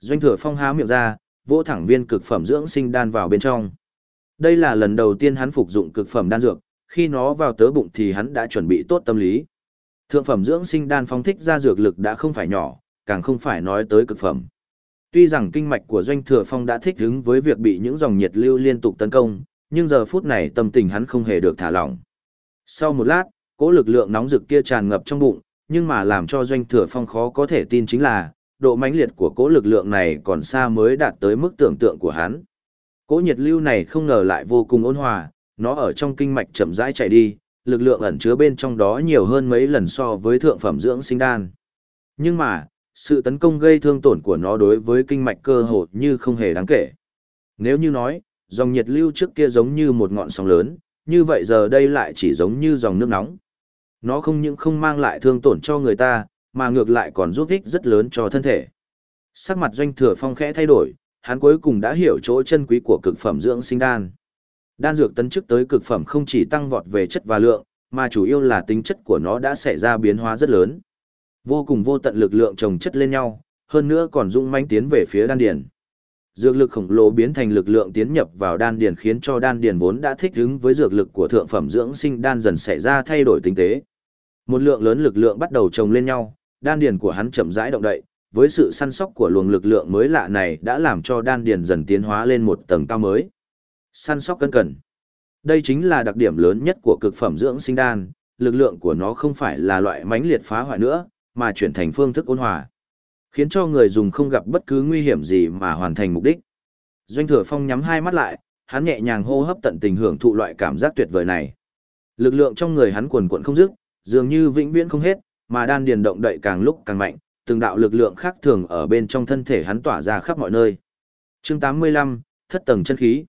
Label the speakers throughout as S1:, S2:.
S1: Doanh Thừa Phong há miệng ra, vỗ thẳng viên cực phẩm dưỡng sinh đan vào bên trong. Đây là lần đầu tiên hắn phục dụng cực phẩm đan dược, khi nó vào tớ bụng thì hắn đã chuẩn bị tốt tâm lý. Thượng phẩm dưỡng sinh đan phóng thích ra dược lực đã không phải nhỏ, càng không phải nói tới cực phẩm. Tuy rằng kinh mạch của Doanh Thừa Phong đã thích ứng với việc bị những dòng nhiệt lưu liên tục tấn công, nhưng giờ phút này tâm tình hắn không hề được thả lỏng. Sau một lát, cỗ lực lượng nóng rực kia tràn ngập trong bụng, nhưng mà làm cho Doanh Thừa Phong khó có thể tin chính là, độ mãnh liệt của cỗ lực lượng này còn xa mới đạt tới mức tưởng tượng của hắn. Cỗ nhiệt lưu này không ngờ lại vô cùng ôn hòa, nó ở trong kinh mạch chậm rãi chạy đi, lực lượng ẩn chứa bên trong đó nhiều hơn mấy lần so với thượng phẩm dưỡng sinh đan. Nhưng mà, sự tấn công gây thương tổn của nó đối với kinh mạch cơ hồ như không hề đáng kể. Nếu như nói, dòng nhiệt lưu trước kia giống như một ngọn sóng lớn, như vậy giờ đây lại chỉ giống như dòng nước nóng. Nó không những không mang lại thương tổn cho người ta, mà ngược lại còn giúp ích rất lớn cho thân thể. Sắc mặt doanh thừa phong khẽ thay đổi, hắn cuối cùng đã hiểu chỗ chân quý của cực phẩm dưỡng sinh đan. Đan dược tấn chức tới cực phẩm không chỉ tăng vọt về chất và lượng, mà chủ yếu là tính chất của nó đã xảy ra biến hóa rất lớn. Vô cùng vô tận lực lượng chồng chất lên nhau, hơn nữa còn dũng mãnh tiến về phía đan điền. Dược lực khổng lồ biến thành lực lượng tiến nhập vào đan điền khiến cho đan điền vốn đã thích ứng với dược lực của thượng phẩm dưỡng sinh đan dần xảy ra thay đổi tinh tế. Một lượng lớn lực lượng bắt đầu chồng lên nhau, đan điền của hắn chậm rãi động đậy, với sự săn sóc của luồng lực lượng mới lạ này đã làm cho đan điền dần tiến hóa lên một tầng cao mới. Săn sóc cẩn cẩn. Đây chính là đặc điểm lớn nhất của cực phẩm dưỡng sinh đan, lực lượng của nó không phải là loại mãnh liệt phá hoại nữa, mà chuyển thành phương thức ôn hòa, khiến cho người dùng không gặp bất cứ nguy hiểm gì mà hoàn thành mục đích. Doanh Thừa Phong nhắm hai mắt lại, hắn nhẹ nhàng hô hấp tận tình hưởng thụ loại cảm giác tuyệt vời này. Lực lượng trong người hắn quần cuộn không dứt, dường như vĩnh viễn không hết, mà đan điền động đậy càng lúc càng mạnh, từng đạo lực lượng khác thường ở bên trong thân thể hắn tỏa ra khắp mọi nơi. Chương 85, thất tầng chân khí.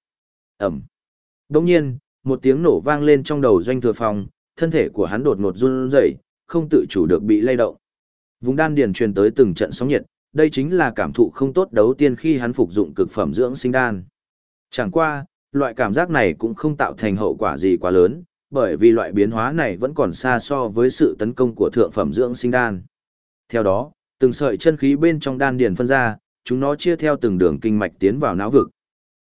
S1: Ẩm. Đột nhiên, một tiếng nổ vang lên trong đầu doanh thừa phòng, thân thể của hắn đột ngột run rẩy, không tự chủ được bị lay động. Vùng đan điền truyền tới từng trận sóng nhiệt, đây chính là cảm thụ không tốt đầu tiên khi hắn phục dụng cực phẩm dưỡng sinh đan. Chẳng qua, loại cảm giác này cũng không tạo thành hậu quả gì quá lớn, bởi vì loại biến hóa này vẫn còn xa so với sự tấn công của thượng phẩm dưỡng sinh đan. Theo đó, từng sợi chân khí bên trong đan điền phân ra, chúng nó chia theo từng đường kinh mạch tiến vào não vực.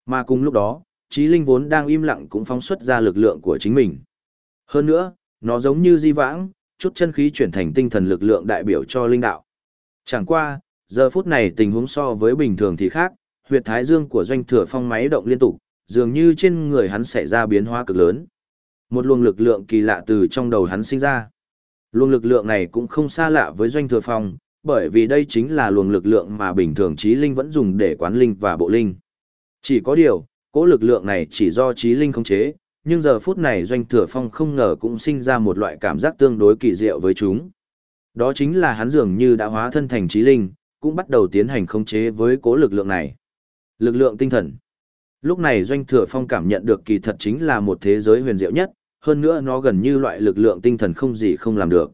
S1: Mà cùng lúc đó, trí linh vốn đang im lặng cũng phóng xuất ra lực lượng của chính mình. Hơn nữa, nó giống như di vãng, chút chân khí chuyển thành tinh thần lực lượng đại biểu cho linh đạo. Chẳng qua, giờ phút này tình huống so với bình thường thì khác, huyệt thái dương của doanh thừa phong máy động liên tục, dường như trên người hắn xảy ra biến hóa cực lớn. Một luồng lực lượng kỳ lạ từ trong đầu hắn sinh ra. Luồng lực lượng này cũng không xa lạ với doanh thừa phong, bởi vì đây chính là luồng lực lượng mà bình thường trí linh vẫn dùng để quán linh và bộ linh. Chỉ có điều, cỗ lực lượng này chỉ do trí linh khống chế, nhưng giờ phút này doanh thừa phong không ngờ cũng sinh ra một loại cảm giác tương đối kỳ diệu với chúng. Đó chính là hắn dường như đã hóa thân thành trí linh, cũng bắt đầu tiến hành khống chế với cố lực lượng này. Lực lượng tinh thần. Lúc này doanh thừa phong cảm nhận được kỳ thật chính là một thế giới huyền diệu nhất, hơn nữa nó gần như loại lực lượng tinh thần không gì không làm được.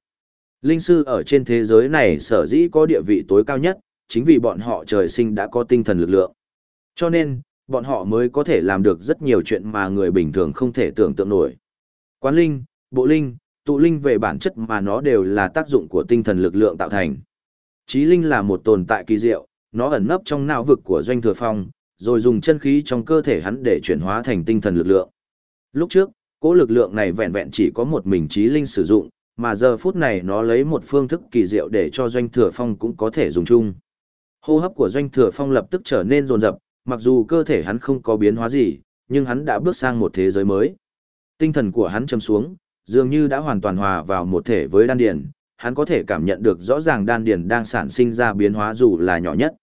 S1: Linh sư ở trên thế giới này sở dĩ có địa vị tối cao nhất, chính vì bọn họ trời sinh đã có tinh thần lực lượng. Cho nên, bọn họ mới có thể làm được rất nhiều chuyện mà người bình thường không thể tưởng tượng nổi. Quán linh, bộ linh, tụ linh về bản chất mà nó đều là tác dụng của tinh thần lực lượng tạo thành. Chí linh là một tồn tại kỳ diệu, nó ẩn nấp trong não vực của doanh thừa phong, rồi dùng chân khí trong cơ thể hắn để chuyển hóa thành tinh thần lực lượng. Lúc trước, cỗ lực lượng này vẹn vẹn chỉ có một mình chí linh sử dụng, mà giờ phút này nó lấy một phương thức kỳ diệu để cho doanh thừa phong cũng có thể dùng chung. Hô hấp của doanh thừa phong lập tức trở nên rồn rập, mặc dù cơ thể hắn không có biến hóa gì, nhưng hắn đã bước sang một thế giới mới. Tinh thần của hắn châm xuống, dường như đã hoàn toàn hòa vào một thể với đan điền, hắn có thể cảm nhận được rõ ràng đan điền đang sản sinh ra biến hóa dù là nhỏ nhất.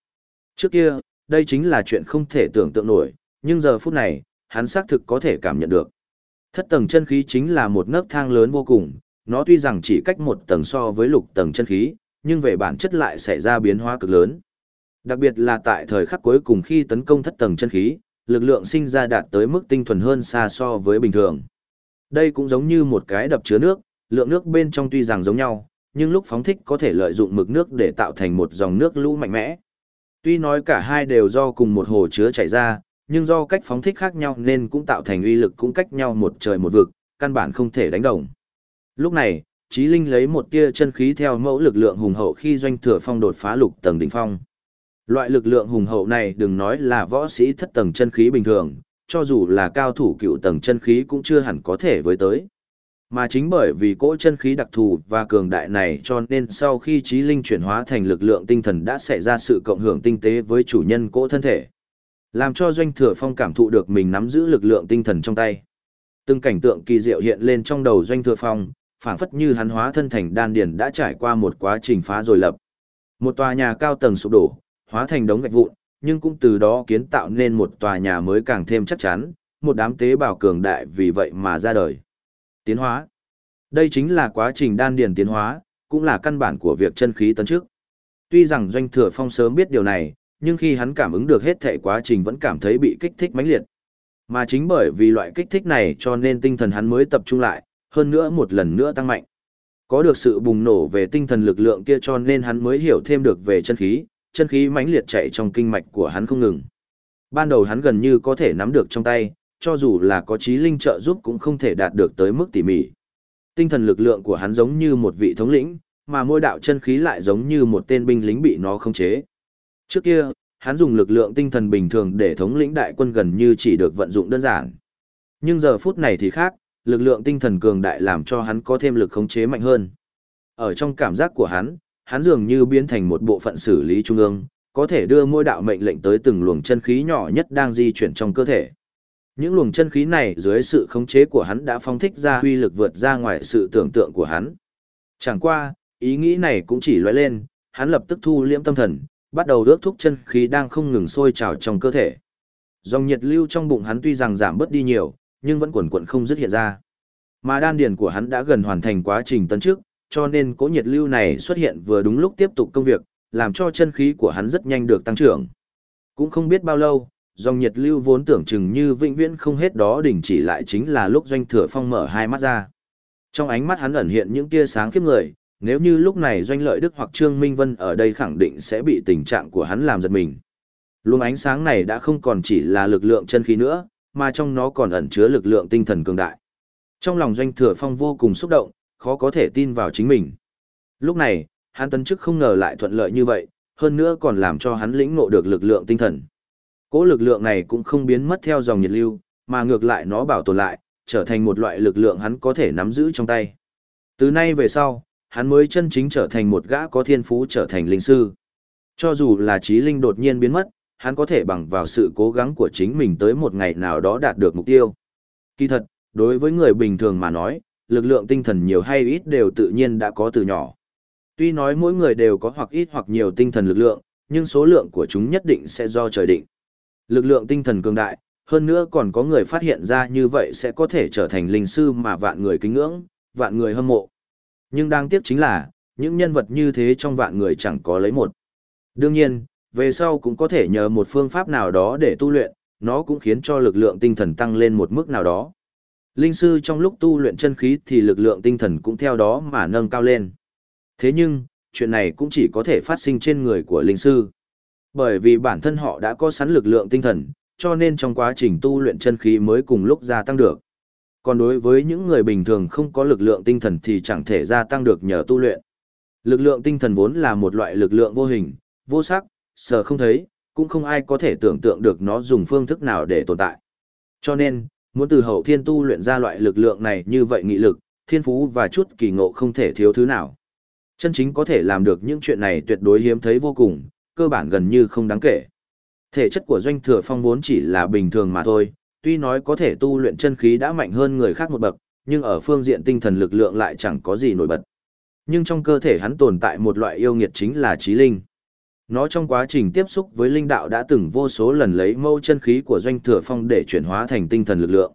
S1: Trước kia, đây chính là chuyện không thể tưởng tượng nổi, nhưng giờ phút này, hắn xác thực có thể cảm nhận được. Thất tầng chân khí chính là một nấc thang lớn vô cùng, nó tuy rằng chỉ cách một tầng so với lục tầng chân khí, nhưng về bản chất lại xảy ra biến hóa cực lớn. Đặc biệt là tại thời khắc cuối cùng khi tấn công thất tầng chân khí, lực lượng sinh ra đạt tới mức tinh thuần hơn xa so với bình thường. Đây cũng giống như một cái đập chứa nước, lượng nước bên trong tuy rằng giống nhau, nhưng lúc phóng thích có thể lợi dụng mực nước để tạo thành một dòng nước lũ mạnh mẽ. Tuy nói cả hai đều do cùng một hồ chứa chảy ra, nhưng do cách phóng thích khác nhau nên cũng tạo thành uy lực cũng cách nhau một trời một vực, căn bản không thể đánh đồng. Lúc này, Chí Linh lấy một tia chân khí theo mẫu lực lượng hùng hậu khi doanh thừa phong đột phá lục tầng đỉnh phong. Loại lực lượng hùng hậu này đừng nói là võ sĩ thất tầng chân khí bình thường, cho dù là cao thủ cựu tầng chân khí cũng chưa hẳn có thể với tới. Mà chính bởi vì cỗ chân khí đặc thù và cường đại này cho nên sau khi trí linh chuyển hóa thành lực lượng tinh thần đã xảy ra sự cộng hưởng tinh tế với chủ nhân cỗ thân thể. Làm cho doanh thừa phong cảm thụ được mình nắm giữ lực lượng tinh thần trong tay. Từng cảnh tượng kỳ diệu hiện lên trong đầu doanh thừa phong, phảng phất như hắn hóa thân thành đan điền đã trải qua một quá trình phá rồi lập. Một tòa nhà cao tầng sụp đổ, hóa thành đống gạch vụn, nhưng cũng từ đó kiến tạo nên một tòa nhà mới càng thêm chắc chắn, một đám tế bào cường đại vì vậy mà ra đời. Tiến hóa. Đây chính là quá trình đan điền tiến hóa, cũng là căn bản của việc chân khí tấn trước. Tuy rằng doanh thừa phong sớm biết điều này, nhưng khi hắn cảm ứng được hết thể quá trình vẫn cảm thấy bị kích thích mãnh liệt. Mà chính bởi vì loại kích thích này cho nên tinh thần hắn mới tập trung lại, hơn nữa một lần nữa tăng mạnh. Có được sự bùng nổ về tinh thần lực lượng kia cho nên hắn mới hiểu thêm được về chân khí, chân khí mãnh liệt chạy trong kinh mạch của hắn không ngừng. Ban đầu hắn gần như có thể nắm được trong tay, cho dù là có trí linh trợ giúp cũng không thể đạt được tới mức tỉ mỉ. Tinh thần lực lượng của hắn giống như một vị thống lĩnh, mà môi đạo chân khí lại giống như một tên binh lính bị nó khống chế. Trước kia, hắn dùng lực lượng tinh thần bình thường để thống lĩnh đại quân gần như chỉ được vận dụng đơn giản. Nhưng giờ phút này thì khác, lực lượng tinh thần cường đại làm cho hắn có thêm lực khống chế mạnh hơn. Ở trong cảm giác của hắn, hắn dường như biến thành một bộ phận xử lý trung ương, có thể đưa mỗi đạo mệnh lệnh tới từng luồng chân khí nhỏ nhất đang di chuyển trong cơ thể. Những luồng chân khí này dưới sự khống chế của hắn đã phong thích ra huy lực vượt ra ngoài sự tưởng tượng của hắn. Chẳng qua, ý nghĩ này cũng chỉ lóe lên, hắn lập tức thu liễm tâm thần, bắt đầu ước thúc chân khí đang không ngừng sôi trào trong cơ thể. Dòng nhiệt lưu trong bụng hắn tuy rằng giảm bớt đi nhiều, nhưng vẫn quần quần không dứt hiện ra. Mà đan điền của hắn đã gần hoàn thành quá trình tấn trước, cho nên cỗ nhiệt lưu này xuất hiện vừa đúng lúc tiếp tục công việc, làm cho chân khí của hắn rất nhanh được tăng trưởng. Cũng không biết bao lâu, dòng nhiệt lưu vốn tưởng chừng như vĩnh viễn không hết đó đình chỉ lại chính là lúc doanh thừa phong mở hai mắt ra. Trong ánh mắt hắn ẩn hiện những tia sáng khiếp người, nếu như lúc này doanh lợi đức hoặc trương minh vân ở đây khẳng định sẽ bị tình trạng của hắn làm giật mình. Luồng ánh sáng này đã không còn chỉ là lực lượng chân khí nữa, mà trong nó còn ẩn chứa lực lượng tinh thần cường đại. Trong lòng doanh thừa phong vô cùng xúc động, khó có thể tin vào chính mình. Lúc này, hắn tấn chức không ngờ lại thuận lợi như vậy, hơn nữa còn làm cho hắn lĩnh ngộ được lực lượng tinh thần. Cỗ lực lượng này cũng không biến mất theo dòng nhiệt lưu, mà ngược lại nó bảo tồn lại, trở thành một loại lực lượng hắn có thể nắm giữ trong tay. Từ nay về sau, hắn mới chân chính trở thành một gã có thiên phú trở thành linh sư. Cho dù là trí linh đột nhiên biến mất, hắn có thể bằng vào sự cố gắng của chính mình tới một ngày nào đó đạt được mục tiêu. Kỳ thật, đối với người bình thường mà nói, lực lượng tinh thần nhiều hay ít đều tự nhiên đã có từ nhỏ. Tuy nói mỗi người đều có hoặc ít hoặc nhiều tinh thần lực lượng, nhưng số lượng của chúng nhất định sẽ do trời định. Lực lượng tinh thần cường đại, hơn nữa còn có người phát hiện ra như vậy sẽ có thể trở thành linh sư mà vạn người kính ngưỡng, vạn người hâm mộ. Nhưng đáng tiếc chính là, những nhân vật như thế trong vạn người chẳng có lấy một. Đương nhiên, về sau cũng có thể nhờ một phương pháp nào đó để tu luyện, nó cũng khiến cho lực lượng tinh thần tăng lên một mức nào đó. Linh sư trong lúc tu luyện chân khí thì lực lượng tinh thần cũng theo đó mà nâng cao lên. Thế nhưng, chuyện này cũng chỉ có thể phát sinh trên người của linh sư. Bởi vì bản thân họ đã có sẵn lực lượng tinh thần, cho nên trong quá trình tu luyện chân khí mới cùng lúc gia tăng được. Còn đối với những người bình thường không có lực lượng tinh thần thì chẳng thể gia tăng được nhờ tu luyện. Lực lượng tinh thần vốn là một loại lực lượng vô hình, vô sắc, sờ không thấy, cũng không ai có thể tưởng tượng được nó dùng phương thức nào để tồn tại. Cho nên, muốn từ hậu thiên tu luyện ra loại lực lượng này như vậy nghị lực, thiên phú và chút kỳ ngộ không thể thiếu thứ nào. Chân chính có thể làm được những chuyện này tuyệt đối hiếm thấy vô cùng, cơ bản gần như không đáng kể. Thể chất của doanh thừa phong vốn chỉ là bình thường mà thôi, tuy nói có thể tu luyện chân khí đã mạnh hơn người khác một bậc, nhưng ở phương diện tinh thần lực lượng lại chẳng có gì nổi bật. Nhưng trong cơ thể hắn tồn tại một loại yêu nghiệt chính là trí linh. Nó trong quá trình tiếp xúc với linh đạo đã từng vô số lần lấy mâu chân khí của doanh thừa phong để chuyển hóa thành tinh thần lực lượng.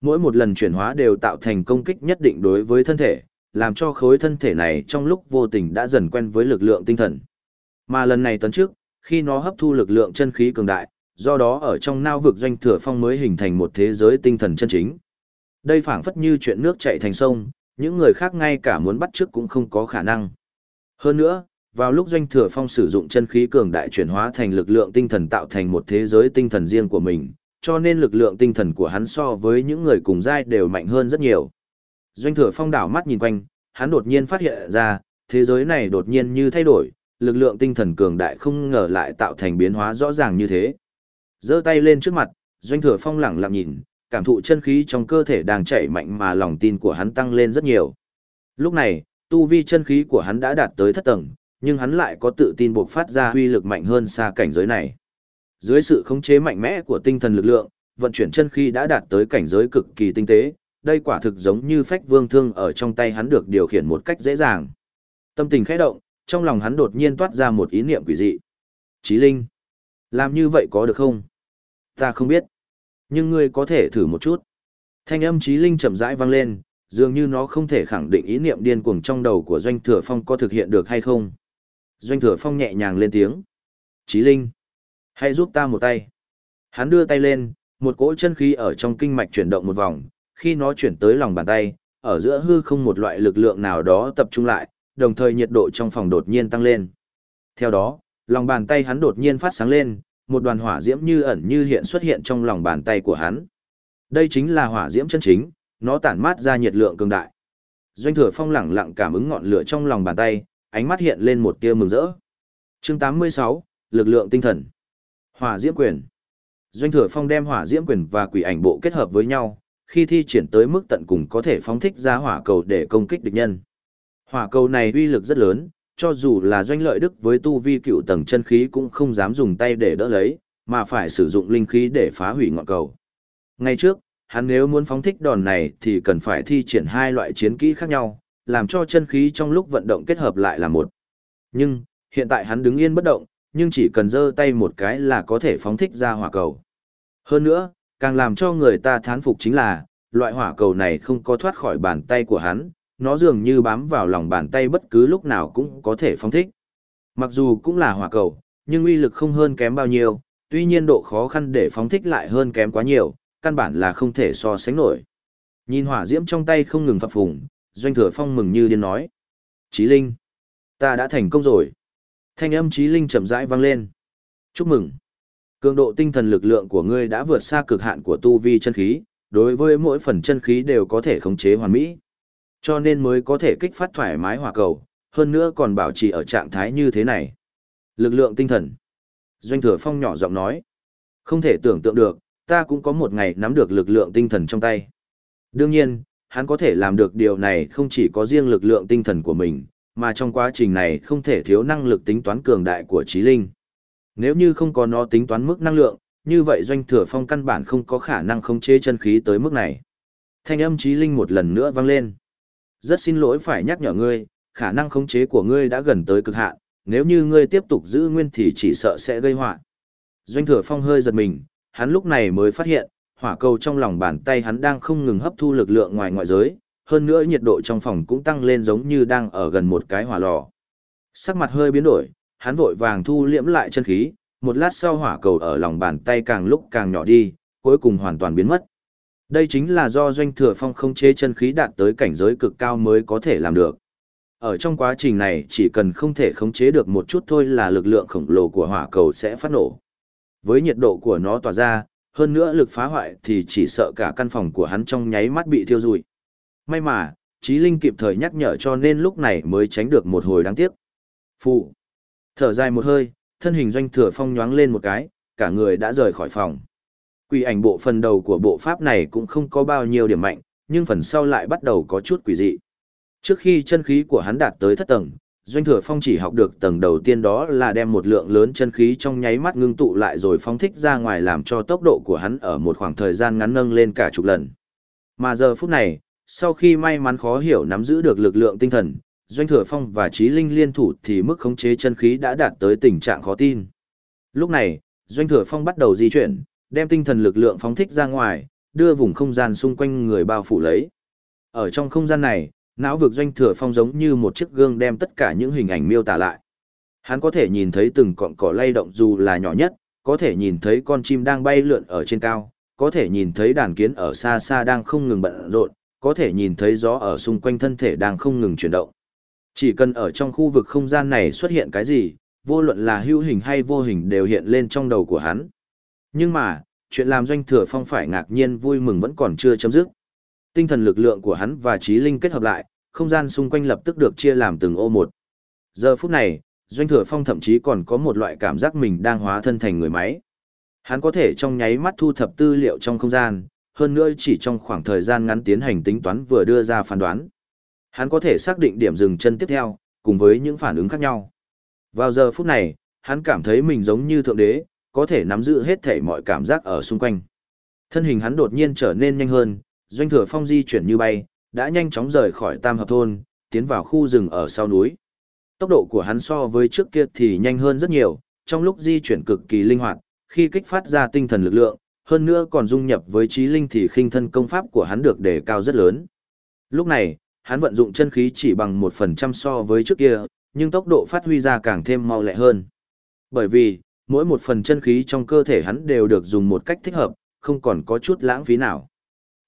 S1: Mỗi một lần chuyển hóa đều tạo thành công kích nhất định đối với thân thể, làm cho khối thân thể này trong lúc vô tình đã dần quen với lực lượng tinh thần. Mà lần này tấn trước, khi nó hấp thu lực lượng chân khí cường đại, do đó ở trong nao vực doanh thừa phong mới hình thành một thế giới tinh thần chân chính. Đây phảng phất như chuyện nước chảy thành sông, những người khác ngay cả muốn bắt trước cũng không có khả năng. Hơn nữa, vào lúc doanh thừa phong sử dụng chân khí cường đại chuyển hóa thành lực lượng tinh thần tạo thành một thế giới tinh thần riêng của mình, cho nên lực lượng tinh thần của hắn so với những người cùng giai đều mạnh hơn rất nhiều. Doanh thừa phong đảo mắt nhìn quanh, hắn đột nhiên phát hiện ra, thế giới này đột nhiên như thay đổi, lực lượng tinh thần cường đại không ngờ lại tạo thành biến hóa rõ ràng như thế giơ tay lên trước mặt, doanh thừa phong lẳng lặng nhìn, cảm thụ chân khí trong cơ thể đang chảy mạnh mà lòng tin của hắn tăng lên rất nhiều. Lúc này, tu vi chân khí của hắn đã đạt tới thất tầng, nhưng hắn lại có tự tin buộc phát ra huy lực mạnh hơn xa cảnh giới này. Dưới sự khống chế mạnh mẽ của tinh thần lực lượng, vận chuyển chân khí đã đạt tới cảnh giới cực kỳ tinh tế, đây quả thực giống như phách vương thương ở trong tay hắn được điều khiển một cách dễ dàng. Tâm tình khẽ động, trong lòng hắn đột nhiên toát ra một ý niệm quỷ dị. Chí Linh, làm như vậy có được không? Ta không biết. Nhưng ngươi có thể thử một chút. Thanh âm trí Linh chậm rãi vang lên, dường như nó không thể khẳng định ý niệm điên cuồng trong đầu của Doanh Thừa Phong có thực hiện được hay không. Doanh Thừa Phong nhẹ nhàng lên tiếng. trí Linh, hãy giúp ta một tay. Hắn đưa tay lên, một cỗ chân khí ở trong kinh mạch chuyển động một vòng, khi nó chuyển tới lòng bàn tay, ở giữa hư không một loại lực lượng nào đó tập trung lại, đồng thời nhiệt độ trong phòng đột nhiên tăng lên. Theo đó, lòng bàn tay hắn đột nhiên phát sáng lên, một đoàn hỏa diễm như ẩn như hiện xuất hiện trong lòng bàn tay của hắn. Đây chính là hỏa diễm chân chính, nó tản mát ra nhiệt lượng cường đại. Doanh Thừa Phong lẳng lặng cảm ứng ngọn lửa trong lòng bàn tay, ánh mắt hiện lên một tia mừng rỡ. Chương 86, lực lượng tinh thần. Hỏa diễm quyền. Doanh Thừa Phong đem hỏa diễm quyền và quỷ ảnh bộ kết hợp với nhau, khi thi triển tới mức tận cùng có thể phóng thích ra hỏa cầu để công kích địch nhân. Hỏa cầu này uy lực rất lớn, cho dù là doanh lợi đức với tu vi cựu tầng chân khí cũng không dám dùng tay để đỡ lấy, mà phải sử dụng linh khí để phá hủy ngọn cầu. Ngay trước, hắn nếu muốn phóng thích đòn này thì cần phải thi triển hai loại chiến kỹ khác nhau, làm cho chân khí trong lúc vận động kết hợp lại là một. Nhưng, hiện tại hắn đứng yên bất động, nhưng chỉ cần giơ tay một cái là có thể phóng thích ra hỏa cầu. Hơn nữa, càng làm cho người ta thán phục chính là, loại hỏa cầu này không có thoát khỏi bàn tay của hắn, nó dường như bám vào lòng bàn tay bất cứ lúc nào cũng có thể phóng thích. Mặc dù cũng là hỏa cầu, nhưng uy lực không hơn kém bao nhiêu, tuy nhiên độ khó khăn để phóng thích lại hơn kém quá nhiều, căn bản là không thể so sánh nổi. Nhìn hỏa diễm trong tay không ngừng phập phùng, Doanh Thừa Phong mừng như điên nói. Chí Linh, ta đã thành công rồi. Thanh âm Chí Linh chậm rãi vang lên. Chúc mừng. Cường độ tinh thần lực lượng của ngươi đã vượt xa cực hạn của tu vi chân khí, đối với mỗi phần chân khí đều có thể khống chế hoàn mỹ. Cho nên mới có thể kích phát thoải mái hỏa cầu, hơn nữa còn bảo trì ở trạng thái như thế này. Lực lượng tinh thần. Doanh thừa phong nhỏ giọng nói. Không thể tưởng tượng được, ta cũng có một ngày nắm được lực lượng tinh thần trong tay. Đương nhiên, hắn có thể làm được điều này không chỉ có riêng lực lượng tinh thần của mình, mà trong quá trình này không thể thiếu năng lực tính toán cường đại của trí linh. Nếu như không có nó tính toán mức năng lượng, như vậy doanh thừa phong căn bản không có khả năng khống chế chân khí tới mức này. Thanh âm trí linh một lần nữa vang lên. Rất xin lỗi phải nhắc nhở ngươi, khả năng khống chế của ngươi đã gần tới cực hạn, nếu như ngươi tiếp tục giữ nguyên thì chỉ sợ sẽ gây họa. Doanh thừa phong hơi giật mình, hắn lúc này mới phát hiện, hỏa cầu trong lòng bàn tay hắn đang không ngừng hấp thu lực lượng ngoài ngoại giới, hơn nữa nhiệt độ trong phòng cũng tăng lên giống như đang ở gần một cái hỏa lò. Sắc mặt hơi biến đổi, hắn vội vàng thu liễm lại chân khí, một lát sau hỏa cầu ở lòng bàn tay càng lúc càng nhỏ đi, cuối cùng hoàn toàn biến mất. Đây chính là do doanh thừa phong không chế chân khí đạt tới cảnh giới cực cao mới có thể làm được. Ở trong quá trình này chỉ cần không thể khống chế được một chút thôi là lực lượng khổng lồ của hỏa cầu sẽ phát nổ. Với nhiệt độ của nó tỏa ra, hơn nữa lực phá hoại thì chỉ sợ cả căn phòng của hắn trong nháy mắt bị thiêu rụi. May mà, Chí Linh kịp thời nhắc nhở cho nên lúc này mới tránh được một hồi đáng tiếc. Phụ. Thở dài một hơi, thân hình doanh thừa phong nhoáng lên một cái, cả người đã rời khỏi phòng. Quỷ ảnh bộ phần đầu của bộ pháp này cũng không có bao nhiêu điểm mạnh, nhưng phần sau lại bắt đầu có chút quỷ dị. Trước khi chân khí của hắn đạt tới thất tầng, Doanh Thừa Phong chỉ học được tầng đầu tiên đó là đem một lượng lớn chân khí trong nháy mắt ngưng tụ lại rồi phóng thích ra ngoài làm cho tốc độ của hắn ở một khoảng thời gian ngắn nâng lên cả chục lần. Mà giờ phút này, sau khi may mắn khó hiểu nắm giữ được lực lượng tinh thần, Doanh Thừa Phong và Trí Linh liên thủ thì mức khống chế chân khí đã đạt tới tình trạng khó tin. Lúc này, Doanh Thừa Phong bắt đầu di chuyển, đem tinh thần lực lượng phóng thích ra ngoài, đưa vùng không gian xung quanh người bao phủ lấy. Ở trong không gian này, não vực Doanh Thừa Phong giống như một chiếc gương đem tất cả những hình ảnh miêu tả lại. Hắn có thể nhìn thấy từng cọng cỏ lay động dù là nhỏ nhất, có thể nhìn thấy con chim đang bay lượn ở trên cao, có thể nhìn thấy đàn kiến ở xa xa đang không ngừng bận rộn, có thể nhìn thấy gió ở xung quanh thân thể đang không ngừng chuyển động. Chỉ cần ở trong khu vực không gian này xuất hiện cái gì, vô luận là hữu hình hay vô hình đều hiện lên trong đầu của hắn. Nhưng mà, chuyện làm doanh thừa phong phải ngạc nhiên vui mừng vẫn còn chưa chấm dứt. Tinh thần lực lượng của hắn và trí linh kết hợp lại, không gian xung quanh lập tức được chia làm từng ô một. Giờ phút này, Doanh Thừa Phong thậm chí còn có một loại cảm giác mình đang hóa thân thành người máy. Hắn có thể trong nháy mắt thu thập tư liệu trong không gian, hơn nữa chỉ trong khoảng thời gian ngắn tiến hành tính toán vừa đưa ra phán đoán. Hắn có thể xác định điểm dừng chân tiếp theo, cùng với những phản ứng khác nhau. Vào giờ phút này, hắn cảm thấy mình giống như thượng đế, có thể nắm giữ hết thảy mọi cảm giác ở xung quanh. Thân hình hắn đột nhiên trở nên nhanh hơn, doanh thừa phong di chuyển như bay, đã nhanh chóng rời khỏi tam hợp thôn, tiến vào khu rừng ở sau núi. Tốc độ của hắn so với trước kia thì nhanh hơn rất nhiều, trong lúc di chuyển cực kỳ linh hoạt, khi kích phát ra tinh thần lực lượng, hơn nữa còn dung nhập với trí linh thì khinh thân công pháp của hắn được đề cao rất lớn. Lúc này, hắn vận dụng chân khí chỉ bằng 1% so với trước kia, nhưng tốc độ phát huy ra càng thêm mau lẹ hơn. Bởi vì, mỗi một phần chân khí trong cơ thể hắn đều được dùng một cách thích hợp, không còn có chút lãng phí nào.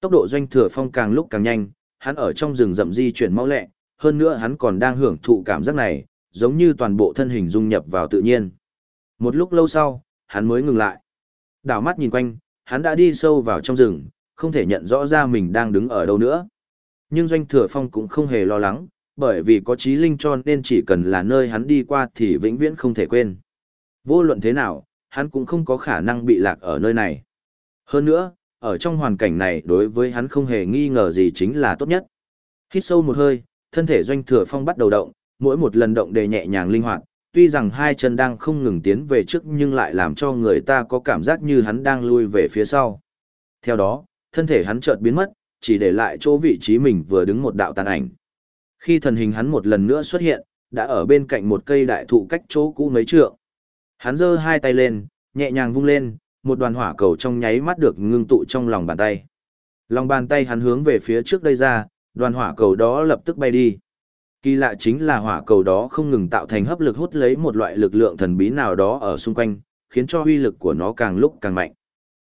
S1: Tốc độ doanh thừa phong càng lúc càng nhanh, hắn ở trong rừng rậm di chuyển mau lẹ, hơn nữa hắn còn đang hưởng thụ cảm giác này, giống như toàn bộ thân hình dung nhập vào tự nhiên. Một lúc lâu sau, hắn mới ngừng lại. Đảo mắt nhìn quanh, hắn đã đi sâu vào trong rừng, không thể nhận rõ ra mình đang đứng ở đâu nữa. Nhưng Doanh Thừa Phong cũng không hề lo lắng, bởi vì có trí linh cho nên chỉ cần là nơi hắn đi qua thì vĩnh viễn không thể quên. Vô luận thế nào, hắn cũng không có khả năng bị lạc ở nơi này. Hơn nữa, ở trong hoàn cảnh này đối với hắn không hề nghi ngờ gì chính là tốt nhất. Hít sâu một hơi, thân thể Doanh Thừa Phong bắt đầu động, mỗi một lần động đều nhẹ nhàng linh hoạt, tuy rằng hai chân đang không ngừng tiến về trước nhưng lại làm cho người ta có cảm giác như hắn đang lui về phía sau. Theo đó, thân thể hắn chợt biến mất, chỉ để lại chỗ vị trí mình vừa đứng một đạo tàn ảnh. Khi thần hình hắn một lần nữa xuất hiện, đã ở bên cạnh một cây đại thụ cách chỗ cũ mấy trượng. Hắn giơ hai tay lên, nhẹ nhàng vung lên, một đoàn hỏa cầu trong nháy mắt được ngưng tụ trong lòng bàn tay. Lòng bàn tay hắn hướng về phía trước đây ra, đoàn hỏa cầu đó lập tức bay đi. Kỳ lạ chính là hỏa cầu đó không ngừng tạo thành hấp lực hút lấy một loại lực lượng thần bí nào đó ở xung quanh, khiến cho uy lực của nó càng lúc càng mạnh.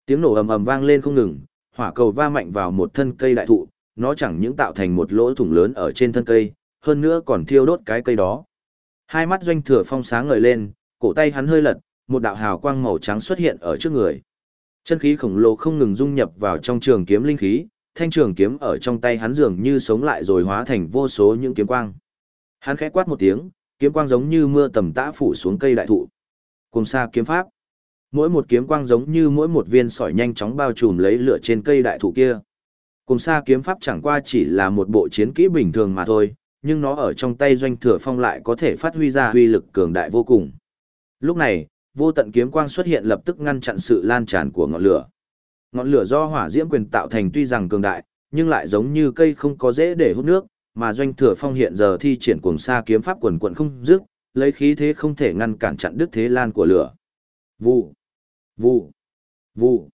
S1: Tiếng nổ ầm ầm vang lên không ngừng, hỏa cầu va mạnh vào một thân cây đại thụ, nó chẳng những tạo thành một lỗ thủng lớn ở trên thân cây, hơn nữa còn thiêu đốt cái cây đó. Hai mắt doanh thừa phong sáng ngời lên, cổ tay hắn hơi lật, một đạo hào quang màu trắng xuất hiện ở trước người. Chân khí khổng lồ không ngừng dung nhập vào trong trường kiếm linh khí, thanh trường kiếm ở trong tay hắn dường như sống lại rồi hóa thành vô số những kiếm quang. Hắn khẽ quát một tiếng, kiếm quang giống như mưa tầm tã phủ xuống cây đại thụ. Cùng xa kiếm pháp. Mỗi một kiếm quang giống như mỗi một viên sỏi nhanh chóng bao trùm lấy lửa trên cây đại thụ kia. Cùng xa kiếm pháp chẳng qua chỉ là một bộ chiến kỹ bình thường mà thôi, nhưng nó ở trong tay doanh thừa phong lại có thể phát huy ra huy lực cường đại vô cùng. Lúc này, vô tận kiếm quang xuất hiện lập tức ngăn chặn sự lan tràn của ngọn lửa. Ngọn lửa do hỏa diễm quyền tạo thành tuy rằng cường đại, nhưng lại giống như cây không có dễ để hút nước, mà doanh thừa phong hiện giờ thi triển cuồng sa kiếm pháp quần quận không dứt, lấy khí thế không thể ngăn cản chặn đứt thế lan của lửa. Vụ, vụ, vụ.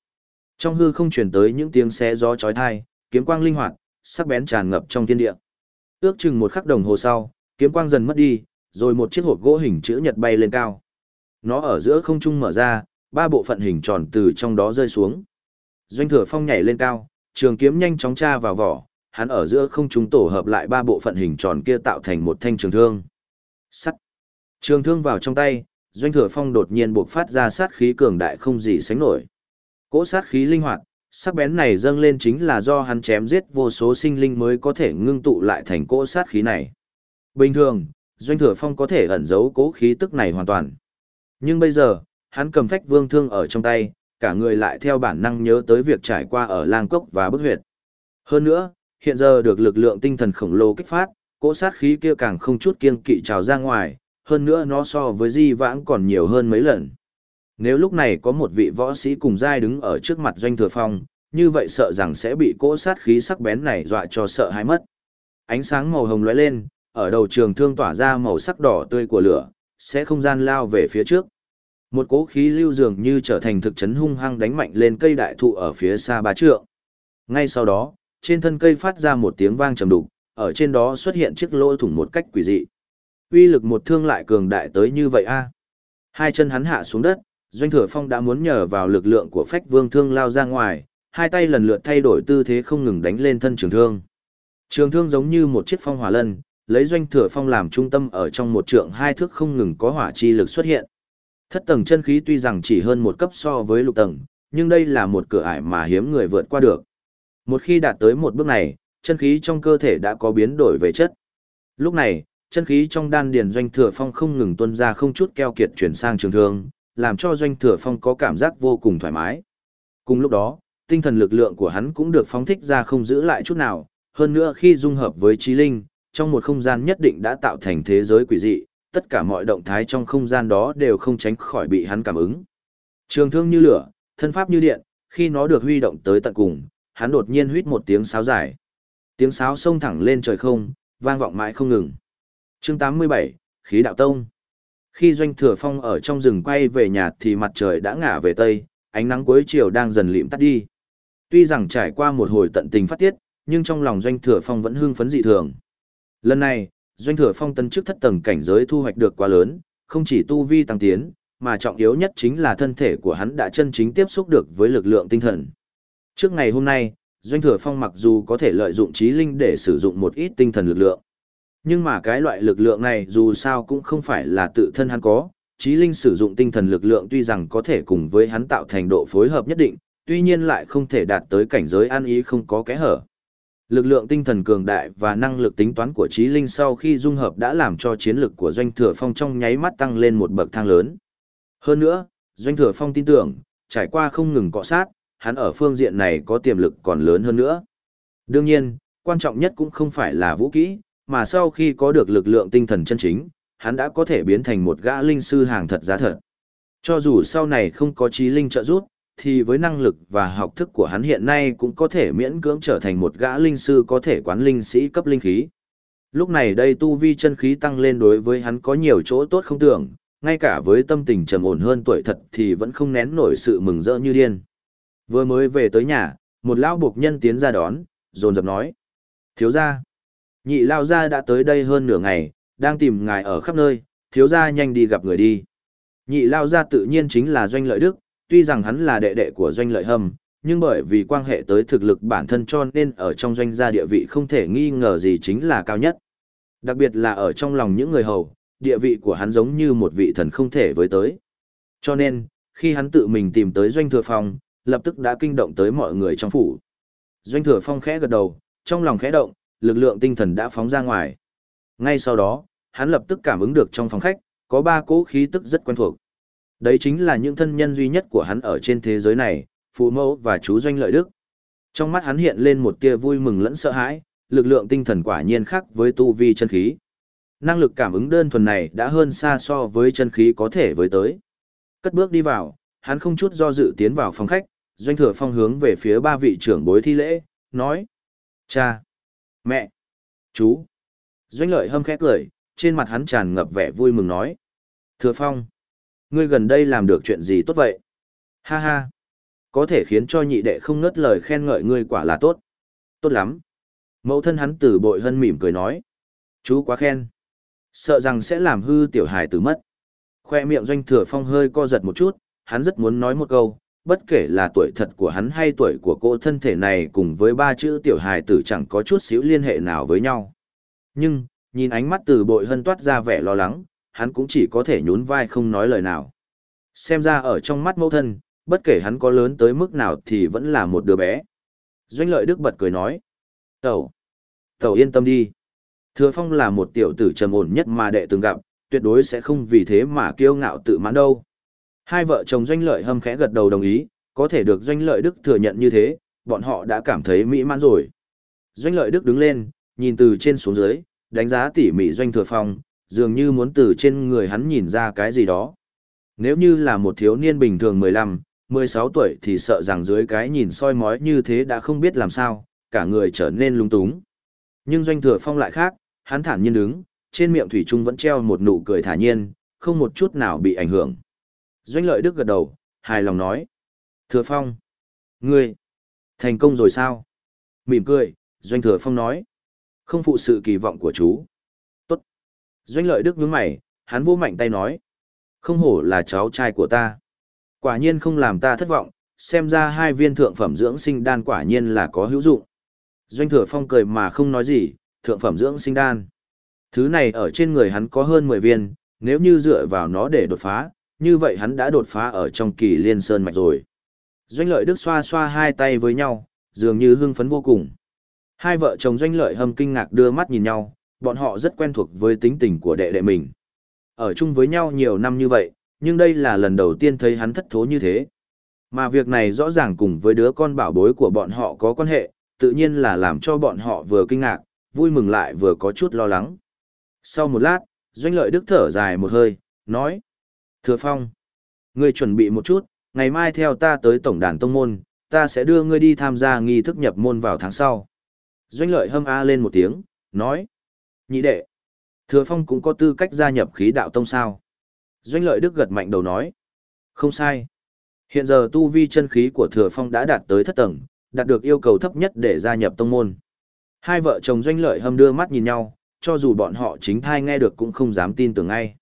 S1: Trong hư không truyền tới những tiếng xé gió chói tai, kiếm quang linh hoạt, sắc bén tràn ngập trong thiên địa. Ước chừng một khắc đồng hồ sau, kiếm quang dần mất đi, rồi một chiếc hộp gỗ hình chữ nhật bay lên cao. Nó ở giữa không trung mở ra, ba bộ phận hình tròn từ trong đó rơi xuống. Doanh thừa phong nhảy lên cao, trường kiếm nhanh chóng tra vào vỏ, hắn ở giữa không trung tổ hợp lại ba bộ phận hình tròn kia tạo thành một thanh trường thương. Sắt. Trường thương vào trong tay, doanh thừa phong đột nhiên bộc phát ra sát khí cường đại không gì sánh nổi. Cỗ sát khí linh hoạt, sắc bén này dâng lên chính là do hắn chém giết vô số sinh linh mới có thể ngưng tụ lại thành cỗ sát khí này. Bình thường, doanh thừa phong có thể ẩn giấu cỗ khí tức này hoàn toàn. Nhưng bây giờ, hắn cầm phách vương thương ở trong tay, cả người lại theo bản năng nhớ tới việc trải qua ở lang cốc và bức huyệt. Hơn nữa, hiện giờ được lực lượng tinh thần khổng lồ kích phát, cỗ sát khí kia càng không chút kiên kỵ trào ra ngoài, hơn nữa nó so với di vãng còn nhiều hơn mấy lần. Nếu lúc này có một vị võ sĩ cùng giai đứng ở trước mặt doanh thừa phong, như vậy sợ rằng sẽ bị cỗ sát khí sắc bén này dọa cho sợ hãi mất. Ánh sáng màu hồng lóe lên, ở đầu trường thương tỏa ra màu sắc đỏ tươi của lửa, sẽ không gian lao về phía trước. Một cỗ khí lưu dường như trở thành thực chấn hung hăng đánh mạnh lên cây đại thụ ở phía xa ba trượng. Ngay sau đó, trên thân cây phát ra một tiếng vang trầm đục, ở trên đó xuất hiện chiếc lỗ thủng một cách quỷ dị. Uy lực một thương lại cường đại tới như vậy a. À? Hai chân hắn hạ xuống đất, Doanh Thừa Phong đã muốn nhờ vào lực lượng của Phách Vương thương lao ra ngoài, hai tay lần lượt thay đổi tư thế không ngừng đánh lên thân trường thương. Trường thương giống như một chiếc phong hỏa lân, lấy Doanh Thừa Phong làm trung tâm ở trong một trượng hai thước không ngừng có hỏa chi lực xuất hiện. Thất tầng chân khí tuy rằng chỉ hơn một cấp so với lục tầng, nhưng đây là một cửa ải mà hiếm người vượt qua được. Một khi đạt tới một bước này, chân khí trong cơ thể đã có biến đổi về chất. Lúc này, chân khí trong đan điền doanh thừa phong không ngừng tuôn ra không chút keo kiệt chuyển sang trường thương, làm cho doanh thừa phong có cảm giác vô cùng thoải mái. Cùng lúc đó, tinh thần lực lượng của hắn cũng được phóng thích ra không giữ lại chút nào, hơn nữa khi dung hợp với trí linh, trong một không gian nhất định đã tạo thành thế giới quỷ dị, tất cả mọi động thái trong không gian đó đều không tránh khỏi bị hắn cảm ứng. Trường thương như lửa, thân pháp như điện, khi nó được huy động tới tận cùng, hắn đột nhiên huýt một tiếng sáo dài. Tiếng sáo xông thẳng lên trời không, vang vọng mãi không ngừng. Chương 87, Khí đạo tông. Khi Doanh Thừa Phong ở trong rừng quay về nhà thì mặt trời đã ngả về tây, ánh nắng cuối chiều đang dần lịm tắt đi. Tuy rằng trải qua một hồi tận tình phát tiết, nhưng trong lòng Doanh Thừa Phong vẫn hưng phấn dị thường. Lần này, Doanh Thừa Phong tân chức thất tầng cảnh giới thu hoạch được quá lớn, không chỉ tu vi tăng tiến, mà trọng yếu nhất chính là thân thể của hắn đã chân chính tiếp xúc được với lực lượng tinh thần. Trước ngày hôm nay, Doanh Thừa Phong mặc dù có thể lợi dụng trí linh để sử dụng một ít tinh thần lực lượng. Nhưng mà cái loại lực lượng này dù sao cũng không phải là tự thân hắn có, trí linh sử dụng tinh thần lực lượng tuy rằng có thể cùng với hắn tạo thành độ phối hợp nhất định, tuy nhiên lại không thể đạt tới cảnh giới an ý không có kẽ hở. Lực lượng tinh thần cường đại và năng lực tính toán của trí linh sau khi dung hợp đã làm cho chiến lực của Doanh Thừa Phong trong nháy mắt tăng lên một bậc thang lớn. Hơn nữa, Doanh Thừa Phong tin tưởng, trải qua không ngừng cọ sát, hắn ở phương diện này có tiềm lực còn lớn hơn nữa. Đương nhiên, quan trọng nhất cũng không phải là vũ kỹ, mà sau khi có được lực lượng tinh thần chân chính, hắn đã có thể biến thành một gã linh sư hàng thật giá thật. Cho dù sau này không có trí linh trợ giúp, thì với năng lực và học thức của hắn hiện nay cũng có thể miễn cưỡng trở thành một gã linh sư có thể quán linh sĩ cấp linh khí. Lúc này đây tu vi chân khí tăng lên đối với hắn có nhiều chỗ tốt không tưởng, ngay cả với tâm tình trầm ổn hơn tuổi thật thì vẫn không nén nổi sự mừng rỡ như điên. Vừa mới về tới nhà, một lão buộc nhân tiến ra đón, dồn dập nói. Thiếu gia, nhị lao gia đã tới đây hơn nửa ngày, đang tìm ngài ở khắp nơi, thiếu gia nhanh đi gặp người đi. Nhị lao gia tự nhiên chính là doanh lợi đức, tuy rằng hắn là đệ đệ của doanh lợi hâm, nhưng bởi vì quan hệ tới thực lực bản thân cho nên ở trong doanh gia địa vị không thể nghi ngờ gì chính là cao nhất. Đặc biệt là ở trong lòng những người hầu, địa vị của hắn giống như một vị thần không thể với tới. Cho nên, khi hắn tự mình tìm tới doanh thừa phong, lập tức đã kinh động tới mọi người trong phủ. Doanh thừa phong khẽ gật đầu, trong lòng khẽ động, lực lượng tinh thần đã phóng ra ngoài. Ngay sau đó, hắn lập tức cảm ứng được trong phòng khách, có ba cỗ khí tức rất quen thuộc. Đấy chính là những thân nhân duy nhất của hắn ở trên thế giới này, phụ mẫu và chú doanh lợi đức. Trong mắt hắn hiện lên một tia vui mừng lẫn sợ hãi, lực lượng tinh thần quả nhiên khác với tu vi chân khí. Năng lực cảm ứng đơn thuần này đã hơn xa so với chân khí có thể với tới. Cất bước đi vào, hắn không chút do dự tiến vào phòng khách, doanh thừa phong hướng về phía ba vị trưởng bối thi lễ, nói. Cha, mẹ, chú. Doanh lợi hâm khẽ cười, trên mặt hắn tràn ngập vẻ vui mừng nói. Thừa phong, ngươi gần đây làm được chuyện gì tốt vậy? Ha ha, có thể khiến cho nhị đệ không ngớt lời khen ngợi ngươi quả là tốt. Tốt lắm. Mẫu thân hắn tử bội hân mỉm cười nói. Chú quá khen. Sợ rằng sẽ làm hư tiểu hài tử mất. Khoe miệng doanh thừa phong hơi co giật một chút, hắn rất muốn nói một câu, bất kể là tuổi thật của hắn hay tuổi của cô thân thể này cùng với ba chữ tiểu hài tử chẳng có chút xíu liên hệ nào với nhau. Nhưng, nhìn ánh mắt từ bội hân toát ra vẻ lo lắng, hắn cũng chỉ có thể nhún vai không nói lời nào. Xem ra ở trong mắt mẫu thân, bất kể hắn có lớn tới mức nào thì vẫn là một đứa bé. Doanh lợi đức bật cười nói. Tẩu. Tẩu yên tâm đi. Thừa phong là một tiểu tử trầm ổn nhất mà đệ từng gặp, tuyệt đối sẽ không vì thế mà kiêu ngạo tự mãn đâu. Hai vợ chồng doanh lợi hâm khẽ gật đầu đồng ý, có thể được doanh lợi đức thừa nhận như thế, bọn họ đã cảm thấy mỹ mãn rồi. Doanh lợi đức đứng lên, nhìn từ trên xuống dưới, đánh giá tỉ mỉ doanh thừa phong, dường như muốn từ trên người hắn nhìn ra cái gì đó. Nếu như là một thiếu niên bình thường 15, 16 tuổi thì sợ rằng dưới cái nhìn soi mói như thế đã không biết làm sao, cả người trở nên lung túng. Nhưng doanh thừa phong lại khác, hắn thản nhiên đứng, trên miệng thủy trung vẫn treo một nụ cười thả nhiên, không một chút nào bị ảnh hưởng. Doanh lợi đức gật đầu, hài lòng nói. Thừa phong, ngươi, thành công rồi sao? Mỉm cười, doanh thừa phong nói. Không phụ sự kỳ vọng của chú. Doanh lợi đức nhướng mày, hắn vô mạnh tay nói. Không hổ là cháu trai của ta. Quả nhiên không làm ta thất vọng, xem ra hai viên thượng phẩm dưỡng sinh đan quả nhiên là có hữu dụng. Doanh thừa phong cười mà không nói gì, thượng phẩm dưỡng sinh đan. Thứ này ở trên người hắn có hơn 10 viên, nếu như dựa vào nó để đột phá, như vậy hắn đã đột phá ở trong kỳ liên sơn mạch rồi. Doanh lợi đức xoa xoa hai tay với nhau, dường như hưng phấn vô cùng. Hai vợ chồng doanh lợi hâm kinh ngạc đưa mắt nhìn nhau, bọn họ rất quen thuộc với tính tình của đệ đệ mình. Ở chung với nhau nhiều năm như vậy, nhưng đây là lần đầu tiên thấy hắn thất thố như thế. Mà việc này rõ ràng cùng với đứa con bảo bối của bọn họ có quan hệ, tự nhiên là làm cho bọn họ vừa kinh ngạc, vui mừng lại vừa có chút lo lắng. Sau một lát, Doanh Lợi Đức thở dài một hơi, nói. Thừa Phong, ngươi chuẩn bị một chút, ngày mai theo ta tới Tổng đàn Tông Môn, ta sẽ đưa ngươi đi tham gia nghi thức nhập môn vào tháng sau. Doanh Lợi hâm a lên một tiếng, nói. Nhị đệ, Thừa Phong cũng có tư cách gia nhập khí đạo tông sao. Doanh Lợi Đức gật mạnh đầu nói. Không sai. Hiện giờ tu vi chân khí của Thừa Phong đã đạt tới thất tầng, đạt được yêu cầu thấp nhất để gia nhập tông môn. Hai vợ chồng doanh lợi hâm đưa mắt nhìn nhau, cho dù bọn họ chính thai nghe được cũng không dám tin tưởng ngay.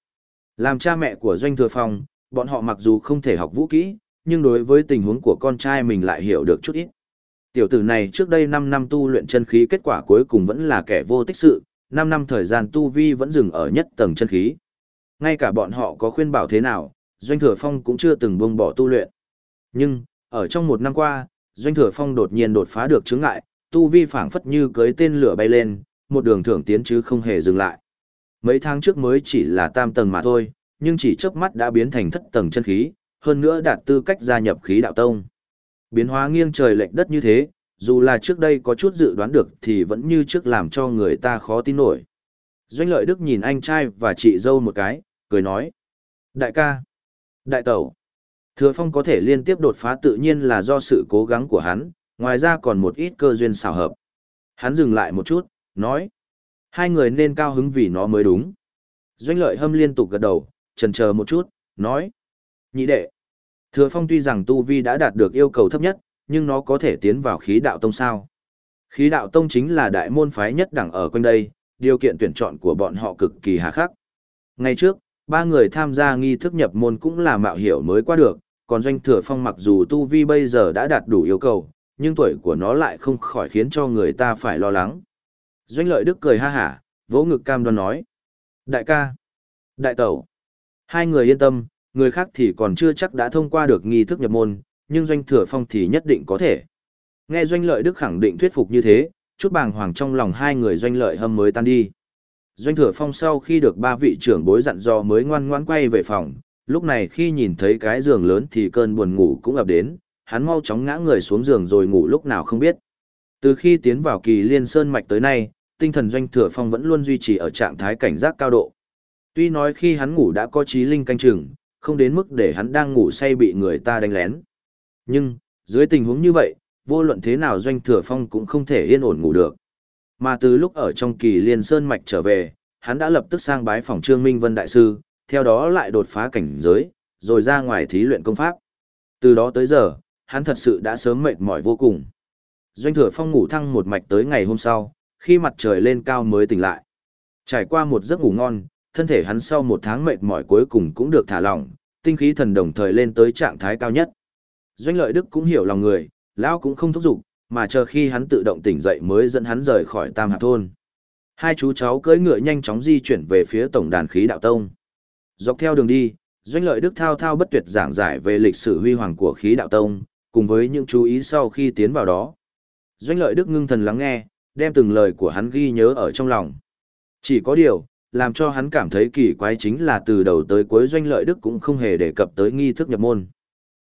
S1: Làm cha mẹ của doanh thừa phong, bọn họ mặc dù không thể học vũ kỹ, nhưng đối với tình huống của con trai mình lại hiểu được chút ít. Tiểu tử này trước đây 5 năm tu luyện chân khí kết quả cuối cùng vẫn là kẻ vô tích sự, 5 năm thời gian tu vi vẫn dừng ở nhất tầng chân khí. Ngay cả bọn họ có khuyên bảo thế nào, Doanh Thừa Phong cũng chưa từng buông bỏ tu luyện. Nhưng, ở trong một năm qua, Doanh Thừa Phong đột nhiên đột phá được chứng ngại, tu vi phảng phất như cưới tên lửa bay lên, một đường thưởng tiến chứ không hề dừng lại. Mấy tháng trước mới chỉ là tam tầng mà thôi, nhưng chỉ chớp mắt đã biến thành thất tầng chân khí, hơn nữa đạt tư cách gia nhập khí đạo tông. Biến hóa nghiêng trời lệch đất như thế, dù là trước đây có chút dự đoán được thì vẫn như trước làm cho người ta khó tin nổi. Doanh lợi đức nhìn anh trai và chị dâu một cái, cười nói. Đại ca, đại tẩu, thừa phong có thể liên tiếp đột phá tự nhiên là do sự cố gắng của hắn, ngoài ra còn một ít cơ duyên xào hợp. Hắn dừng lại một chút, nói. Hai người nên cao hứng vì nó mới đúng. Doanh lợi hâm liên tục gật đầu, trần chờ một chút, nói. Nhị đệ. Thừa phong tuy rằng tu vi đã đạt được yêu cầu thấp nhất, nhưng nó có thể tiến vào khí đạo tông sao. Khí đạo tông chính là đại môn phái nhất đẳng ở quanh đây, điều kiện tuyển chọn của bọn họ cực kỳ hà khắc. Ngày trước, ba người tham gia nghi thức nhập môn cũng là mạo hiểu mới qua được, còn doanh thừa phong mặc dù tu vi bây giờ đã đạt đủ yêu cầu, nhưng tuổi của nó lại không khỏi khiến cho người ta phải lo lắng. Doanh lợi đức cười ha hả, vỗ ngực cam đoan nói. Đại ca, đại tẩu, hai người yên tâm, người khác thì còn chưa chắc đã thông qua được nghi thức nhập môn, nhưng doanh thừa phong thì nhất định có thể. Nghe doanh lợi đức khẳng định thuyết phục như thế, chút bàng hoàng trong lòng hai người doanh lợi hâm mới tan đi. Doanh thừa phong sau khi được ba vị trưởng bối dặn dò mới ngoan ngoãn quay về phòng, lúc này khi nhìn thấy cái giường lớn thì cơn buồn ngủ cũng ập đến, hắn mau chóng ngã người xuống giường rồi ngủ lúc nào không biết. Từ khi tiến vào kỳ liên sơn mạch tới nay, tinh thần doanh thừa phong vẫn luôn duy trì ở trạng thái cảnh giác cao độ. Tuy nói khi hắn ngủ đã có trí linh canh chừng, không đến mức để hắn đang ngủ say bị người ta đánh lén. Nhưng, dưới tình huống như vậy, vô luận thế nào doanh thừa phong cũng không thể yên ổn ngủ được. Mà từ lúc ở trong kỳ liên sơn mạch trở về, hắn đã lập tức sang bái phòng trương Minh Vân Đại Sư, theo đó lại đột phá cảnh giới, rồi ra ngoài thí luyện công pháp. Từ đó tới giờ, hắn thật sự đã sớm mệt mỏi vô cùng. Doanh thừa phong ngủ thăng một mạch tới ngày hôm sau, khi mặt trời lên cao mới tỉnh lại. Trải qua một giấc ngủ ngon, thân thể hắn sau một tháng mệt mỏi cuối cùng cũng được thả lỏng, tinh khí thần đồng thời lên tới trạng thái cao nhất. Doanh lợi đức cũng hiểu lòng người, lão cũng không thúc giục, mà chờ khi hắn tự động tỉnh dậy mới dẫn hắn rời khỏi Tam Hạp thôn. Hai chú cháu cưỡi ngựa nhanh chóng di chuyển về phía tổng đàn khí đạo tông. Dọc theo đường đi, Doanh lợi đức thao thao bất tuyệt giảng giải về lịch sử huy hoàng của khí đạo tông, cùng với những chú ý sau khi tiến vào đó. Doanh lợi đức ngưng thần lắng nghe, đem từng lời của hắn ghi nhớ ở trong lòng. Chỉ có điều, làm cho hắn cảm thấy kỳ quái chính là từ đầu tới cuối doanh lợi đức cũng không hề đề cập tới nghi thức nhập môn.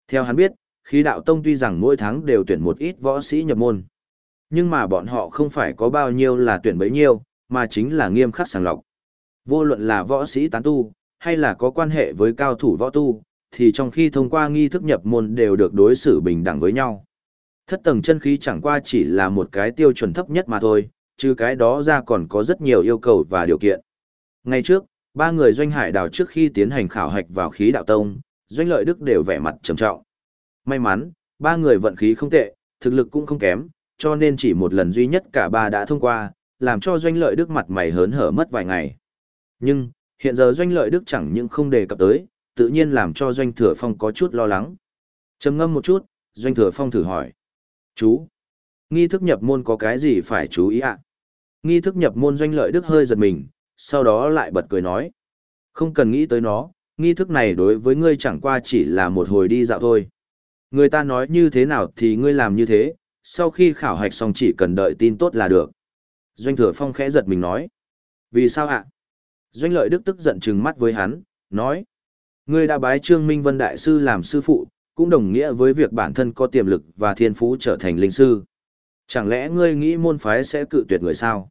S1: Theo hắn biết, khí đạo tông tuy rằng mỗi tháng đều tuyển một ít võ sĩ nhập môn. Nhưng mà bọn họ không phải có bao nhiêu là tuyển bấy nhiêu, mà chính là nghiêm khắc sàng lọc. Vô luận là võ sĩ tán tu, hay là có quan hệ với cao thủ võ tu, thì trong khi thông qua nghi thức nhập môn đều được đối xử bình đẳng với nhau. Thất tầng chân khí chẳng qua chỉ là một cái tiêu chuẩn thấp nhất mà thôi, chứ cái đó ra còn có rất nhiều yêu cầu và điều kiện. Ngay trước, ba người doanh hải đào trước khi tiến hành khảo hạch vào khí đạo tông, doanh lợi đức đều vẻ mặt trầm trọng. May mắn, ba người vận khí không tệ, thực lực cũng không kém, cho nên chỉ một lần duy nhất cả ba đã thông qua, làm cho doanh lợi đức mặt mày hớn hở mất vài ngày. Nhưng, hiện giờ doanh lợi đức chẳng những không đề cập tới, tự nhiên làm cho doanh thừa phong có chút lo lắng. trầm ngâm một chút, doanh thừa phong thử hỏi. Chú, nghi thức nhập môn có cái gì phải chú ý ạ? Nghi thức nhập môn doanh lợi đức hơi giật mình, sau đó lại bật cười nói. Không cần nghĩ tới nó, nghi thức này đối với ngươi chẳng qua chỉ là một hồi đi dạo thôi. Người ta nói như thế nào thì ngươi làm như thế, sau khi khảo hạch xong chỉ cần đợi tin tốt là được. Doanh thừa phong khẽ giật mình nói. Vì sao ạ? Doanh lợi đức tức giận trừng mắt với hắn, nói. Ngươi đã bái Trương Minh Vân Đại Sư làm sư phụ, cũng đồng nghĩa với việc bản thân có tiềm lực và thiên phú trở thành linh sư. Chẳng lẽ ngươi nghĩ môn phái sẽ cự tuyệt người sao?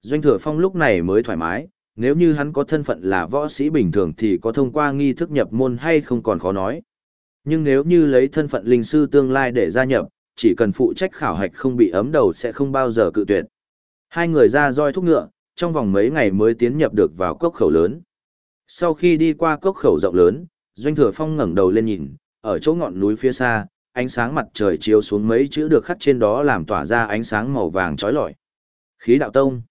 S1: Doanh thừa phong lúc này mới thoải mái, nếu như hắn có thân phận là võ sĩ bình thường thì có thông qua nghi thức nhập môn hay không còn khó nói. Nhưng nếu như lấy thân phận linh sư tương lai để gia nhập, chỉ cần phụ trách khảo hạch không bị ấm đầu sẽ không bao giờ cự tuyệt. Hai người ra roi thúc ngựa, trong vòng mấy ngày mới tiến nhập được vào cốc khẩu lớn. Sau khi đi qua cốc khẩu rộng lớn, Doanh Thừa Phong ngẩng đầu lên nhìn, ở chỗ ngọn núi phía xa, ánh sáng mặt trời chiếu xuống mấy chữ được khắc trên đó làm tỏa ra ánh sáng màu vàng chói lọi. Khí đạo tông.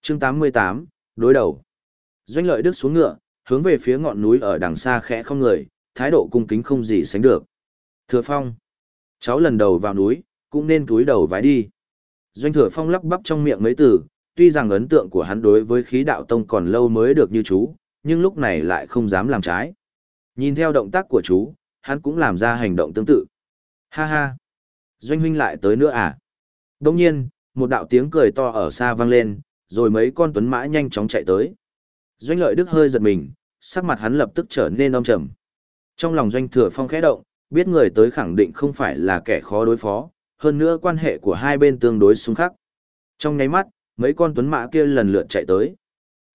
S1: Chương 88, đối đầu. Doanh Lợi Đức xuống ngựa, hướng về phía ngọn núi ở đằng xa khẽ không người, thái độ cung kính không gì sánh được. Thừa Phong. Cháu lần đầu vào núi, cũng nên túi đầu vái đi. Doanh Thừa Phong lắp bắp trong miệng mấy từ, tuy rằng ấn tượng của hắn đối với khí đạo tông còn lâu mới được như chú, nhưng lúc này lại không dám làm trái. Nhìn theo động tác của chú, hắn cũng làm ra hành động tương tự. Ha ha! Doanh huynh lại tới nữa à? Đông nhiên, một đạo tiếng cười to ở xa vang lên, rồi mấy con tuấn mã nhanh chóng chạy tới. Doanh lợi đức hơi giật mình, sắc mặt hắn lập tức trở nên âm trầm. Trong lòng doanh thừa phong khẽ động, biết người tới khẳng định không phải là kẻ khó đối phó, hơn nữa quan hệ của hai bên tương đối xung khắc. Trong nháy mắt, mấy con tuấn mã kia lần lượt chạy tới.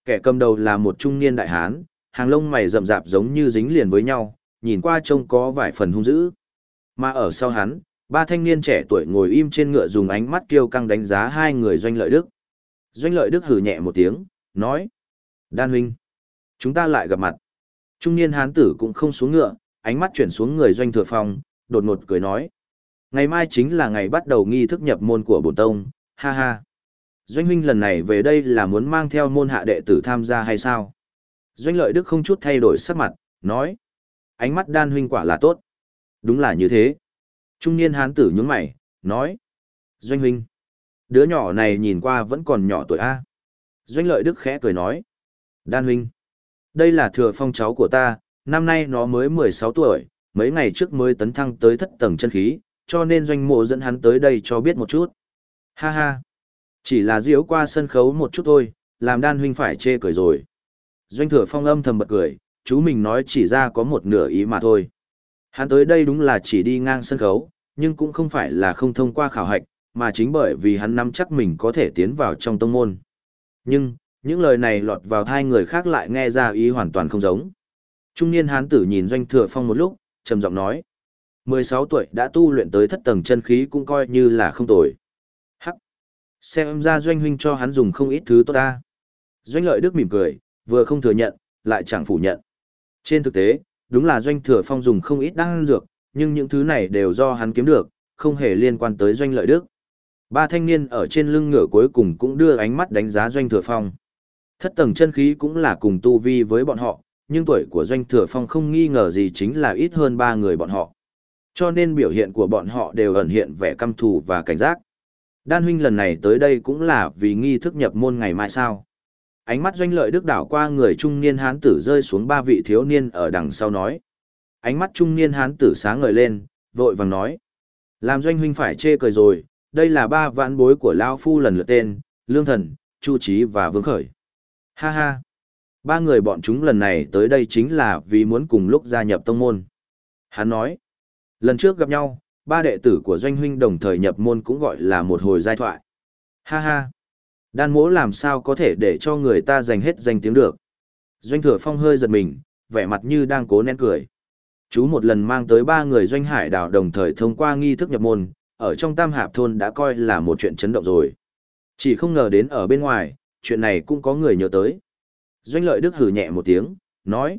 S1: Kẻ cầm đầu là một trung niên đại hán, hàng lông mày rậm rạp giống như dính liền với nhau, nhìn qua trông có vài phần hung dữ. Mà ở sau hắn, ba thanh niên trẻ tuổi ngồi im trên ngựa dùng ánh mắt kiêu căng đánh giá hai người doanh lợi đức. Doanh lợi đức hử nhẹ một tiếng, nói. Đan huynh, chúng ta lại gặp mặt. Trung niên hán tử cũng không xuống ngựa, ánh mắt chuyển xuống người doanh thừa phong, đột ngột cười nói. Ngày mai chính là ngày bắt đầu nghi thức nhập môn của bổn tông, ha ha. Doanh huynh lần này về đây là muốn mang theo môn hạ đệ tử tham gia hay sao? Doanh lợi đức không chút thay đổi sắc mặt, nói. Ánh mắt đan huynh quả là tốt. Đúng là như thế. Trung niên hán tử nhướng mày, nói. Doanh huynh. Đứa nhỏ này nhìn qua vẫn còn nhỏ tuổi A. Doanh lợi đức khẽ cười nói. Đan huynh. Đây là thừa phong cháu của ta, năm nay nó mới 16 tuổi, mấy ngày trước mới tấn thăng tới thất tầng chân khí, cho nên doanh mộ dẫn hắn tới đây cho biết một chút. Ha ha. Chỉ là diễu qua sân khấu một chút thôi, làm đan huynh phải chê cười rồi. Doanh thừa phong âm thầm bật cười, chú mình nói chỉ ra có một nửa ý mà thôi. Hắn tới đây đúng là chỉ đi ngang sân khấu, nhưng cũng không phải là không thông qua khảo hạch, mà chính bởi vì hắn nắm chắc mình có thể tiến vào trong tông môn. Nhưng, những lời này lọt vào hai người khác lại nghe ra ý hoàn toàn không giống. Trung niên hán tử nhìn doanh thừa phong một lúc, trầm giọng nói. 16 tuổi đã tu luyện tới thất tầng chân khí cũng coi như là không tồi. Hắc! Xem ra doanh huynh cho hắn dùng không ít thứ tốt ta. Doanh lợi đức mỉm cười, vừa không thừa nhận, lại chẳng phủ nhận. Trên thực tế, đúng là doanh thừa phong dùng không ít đan dược, nhưng những thứ này đều do hắn kiếm được, không hề liên quan tới doanh lợi đức. Ba thanh niên ở trên lưng ngựa cuối cùng cũng đưa ánh mắt đánh giá doanh thừa phong. Thất tầng chân khí cũng là cùng tu vi với bọn họ, nhưng tuổi của doanh thừa phong không nghi ngờ gì chính là ít hơn ba người bọn họ. Cho nên biểu hiện của bọn họ đều ẩn hiện vẻ căm thù và cảnh giác. Đan huynh lần này tới đây cũng là vì nghi thức nhập môn ngày mai sao. Ánh mắt doanh lợi đức đảo qua người trung niên hán tử rơi xuống ba vị thiếu niên ở đằng sau nói. Ánh mắt trung niên hán tử sáng ngời lên, vội vàng nói. Làm doanh huynh phải chê cười rồi, đây là ba vãn bối của Lao Phu lần lượt tên, Lương Thần, Chu Trí và Vương Khởi. Ha ha! Ba người bọn chúng lần này tới đây chính là vì muốn cùng lúc gia nhập tông môn. Hắn nói, lần trước gặp nhau, ba đệ tử của doanh huynh đồng thời nhập môn cũng gọi là một hồi giai thoại. Ha ha! Đan mỗ làm sao có thể để cho người ta giành hết danh tiếng được. Doanh thừa phong hơi giật mình, vẻ mặt như đang cố nén cười. Chú một lần mang tới ba người doanh hải đảo đồng thời thông qua nghi thức nhập môn, ở trong tam hạp thôn đã coi là một chuyện chấn động rồi. Chỉ không ngờ đến ở bên ngoài, chuyện này cũng có người nhớ tới. Doanh lợi đức hử nhẹ một tiếng, nói.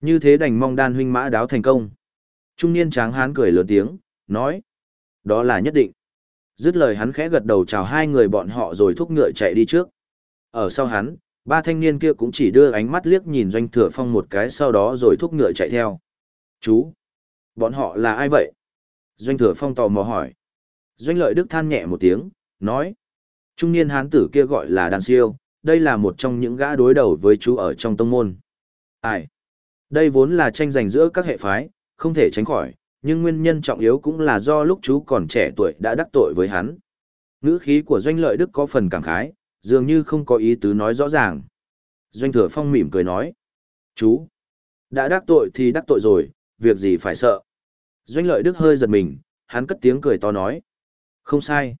S1: Như thế đành mong đan huynh mã đáo thành công. Trung niên tráng hán cười lớn tiếng, nói. Đó là nhất định. Dứt lời hắn khẽ gật đầu chào hai người bọn họ rồi thúc ngựa chạy đi trước. Ở sau hắn, ba thanh niên kia cũng chỉ đưa ánh mắt liếc nhìn doanh thừa phong một cái sau đó rồi thúc ngựa chạy theo. Chú! Bọn họ là ai vậy? Doanh thừa phong tò mò hỏi. Doanh lợi đức than nhẹ một tiếng, nói. Trung niên hán tử kia gọi là đàn siêu, đây là một trong những gã đối đầu với chú ở trong tông môn. Ai? Đây vốn là tranh giành giữa các hệ phái, không thể tránh khỏi, nhưng nguyên nhân trọng yếu cũng là do lúc chú còn trẻ tuổi đã đắc tội với hắn. Ngữ khí của doanh lợi đức có phần cảm khái, dường như không có ý tứ nói rõ ràng. Doanh thừa phong mỉm cười nói. Chú, đã đắc tội thì đắc tội rồi, việc gì phải sợ. Doanh lợi đức hơi giật mình, hắn cất tiếng cười to nói. Không sai.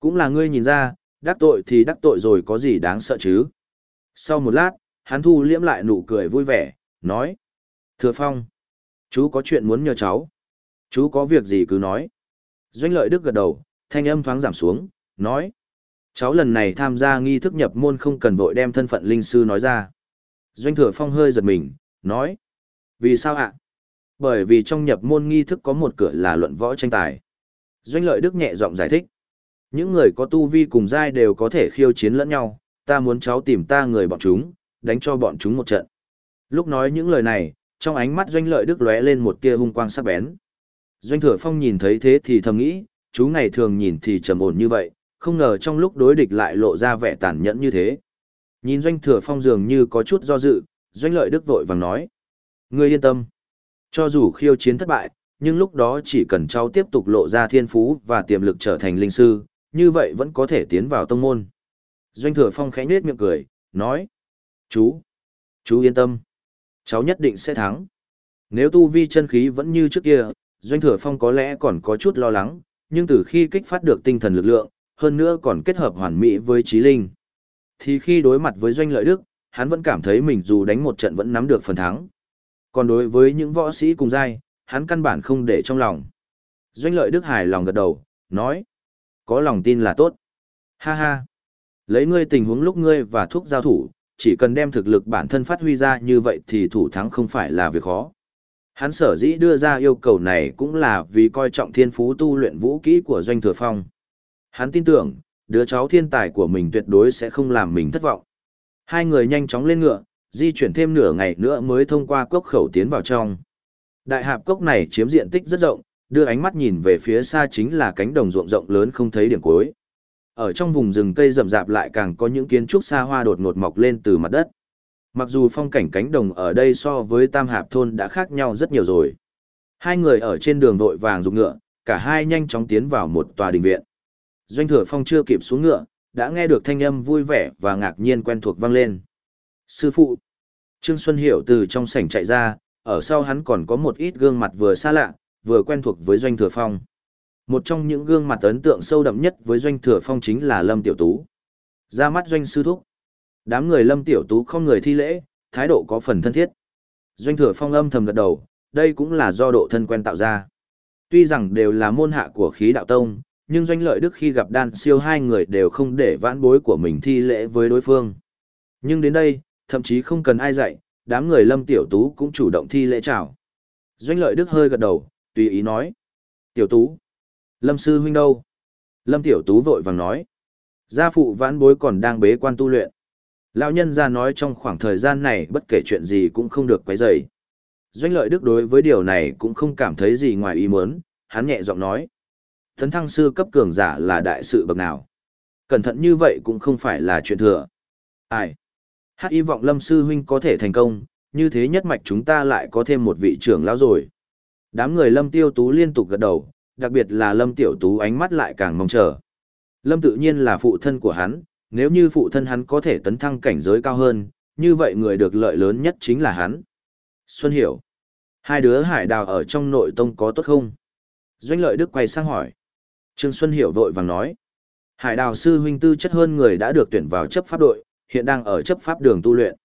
S1: Cũng là ngươi nhìn ra, đắc tội thì đắc tội rồi có gì đáng sợ chứ. Sau một lát, hắn thu liễm lại nụ cười vui vẻ, nói. Thừa phong, chú có chuyện muốn nhờ cháu. Chú có việc gì cứ nói. Doanh lợi đức gật đầu, thanh âm thoáng giảm xuống, nói. Cháu lần này tham gia nghi thức nhập môn không cần vội đem thân phận linh sư nói ra. Doanh thừa phong hơi giật mình, nói. Vì sao ạ? Bởi vì trong nhập môn nghi thức có một cửa là luận võ tranh tài. Doanh lợi đức nhẹ giọng giải thích. Những người có tu vi cùng giai đều có thể khiêu chiến lẫn nhau, ta muốn cháu tìm ta người bọn chúng, đánh cho bọn chúng một trận. Lúc nói những lời này, trong ánh mắt doanh lợi đức lóe lên một tia hung quang sắc bén. Doanh thừa phong nhìn thấy thế thì thầm nghĩ, chú ngày thường nhìn thì trầm ổn như vậy, không ngờ trong lúc đối địch lại lộ ra vẻ tàn nhẫn như thế. Nhìn doanh thừa phong dường như có chút do dự, doanh lợi đức vội vàng nói. Ngươi yên tâm. Cho dù khiêu chiến thất bại, nhưng lúc đó chỉ cần cháu tiếp tục lộ ra thiên phú và tiềm lực trở thành linh sư, như vậy vẫn có thể tiến vào tông môn. Doanh thừa phong khẽ nết miệng cười, nói. Chú, chú yên tâm. Cháu nhất định sẽ thắng. Nếu tu vi chân khí vẫn như trước kia, Doanh thừa phong có lẽ còn có chút lo lắng, nhưng từ khi kích phát được tinh thần lực lượng, hơn nữa còn kết hợp hoàn mỹ với trí linh. Thì khi đối mặt với Doanh lợi đức, hắn vẫn cảm thấy mình dù đánh một trận vẫn nắm được phần thắng. Còn đối với những võ sĩ cùng giai, hắn căn bản không để trong lòng. Doanh lợi đức hài lòng gật đầu, nói. Có lòng tin là tốt. Ha ha. Lấy ngươi tình huống lúc ngươi và thuốc giao thủ, chỉ cần đem thực lực bản thân phát huy ra như vậy thì thủ thắng không phải là việc khó. Hắn sở dĩ đưa ra yêu cầu này cũng là vì coi trọng thiên phú tu luyện vũ kỹ của Doanh Thừa Phong. Hắn tin tưởng, đứa cháu thiên tài của mình tuyệt đối sẽ không làm mình thất vọng. Hai người nhanh chóng lên ngựa, di chuyển thêm nửa ngày nữa mới thông qua cốc khẩu tiến vào trong. Đại hạp cốc này chiếm diện tích rất rộng, đưa ánh mắt nhìn về phía xa chính là cánh đồng ruộng rộng lớn không thấy điểm cuối. Ở trong vùng rừng cây rậm rạp lại càng có những kiến trúc xa hoa đột ngột mọc lên từ mặt đất. Mặc dù phong cảnh cánh đồng ở đây so với tam hạp thôn đã khác nhau rất nhiều rồi. Hai người ở trên đường vội vàng dùng ngựa, cả hai nhanh chóng tiến vào một tòa đình viện. Doanh thừa phong chưa kịp xuống ngựa, đã nghe được thanh âm vui vẻ và ngạc nhiên quen thuộc vang lên. Sư phụ! Trương Xuân Hiểu từ trong sảnh chạy ra, ở sau hắn còn có một ít gương mặt vừa xa lạ, vừa quen thuộc với Doanh Thừa Phong. Một trong những gương mặt ấn tượng sâu đậm nhất với Doanh Thừa Phong chính là Lâm Tiểu Tú. Ra mắt Doanh Sư Thúc. Đám người Lâm Tiểu Tú không người thi lễ, thái độ có phần thân thiết. Doanh Thừa Phong âm thầm gật đầu, đây cũng là do độ thân quen tạo ra. Tuy rằng đều là môn hạ của khí đạo tông, nhưng Doanh Lợi Đức khi gặp đan siêu hai người đều không để vãn bối của mình thi lễ với đối phương. Nhưng đến đây, thậm chí không cần ai dạy, đám người Lâm Tiểu Tú cũng chủ động thi lễ chào. Doanh Lợi Đức hơi gật đầu, tùy ý nói. Tiểu Tú. Lâm Sư Huynh đâu? Lâm Tiểu Tú vội vàng nói. Gia phụ vãn bối còn đang bế quan tu luyện. Lão nhân ra nói trong khoảng thời gian này bất kể chuyện gì cũng không được quấy rầy. Doanh lợi đức đối với điều này cũng không cảm thấy gì ngoài ý muốn, hắn nhẹ giọng nói. Thấn thăng sư cấp cường giả là đại sự bậc nào. Cẩn thận như vậy cũng không phải là chuyện thừa. Ai? Hát hy vọng lâm sư huynh có thể thành công, như thế nhất mạch chúng ta lại có thêm một vị trưởng lão rồi. Đám người lâm tiêu tú liên tục gật đầu, đặc biệt là lâm tiểu tú ánh mắt lại càng mong chờ. Lâm tự nhiên là phụ thân của hắn, nếu như phụ thân hắn có thể tấn thăng cảnh giới cao hơn, như vậy người được lợi lớn nhất chính là hắn. Xuân hiểu. Hai đứa hải đào ở trong nội tông có tốt không? Doanh lợi đức quay sang hỏi. Trương Xuân hiểu vội vàng nói. Hải đào sư huynh tư chất hơn người đã được tuyển vào chấp pháp đội, hiện đang ở chấp pháp đường tu luyện.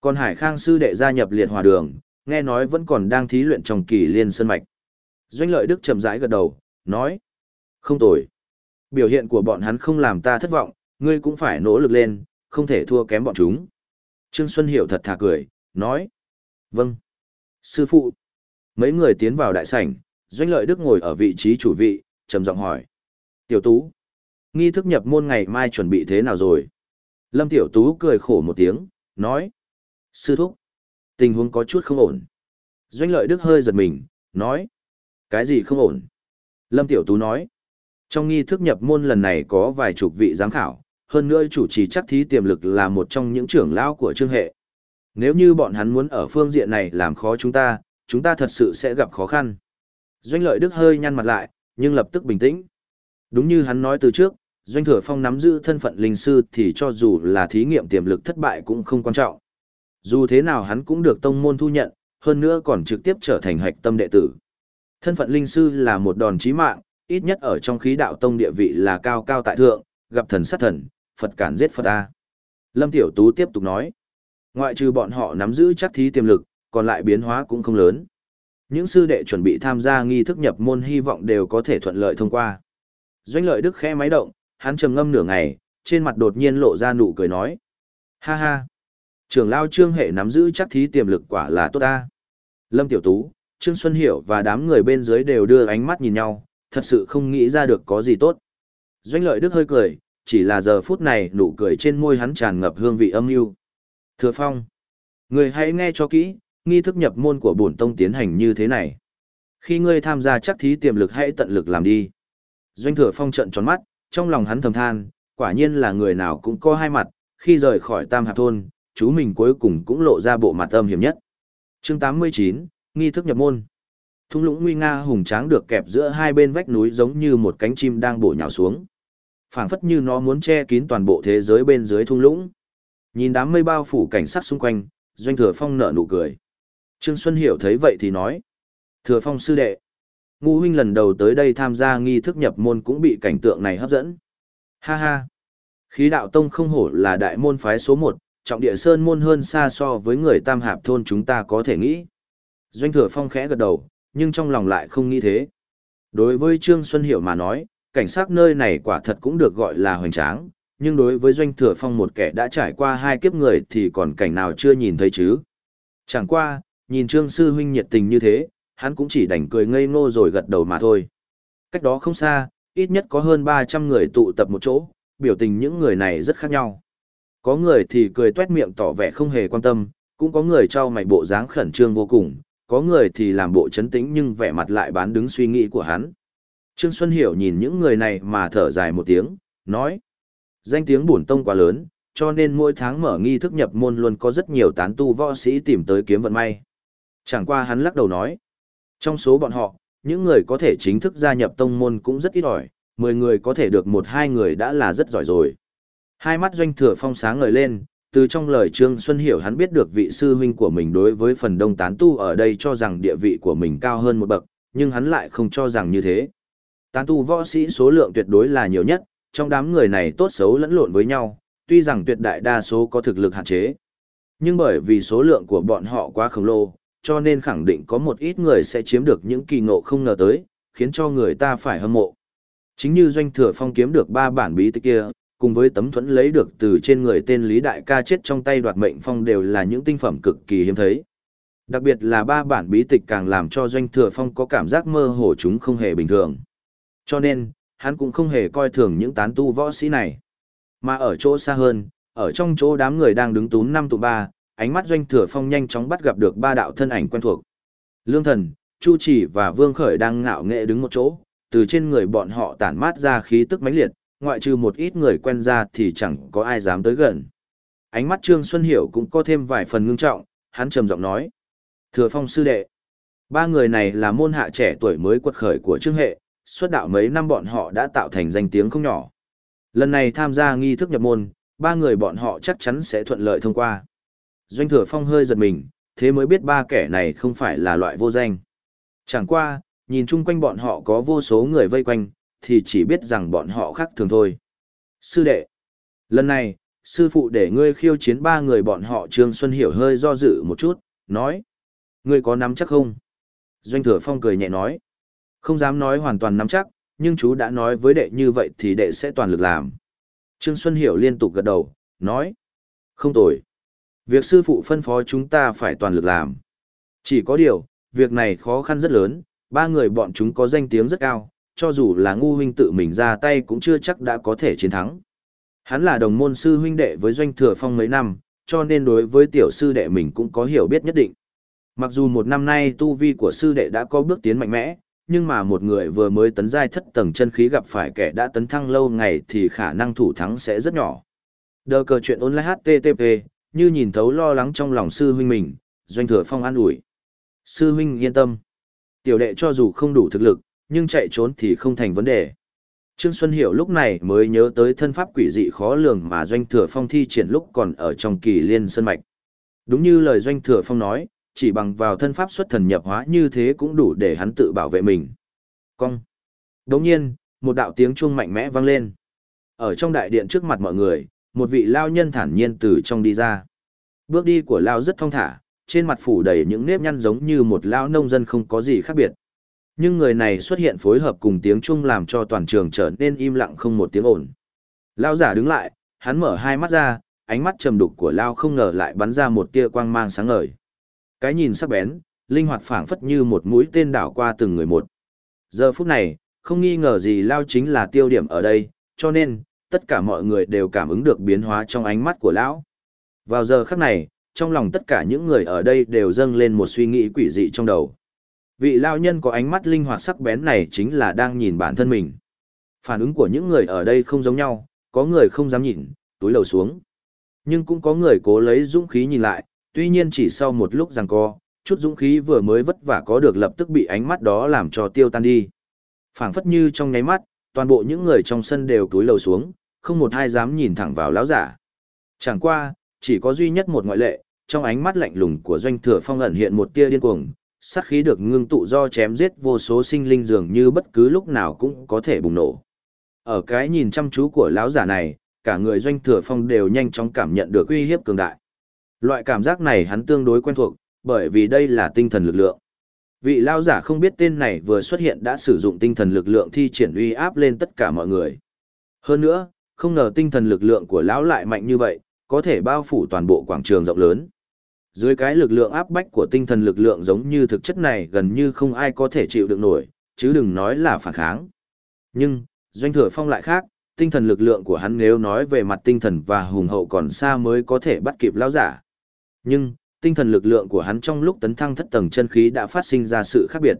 S1: Còn Hải Khang sư đệ gia nhập liệt hòa đường, nghe nói vẫn còn đang thí luyện trong kỳ liên sơn mạch. Doanh lợi đức chậm rãi gật đầu, nói. Không tồi. Biểu hiện của bọn hắn không làm ta thất vọng, ngươi cũng phải nỗ lực lên, không thể thua kém bọn chúng. Trương Xuân Hiểu thật thà cười, nói. Vâng. Sư phụ. Mấy người tiến vào đại sảnh, Doanh Lợi Đức ngồi ở vị trí chủ vị, trầm giọng hỏi. Tiểu Tú. Nghi thức nhập môn ngày mai chuẩn bị thế nào rồi? Lâm Tiểu Tú cười khổ một tiếng, nói. Sư thúc. Tình huống có chút không ổn. Doanh Lợi Đức hơi giật mình, nói. Cái gì không ổn? Lâm Tiểu Tú nói. Trong nghi thức nhập môn lần này có vài chục vị giám khảo, hơn nữa chủ trì chắc thí tiềm lực là một trong những trưởng lão của trương hệ. Nếu như bọn hắn muốn ở phương diện này làm khó chúng ta, chúng ta thật sự sẽ gặp khó khăn. Doanh lợi đức hơi nhăn mặt lại, nhưng lập tức bình tĩnh. Đúng như hắn nói từ trước, Doanh Thừa Phong nắm giữ thân phận linh sư thì cho dù là thí nghiệm tiềm lực thất bại cũng không quan trọng. Dù thế nào hắn cũng được tông môn thu nhận, hơn nữa còn trực tiếp trở thành hạch tâm đệ tử. Thân phận linh sư là một đòn chí mạng, ít nhất ở trong khí đạo tông địa vị là cao cao tại thượng, gặp thần sát thần, Phật cản giết Phật A. Lâm Tiểu Tú tiếp tục nói, ngoại trừ bọn họ nắm giữ chắc thí tiềm lực, còn lại biến hóa cũng không lớn. Những sư đệ chuẩn bị tham gia nghi thức nhập môn hy vọng đều có thể thuận lợi thông qua. Doanh lợi đức khẽ máy động, hắn trầm ngâm nửa ngày, trên mặt đột nhiên lộ ra nụ cười nói. Ha ha! Trưởng lao trương hệ nắm giữ chắc thí tiềm lực quả là tốt ta. Lâm Tiểu Tú, Trương Xuân Hiểu và đám người bên dưới đều đưa ánh mắt nhìn nhau, thật sự không nghĩ ra được có gì tốt. Doanh lợi đức hơi cười, chỉ là giờ phút này nụ cười trên môi hắn tràn ngập hương vị âm mưu. Thừa Phong, người hãy nghe cho kỹ, nghi thức nhập môn của bổn tông tiến hành như thế này. Khi ngươi tham gia chắc thí tiềm lực hãy tận lực làm đi. Doanh Thừa Phong trợn tròn mắt, trong lòng hắn thầm than, quả nhiên là người nào cũng có hai mặt, khi rời khỏi Tam Hạp thôn, chú mình cuối cùng cũng lộ ra bộ mặt âm hiểm nhất. Chương 89, nghi thức nhập môn. Thung lũng nguy nga hùng tráng được kẹp giữa hai bên vách núi giống như một cánh chim đang bổ nhào xuống. Phảng phất như nó muốn che kín toàn bộ thế giới bên dưới thung lũng. Nhìn đám mây bao phủ cảnh sát xung quanh, Doanh Thừa Phong nở nụ cười. Trương Xuân Hiểu thấy vậy thì nói: "Thừa Phong sư đệ, Ngô huynh lần đầu tới đây tham gia nghi thức nhập môn cũng bị cảnh tượng này hấp dẫn. Ha ha! Khí đạo tông không hổ là đại môn phái số một, trọng địa sơn môn hơn xa so với người tam hạp thôn chúng ta có thể nghĩ. Doanh thừa phong khẽ gật đầu, nhưng trong lòng lại không nghĩ thế. Đối với Trương Xuân Hiểu mà nói, cảnh sát nơi này quả thật cũng được gọi là hoành tráng, nhưng đối với Doanh thừa phong một kẻ đã trải qua hai kiếp người thì còn cảnh nào chưa nhìn thấy chứ. Chẳng qua, nhìn Trương Sư Huynh nhiệt tình như thế, hắn cũng chỉ đành cười ngây ngô rồi gật đầu mà thôi. Cách đó không xa, ít nhất có hơn 300 người tụ tập một chỗ, biểu tình những người này rất khác nhau. Có người thì cười tuét miệng tỏ vẻ không hề quan tâm, cũng có người trao mày bộ dáng khẩn trương vô cùng, có người thì làm bộ chấn tĩnh nhưng vẻ mặt lại bán đứng suy nghĩ của hắn. Trương Xuân Hiểu nhìn những người này mà thở dài một tiếng, nói. Danh tiếng bổn tông quá lớn, cho nên mỗi tháng mở nghi thức nhập môn luôn có rất nhiều tán tu võ sĩ tìm tới kiếm vận may. Chẳng qua hắn lắc đầu nói. Trong số bọn họ, những người có thể chính thức gia nhập tông môn cũng rất ít ỏi, 10 người có thể được một hai người đã là rất giỏi rồi. Hai mắt doanh thừa phong sáng ngời lên, từ trong lời Trương Xuân Hiểu hắn biết được vị sư huynh của mình đối với phần đông tán tu ở đây cho rằng địa vị của mình cao hơn một bậc, nhưng hắn lại không cho rằng như thế. Tán tu võ sĩ số lượng tuyệt đối là nhiều nhất, trong đám người này tốt xấu lẫn lộn với nhau, tuy rằng tuyệt đại đa số có thực lực hạn chế. Nhưng bởi vì số lượng của bọn họ quá khổng lồ, cho nên khẳng định có một ít người sẽ chiếm được những kỳ ngộ không ngờ tới, khiến cho người ta phải hâm mộ. Chính như doanh thừa phong kiếm được ba bản bí tịch kia, cùng với tấm thuẫn lấy được từ trên người tên Lý Đại ca chết trong tay đoạt mệnh phong đều là những tinh phẩm cực kỳ hiếm thấy. Đặc biệt là ba bản bí tịch càng làm cho doanh thừa phong có cảm giác mơ hồ chúng không hề bình thường. Cho nên, hắn cũng không hề coi thường những tán tu võ sĩ này. Mà ở chỗ xa hơn, ở trong chỗ đám người đang đứng túm năm tụ ba, ánh mắt doanh thừa phong nhanh chóng bắt gặp được ba đạo thân ảnh quen thuộc. Lương thần, Chu Chỉ và Vương Khởi đang ngạo nghệ đứng một chỗ, từ trên người bọn họ tản mát ra khí tức mãnh liệt, ngoại trừ một ít người quen ra thì chẳng có ai dám tới gần. Ánh mắt Trương Xuân Hiểu cũng có thêm vài phần ngưng trọng, hắn trầm giọng nói. Thừa phong sư đệ. Ba người này là môn hạ trẻ tuổi mới quật khởi của Trương Hệ, xuất đạo mấy năm bọn họ đã tạo thành danh tiếng không nhỏ. Lần này tham gia nghi thức nhập môn, ba người bọn họ chắc chắn sẽ thuận lợi thông qua. Doanh thừa phong hơi giật mình, thế mới biết ba kẻ này không phải là loại vô danh. Chẳng qua, nhìn chung quanh bọn họ có vô số người vây quanh, thì chỉ biết rằng bọn họ khác thường thôi. Sư đệ, lần này, sư phụ để ngươi khiêu chiến ba người bọn họ Trương Xuân Hiểu hơi do dự một chút, nói. Ngươi có nắm chắc không? Doanh thừa phong cười nhẹ nói. Không dám nói hoàn toàn nắm chắc, nhưng chú đã nói với đệ như vậy thì đệ sẽ toàn lực làm. Trương Xuân Hiểu liên tục gật đầu, nói. Không tồi. Việc sư phụ phân phó chúng ta phải toàn lực làm. Chỉ có điều, việc này khó khăn rất lớn, ba người bọn chúng có danh tiếng rất cao, cho dù là ngu huynh tự mình ra tay cũng chưa chắc đã có thể chiến thắng. Hắn là đồng môn sư huynh đệ với doanh thừa phong mấy năm, cho nên đối với tiểu sư đệ mình cũng có hiểu biết nhất định. Mặc dù một năm nay tu vi của sư đệ đã có bước tiến mạnh mẽ, nhưng mà một người vừa mới tấn giai thất tầng chân khí gặp phải kẻ đã tấn thăng lâu ngày thì khả năng thủ thắng sẽ rất nhỏ. Đờ cờ chuyện online HTTP, như nhìn thấu lo lắng trong lòng sư huynh mình, doanh thừa phong an ủi. Sư huynh yên tâm. Tiểu đệ cho dù không đủ thực lực, nhưng chạy trốn thì không thành vấn đề. Trương Xuân Hiểu lúc này mới nhớ tới thân pháp quỷ dị khó lường mà Doanh Thừa Phong thi triển lúc còn ở trong kỳ liên sơn mạch. Đúng như lời Doanh Thừa Phong nói, chỉ bằng vào thân pháp xuất thần nhập hóa như thế cũng đủ để hắn tự bảo vệ mình. Cong. Đồng nhiên, một đạo tiếng chuông mạnh mẽ vang lên. Ở trong đại điện trước mặt mọi người, một vị lao nhân thản nhiên từ trong đi ra. Bước đi của lao rất thong thả, trên mặt phủ đầy những nếp nhăn giống như một lao nông dân không có gì khác biệt. Nhưng người này xuất hiện phối hợp cùng tiếng chuông làm cho toàn trường trở nên im lặng không một tiếng ồn. Lao giả đứng lại, hắn mở hai mắt ra, ánh mắt trầm đục của Lao không ngờ lại bắn ra một tia quang mang sáng ngời. Cái nhìn sắc bén, linh hoạt phảng phất như một mũi tên đảo qua từng người một. Giờ phút này, không nghi ngờ gì Lao chính là tiêu điểm ở đây, cho nên, tất cả mọi người đều cảm ứng được biến hóa trong ánh mắt của Lão. Vào giờ khắc này, trong lòng tất cả những người ở đây đều dâng lên một suy nghĩ quỷ dị trong đầu. Vị lao nhân có ánh mắt linh hoạt sắc bén này chính là đang nhìn bản thân mình. Phản ứng của những người ở đây không giống nhau, có người không dám nhìn, túi lầu xuống. Nhưng cũng có người cố lấy dũng khí nhìn lại, tuy nhiên chỉ sau một lúc rằng co, chút dũng khí vừa mới vất vả có được lập tức bị ánh mắt đó làm cho tiêu tan đi. phảng phất như trong nháy mắt, toàn bộ những người trong sân đều túi lầu xuống, không một ai dám nhìn thẳng vào lão giả. Chẳng qua, chỉ có duy nhất một ngoại lệ, trong ánh mắt lạnh lùng của doanh thừa phong ẩn hiện một tia điên cuồng, sát khí được ngưng tụ do chém giết vô số sinh linh dường như bất cứ lúc nào cũng có thể bùng nổ. Ở cái nhìn chăm chú của lão giả này, cả người doanh thừa phong đều nhanh chóng cảm nhận được uy hiếp cường đại. Loại cảm giác này hắn tương đối quen thuộc, bởi vì đây là tinh thần lực lượng. Vị lão giả không biết tên này vừa xuất hiện đã sử dụng tinh thần lực lượng thi triển uy áp lên tất cả mọi người. Hơn nữa, không ngờ tinh thần lực lượng của lão lại mạnh như vậy, có thể bao phủ toàn bộ quảng trường rộng lớn. Dưới cái lực lượng áp bách của tinh thần lực lượng giống như thực chất này gần như không ai có thể chịu được nổi, chứ đừng nói là phản kháng. Nhưng, Doanh Thừa Phong lại khác, tinh thần lực lượng của hắn nếu nói về mặt tinh thần và hùng hậu còn xa mới có thể bắt kịp lão giả. Nhưng, tinh thần lực lượng của hắn trong lúc tấn thăng thất tầng chân khí đã phát sinh ra sự khác biệt.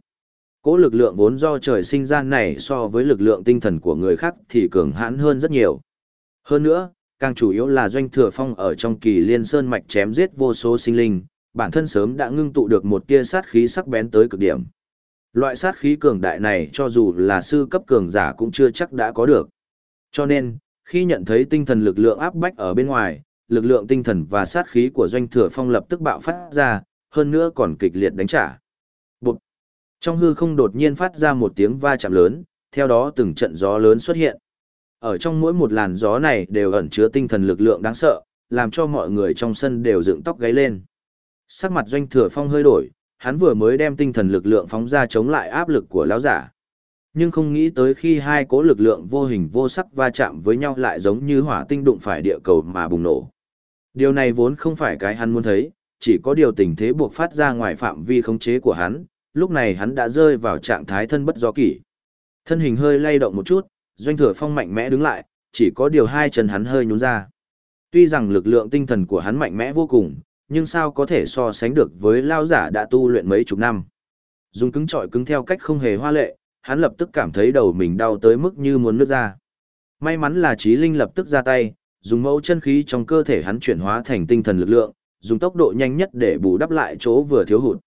S1: Cố lực lượng vốn do trời sinh ra này so với lực lượng tinh thần của người khác thì cường hãn hơn rất nhiều. Hơn nữa, càng chủ yếu là doanh thừa phong ở trong kỳ liên sơn mạch chém giết vô số sinh linh, bản thân sớm đã ngưng tụ được một tia sát khí sắc bén tới cực điểm. Loại sát khí cường đại này cho dù là sư cấp cường giả cũng chưa chắc đã có được. Cho nên, khi nhận thấy tinh thần lực lượng áp bách ở bên ngoài, lực lượng tinh thần và sát khí của doanh thừa phong lập tức bạo phát ra, hơn nữa còn kịch liệt đánh trả. Bụt! Trong hư không đột nhiên phát ra một tiếng va chạm lớn, theo đó từng trận gió lớn xuất hiện. Ở trong mỗi một làn gió này đều ẩn chứa tinh thần lực lượng đáng sợ, làm cho mọi người trong sân đều dựng tóc gáy lên. Sắc mặt doanh thừa phong hơi đổi, hắn vừa mới đem tinh thần lực lượng phóng ra chống lại áp lực của lão giả. Nhưng không nghĩ tới khi hai cố lực lượng vô hình vô sắc va chạm với nhau lại giống như hỏa tinh đụng phải địa cầu mà bùng nổ. Điều này vốn không phải cái hắn muốn thấy, chỉ có điều tình thế buộc phát ra ngoài phạm vi khống chế của hắn, lúc này hắn đã rơi vào trạng thái thân bất do kỷ. Thân hình hơi lay động một chút, doanh thừa phong mạnh mẽ đứng lại, chỉ có điều hai chân hắn hơi nhún ra. Tuy rằng lực lượng tinh thần của hắn mạnh mẽ vô cùng, nhưng sao có thể so sánh được với lao giả đã tu luyện mấy chục năm. Dùng cứng trọi cứng theo cách không hề hoa lệ, hắn lập tức cảm thấy đầu mình đau tới mức như muốn nứt ra. May mắn là trí linh lập tức ra tay, dùng mẫu chân khí trong cơ thể hắn chuyển hóa thành tinh thần lực lượng, dùng tốc độ nhanh nhất để bù đắp lại chỗ vừa thiếu hụt.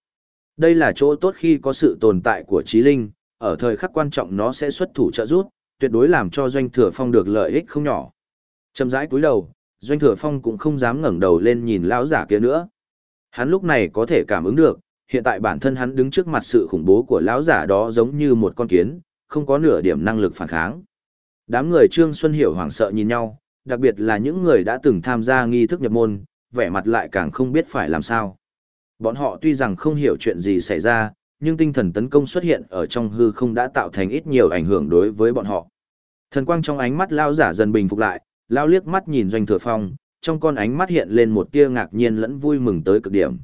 S1: Đây là chỗ tốt khi có sự tồn tại của trí linh, ở thời khắc quan trọng nó sẽ xuất thủ trợ giúp, tuyệt đối làm cho doanh thừa phong được lợi ích không nhỏ. Chậm rãi cúi đầu, doanh thừa phong cũng không dám ngẩng đầu lên nhìn lão giả kia nữa. Hắn lúc này có thể cảm ứng được, hiện tại bản thân hắn đứng trước mặt sự khủng bố của lão giả đó giống như một con kiến, không có nửa điểm năng lực phản kháng. Đám người Trương Xuân Hiểu hoảng sợ nhìn nhau, đặc biệt là những người đã từng tham gia nghi thức nhập môn, vẻ mặt lại càng không biết phải làm sao. Bọn họ tuy rằng không hiểu chuyện gì xảy ra, nhưng tinh thần tấn công xuất hiện ở trong hư không đã tạo thành ít nhiều ảnh hưởng đối với bọn họ. Thần quang trong ánh mắt lao giả dần bình phục lại, lao liếc mắt nhìn doanh thừa phong, trong con ánh mắt hiện lên một tia ngạc nhiên lẫn vui mừng tới cực điểm.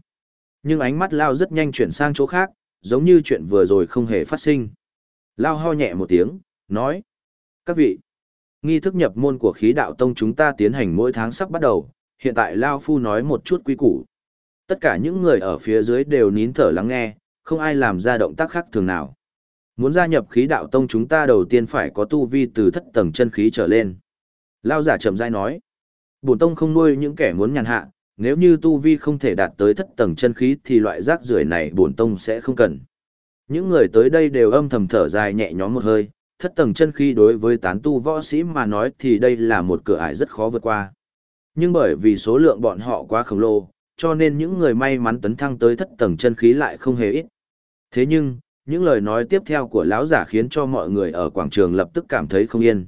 S1: Nhưng ánh mắt lao rất nhanh chuyển sang chỗ khác, giống như chuyện vừa rồi không hề phát sinh. Lao ho nhẹ một tiếng, nói. Các vị, nghi thức nhập môn của khí đạo tông chúng ta tiến hành mỗi tháng sắp bắt đầu, hiện tại Lao Phu nói một chút quy củ. Tất cả những người ở phía dưới đều nín thở lắng nghe, không ai làm ra động tác khác thường nào. Muốn gia nhập khí đạo tông chúng ta đầu tiên phải có tu vi từ thất tầng chân khí trở lên. Lao giả chậm rãi nói, bổn tông không nuôi những kẻ muốn nhàn hạ, nếu như tu vi không thể đạt tới thất tầng chân khí thì loại rác rưởi này bổn tông sẽ không cần. Những người tới đây đều âm thầm thở dài nhẹ nhõm một hơi, thất tầng chân khí đối với tán tu võ sĩ mà nói thì đây là một cửa ải rất khó vượt qua. Nhưng bởi vì số lượng bọn họ quá khổng lồ, cho nên những người may mắn tấn thăng tới thất tầng chân khí lại không hề ít. Thế nhưng, những lời nói tiếp theo của lão giả khiến cho mọi người ở quảng trường lập tức cảm thấy không yên.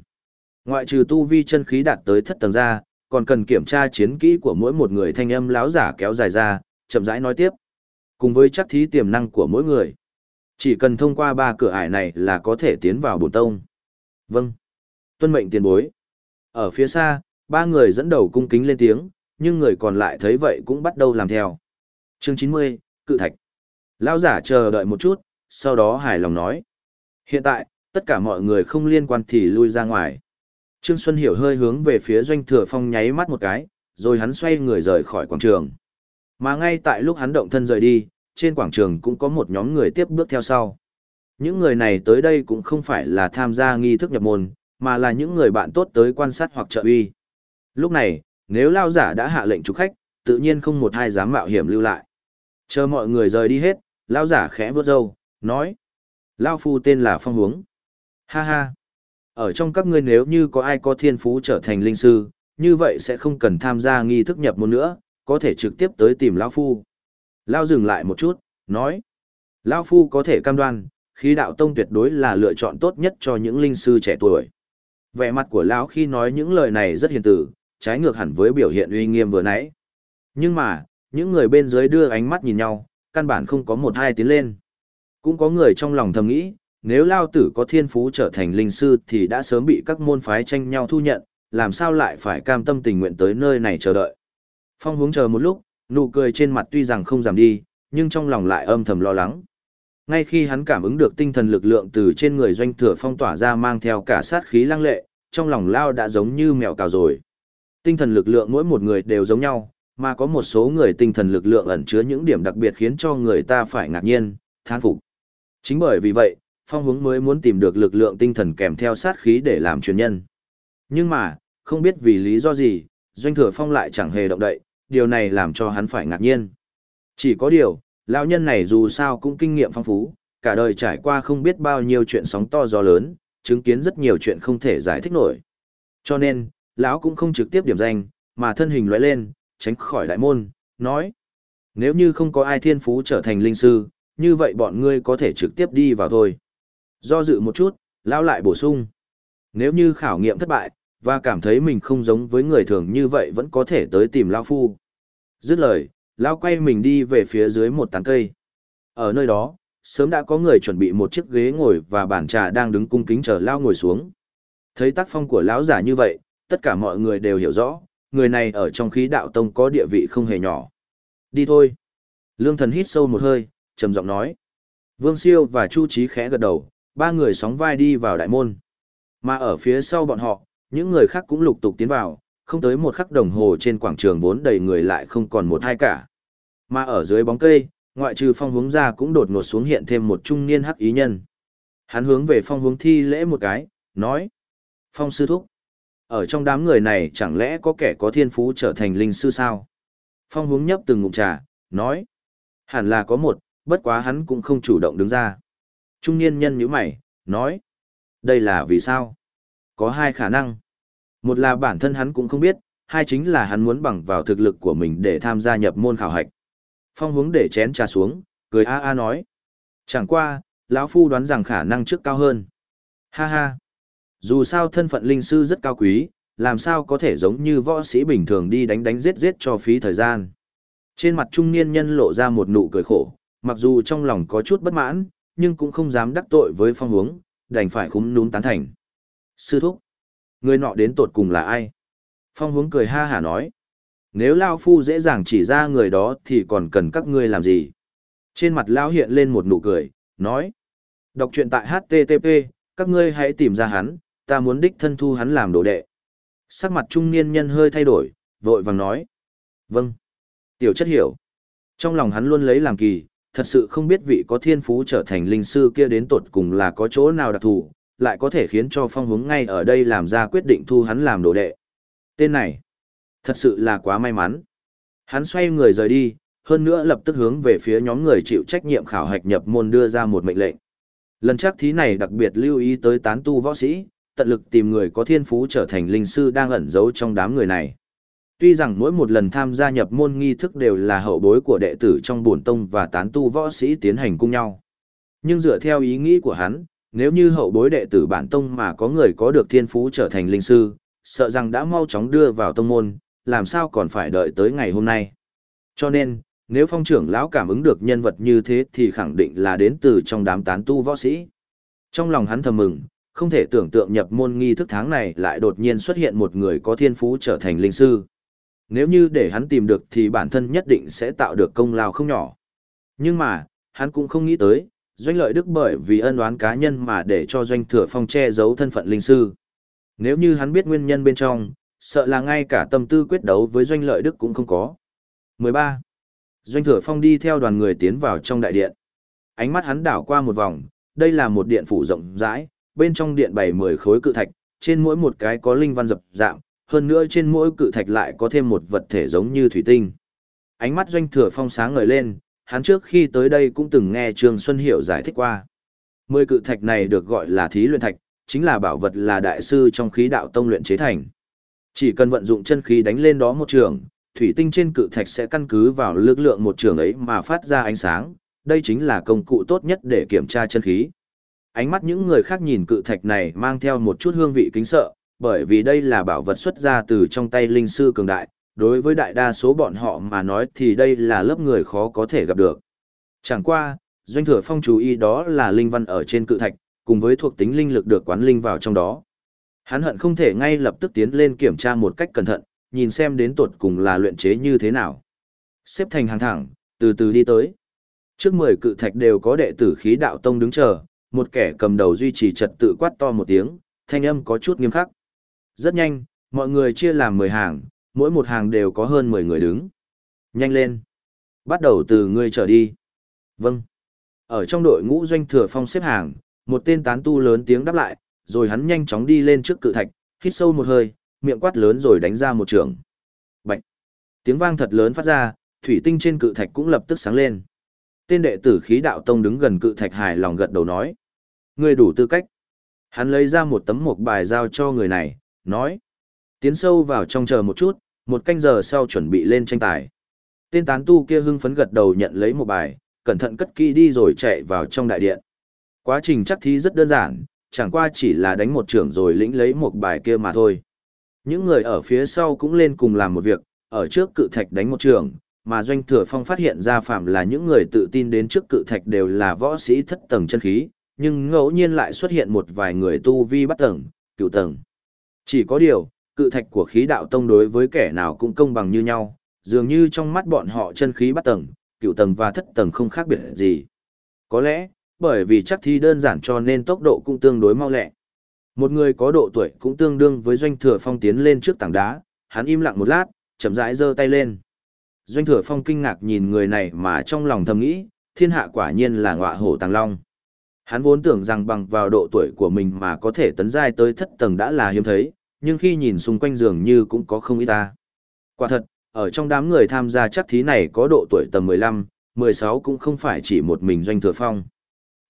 S1: Ngoại trừ tu vi chân khí đạt tới thất tầng ra, còn cần kiểm tra chiến kỹ của mỗi một người thanh âm lão giả kéo dài ra, chậm rãi nói tiếp. Cùng với chắc thí tiềm năng của mỗi người. Chỉ cần thông qua ba cửa ải này là có thể tiến vào bổn tông. Vâng. Tuân mệnh tiền bối. Ở phía xa, ba người dẫn đầu cung kính lên tiếng, nhưng người còn lại thấy vậy cũng bắt đầu làm theo. Chương 90, Cự Thạch. Lão giả chờ đợi một chút, sau đó hài lòng nói. Hiện tại, tất cả mọi người không liên quan thì lui ra ngoài. Trương Xuân Hiểu hơi hướng về phía doanh thừa phong nháy mắt một cái, rồi hắn xoay người rời khỏi quảng trường. Mà ngay tại lúc hắn động thân rời đi, trên quảng trường cũng có một nhóm người tiếp bước theo sau. Những người này tới đây cũng không phải là tham gia nghi thức nhập môn, mà là những người bạn tốt tới quan sát hoặc trợ uy. Lúc này, nếu lao giả đã hạ lệnh trục khách, tự nhiên không một ai dám mạo hiểm lưu lại. Chờ mọi người rời đi hết, lao giả khẽ vớt râu, nói. Lao phu tên là Phong Hướng. Ha ha. Ở trong các ngươi nếu như có ai có thiên phú trở thành linh sư, như vậy sẽ không cần tham gia nghi thức nhập môn nữa, có thể trực tiếp tới tìm Lao phu. Lao dừng lại một chút, nói. Lao phu có thể cam đoan, khí đạo tông tuyệt đối là lựa chọn tốt nhất cho những linh sư trẻ tuổi. Vẻ mặt của Lão khi nói những lời này rất hiền tử, trái ngược hẳn với biểu hiện uy nghiêm vừa nãy. Nhưng mà, những người bên dưới đưa ánh mắt nhìn nhau, căn bản không có một hai tiến lên. Cũng có người trong lòng thầm nghĩ, nếu Lao Tử có thiên phú trở thành linh sư thì đã sớm bị các môn phái tranh nhau thu nhận, làm sao lại phải cam tâm tình nguyện tới nơi này chờ đợi. Phong hướng chờ một lúc, nụ cười trên mặt tuy rằng không giảm đi, nhưng trong lòng lại âm thầm lo lắng. Ngay khi hắn cảm ứng được tinh thần lực lượng từ trên người doanh thừa phong tỏa ra mang theo cả sát khí lăng lệ, trong lòng Lao đã giống như mèo cào rồi. Tinh thần lực lượng mỗi một người đều giống nhau, mà có một số người tinh thần lực lượng ẩn chứa những điểm đặc biệt khiến cho người ta phải ngạc nhiên, thán phục. Chính bởi vì vậy, Phong Hướng mới muốn tìm được lực lượng tinh thần kèm theo sát khí để làm truyền nhân. Nhưng mà, không biết vì lý do gì, Doanh Thừa Phong lại chẳng hề động đậy, điều này làm cho hắn phải ngạc nhiên. Chỉ có điều, lão nhân này dù sao cũng kinh nghiệm phong phú, cả đời trải qua không biết bao nhiêu chuyện sóng to gió lớn, chứng kiến rất nhiều chuyện không thể giải thích nổi. Cho nên, lão cũng không trực tiếp điểm danh, mà thân hình lóe lên, tránh khỏi đại môn, nói: "Nếu như không có ai thiên phú trở thành linh sư, như vậy bọn ngươi có thể trực tiếp đi vào thôi." Do dự một chút, lão lại bổ sung: "Nếu như khảo nghiệm thất bại, và cảm thấy mình không giống với người thường như vậy vẫn có thể tới tìm lão phu." Dứt lời, lão quay mình đi về phía dưới một tán cây. Ở nơi đó, sớm đã có người chuẩn bị một chiếc ghế ngồi và bàn trà đang đứng cung kính chờ lão ngồi xuống. Thấy tác phong của lão giả như vậy, tất cả mọi người đều hiểu rõ, người này ở trong khí đạo tông có địa vị không hề nhỏ. Đi thôi. Lương thần hít sâu một hơi, trầm giọng nói. Vương Siêu và Chu trí khẽ gật đầu, ba người sóng vai đi vào đại môn. Mà ở phía sau bọn họ, những người khác cũng lục tục tiến vào, không tới một khắc đồng hồ trên quảng trường vốn đầy người lại không còn một hai cả. Mà ở dưới bóng cây, ngoại trừ phong hướng ra cũng đột ngột xuống hiện thêm một trung niên hắc ý nhân. Hắn hướng về phong hướng thi lễ một cái, nói. Phong sư thúc. Ở trong đám người này chẳng lẽ có kẻ có thiên phú trở thành linh sư sao? Phong hướng nhấp từng ngụm trà, nói. Hẳn là có một, bất quá hắn cũng không chủ động đứng ra. Trung niên nhân như mày, nói. Đây là vì sao? Có hai khả năng. Một là bản thân hắn cũng không biết, hai chính là hắn muốn bằng vào thực lực của mình để tham gia nhập môn khảo hạch. Phong hướng để chén trà xuống, cười a a nói. Chẳng qua, lão phu đoán rằng khả năng trước cao hơn. Ha ha. Dù sao thân phận linh sư rất cao quý, làm sao có thể giống như võ sĩ bình thường đi đánh đánh giết giết cho phí thời gian. Trên mặt trung niên nhân lộ ra một nụ cười khổ, mặc dù trong lòng có chút bất mãn, nhưng cũng không dám đắc tội với phong hướng, đành phải khúm núm tán thành. Sư thúc, người nọ đến tột cùng là ai? Phong hướng cười ha hả nói. Nếu Lao Phu dễ dàng chỉ ra người đó thì còn cần các ngươi làm gì? Trên mặt Lao hiện lên một nụ cười, nói. Đọc truyện tại HTTP, các ngươi hãy tìm ra hắn, ta muốn đích thân thu hắn làm đồ đệ. Sắc mặt trung niên nhân hơi thay đổi, vội vàng nói. Vâng. Tiểu chất hiểu. Trong lòng hắn luôn lấy làm kỳ, thật sự không biết vị có thiên phú trở thành linh sư kia đến tột cùng là có chỗ nào đặc thù, lại có thể khiến cho phong hướng ngay ở đây làm ra quyết định thu hắn làm đồ đệ. Tên này, thật sự là quá may mắn. Hắn xoay người rời đi, hơn nữa lập tức hướng về phía nhóm người chịu trách nhiệm khảo hạch nhập môn đưa ra một mệnh lệnh. Lần chắc thí này đặc biệt lưu ý tới tán tu võ sĩ, tận lực tìm người có thiên phú trở thành linh sư đang ẩn giấu trong đám người này. Tuy rằng mỗi một lần tham gia nhập môn nghi thức đều là hậu bối của đệ tử trong bổn tông và tán tu võ sĩ tiến hành cùng nhau. Nhưng dựa theo ý nghĩ của hắn, nếu như hậu bối đệ tử bản tông mà có người có được thiên phú trở thành linh sư, sợ rằng đã mau chóng đưa vào tông môn, làm sao còn phải đợi tới ngày hôm nay. Cho nên, nếu phong trưởng lão cảm ứng được nhân vật như thế thì khẳng định là đến từ trong đám tán tu võ sĩ. Trong lòng hắn thầm mừng, không thể tưởng tượng nhập môn nghi thức tháng này lại đột nhiên xuất hiện một người có thiên phú trở thành linh sư. Nếu như để hắn tìm được thì bản thân nhất định sẽ tạo được công lao không nhỏ. Nhưng mà, hắn cũng không nghĩ tới, doanh lợi đức bởi vì ân oán cá nhân mà để cho doanh thừa phong che giấu thân phận linh sư. Nếu như hắn biết nguyên nhân bên trong, sợ là ngay cả tâm tư quyết đấu với doanh lợi đức cũng không có. 13. Doanh thừa phong đi theo đoàn người tiến vào trong đại điện. Ánh mắt hắn đảo qua một vòng, đây là một điện phủ rộng rãi, bên trong điện bày 10 khối cự thạch, trên mỗi một cái có linh văn dập dạng, hơn nữa trên mỗi cự thạch lại có thêm một vật thể giống như thủy tinh. Ánh mắt doanh thừa phong sáng ngời lên, hắn trước khi tới đây cũng từng nghe Trương Xuân Hiểu giải thích qua. Mười cự thạch này được gọi là thí luyện thạch, chính là bảo vật là đại sư trong khí đạo tông luyện chế thành. Chỉ cần vận dụng chân khí đánh lên đó một trường, thủy tinh trên cự thạch sẽ căn cứ vào lực lượng một trường ấy mà phát ra ánh sáng, đây chính là công cụ tốt nhất để kiểm tra chân khí. Ánh mắt những người khác nhìn cự thạch này mang theo một chút hương vị kính sợ, bởi vì đây là bảo vật xuất ra từ trong tay linh sư cường đại, đối với đại đa số bọn họ mà nói thì đây là lớp người khó có thể gặp được. Chẳng qua, doanh thừa phong chú ý đó là linh văn ở trên cự thạch, cùng với thuộc tính linh lực được quán linh vào trong đó. Hắn hận không thể ngay lập tức tiến lên kiểm tra một cách cẩn thận, nhìn xem đến tột cùng là luyện chế như thế nào. Xếp thành hàng thẳng, từ từ đi tới. Trước 10 cự thạch đều có đệ tử khí đạo tông đứng chờ, một kẻ cầm đầu duy trì trật tự quát to một tiếng, thanh âm có chút nghiêm khắc. Rất nhanh, mọi người chia làm 10 hàng, mỗi một hàng đều có hơn 10 người đứng. Nhanh lên. Bắt đầu từ ngươi trở đi. Vâng. Ở trong đội ngũ doanh thừa phong xếp hàng, một tên tán tu lớn tiếng đáp lại, rồi hắn nhanh chóng đi lên trước cự thạch, hít sâu một hơi, miệng quát lớn rồi đánh ra một trường. Bạch. Tiếng vang thật lớn phát ra, thủy tinh trên cự thạch cũng lập tức sáng lên. Tên đệ tử khí đạo tông đứng gần cự thạch hài lòng gật đầu nói. Ngươi đủ tư cách. Hắn lấy ra một tấm mộc bài giao cho người này, nói. Tiến sâu vào trong chờ một chút, một canh giờ sau chuẩn bị lên tranh tài. Tên tán tu kia hưng phấn gật đầu nhận lấy một bài, cẩn thận cất kỹ đi rồi chạy vào trong đại điện. Quá trình chắc thí rất đơn giản, chẳng qua chỉ là đánh một trưởng rồi lĩnh lấy một bài kia mà thôi. Những người ở phía sau cũng lên cùng làm một việc, ở trước cự thạch đánh một trưởng, mà doanh thừa phong phát hiện ra phạm là những người tự tin đến trước cự thạch đều là võ sĩ thất tầng chân khí, nhưng ngẫu nhiên lại xuất hiện một vài người tu vi bắt tầng, cựu tầng. Chỉ có điều, cự thạch của khí đạo tông đối với kẻ nào cũng công bằng như nhau, dường như trong mắt bọn họ chân khí bắt tầng, cựu tầng và thất tầng không khác biệt gì. Có lẽ, bởi vì chắc thi đơn giản cho nên tốc độ cũng tương đối mau lẹ. Một người có độ tuổi cũng tương đương với doanh thừa phong tiến lên trước tảng đá, hắn im lặng một lát, chậm rãi giơ tay lên. Doanh thừa phong kinh ngạc nhìn người này mà trong lòng thầm nghĩ, thiên hạ quả nhiên là ngọa hổ tàng long. Hắn vốn tưởng rằng bằng vào độ tuổi của mình mà có thể tấn giai tới thất tầng đã là hiếm thấy, nhưng khi nhìn xung quanh dường như cũng có không ít ta. Quả thật, ở trong đám người tham gia chắc thí này có độ tuổi tầm 15, 16 cũng không phải chỉ một mình doanh thừa phong.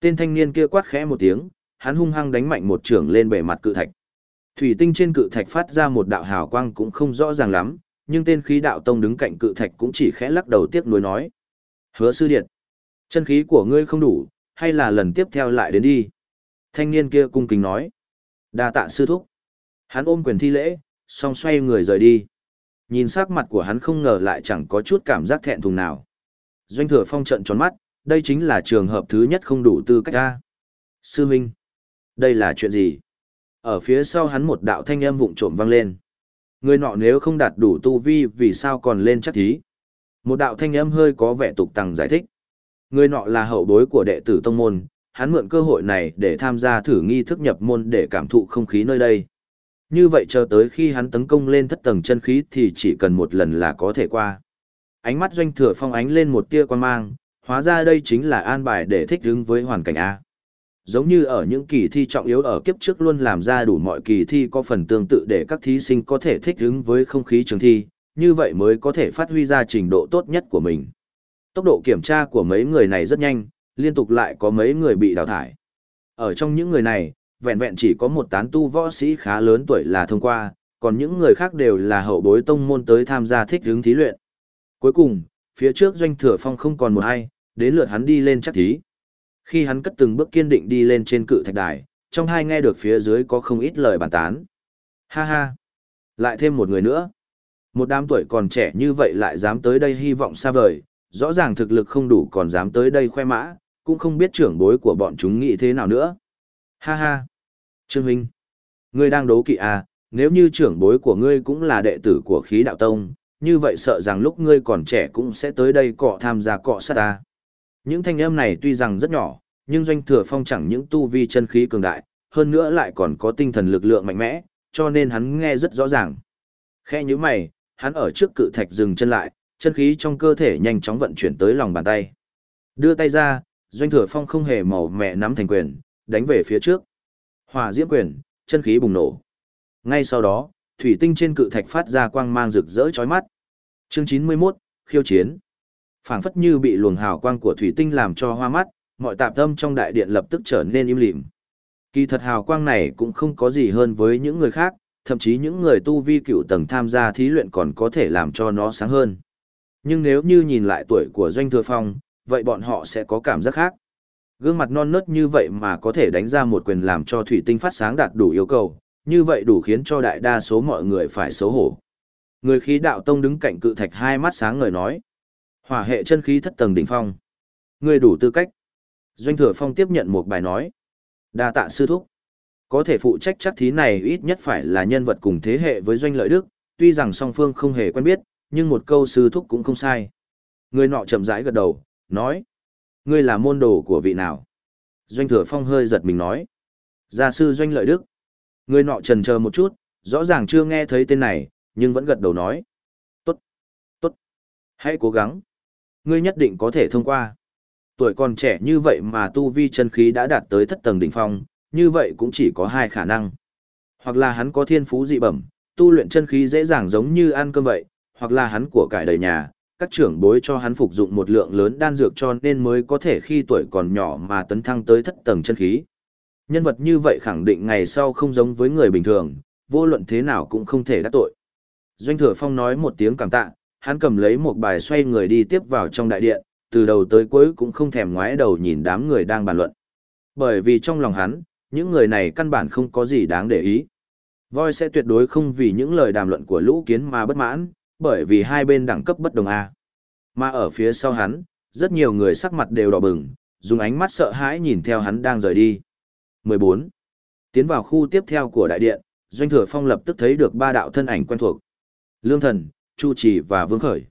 S1: Tên thanh niên kia quát khẽ một tiếng, hắn hung hăng đánh mạnh một trường lên bề mặt cự thạch. Thủy tinh trên cự thạch phát ra một đạo hào quang cũng không rõ ràng lắm, nhưng tên khí đạo tông đứng cạnh cự thạch cũng chỉ khẽ lắc đầu tiếc nuối nói. Hứa sư điệt, chân khí của ngươi không đủ, hay là lần tiếp theo lại đến đi. Thanh niên kia cung kính nói. đa tạ sư thúc. Hắn ôm quyền thi lễ, song xoay người rời đi. Nhìn sắc mặt của hắn không ngờ lại chẳng có chút cảm giác thẹn thùng nào. Doanh thừa phong trận tròn mắt, đây chính là trường hợp thứ nhất không đủ tư cách ra. Sư Minh, đây là chuyện gì? Ở phía sau hắn một đạo thanh âm vụng trộm vang lên. Người nọ nếu không đạt đủ tu vi vì sao còn lên chắc thí? Một đạo thanh âm hơi có vẻ tục tằng giải thích. Người nọ là hậu bối của đệ tử tông môn, hắn mượn cơ hội này để tham gia thử nghi thức nhập môn để cảm thụ không khí nơi đây. Như vậy chờ tới khi hắn tấn công lên thất tầng chân khí thì chỉ cần một lần là có thể qua. Ánh mắt doanh thừa phong ánh lên một tia quan mang, hóa ra đây chính là an bài để thích ứng với hoàn cảnh A. Giống như ở những kỳ thi trọng yếu ở kiếp trước luôn làm ra đủ mọi kỳ thi có phần tương tự để các thí sinh có thể thích ứng với không khí trường thi, như vậy mới có thể phát huy ra trình độ tốt nhất của mình. Tốc độ kiểm tra của mấy người này rất nhanh, liên tục lại có mấy người bị đào thải. Ở trong những người này, vẹn vẹn chỉ có một tán tu võ sĩ khá lớn tuổi là thông qua, còn những người khác đều là hậu bối tông môn tới tham gia thích hướng thí luyện. Cuối cùng, phía trước doanh thừa phong không còn một ai, đến lượt hắn đi lên chắc thí. Khi hắn cất từng bước kiên định đi lên trên cự thạch đài, trong hai nghe được phía dưới có không ít lời bàn tán. Ha ha! Lại thêm một người nữa. Một đám tuổi còn trẻ như vậy lại dám tới đây hy vọng xa vời, rõ ràng thực lực không đủ còn dám tới đây khoe mã, cũng không biết trưởng bối của bọn chúng nghĩ thế nào nữa. Ha ha! Trương Huynh! Ngươi đang đố kỵ à, nếu như trưởng bối của ngươi cũng là đệ tử của khí đạo tông, như vậy sợ rằng lúc ngươi còn trẻ cũng sẽ tới đây cọ tham gia cọ sát ta. Những thanh âm này tuy rằng rất nhỏ, nhưng doanh thừa phong chẳng những tu vi chân khí cường đại, hơn nữa lại còn có tinh thần lực lượng mạnh mẽ, cho nên hắn nghe rất rõ ràng. Khe như mày, hắn ở trước cự thạch dừng chân lại, chân khí trong cơ thể nhanh chóng vận chuyển tới lòng bàn tay. Đưa tay ra, doanh thừa phong không hề màu mẹ nắm thành quyền, đánh về phía trước. Hỏa diễm quyền, chân khí bùng nổ. Ngay sau đó, thủy tinh trên cự thạch phát ra quang mang rực rỡ chói mắt. Chương 91, khiêu chiến. Phảng phất như bị luồng hào quang của thủy tinh làm cho hoa mắt, mọi tạp tâm trong đại điện lập tức trở nên im lìm. Kỳ thật hào quang này cũng không có gì hơn với những người khác, thậm chí những người tu vi cựu tầng tham gia thí luyện còn có thể làm cho nó sáng hơn. Nhưng nếu như nhìn lại tuổi của Doanh Thừa Phong, vậy bọn họ sẽ có cảm giác khác. Gương mặt non nớt như vậy mà có thể đánh ra một quyền làm cho thủy tinh phát sáng đạt đủ yêu cầu, như vậy đủ khiến cho đại đa số mọi người phải xấu hổ. Người khí đạo tông đứng cạnh cự thạch hai mắt sáng ngời nói. Hỏa hệ chân khí thất tầng đỉnh phong. Người đủ tư cách. Doanh thừa phong tiếp nhận một bài nói. đa tạ sư thúc. Có thể phụ trách chắc thí này ít nhất phải là nhân vật cùng thế hệ với doanh lợi đức, tuy rằng song phương không hề quen biết, nhưng một câu sư thúc cũng không sai. Người nọ chậm rãi gật đầu, nói. Ngươi là môn đồ của vị nào? Doanh thừa phong hơi giật mình nói. Gia sư doanh lợi đức. Người nọ trần chờ một chút, rõ ràng chưa nghe thấy tên này, nhưng vẫn gật đầu nói. Tốt, tốt, hãy cố gắng. Ngươi nhất định có thể thông qua. Tuổi còn trẻ như vậy mà tu vi chân khí đã đạt tới thất tầng đỉnh phong, như vậy cũng chỉ có hai khả năng. Hoặc là hắn có thiên phú dị bẩm, tu luyện chân khí dễ dàng giống như ăn cơm vậy, hoặc là hắn của cải đời nhà, các trưởng bối cho hắn phục dụng một lượng lớn đan dược cho nên mới có thể khi tuổi còn nhỏ mà tấn thăng tới thất tầng chân khí. Nhân vật như vậy khẳng định ngày sau không giống với người bình thường, vô luận thế nào cũng không thể đắc tội. Doanh thừa phong nói một tiếng cảm tạ, hắn cầm lấy một bài xoay người đi tiếp vào trong đại điện, từ đầu tới cuối cũng không thèm ngoái đầu nhìn đám người đang bàn luận. Bởi vì trong lòng hắn, những người này căn bản không có gì đáng để ý. Voi sẽ tuyệt đối không vì những lời đàm luận của lũ kiến mà bất mãn, bởi vì hai bên đẳng cấp bất đồng A. Mà ở phía sau hắn, rất nhiều người sắc mặt đều đỏ bừng, dùng ánh mắt sợ hãi nhìn theo hắn đang rời đi. 14. Tiến vào khu tiếp theo của đại điện, Doanh Thừa Phong lập tức thấy được ba đạo thân ảnh quen thuộc. Lương Thần, Chu Trì và Vương Khởi.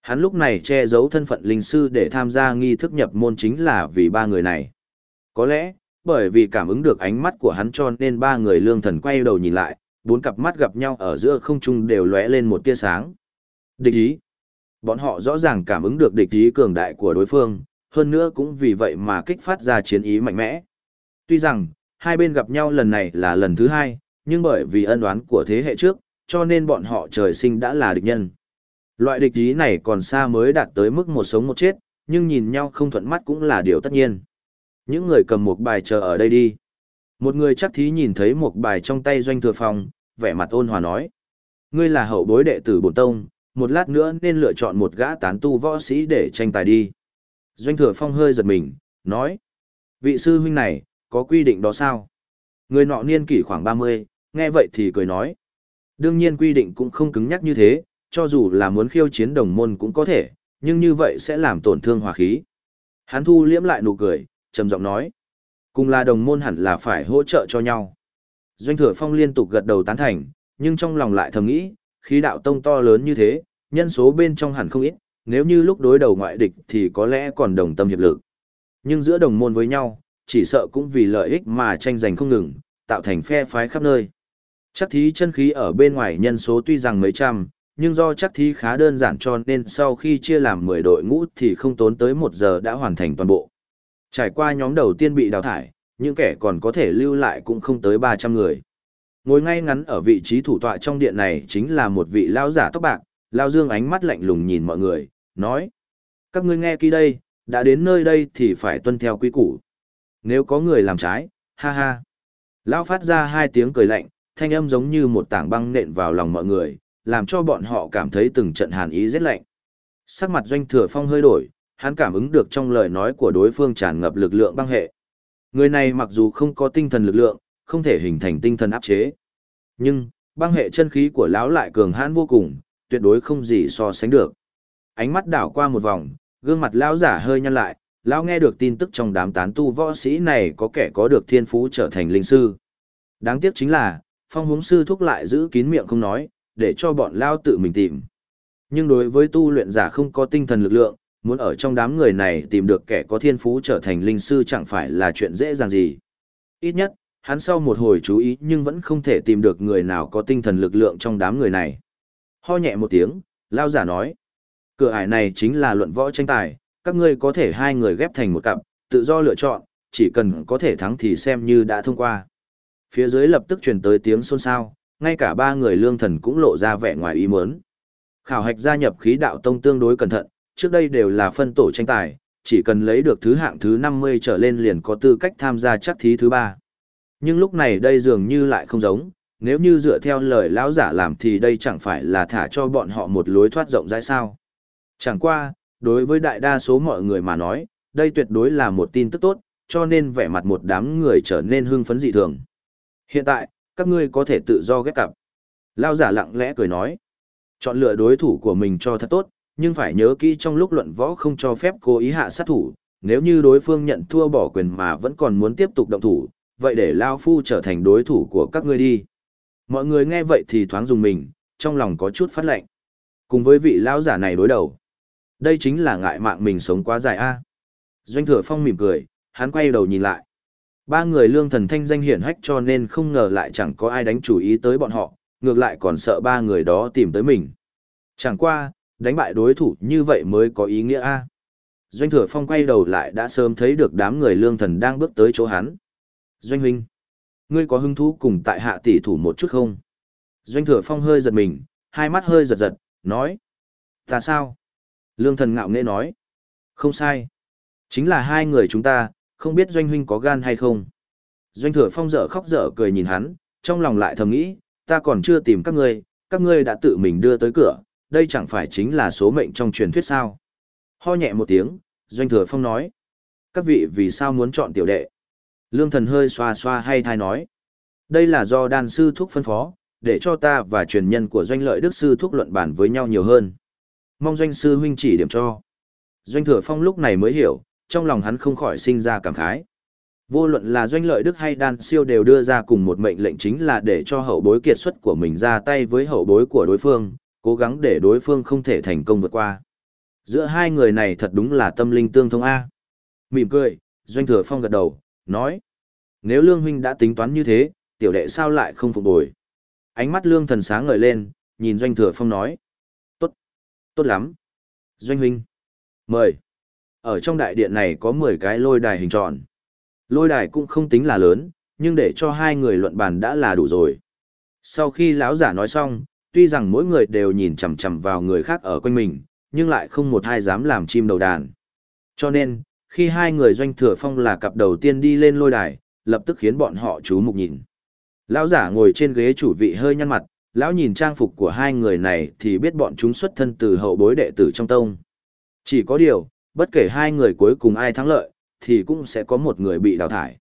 S1: Hắn lúc này che giấu thân phận linh sư để tham gia nghi thức nhập môn chính là vì ba người này. Có lẽ, bởi vì cảm ứng được ánh mắt của hắn cho nên ba người lương thần quay đầu nhìn lại, bốn cặp mắt gặp nhau ở giữa không trung đều lóe lên một tia sáng. Địch ý. Bọn họ rõ ràng cảm ứng được địch ý cường đại của đối phương, hơn nữa cũng vì vậy mà kích phát ra chiến ý mạnh mẽ. Tuy rằng, hai bên gặp nhau lần này là lần thứ hai, nhưng bởi vì ân oán của thế hệ trước, cho nên bọn họ trời sinh đã là địch nhân. Loại địch ý này còn xa mới đạt tới mức một sống một chết, nhưng nhìn nhau không thuận mắt cũng là điều tất nhiên. Những người cầm một bài chờ ở đây đi. Một người chắc thí nhìn thấy một bài trong tay doanh thừa phòng, vẻ mặt ôn hòa nói. Ngươi là hậu bối đệ tử bổn tông, một lát nữa nên lựa chọn một gã tán tu võ sĩ để tranh tài đi. Doanh thừa phong hơi giật mình, nói. Vị sư huynh này, có quy định đó sao? Người nọ niên kỷ khoảng 30, nghe vậy thì cười nói. Đương nhiên quy định cũng không cứng nhắc như thế, cho dù là muốn khiêu chiến đồng môn cũng có thể, nhưng như vậy sẽ làm tổn thương hòa khí. Hắn thu liễm lại nụ cười, trầm giọng nói. Cùng là đồng môn hẳn là phải hỗ trợ cho nhau. Doanh thừa phong liên tục gật đầu tán thành, nhưng trong lòng lại thầm nghĩ, khí đạo tông to lớn như thế, nhân số bên trong hẳn không ít, nếu như lúc đối đầu ngoại địch thì có lẽ còn đồng tâm hiệp lực. Nhưng giữa đồng môn với nhau, chỉ sợ cũng vì lợi ích mà tranh giành không ngừng, tạo thành phe phái khắp nơi. Chắc thí chân khí ở bên ngoài nhân số tuy rằng mấy trăm, nhưng do chắc thí khá đơn giản cho nên sau khi chia làm 10 đội ngũ thì không tốn tới 1 giờ đã hoàn thành toàn bộ. Trải qua nhóm đầu tiên bị đào thải, những kẻ còn có thể lưu lại cũng không tới 300 người. Ngồi ngay ngắn ở vị trí thủ tọa trong điện này chính là một vị lao giả tóc bạc, lao dương ánh mắt lạnh lùng nhìn mọi người, nói. Các ngươi nghe kỹ đây, đã đến nơi đây thì phải tuân theo quy củ. Nếu có người làm trái, ha ha. Lão phát ra hai tiếng cười lạnh, thanh âm giống như một tảng băng nện vào lòng mọi người, làm cho bọn họ cảm thấy từng trận hàn ý rất lạnh. Sắc mặt doanh thừa phong hơi đổi, hắn cảm ứng được trong lời nói của đối phương tràn ngập lực lượng băng hệ. Người này mặc dù không có tinh thần lực lượng, không thể hình thành tinh thần áp chế. Nhưng, băng hệ chân khí của lão lại cường hãn vô cùng, tuyệt đối không gì so sánh được. Ánh mắt đảo qua một vòng, gương mặt lão giả hơi nhăn lại, lão nghe được tin tức trong đám tán tu võ sĩ này có kẻ có được thiên phú trở thành linh sư. Đáng tiếc chính là, phong huống sư thúc lại giữ kín miệng không nói, để cho bọn lão tự mình tìm. Nhưng đối với tu luyện giả không có tinh thần lực lượng, muốn ở trong đám người này tìm được kẻ có thiên phú trở thành linh sư chẳng phải là chuyện dễ dàng gì. Ít nhất, hắn sau một hồi chú ý nhưng vẫn không thể tìm được người nào có tinh thần lực lượng trong đám người này. Ho nhẹ một tiếng, lao giả nói. Cửa ải này chính là luận võ tranh tài, các ngươi có thể hai người ghép thành một cặp, tự do lựa chọn, chỉ cần có thể thắng thì xem như đã thông qua. Phía dưới lập tức truyền tới tiếng xôn xao, ngay cả ba người lương thần cũng lộ ra vẻ ngoài ý muốn. Khảo hạch gia nhập khí đạo tông tương đối cẩn thận, trước đây đều là phân tổ tranh tài, chỉ cần lấy được thứ hạng thứ 50 trở lên liền có tư cách tham gia chắc thí thứ ba. Nhưng lúc này đây dường như lại không giống, nếu như dựa theo lời lão giả làm thì đây chẳng phải là thả cho bọn họ một lối thoát rộng rãi sao. Chẳng qua, đối với đại đa số mọi người mà nói, đây tuyệt đối là một tin tức tốt, cho nên vẻ mặt một đám người trở nên hưng phấn dị thường. Hiện tại, các ngươi có thể tự do ghép cặp. Lão giả lặng lẽ cười nói, chọn lựa đối thủ của mình cho thật tốt, nhưng phải nhớ kỹ trong lúc luận võ không cho phép cố ý hạ sát thủ, nếu như đối phương nhận thua bỏ quyền mà vẫn còn muốn tiếp tục động thủ, vậy để Lao Phu trở thành đối thủ của các ngươi đi. Mọi người nghe vậy thì thoáng dùng mình, trong lòng có chút phát lệnh. Cùng với vị lão giả này đối đầu. Đây chính là ngại mạng mình sống quá dài a. Doanh thừa phong mỉm cười, hắn quay đầu nhìn lại. Ba người lương thần thanh danh hiển hách cho nên không ngờ lại chẳng có ai đánh chủ ý tới bọn họ, ngược lại còn sợ ba người đó tìm tới mình. Chẳng qua, đánh bại đối thủ như vậy mới có ý nghĩa a. Doanh thừa phong quay đầu lại đã sớm thấy được đám người lương thần đang bước tới chỗ hắn. Doanh huynh, ngươi có hứng thú cùng tại hạ tỷ thủ một chút không? Doanh thừa phong hơi giật mình, hai mắt hơi giật giật, nói. Ta sao? Lương thần ngạo nghễ nói. Không sai. Chính là hai người chúng ta, không biết doanh huynh có gan hay không. Doanh thừa phong dở khóc dở cười nhìn hắn, trong lòng lại thầm nghĩ, ta còn chưa tìm các ngươi, các ngươi đã tự mình đưa tới cửa, đây chẳng phải chính là số mệnh trong truyền thuyết sao. Ho nhẹ một tiếng, Doanh Thừa Phong nói. Các vị vì sao muốn chọn tiểu đệ? Lương thần hơi xoa xoa hay thai nói. Đây là do đan sư thúc phân phó, để cho ta và truyền nhân của doanh lợi đức sư thúc luận bản với nhau nhiều hơn. Mong doanh sư huynh chỉ điểm cho. Doanh thừa phong lúc này mới hiểu, trong lòng hắn không khỏi sinh ra cảm khái. Vô luận là doanh lợi đức hay đan siêu đều đưa ra cùng một mệnh lệnh chính là để cho hậu bối kiệt xuất của mình ra tay với hậu bối của đối phương, cố gắng để đối phương không thể thành công vượt qua. Giữa hai người này thật đúng là tâm linh tương thông A. Mỉm cười, doanh thừa phong gật đầu, nói. Nếu lương huynh đã tính toán như thế, tiểu đệ sao lại không phục bồi. Ánh mắt lương thần sáng ngời lên, nhìn doanh thừa phong nói. Tốt, tốt lắm. Doanh huynh, mời. Ở trong đại điện này có 10 cái lôi đài hình tròn. Lôi đài cũng không tính là lớn, nhưng để cho hai người luận bàn đã là đủ rồi. Sau khi lão giả nói xong, tuy rằng mỗi người đều nhìn chằm chằm vào người khác ở quanh mình, nhưng lại không một ai dám làm chim đầu đàn. Cho nên, khi hai người doanh thừa phong là cặp đầu tiên đi lên lôi đài, lập tức khiến bọn họ chú mục nhìn. Lão giả ngồi trên ghế chủ vị hơi nhăn mặt, lão nhìn trang phục của hai người này thì biết bọn chúng xuất thân từ hậu bối đệ tử trong tông. Chỉ có điều, bất kể hai người cuối cùng ai thắng lợi, thì cũng sẽ có một người bị đào thải.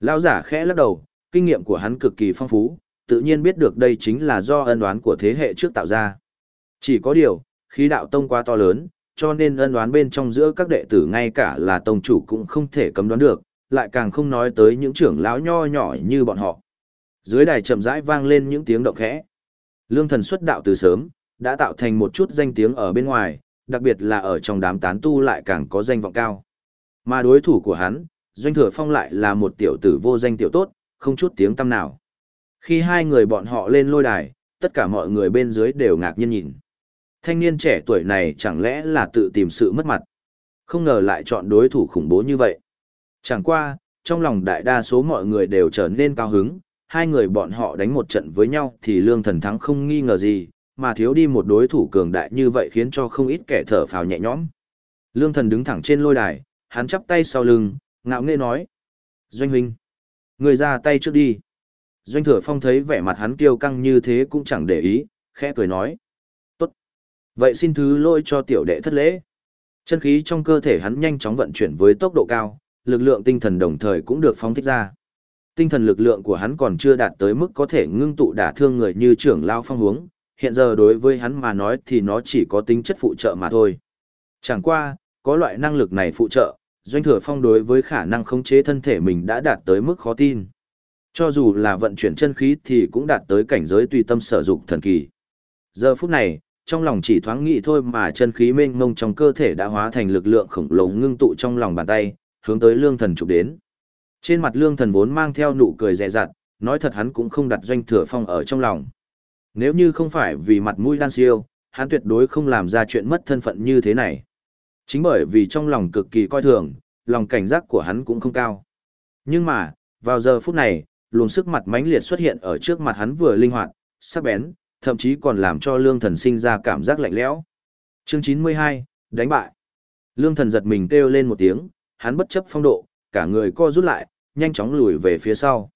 S1: Lão giả khẽ lắc đầu, kinh nghiệm của hắn cực kỳ phong phú, tự nhiên biết được đây chính là do ân đoán của thế hệ trước tạo ra. Chỉ có điều, khí đạo tông quá to lớn, cho nên ân đoán bên trong giữa các đệ tử ngay cả là tông chủ cũng không thể cấm đoán được, lại càng không nói tới những trưởng lão nho nhỏ như bọn họ. Dưới đài chậm rãi vang lên những tiếng động khẽ. Lương thần xuất đạo từ sớm, đã tạo thành một chút danh tiếng ở bên ngoài, đặc biệt là ở trong đám tán tu lại càng có danh vọng cao. Mà đối thủ của hắn, Doanh Thừa Phong lại là một tiểu tử vô danh tiểu tốt, không chút tiếng tăm nào. Khi hai người bọn họ lên lôi đài, tất cả mọi người bên dưới đều ngạc nhiên nhìn. Thanh niên trẻ tuổi này chẳng lẽ là tự tìm sự mất mặt. Không ngờ lại chọn đối thủ khủng bố như vậy. Chẳng qua, trong lòng đại đa số mọi người đều trở nên cao hứng, hai người bọn họ đánh một trận với nhau thì lương thần thắng không nghi ngờ gì, mà thiếu đi một đối thủ cường đại như vậy khiến cho không ít kẻ thở phào nhẹ nhõm. Lương thần đứng thẳng trên lôi đài, hắn chắp tay sau lưng, ngạo nghễ nói. Doanh huynh, Người ra tay trước đi. Doanh thừa phong thấy vẻ mặt hắn kiêu căng như thế cũng chẳng để ý, khẽ cười nói. Tốt. Vậy xin thứ lỗi cho tiểu đệ thất lễ. Chân khí trong cơ thể hắn nhanh chóng vận chuyển với tốc độ cao, lực lượng tinh thần đồng thời cũng được phóng thích ra. Tinh thần lực lượng của hắn còn chưa đạt tới mức có thể ngưng tụ đả thương người như trưởng lao phong huống, hiện giờ đối với hắn mà nói thì nó chỉ có tính chất phụ trợ mà thôi. Chẳng qua, có loại năng lực này phụ trợ, doanh thừa phong đối với khả năng khống chế thân thể mình đã đạt tới mức khó tin. Cho dù là vận chuyển chân khí thì cũng đạt tới cảnh giới tùy tâm sở dụng thần kỳ. Giờ phút này, trong lòng chỉ thoáng nghĩ thôi mà chân khí mênh mông trong cơ thể đã hóa thành lực lượng khổng lồ ngưng tụ trong lòng bàn tay, hướng tới lương thần chụp đến. Trên mặt lương thần vốn mang theo nụ cười dè dặt, nói thật hắn cũng không đặt doanh thừa phong ở trong lòng. Nếu như không phải vì mặt mũi đan siêu, hắn tuyệt đối không làm ra chuyện mất thân phận như thế này. Chính bởi vì trong lòng cực kỳ coi thường, lòng cảnh giác của hắn cũng không cao. Nhưng mà, vào giờ phút này, luồng sức mặt mãnh liệt xuất hiện ở trước mặt hắn vừa linh hoạt, sắc bén, thậm chí còn làm cho lương thần sinh ra cảm giác lạnh lẽo. Chương 92, đánh bại. Lương thần giật mình kêu lên một tiếng, hắn bất chấp phong độ, cả người co rút lại, nhanh chóng lùi về phía sau.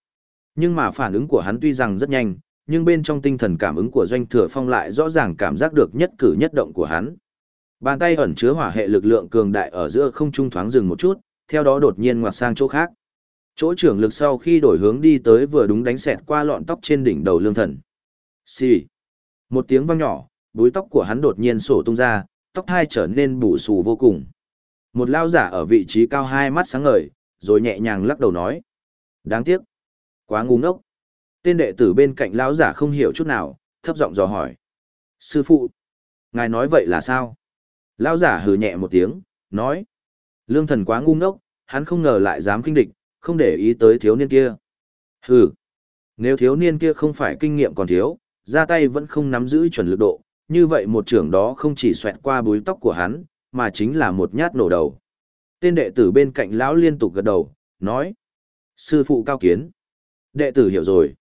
S1: Nhưng mà phản ứng của hắn tuy rằng rất nhanh, nhưng bên trong tinh thần cảm ứng của doanh thừa phong lại rõ ràng cảm giác được nhất cử nhất động của hắn. Bàn tay ẩn chứa hỏa hệ lực lượng cường đại ở giữa không trung thoáng dừng một chút, theo đó đột nhiên ngoặt sang chỗ khác. Chỗ trưởng lực sau khi đổi hướng đi tới vừa đúng đánh xẹt qua lọn tóc trên đỉnh đầu lương thần. Xì. Một tiếng vang nhỏ, búi tóc của hắn đột nhiên sổ tung ra, tóc hai trở nên bù xù vô cùng. Một lao giả ở vị trí cao hai mắt sáng ngời, rồi nhẹ nhàng lắc đầu nói. Đáng tiếc. Quá ngu ngốc. Tên đệ tử bên cạnh lão giả không hiểu chút nào, thấp giọng dò hỏi. Sư phụ. Ngài nói vậy là sao? Lão giả hừ nhẹ một tiếng, nói. Lương thần quá ngu ngốc, hắn không ngờ lại dám kinh địch, không để ý tới thiếu niên kia. Hừ. Nếu thiếu niên kia không phải kinh nghiệm còn thiếu, ra tay vẫn không nắm giữ chuẩn lực độ, như vậy một trưởng đó không chỉ xoẹt qua búi tóc của hắn, mà chính là một nhát nổ đầu. Tên đệ tử bên cạnh lão liên tục gật đầu, nói. Sư phụ cao kiến. Đệ tử hiểu rồi.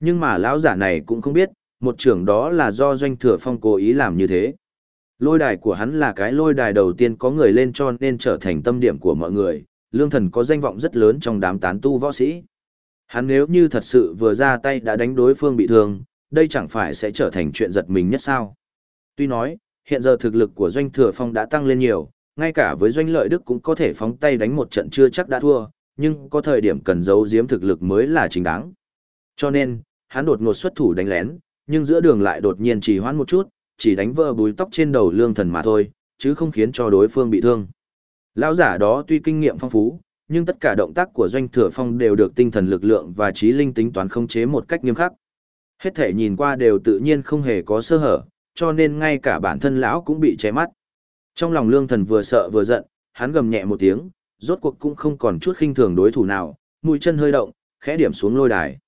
S1: Nhưng mà lão giả này cũng không biết, một trưởng đó là do doanh thừa phong cố ý làm như thế. Lôi đài của hắn là cái lôi đài đầu tiên có người lên cho nên trở thành tâm điểm của mọi người, lương thần có danh vọng rất lớn trong đám tán tu võ sĩ. Hắn nếu như thật sự vừa ra tay đã đánh đối phương bị thương, đây chẳng phải sẽ trở thành chuyện giật mình nhất sao. Tuy nói, hiện giờ thực lực của doanh thừa phong đã tăng lên nhiều, ngay cả với doanh lợi đức cũng có thể phóng tay đánh một trận chưa chắc đã thua, nhưng có thời điểm cần giấu giếm thực lực mới là chính đáng. Cho nên, hắn đột ngột xuất thủ đánh lén, nhưng giữa đường lại đột nhiên trì hoãn một chút, chỉ đánh vỡ bùi tóc trên đầu lương thần mà thôi, chứ không khiến cho đối phương bị thương. Lão giả đó tuy kinh nghiệm phong phú, nhưng tất cả động tác của doanh thừa phong đều được tinh thần lực lượng và trí linh tính toán khống chế một cách nghiêm khắc. Hết thể nhìn qua đều tự nhiên không hề có sơ hở, cho nên ngay cả bản thân lão cũng bị che mắt. Trong lòng lương thần vừa sợ vừa giận, hắn gầm nhẹ một tiếng, rốt cuộc cũng không còn chút khinh thường đối thủ nào, mũi chân hơi động, khẽ điểm xuống lôi đài.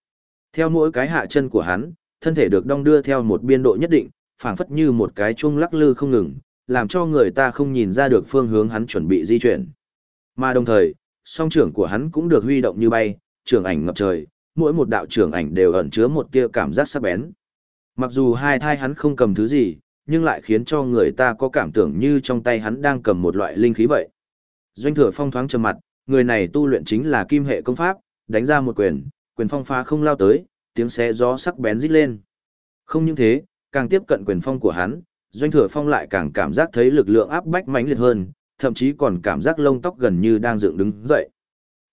S1: Theo mỗi cái hạ chân của hắn, thân thể được đong đưa theo một biên độ nhất định, phảng phất như một cái chuông lắc lư không ngừng, làm cho người ta không nhìn ra được phương hướng hắn chuẩn bị di chuyển. Mà đồng thời, song trưởng của hắn cũng được huy động như bay, trưởng ảnh ngập trời, mỗi một đạo trưởng ảnh đều ẩn chứa một tia cảm giác sắc bén. Mặc dù hai thai hắn không cầm thứ gì, nhưng lại khiến cho người ta có cảm tưởng như trong tay hắn đang cầm một loại linh khí vậy. Doanh thừa phong thoáng trầm mặt, người này tu luyện chính là kim hệ công pháp, đánh ra một quyền, quyền phong phá không lao tới, tiếng xé gió sắc bén rít lên. Không những thế, càng tiếp cận quyền phong của hắn, doanh thừa phong lại càng cảm giác thấy lực lượng áp bách mãnh liệt hơn, thậm chí còn cảm giác lông tóc gần như đang dựng đứng dậy.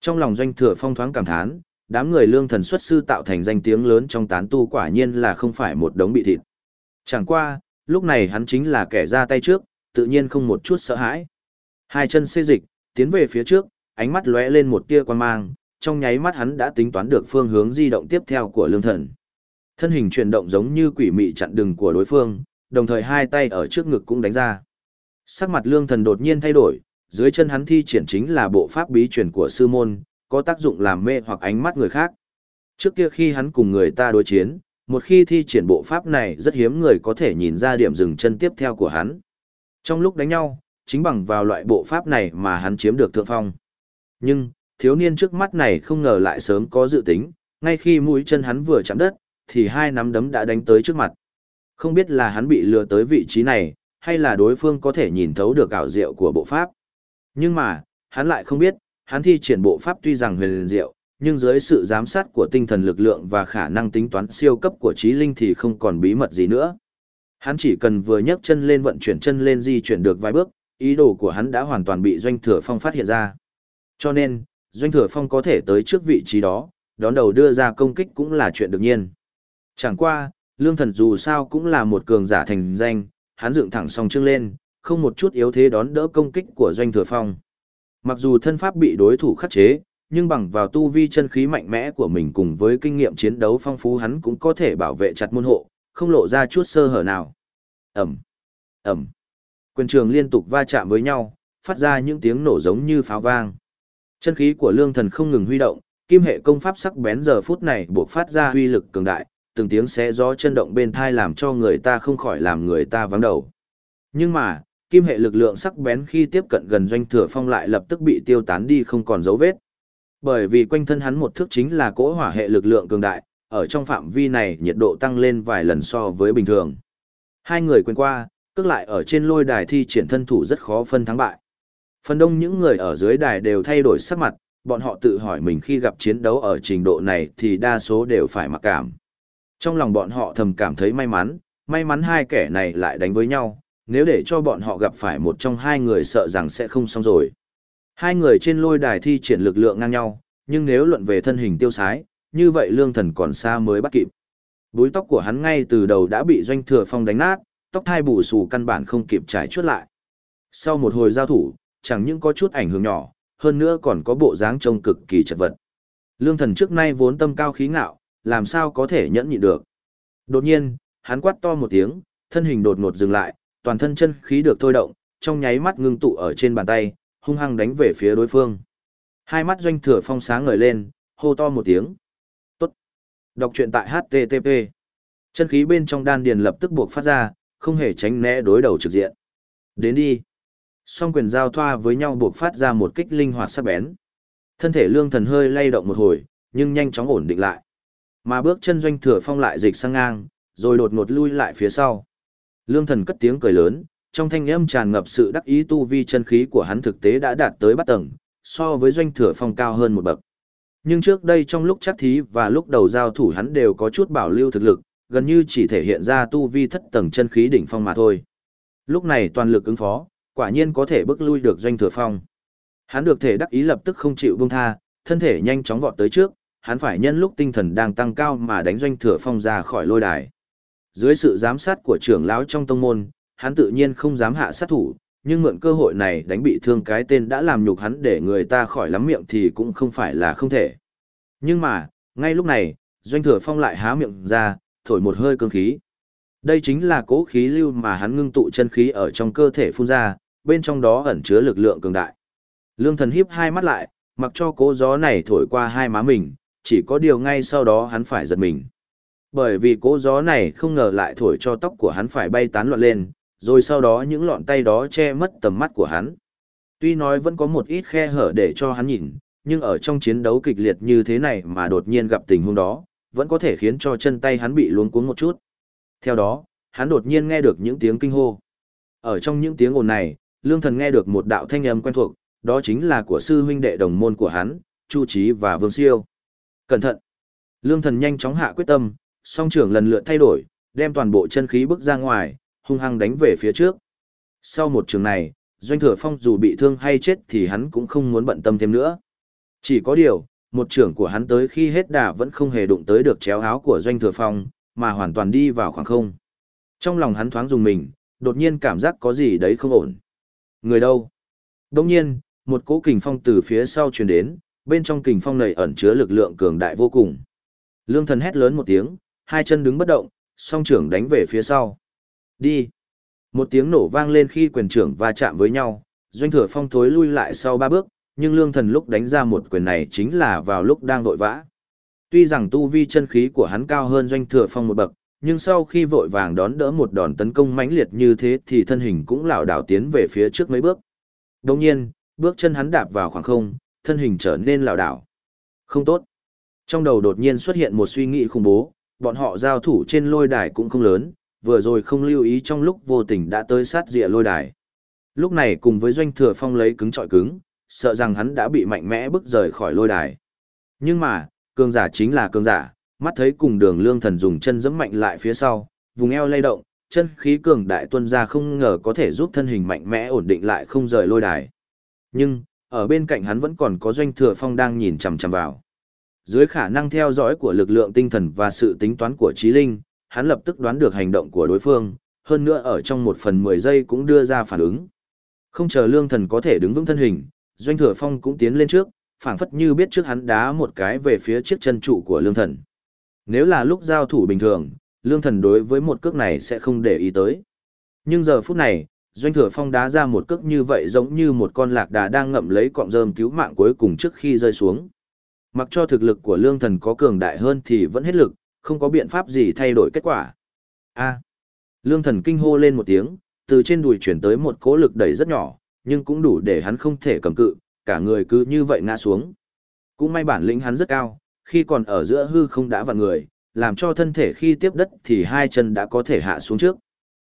S1: Trong lòng doanh thừa phong thoáng cảm thán, đám người lương thần xuất sư tạo thành danh tiếng lớn trong tán tu quả nhiên là không phải một đống bị thịt. Chẳng qua, lúc này hắn chính là kẻ ra tay trước, tự nhiên không một chút sợ hãi. Hai chân xê dịch, tiến về phía trước, ánh mắt lóe lên một tia quan mang, trong nháy mắt hắn đã tính toán được phương hướng di động tiếp theo của lương thần. Thân hình chuyển động giống như quỷ mị chặn đường của đối phương, đồng thời hai tay ở trước ngực cũng đánh ra. Sắc mặt lương thần đột nhiên thay đổi, dưới chân hắn thi triển chính là bộ pháp bí truyền của sư môn, có tác dụng làm mê hoặc ánh mắt người khác. Trước kia khi hắn cùng người ta đối chiến, một khi thi triển bộ pháp này rất hiếm người có thể nhìn ra điểm dừng chân tiếp theo của hắn. Trong lúc đánh nhau, chính bằng vào loại bộ pháp này mà hắn chiếm được thượng phong. Nhưng, thiếu niên trước mắt này không ngờ lại sớm có dự tính, ngay khi mũi chân hắn vừa chạm đất, thì hai nắm đấm đã đánh tới trước mặt. Không biết là hắn bị lừa tới vị trí này, hay là đối phương có thể nhìn thấu được ảo diệu của bộ pháp. Nhưng mà, hắn lại không biết, hắn thi triển bộ pháp tuy rằng huyền diệu, nhưng dưới sự giám sát của tinh thần lực lượng và khả năng tính toán siêu cấp của trí linh thì không còn bí mật gì nữa. Hắn chỉ cần vừa nhấc chân lên vận chuyển chân lên di chuyển được vài bước, ý đồ của hắn đã hoàn toàn bị Doanh Thừa Phong phát hiện ra. Cho nên, Doanh Thừa Phong có thể tới trước vị trí đó, đón đầu đưa ra công kích cũng là chuyện đương nhiên. Chẳng qua, Lương Thần dù sao cũng là một cường giả thành danh, hắn dựng thẳng song chương lên, không một chút yếu thế đón đỡ công kích của Doanh Thừa Phong. Mặc dù thân pháp bị đối thủ khắc chế, nhưng bằng vào tu vi chân khí mạnh mẽ của mình cùng với kinh nghiệm chiến đấu phong phú hắn cũng có thể bảo vệ chặt môn hộ, không lộ ra chút sơ hở nào. Ẩm, Ẩm. Quyền trường liên tục va chạm với nhau, phát ra những tiếng nổ giống như pháo vang. Chân khí của lương thần không ngừng huy động, kim hệ công pháp sắc bén giờ phút này buộc phát ra huy lực cường đại, từng tiếng xé gió chân động bên thai làm cho người ta không khỏi làm người ta vắng đầu. Nhưng mà, kim hệ lực lượng sắc bén khi tiếp cận gần doanh thừa phong lại lập tức bị tiêu tán đi không còn dấu vết. Bởi vì quanh thân hắn một thước chính là cỗ hỏa hệ lực lượng cường đại, ở trong phạm vi này nhiệt độ tăng lên vài lần so với bình thường. Hai người quên qua, cước lại ở trên lôi đài thi triển thân thủ rất khó phân thắng bại. Phần đông những người ở dưới đài đều thay đổi sắc mặt, bọn họ tự hỏi mình khi gặp chiến đấu ở trình độ này thì đa số đều phải mặc cảm. Trong lòng bọn họ thầm cảm thấy may mắn, may mắn hai kẻ này lại đánh với nhau, nếu để cho bọn họ gặp phải một trong hai người sợ rằng sẽ không xong rồi. Hai người trên lôi đài thi triển lực lượng ngang nhau, nhưng nếu luận về thân hình tiêu sái, như vậy lương thần còn xa mới bắt kịp. Búi tóc của hắn ngay từ đầu đã bị doanh thừa phong đánh nát, tóc thai bù xù căn bản không kịp trải chuốt lại. Sau một hồi giao thủ, chẳng những có chút ảnh hưởng nhỏ, hơn nữa còn có bộ dáng trông cực kỳ chật vật. Lương thần trước nay vốn tâm cao khí ngạo, làm sao có thể nhẫn nhịn được. Đột nhiên, hắn quát to một tiếng, thân hình đột ngột dừng lại, toàn thân chân khí được thôi động, trong nháy mắt ngưng tụ ở trên bàn tay, hung hăng đánh về phía đối phương. Hai mắt doanh thừa phong sáng ngời lên, hô to một tiếng. Tốt. Đọc truyện tại HTTP. Chân khí bên trong đan điền lập tức buộc phát ra, không hề tránh né đối đầu trực diện. Đến đi. Song quyền giao thoa với nhau buộc phát ra một kích linh hoạt sắc bén. Thân thể lương thần hơi lay động một hồi, nhưng nhanh chóng ổn định lại. Mà bước chân doanh thừa phong lại dịch sang ngang, rồi đột ngột lui lại phía sau. Lương thần cất tiếng cười lớn, trong thanh âm tràn ngập sự đắc ý tu vi chân khí của hắn thực tế đã đạt tới bát tầng, so với doanh thừa phong cao hơn một bậc. Nhưng trước đây trong lúc chắc thí và lúc đầu giao thủ hắn đều có chút bảo lưu thực lực, gần như chỉ thể hiện ra tu vi thất tầng chân khí đỉnh phong mà thôi. Lúc này toàn lực ứng phó, quả nhiên có thể bước lui được doanh thừa phong. Hắn được thể đắc ý lập tức không chịu buông tha, thân thể nhanh chóng vọt tới trước, hắn phải nhân lúc tinh thần đang tăng cao mà đánh doanh thừa phong ra khỏi lôi đài. Dưới sự giám sát của trưởng lão trong tông môn, hắn tự nhiên không dám hạ sát thủ, nhưng mượn cơ hội này đánh bị thương cái tên đã làm nhục hắn để người ta khỏi lắm miệng thì cũng không phải là không thể. Nhưng mà, ngay lúc này, doanh thừa phong lại há miệng ra, thổi một hơi cương khí. Đây chính là cố khí lưu mà hắn ngưng tụ chân khí ở trong cơ thể phun ra, bên trong đó ẩn chứa lực lượng cường đại. Lương thần híp hai mắt lại, mặc cho cố gió này thổi qua hai má mình, chỉ có điều ngay sau đó hắn phải giật mình. Bởi vì cố gió này không ngờ lại thổi cho tóc của hắn phải bay tán loạn lên, rồi sau đó những lọn tay đó che mất tầm mắt của hắn. Tuy nói vẫn có một ít khe hở để cho hắn nhìn, nhưng ở trong chiến đấu kịch liệt như thế này mà đột nhiên gặp tình huống đó, vẫn có thể khiến cho chân tay hắn bị luống cuống một chút. Theo đó, hắn đột nhiên nghe được những tiếng kinh hô. Ở trong những tiếng ồn này, Lương Thần nghe được một đạo thanh âm quen thuộc, đó chính là của sư huynh đệ đồng môn của hắn, Chu Chí và Vương Siêu. Cẩn thận! Lương Thần nhanh chóng hạ quyết tâm, song trưởng lần lượt thay đổi, đem toàn bộ chân khí bước ra ngoài, hung hăng đánh về phía trước. Sau một trường này, Doanh Thừa Phong dù bị thương hay chết thì hắn cũng không muốn bận tâm thêm nữa. Chỉ có điều, một trưởng của hắn tới khi hết đà vẫn không hề đụng tới được chéo áo của Doanh Thừa Phong, mà hoàn toàn đi vào khoảng không. Trong lòng hắn thoáng dùng mình, đột nhiên cảm giác có gì đấy không ổn. Người đâu? Đông nhiên, một cỗ kình phong từ phía sau truyền đến, bên trong kình phong này ẩn chứa lực lượng cường đại vô cùng. Lương thần hét lớn một tiếng, hai chân đứng bất động, song trưởng đánh về phía sau. Đi! Một tiếng nổ vang lên khi quyền trưởng va chạm với nhau, doanh thừa phong thối lui lại sau ba bước, nhưng lương thần lúc đánh ra một quyền này chính là vào lúc đang vội vã. Tuy rằng tu vi chân khí của hắn cao hơn doanh thừa phong một bậc, nhưng sau khi vội vàng đón đỡ một đòn tấn công mãnh liệt như thế thì thân hình cũng lảo đảo tiến về phía trước mấy bước. Đồng nhiên, bước chân hắn đạp vào khoảng không, thân hình trở nên lảo đảo. Không tốt. Trong đầu đột nhiên xuất hiện một suy nghĩ khủng bố, bọn họ giao thủ trên lôi đài cũng không lớn, vừa rồi không lưu ý trong lúc vô tình đã tới sát rìa lôi đài. Lúc này cùng với doanh thừa phong lấy cứng trọi cứng, sợ rằng hắn đã bị mạnh mẽ bức rời khỏi lôi đài. Nhưng mà, cường giả chính là cường giả, mắt thấy cùng đường lương thần dùng chân dẫm mạnh lại phía sau, vùng eo lay động, chân khí cường đại tuân ra không ngờ có thể giúp thân hình mạnh mẽ ổn định lại không rời lôi đài. Nhưng, ở bên cạnh hắn vẫn còn có doanh thừa phong đang nhìn chằm chằm vào. Dưới khả năng theo dõi của lực lượng tinh thần và sự tính toán của trí linh, hắn lập tức đoán được hành động của đối phương, hơn nữa ở trong một phần mười giây cũng đưa ra phản ứng. Không chờ lương thần có thể đứng vững thân hình, doanh thừa phong cũng tiến lên trước, phảng phất như biết trước hắn đá một cái về phía chiếc chân trụ của lương thần. Nếu là lúc giao thủ bình thường, lương thần đối với một cước này sẽ không để ý tới. Nhưng giờ phút này, doanh thừa phong đá ra một cước như vậy giống như một con lạc đà đang ngậm lấy cọng rơm cứu mạng cuối cùng trước khi rơi xuống. Mặc cho thực lực của lương thần có cường đại hơn thì vẫn hết lực, không có biện pháp gì thay đổi kết quả. A. lương thần kinh hô lên một tiếng, từ trên đùi chuyển tới một cỗ lực đẩy rất nhỏ, nhưng cũng đủ để hắn không thể cầm cự, cả người cứ như vậy ngã xuống. Cũng may bản lĩnh hắn rất cao, khi còn ở giữa hư không đã vặn người, làm cho thân thể khi tiếp đất thì hai chân đã có thể hạ xuống trước.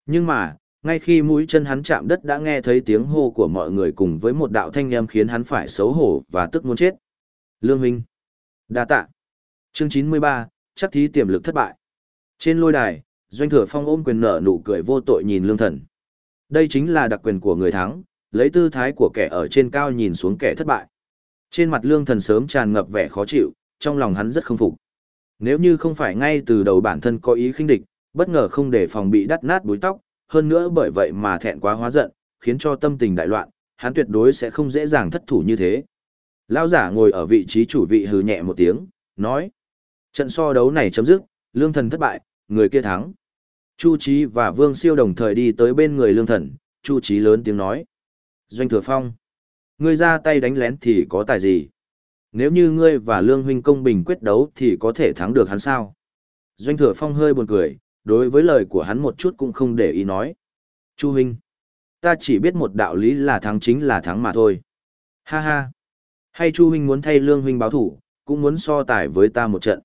S1: Nhưng mà, ngay khi mũi chân hắn chạm đất đã nghe thấy tiếng hô của mọi người cùng với một đạo thanh âm khiến hắn phải xấu hổ và tức muốn chết. Lương Minh. Đa tạ. Chương 93, chắc thí tiềm lực thất bại. Trên lôi đài, Doanh Thừa Phong ôm quyền nở nụ cười vô tội nhìn Lương Thần. Đây chính là đặc quyền của người thắng, lấy tư thái của kẻ ở trên cao nhìn xuống kẻ thất bại. Trên mặt Lương Thần sớm tràn ngập vẻ khó chịu, trong lòng hắn rất không phục. Nếu như không phải ngay từ đầu bản thân có ý khinh địch, bất ngờ không để phòng bị đắt nát búi tóc, hơn nữa bởi vậy mà thẹn quá hóa giận, khiến cho tâm tình đại loạn, hắn tuyệt đối sẽ không dễ dàng thất thủ như thế. Lão giả ngồi ở vị trí chủ vị hừ nhẹ một tiếng, nói. Trận so đấu này chấm dứt, lương thần thất bại, người kia thắng. Chu Chí và Vương Siêu đồng thời đi tới bên người lương thần, Chu Chí lớn tiếng nói. Doanh thừa phong. Ngươi ra tay đánh lén thì có tài gì? Nếu như ngươi và lương huynh công bình quyết đấu thì có thể thắng được hắn sao? Doanh thừa phong hơi buồn cười, đối với lời của hắn một chút cũng không để ý nói. Chu Hinh, Ta chỉ biết một đạo lý là thắng chính là thắng mà thôi. Ha ha. Hay Chu Hinh muốn thay Lương huynh báo thủ, cũng muốn so tài với ta một trận.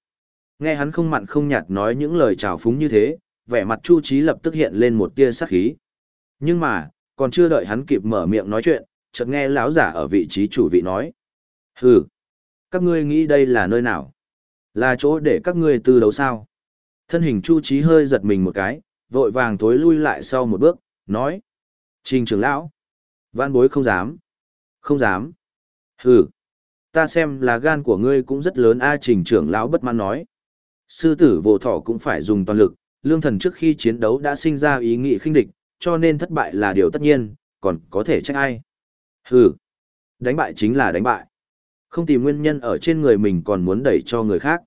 S1: Nghe hắn không mặn không nhạt nói những lời trào phúng như thế, vẻ mặt Chu Chí lập tức hiện lên một tia sắc khí. Nhưng mà, còn chưa đợi hắn kịp mở miệng nói chuyện, chợt nghe lão giả ở vị trí chủ vị nói: "Hừ, các ngươi nghĩ đây là nơi nào? Là chỗ để các ngươi tư đấu sao?" Thân hình Chu Chí hơi giật mình một cái, vội vàng thối lui lại sau một bước, nói: "Trình trưởng lão, Văn Bối không dám." "Không dám?" "Hừ, Ta xem là gan của ngươi cũng rất lớn A trình trưởng lão bất mãn nói. Sư tử vô thọ cũng phải dùng toàn lực, lương thần trước khi chiến đấu đã sinh ra ý nghĩ khinh địch, cho nên thất bại là điều tất nhiên, còn có thể trách ai. Hừ, đánh bại chính là đánh bại. Không tìm nguyên nhân ở trên người mình còn muốn đẩy cho người khác.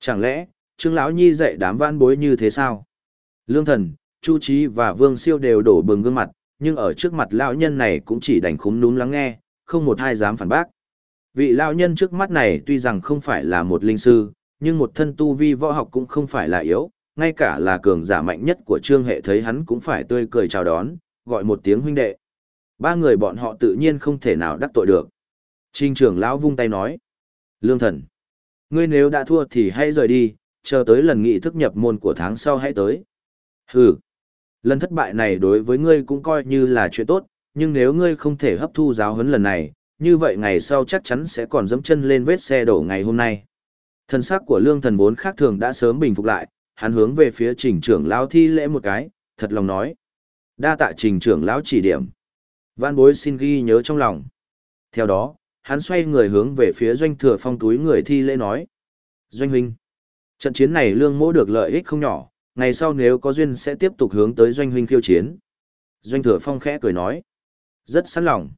S1: Chẳng lẽ, Trương lão nhi dạy đám vãn bối như thế sao? Lương thần, Chu Trí và Vương Siêu đều đổ bừng gương mặt, nhưng ở trước mặt lão nhân này cũng chỉ đành khúm núm lắng nghe, không một ai dám phản bác. Vị lão nhân trước mắt này tuy rằng không phải là một linh sư, nhưng một thân tu vi võ học cũng không phải là yếu, ngay cả là cường giả mạnh nhất của trương hệ thấy hắn cũng phải tươi cười chào đón, gọi một tiếng huynh đệ. Ba người bọn họ tự nhiên không thể nào đắc tội được. Trình trưởng lão vung tay nói. Lương thần. Ngươi nếu đã thua thì hãy rời đi, chờ tới lần nghị thức nhập môn của tháng sau hãy tới. Hừ. Lần thất bại này đối với ngươi cũng coi như là chuyện tốt, nhưng nếu ngươi không thể hấp thu giáo huấn lần này, như vậy ngày sau chắc chắn sẽ còn dẫm chân lên vết xe đổ ngày hôm nay. Thân xác của lương thần vốn khác thường đã sớm bình phục lại, hắn hướng về phía trình trưởng lão thi lễ một cái, thật lòng nói. Đa tạ trình trưởng lão chỉ điểm. Văn bối xin ghi nhớ trong lòng. Theo đó, hắn xoay người hướng về phía doanh thừa phong túi người thi lễ nói. Doanh huynh. Trận chiến này lương mỗ được lợi ích không nhỏ, ngày sau nếu có duyên sẽ tiếp tục hướng tới doanh huynh khiêu chiến. Doanh thừa phong khẽ cười nói. Rất sẵn lòng.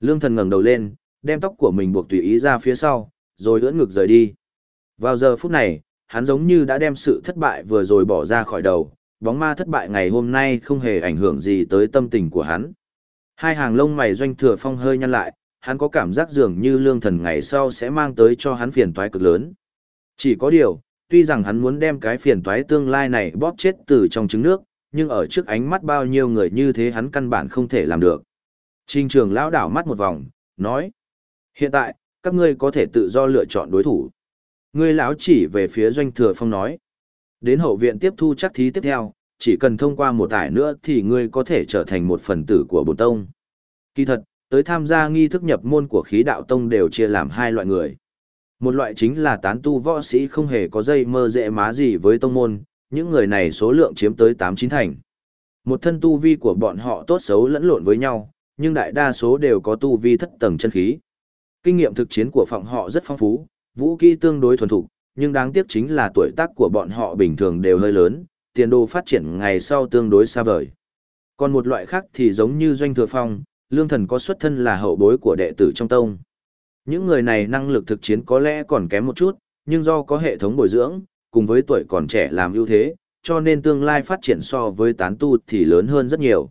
S1: Lương thần ngẩng đầu lên, đem tóc của mình buộc tùy ý ra phía sau, rồi ưỡn ngực rời đi. Vào giờ phút này, hắn giống như đã đem sự thất bại vừa rồi bỏ ra khỏi đầu, bóng ma thất bại ngày hôm nay không hề ảnh hưởng gì tới tâm tình của hắn. Hai hàng lông mày doanh thừa phong hơi nhăn lại, hắn có cảm giác dường như lương thần ngày sau sẽ mang tới cho hắn phiền toái cực lớn. Chỉ có điều, tuy rằng hắn muốn đem cái phiền toái tương lai này bóp chết từ trong trứng nước, nhưng ở trước ánh mắt bao nhiêu người như thế hắn căn bản không thể làm được. Trình trường lão đảo mắt một vòng, nói. Hiện tại, các ngươi có thể tự do lựa chọn đối thủ. Ngươi lão chỉ về phía doanh thừa phong nói. Đến hậu viện tiếp thu chắc thí tiếp theo, chỉ cần thông qua một tải nữa thì ngươi có thể trở thành một phần tử của bồn tông. Kỳ thật, tới tham gia nghi thức nhập môn của khí đạo tông đều chia làm hai loại người. Một loại chính là tán tu võ sĩ không hề có dây mơ dễ má gì với tông môn, những người này số lượng chiếm tới 8-9 thành. Một thân tu vi của bọn họ tốt xấu lẫn lộn với nhau, nhưng đại đa số đều có tu vi thất tầng chân khí. Kinh nghiệm thực chiến của phòng họ rất phong phú, vũ kỹ tương đối thuần thục, nhưng đáng tiếc chính là tuổi tác của bọn họ bình thường đều hơi lớn, tiền đồ phát triển ngày sau tương đối xa vời. Còn một loại khác thì giống như doanh thừa phong, lương thần có xuất thân là hậu bối của đệ tử trong tông. Những người này năng lực thực chiến có lẽ còn kém một chút, nhưng do có hệ thống bồi dưỡng, cùng với tuổi còn trẻ làm ưu thế, cho nên tương lai phát triển so với tán tu thì lớn hơn rất nhiều.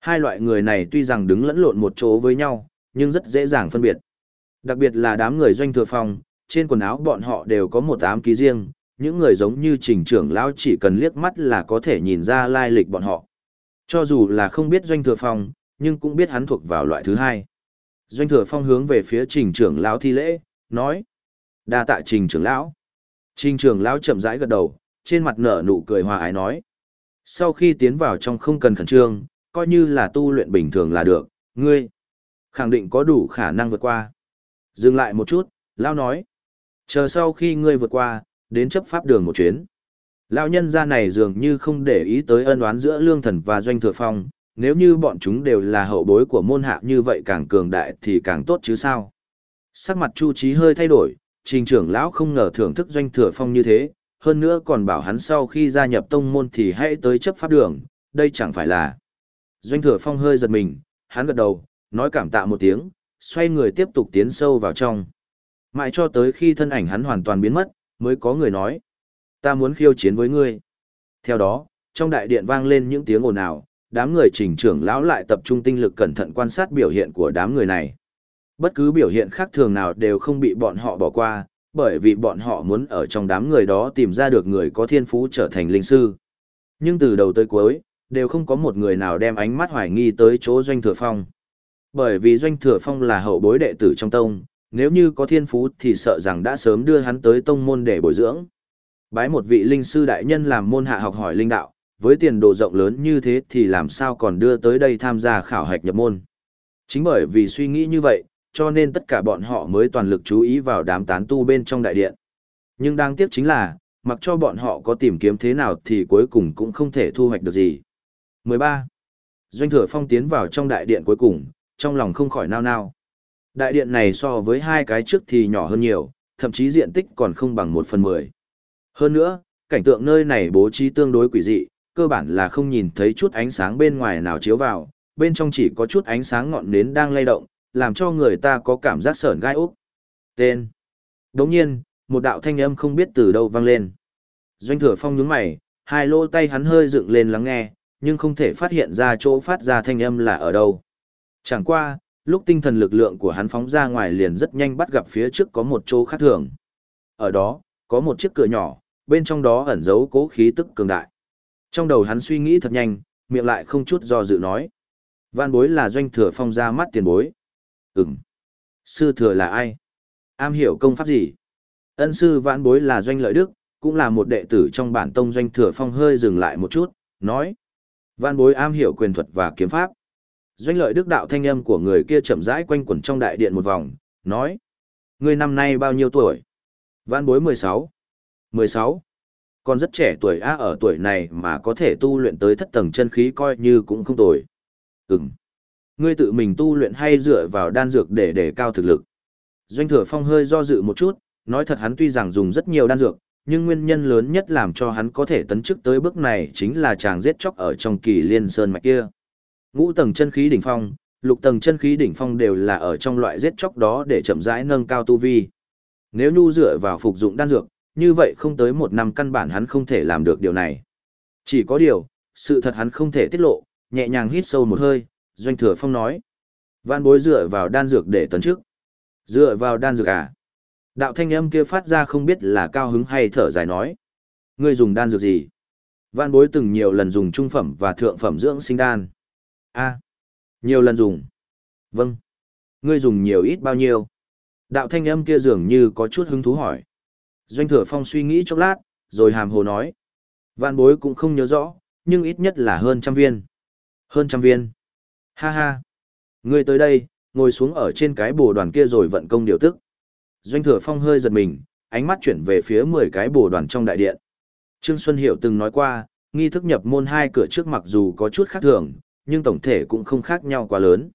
S1: Hai loại người này tuy rằng đứng lẫn lộn một chỗ với nhau, nhưng rất dễ dàng phân biệt. Đặc biệt là đám người doanh thừa phong, trên quần áo bọn họ đều có một ám ký riêng, những người giống như trình trưởng lão chỉ cần liếc mắt là có thể nhìn ra lai lịch bọn họ. Cho dù là không biết doanh thừa phong, nhưng cũng biết hắn thuộc vào loại thứ hai. Doanh thừa phong hướng về phía trình trưởng lão thi lễ, nói. đa tạ trình trưởng lão. Trình trưởng lão chậm rãi gật đầu, trên mặt nở nụ cười hòa ái nói. Sau khi tiến vào trong không cần khẩn trương, coi như là tu luyện bình thường là được, ngươi. Khẳng định có đủ khả năng vượt qua. Dừng lại một chút, lão nói. Chờ sau khi ngươi vượt qua, đến chấp pháp đường một chuyến. Lão nhân gia này dường như không để ý tới ân oán giữa lương thần và doanh thừa phong, nếu như bọn chúng đều là hậu bối của môn hạ như vậy càng cường đại thì càng tốt chứ sao. Sắc mặt Chu Trí hơi thay đổi, trình trưởng lão không ngờ thưởng thức doanh thừa phong như thế, hơn nữa còn bảo hắn sau khi gia nhập tông môn thì hãy tới chấp pháp đường, đây chẳng phải là. Doanh thừa phong hơi giật mình, hắn gật đầu, nói cảm tạ một tiếng, xoay người tiếp tục tiến sâu vào trong. Mãi cho tới khi thân ảnh hắn hoàn toàn biến mất, mới có người nói. Ta muốn khiêu chiến với ngươi. Theo đó, trong đại điện vang lên những tiếng ồn ào, đám người trình trưởng lão lại tập trung tinh lực cẩn thận quan sát biểu hiện của đám người này. Bất cứ biểu hiện khác thường nào đều không bị bọn họ bỏ qua, bởi vì bọn họ muốn ở trong đám người đó tìm ra được người có thiên phú trở thành linh sư. Nhưng từ đầu tới cuối, đều không có một người nào đem ánh mắt hoài nghi tới chỗ Doanh Thừa Phong. Bởi vì Doanh Thừa Phong là hậu bối đệ tử trong tông, nếu như có thiên phú thì sợ rằng đã sớm đưa hắn tới tông môn để bồi dưỡng. Bái một vị linh sư đại nhân làm môn hạ học hỏi linh đạo, với tiền đồ rộng lớn như thế thì làm sao còn đưa tới đây tham gia khảo hạch nhập môn. Chính bởi vì suy nghĩ như vậy, cho nên tất cả bọn họ mới toàn lực chú ý vào đám tán tu bên trong đại điện. Nhưng đáng tiếc chính là, mặc cho bọn họ có tìm kiếm thế nào thì cuối cùng cũng không thể thu hoạch được gì. 13. Doanh thừa phong tiến vào trong đại điện cuối cùng, trong lòng không khỏi nao nao. Đại điện này so với hai cái trước thì nhỏ hơn nhiều, thậm chí diện tích còn không bằng một phần mười. Hơn nữa, cảnh tượng nơi này bố trí tương đối quỷ dị, cơ bản là không nhìn thấy chút ánh sáng bên ngoài nào chiếu vào, bên trong chỉ có chút ánh sáng ngọn nến đang lay động, làm cho người ta có cảm giác sởn gai ốc. Tên. Đồng nhiên, một đạo thanh âm không biết từ đâu vang lên. Doanh thừa phong nhướng mày, hai lỗ tay hắn hơi dựng lên lắng nghe, nhưng không thể phát hiện ra chỗ phát ra thanh âm là ở đâu. Chẳng qua, lúc tinh thần lực lượng của hắn phóng ra ngoài liền rất nhanh bắt gặp phía trước có một chỗ khác thường. Ở đó, có một chiếc cửa nhỏ, bên trong đó ẩn giấu cố khí tức cường đại. Trong đầu hắn suy nghĩ thật nhanh, miệng lại không chút do dự nói. Văn bối là doanh thừa phong ra mắt tiền bối. Ừm. Sư thừa là ai? Am hiểu công pháp gì? Ân sư vãn bối là doanh lợi đức, cũng là một đệ tử trong bản tông doanh thừa phong hơi dừng lại một chút, nói. Vãn bối am hiểu quyền thuật và kiếm pháp. Doanh lợi đức đạo thanh âm của người kia chậm rãi quanh quẩn trong đại điện một vòng, nói. Người năm nay bao nhiêu tuổi? Vãn bối 16. 16. Còn rất trẻ tuổi á ở tuổi này mà có thể tu luyện tới thất tầng chân khí coi như cũng không tồi. Ừm. Ngươi tự mình tu luyện hay dựa vào đan dược để đề cao thực lực? Doanh thừa phong hơi do dự một chút, nói thật hắn tuy rằng dùng rất nhiều đan dược, nhưng nguyên nhân lớn nhất làm cho hắn có thể tấn chức tới bước này chính là chàng giết chóc ở trong kỳ liên sơn mạch kia. Ngũ tầng chân khí đỉnh phong, lục tầng chân khí đỉnh phong đều là ở trong loại giết chóc đó để chậm rãi nâng cao tu vi. Nếu nhu dựa vào phục dụng đan dược, như vậy không tới một năm căn bản hắn không thể làm được điều này. Chỉ có điều, sự thật hắn không thể tiết lộ, nhẹ nhàng hít sâu một hơi, doanh thừa phong nói. Vạn bối dựa vào đan dược để tấn trước. Dựa vào đan dược à? Đạo thanh âm kia phát ra không biết là cao hứng hay thở dài nói. Ngươi dùng đan dược gì? Vạn bối từng nhiều lần dùng trung phẩm và thượng phẩm dưỡng sinh đan. a nhiều lần dùng. Vâng. Ngươi dùng nhiều ít bao nhiêu? Đạo thanh âm kia dường như có chút hứng thú hỏi. Doanh thừa phong suy nghĩ chốc lát, rồi hàm hồ nói. Vạn bối cũng không nhớ rõ, nhưng ít nhất là hơn trăm viên. Hơn trăm viên. Ha ha. Ngươi tới đây, ngồi xuống ở trên cái bồ đoàn kia rồi vận công điều tức. Doanh Thừa Phong hơi giật mình, ánh mắt chuyển về phía 10 cái bồ đoàn trong đại điện. Trương Xuân Hiểu từng nói qua, nghi thức nhập môn hai cửa trước mặc dù có chút khác thường, nhưng tổng thể cũng không khác nhau quá lớn.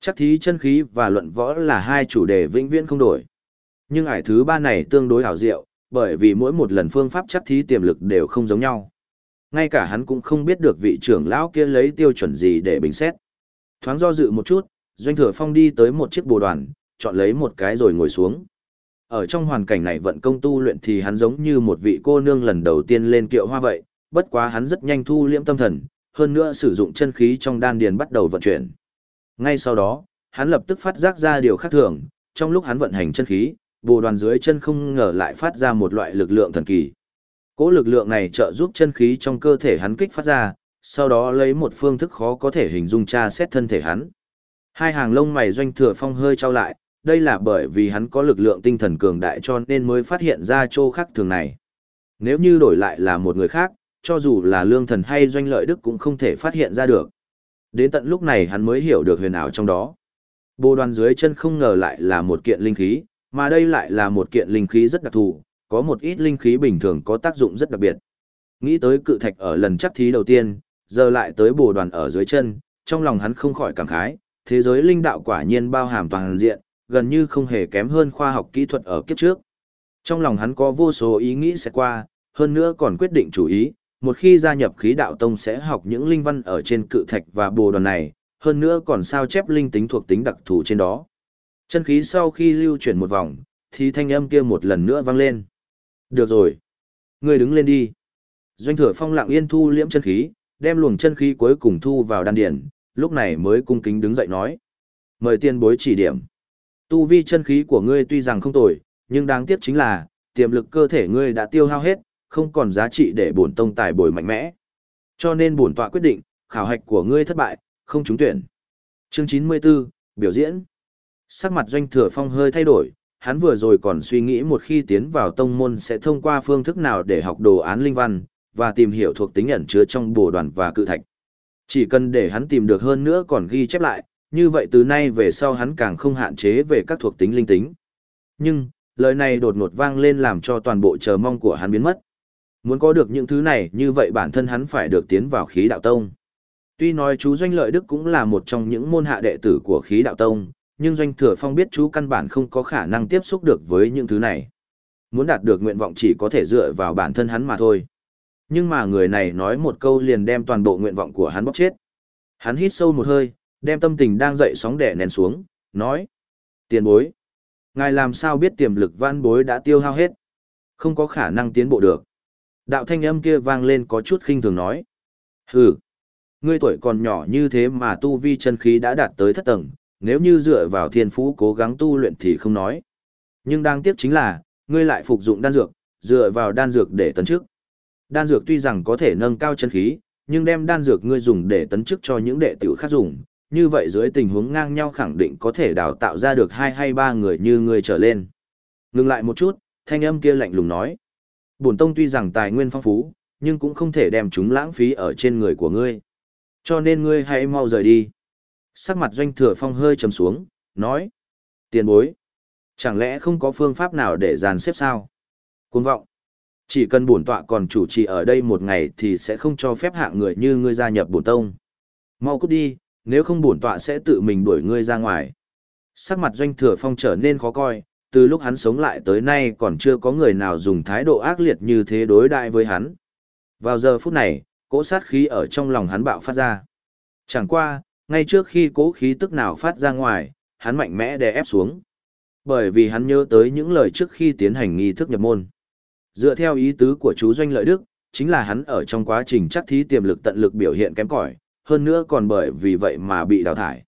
S1: Chắc thí chân khí và luận võ là hai chủ đề vĩnh viễn không đổi. Nhưng ải thứ ba này tương đối hảo diệu, bởi vì mỗi một lần phương pháp chắc thí tiềm lực đều không giống nhau. Ngay cả hắn cũng không biết được vị trưởng lão kia lấy tiêu chuẩn gì để bình xét. Thoáng do dự một chút, Doanh Thừa Phong đi tới một chiếc bồ đoàn, chọn lấy một cái rồi ngồi xuống. Ở trong hoàn cảnh này vận công tu luyện thì hắn giống như một vị cô nương lần đầu tiên lên kiệu hoa vậy, bất quá hắn rất nhanh thu liễm tâm thần, hơn nữa sử dụng chân khí trong đan điền bắt đầu vận chuyển. Ngay sau đó, hắn lập tức phát giác ra điều khác thường, trong lúc hắn vận hành chân khí, bồ đoàn dưới chân không ngờ lại phát ra một loại lực lượng thần kỳ. Cỗ lực lượng này trợ giúp chân khí trong cơ thể hắn kích phát ra, sau đó lấy một phương thức khó có thể hình dung tra xét thân thể hắn. Hai hàng lông mày doanh thừa phong hơi trao lại, đây là bởi vì hắn có lực lượng tinh thần cường đại cho nên mới phát hiện ra chỗ khác thường này. Nếu như đổi lại là một người khác, cho dù là lương thần hay doanh lợi đức cũng không thể phát hiện ra được. Đến tận lúc này hắn mới hiểu được huyền ảo trong đó. Bồ đoàn dưới chân không ngờ lại là một kiện linh khí, mà đây lại là một kiện linh khí rất đặc thù, có một ít linh khí bình thường có tác dụng rất đặc biệt. Nghĩ tới cự thạch ở lần chắc thí đầu tiên, giờ lại tới bồ đoàn ở dưới chân, trong lòng hắn không khỏi cảm khái, thế giới linh đạo quả nhiên bao hàm toàn diện, gần như không hề kém hơn khoa học kỹ thuật ở kiếp trước. Trong lòng hắn có vô số ý nghĩ sẽ qua, hơn nữa còn quyết định chủ ý, một khi gia nhập khí đạo tông sẽ học những linh văn ở trên cự thạch và bồ đoàn này, hơn nữa còn sao chép linh tính thuộc tính đặc thù trên đó. Chân khí sau khi lưu chuyển một vòng, thì thanh âm kia một lần nữa vang lên. Được rồi. Ngươi đứng lên đi. Doanh thừa phong lặng yên thu liễm chân khí, đem luồng chân khí cuối cùng thu vào đan điển, lúc này mới cung kính đứng dậy nói. Mời tiên bối chỉ điểm. Tu vi chân khí của ngươi tuy rằng không tồi, nhưng đáng tiếc chính là, tiềm lực cơ thể ngươi đã tiêu hao hết, không còn giá trị để bổn tông tài bồi mạnh mẽ. Cho nên bổn tọa quyết định, khảo hạch của ngươi thất bại, không trúng tuyển. Chương 94, biểu diễn. Sắc mặt doanh thừa phong hơi thay đổi, hắn vừa rồi còn suy nghĩ một khi tiến vào tông môn sẽ thông qua phương thức nào để học đồ án linh văn, và tìm hiểu thuộc tính ẩn chứa trong bồ đoàn và cự thạch. Chỉ cần để hắn tìm được hơn nữa còn ghi chép lại, như vậy từ nay về sau hắn càng không hạn chế về các thuộc tính linh tính. Nhưng, lời này đột ngột vang lên làm cho toàn bộ chờ mong của hắn biến mất. Muốn có được những thứ này như vậy bản thân hắn phải được tiến vào khí đạo tông. Tuy nói chú Doanh Lợi Đức cũng là một trong những môn hạ đệ tử của khí đạo tông, nhưng Doanh Thừa Phong biết chú căn bản không có khả năng tiếp xúc được với những thứ này. Muốn đạt được nguyện vọng chỉ có thể dựa vào bản thân hắn mà thôi. Nhưng mà người này nói một câu liền đem toàn bộ nguyện vọng của hắn bóc chết. Hắn hít sâu một hơi, đem tâm tình đang dậy sóng đẻ nén xuống, nói. Tiền bối. Ngài làm sao biết tiềm lực văn bối đã tiêu hao hết. Không có khả năng tiến bộ được. Đạo thanh âm kia vang lên có chút khinh thường nói. Hừ. Ngươi tuổi còn nhỏ như thế mà tu vi chân khí đã đạt tới thất tầng, nếu như dựa vào thiên phú cố gắng tu luyện thì không nói. Nhưng đáng tiếc chính là, ngươi lại phục dụng đan dược, dựa vào đan dược để tấn chức. Đan dược tuy rằng có thể nâng cao chân khí, nhưng đem đan dược ngươi dùng để tấn chức cho những đệ tử khác dùng, như vậy dưới tình huống ngang nhau khẳng định có thể đào tạo ra được hai hay ba người như ngươi trở lên. Ngừng lại một chút, thanh âm kia lạnh lùng nói. Bổn tông tuy rằng tài nguyên phong phú, nhưng cũng không thể đem chúng lãng phí ở trên người của ngươi. Cho nên ngươi hãy mau rời đi. Sắc mặt doanh thừa phong hơi trầm xuống, nói. Tiền bối. Chẳng lẽ không có phương pháp nào để dàn xếp sao? Cuồng vọng. Chỉ cần bổn tọa còn chủ trì ở đây một ngày thì sẽ không cho phép hạng người như ngươi gia nhập bổn tông. Mau cút đi, nếu không bổn tọa sẽ tự mình đuổi ngươi ra ngoài. Sắc mặt doanh thừa phong trở nên khó coi, từ lúc hắn sống lại tới nay còn chưa có người nào dùng thái độ ác liệt như thế đối đại với hắn. Vào giờ phút này, cỗ sát khí ở trong lòng hắn bạo phát ra. Chẳng qua, ngay trước khi cỗ khí tức nào phát ra ngoài, hắn mạnh mẽ đè ép xuống. Bởi vì hắn nhớ tới những lời trước khi tiến hành nghi thức nhập môn. Dựa theo ý tứ của chú Doanh Lợi Đức, chính là hắn ở trong quá trình chắc thí tiềm lực tận lực biểu hiện kém cỏi, hơn nữa còn bởi vì vậy mà bị đào thải.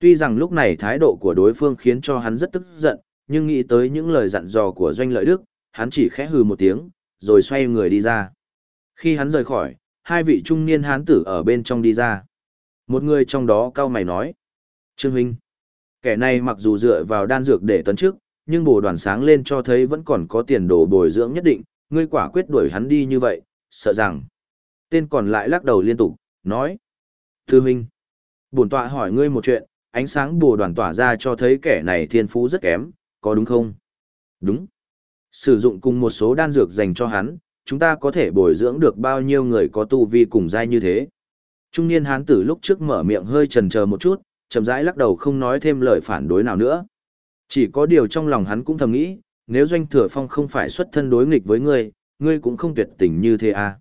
S1: Tuy rằng lúc này thái độ của đối phương khiến cho hắn rất tức giận, nhưng nghĩ tới những lời dặn dò của Doanh Lợi Đức, hắn chỉ khẽ hừ một tiếng, rồi xoay người đi ra. Khi hắn rời khỏi, hai vị trung niên hán tử ở bên trong đi ra. Một người trong đó cao mày nói. Trương Huynh, kẻ này mặc dù dựa vào đan dược để tấn trước, nhưng bồ đoàn sáng lên cho thấy vẫn còn có tiền đồ bồi dưỡng nhất định, ngươi quả quyết đuổi hắn đi như vậy, sợ rằng. Tên còn lại lắc đầu liên tục, nói. Thư huynh, bổn tọa hỏi ngươi một chuyện, ánh sáng bồ đoàn tỏa ra cho thấy kẻ này thiên phú rất kém, có đúng không? Đúng. Sử dụng cùng một số đan dược dành cho hắn, chúng ta có thể bồi dưỡng được bao nhiêu người có tu vi cùng giai như thế. Trung niên hán tử lúc trước mở miệng hơi chần chờ một chút, chậm rãi lắc đầu không nói thêm lời phản đối nào nữa. Chỉ có điều trong lòng hắn cũng thầm nghĩ, nếu doanh thừa phong không phải xuất thân đối nghịch với ngươi, ngươi cũng không tuyệt tình như thế à.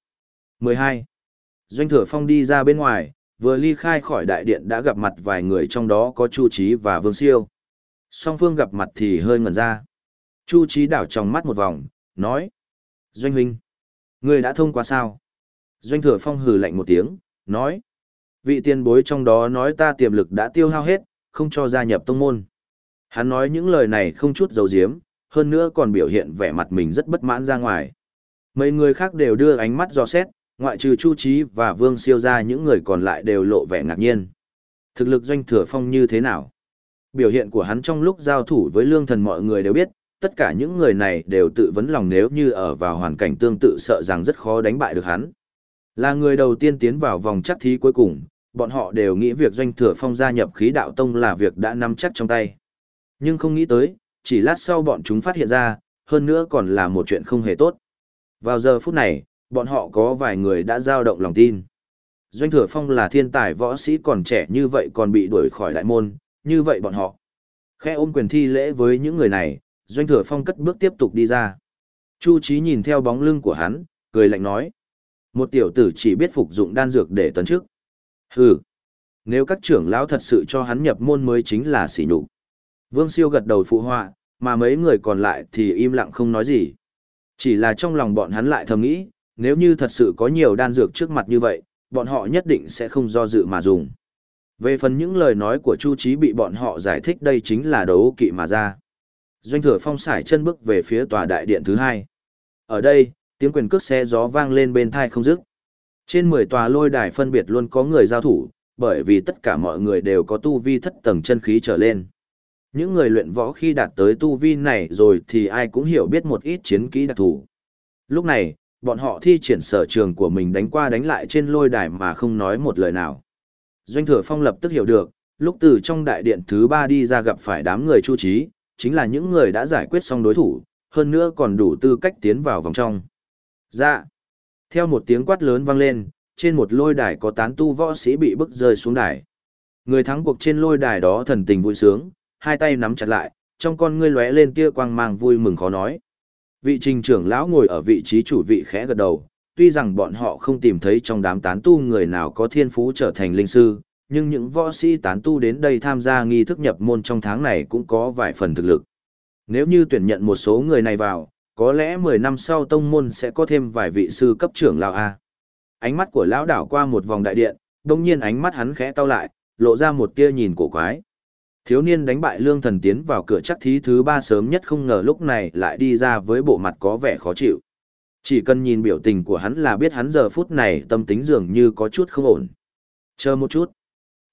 S1: 12. Doanh thừa phong đi ra bên ngoài, vừa ly khai khỏi đại điện đã gặp mặt vài người trong đó có Chu Trí và Vương Siêu. Song phương gặp mặt thì hơi ngẩn ra. Chu Trí đảo trong mắt một vòng, nói. Doanh huynh, ngươi đã thông qua sao? Doanh thừa phong hừ lạnh một tiếng, nói. Vị tiền bối trong đó nói ta tiềm lực đã tiêu hao hết, không cho gia nhập tông môn. Hắn nói những lời này không chút dấu diếm, hơn nữa còn biểu hiện vẻ mặt mình rất bất mãn ra ngoài. Mấy người khác đều đưa ánh mắt dò xét, ngoại trừ Chu Trí và Vương Siêu ra những người còn lại đều lộ vẻ ngạc nhiên. Thực lực doanh thừa phong như thế nào? Biểu hiện của hắn trong lúc giao thủ với lương thần mọi người đều biết, tất cả những người này đều tự vấn lòng nếu như ở vào hoàn cảnh tương tự sợ rằng rất khó đánh bại được hắn. Là người đầu tiên tiến vào vòng chắc thí cuối cùng, bọn họ đều nghĩ việc doanh thừa phong gia nhập khí đạo tông là việc đã nắm chắc trong tay. Nhưng không nghĩ tới, chỉ lát sau bọn chúng phát hiện ra, hơn nữa còn là một chuyện không hề tốt. Vào giờ phút này, bọn họ có vài người đã giao động lòng tin. Doanh Thừa Phong là thiên tài võ sĩ còn trẻ như vậy còn bị đuổi khỏi đại môn, như vậy bọn họ. Khe ôm quyền thi lễ với những người này, Doanh Thừa Phong cất bước tiếp tục đi ra. Chu Chí nhìn theo bóng lưng của hắn, cười lạnh nói. Một tiểu tử chỉ biết phục dụng đan dược để tấn trước. Hừ. Nếu các trưởng lão thật sự cho hắn nhập môn mới chính là sỉ nhục. Vương Siêu gật đầu phụ họa, mà mấy người còn lại thì im lặng không nói gì. Chỉ là trong lòng bọn hắn lại thầm nghĩ, nếu như thật sự có nhiều đan dược trước mặt như vậy, bọn họ nhất định sẽ không do dự mà dùng. Về phần những lời nói của Chu Chí bị bọn họ giải thích đây chính là đấu kỵ mà ra. Doanh thừa phong sải chân bước về phía tòa đại điện thứ hai. Ở đây, tiếng quyền cước xe gió vang lên bên thai không dứt. Trên 10 tòa lôi đài phân biệt luôn có người giao thủ, bởi vì tất cả mọi người đều có tu vi thất tầng chân khí trở lên. Những người luyện võ khi đạt tới tu vi này rồi thì ai cũng hiểu biết một ít chiến kỹ đặc thù. Lúc này, bọn họ thi triển sở trường của mình đánh qua đánh lại trên lôi đài mà không nói một lời nào. Doanh thừa phong lập tức hiểu được, lúc từ trong đại điện thứ ba đi ra gặp phải đám người chu trí, chính là những người đã giải quyết xong đối thủ, hơn nữa còn đủ tư cách tiến vào vòng trong. Dạ. Theo một tiếng quát lớn vang lên, trên một lôi đài có tán tu võ sĩ bị bức rơi xuống đài. Người thắng cuộc trên lôi đài đó thần tình vui sướng, hai tay nắm chặt lại, trong con ngươi lóe lên tia quang mang vui mừng khó nói. Vị trình trưởng lão ngồi ở vị trí chủ vị khẽ gật đầu, tuy rằng bọn họ không tìm thấy trong đám tán tu người nào có thiên phú trở thành linh sư, nhưng những võ sĩ tán tu đến đây tham gia nghi thức nhập môn trong tháng này cũng có vài phần thực lực. Nếu như tuyển nhận một số người này vào, có lẽ 10 năm sau tông môn sẽ có thêm vài vị sư cấp trưởng lão A. Ánh mắt của lão đảo qua một vòng đại điện, đồng nhiên ánh mắt hắn khẽ cau lại, lộ ra một tia nhìn cổ quái. Thiếu niên đánh bại lương thần tiến vào cửa chắc thí thứ ba sớm nhất không ngờ lúc này lại đi ra với bộ mặt có vẻ khó chịu. Chỉ cần nhìn biểu tình của hắn là biết hắn giờ phút này tâm tính dường như có chút không ổn. Chờ một chút.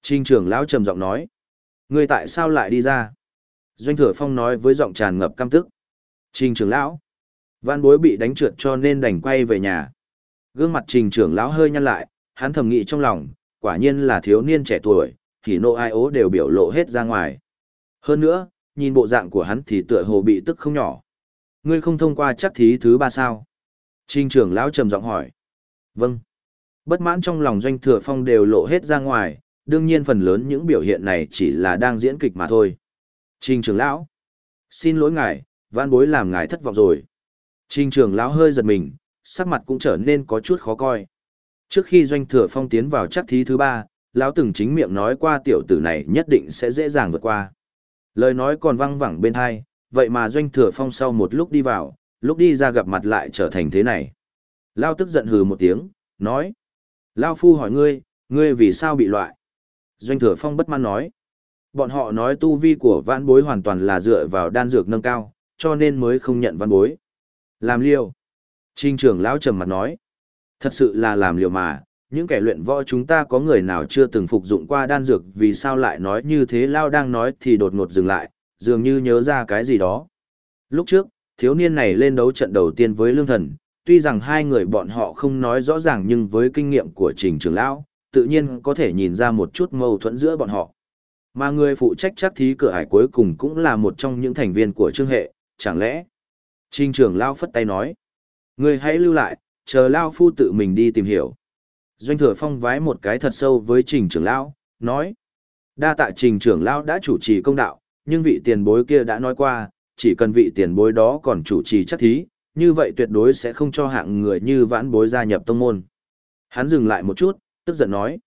S1: Trinh trưởng lão trầm giọng nói. Người tại sao lại đi ra? Doanh thừa phong nói với giọng tràn ngập căm tức. Trình trưởng lão. Văn bối bị đánh trượt cho nên đành quay về nhà. Gương mặt trình trưởng lão hơi nhăn lại, hắn thầm nghĩ trong lòng, quả nhiên là thiếu niên trẻ tuổi, thì nộ ai ố đều biểu lộ hết ra ngoài. Hơn nữa, nhìn bộ dạng của hắn thì tựa hồ bị tức không nhỏ. Ngươi không thông qua chắc thí thứ ba sao? Trình trưởng lão trầm giọng hỏi. Vâng. Bất mãn trong lòng doanh thừa phong đều lộ hết ra ngoài, đương nhiên phần lớn những biểu hiện này chỉ là đang diễn kịch mà thôi. Trình trưởng lão. Xin lỗi ngài, văn bối làm ngài thất vọng rồi. Trình trưởng lão hơi giật mình, sắc mặt cũng trở nên có chút khó coi. Trước khi doanh thừa phong tiến vào chắc thí thứ ba, lão từng chính miệng nói qua tiểu tử này nhất định sẽ dễ dàng vượt qua. Lời nói còn văng vẳng bên hai, vậy mà doanh thừa phong sau một lúc đi vào, lúc đi ra gặp mặt lại trở thành thế này. Lao tức giận hừ một tiếng, nói. Lao phu hỏi ngươi, ngươi vì sao bị loại? Doanh thừa phong bất mãn nói. Bọn họ nói tu vi của vãn bối hoàn toàn là dựa vào đan dược nâng cao, cho nên mới không nhận vãn bối. Làm liều. Trinh trưởng lão trầm mặt nói. Thật sự là làm liều mà, những kẻ luyện võ chúng ta có người nào chưa từng phục dụng qua đan dược vì sao lại nói như thế Lao đang nói thì đột ngột dừng lại, dường như nhớ ra cái gì đó. Lúc trước, thiếu niên này lên đấu trận đầu tiên với lương thần, tuy rằng hai người bọn họ không nói rõ ràng nhưng với kinh nghiệm của trình trưởng lão, tự nhiên có thể nhìn ra một chút mâu thuẫn giữa bọn họ. Mà người phụ trách chắc thí cửa hải cuối cùng cũng là một trong những thành viên của trương hệ, chẳng lẽ Trình trưởng Lao phất tay nói. Người hãy lưu lại, chờ Lao Phu tự mình đi tìm hiểu. Doanh thừa phong vái một cái thật sâu với trình trưởng Lão, nói. Đa tạ trình trưởng Lão đã chủ trì công đạo, nhưng vị tiền bối kia đã nói qua, chỉ cần vị tiền bối đó còn chủ trì chắc thí, như vậy tuyệt đối sẽ không cho hạng người như vãn bối gia nhập tông môn. Hắn dừng lại một chút, tức giận nói.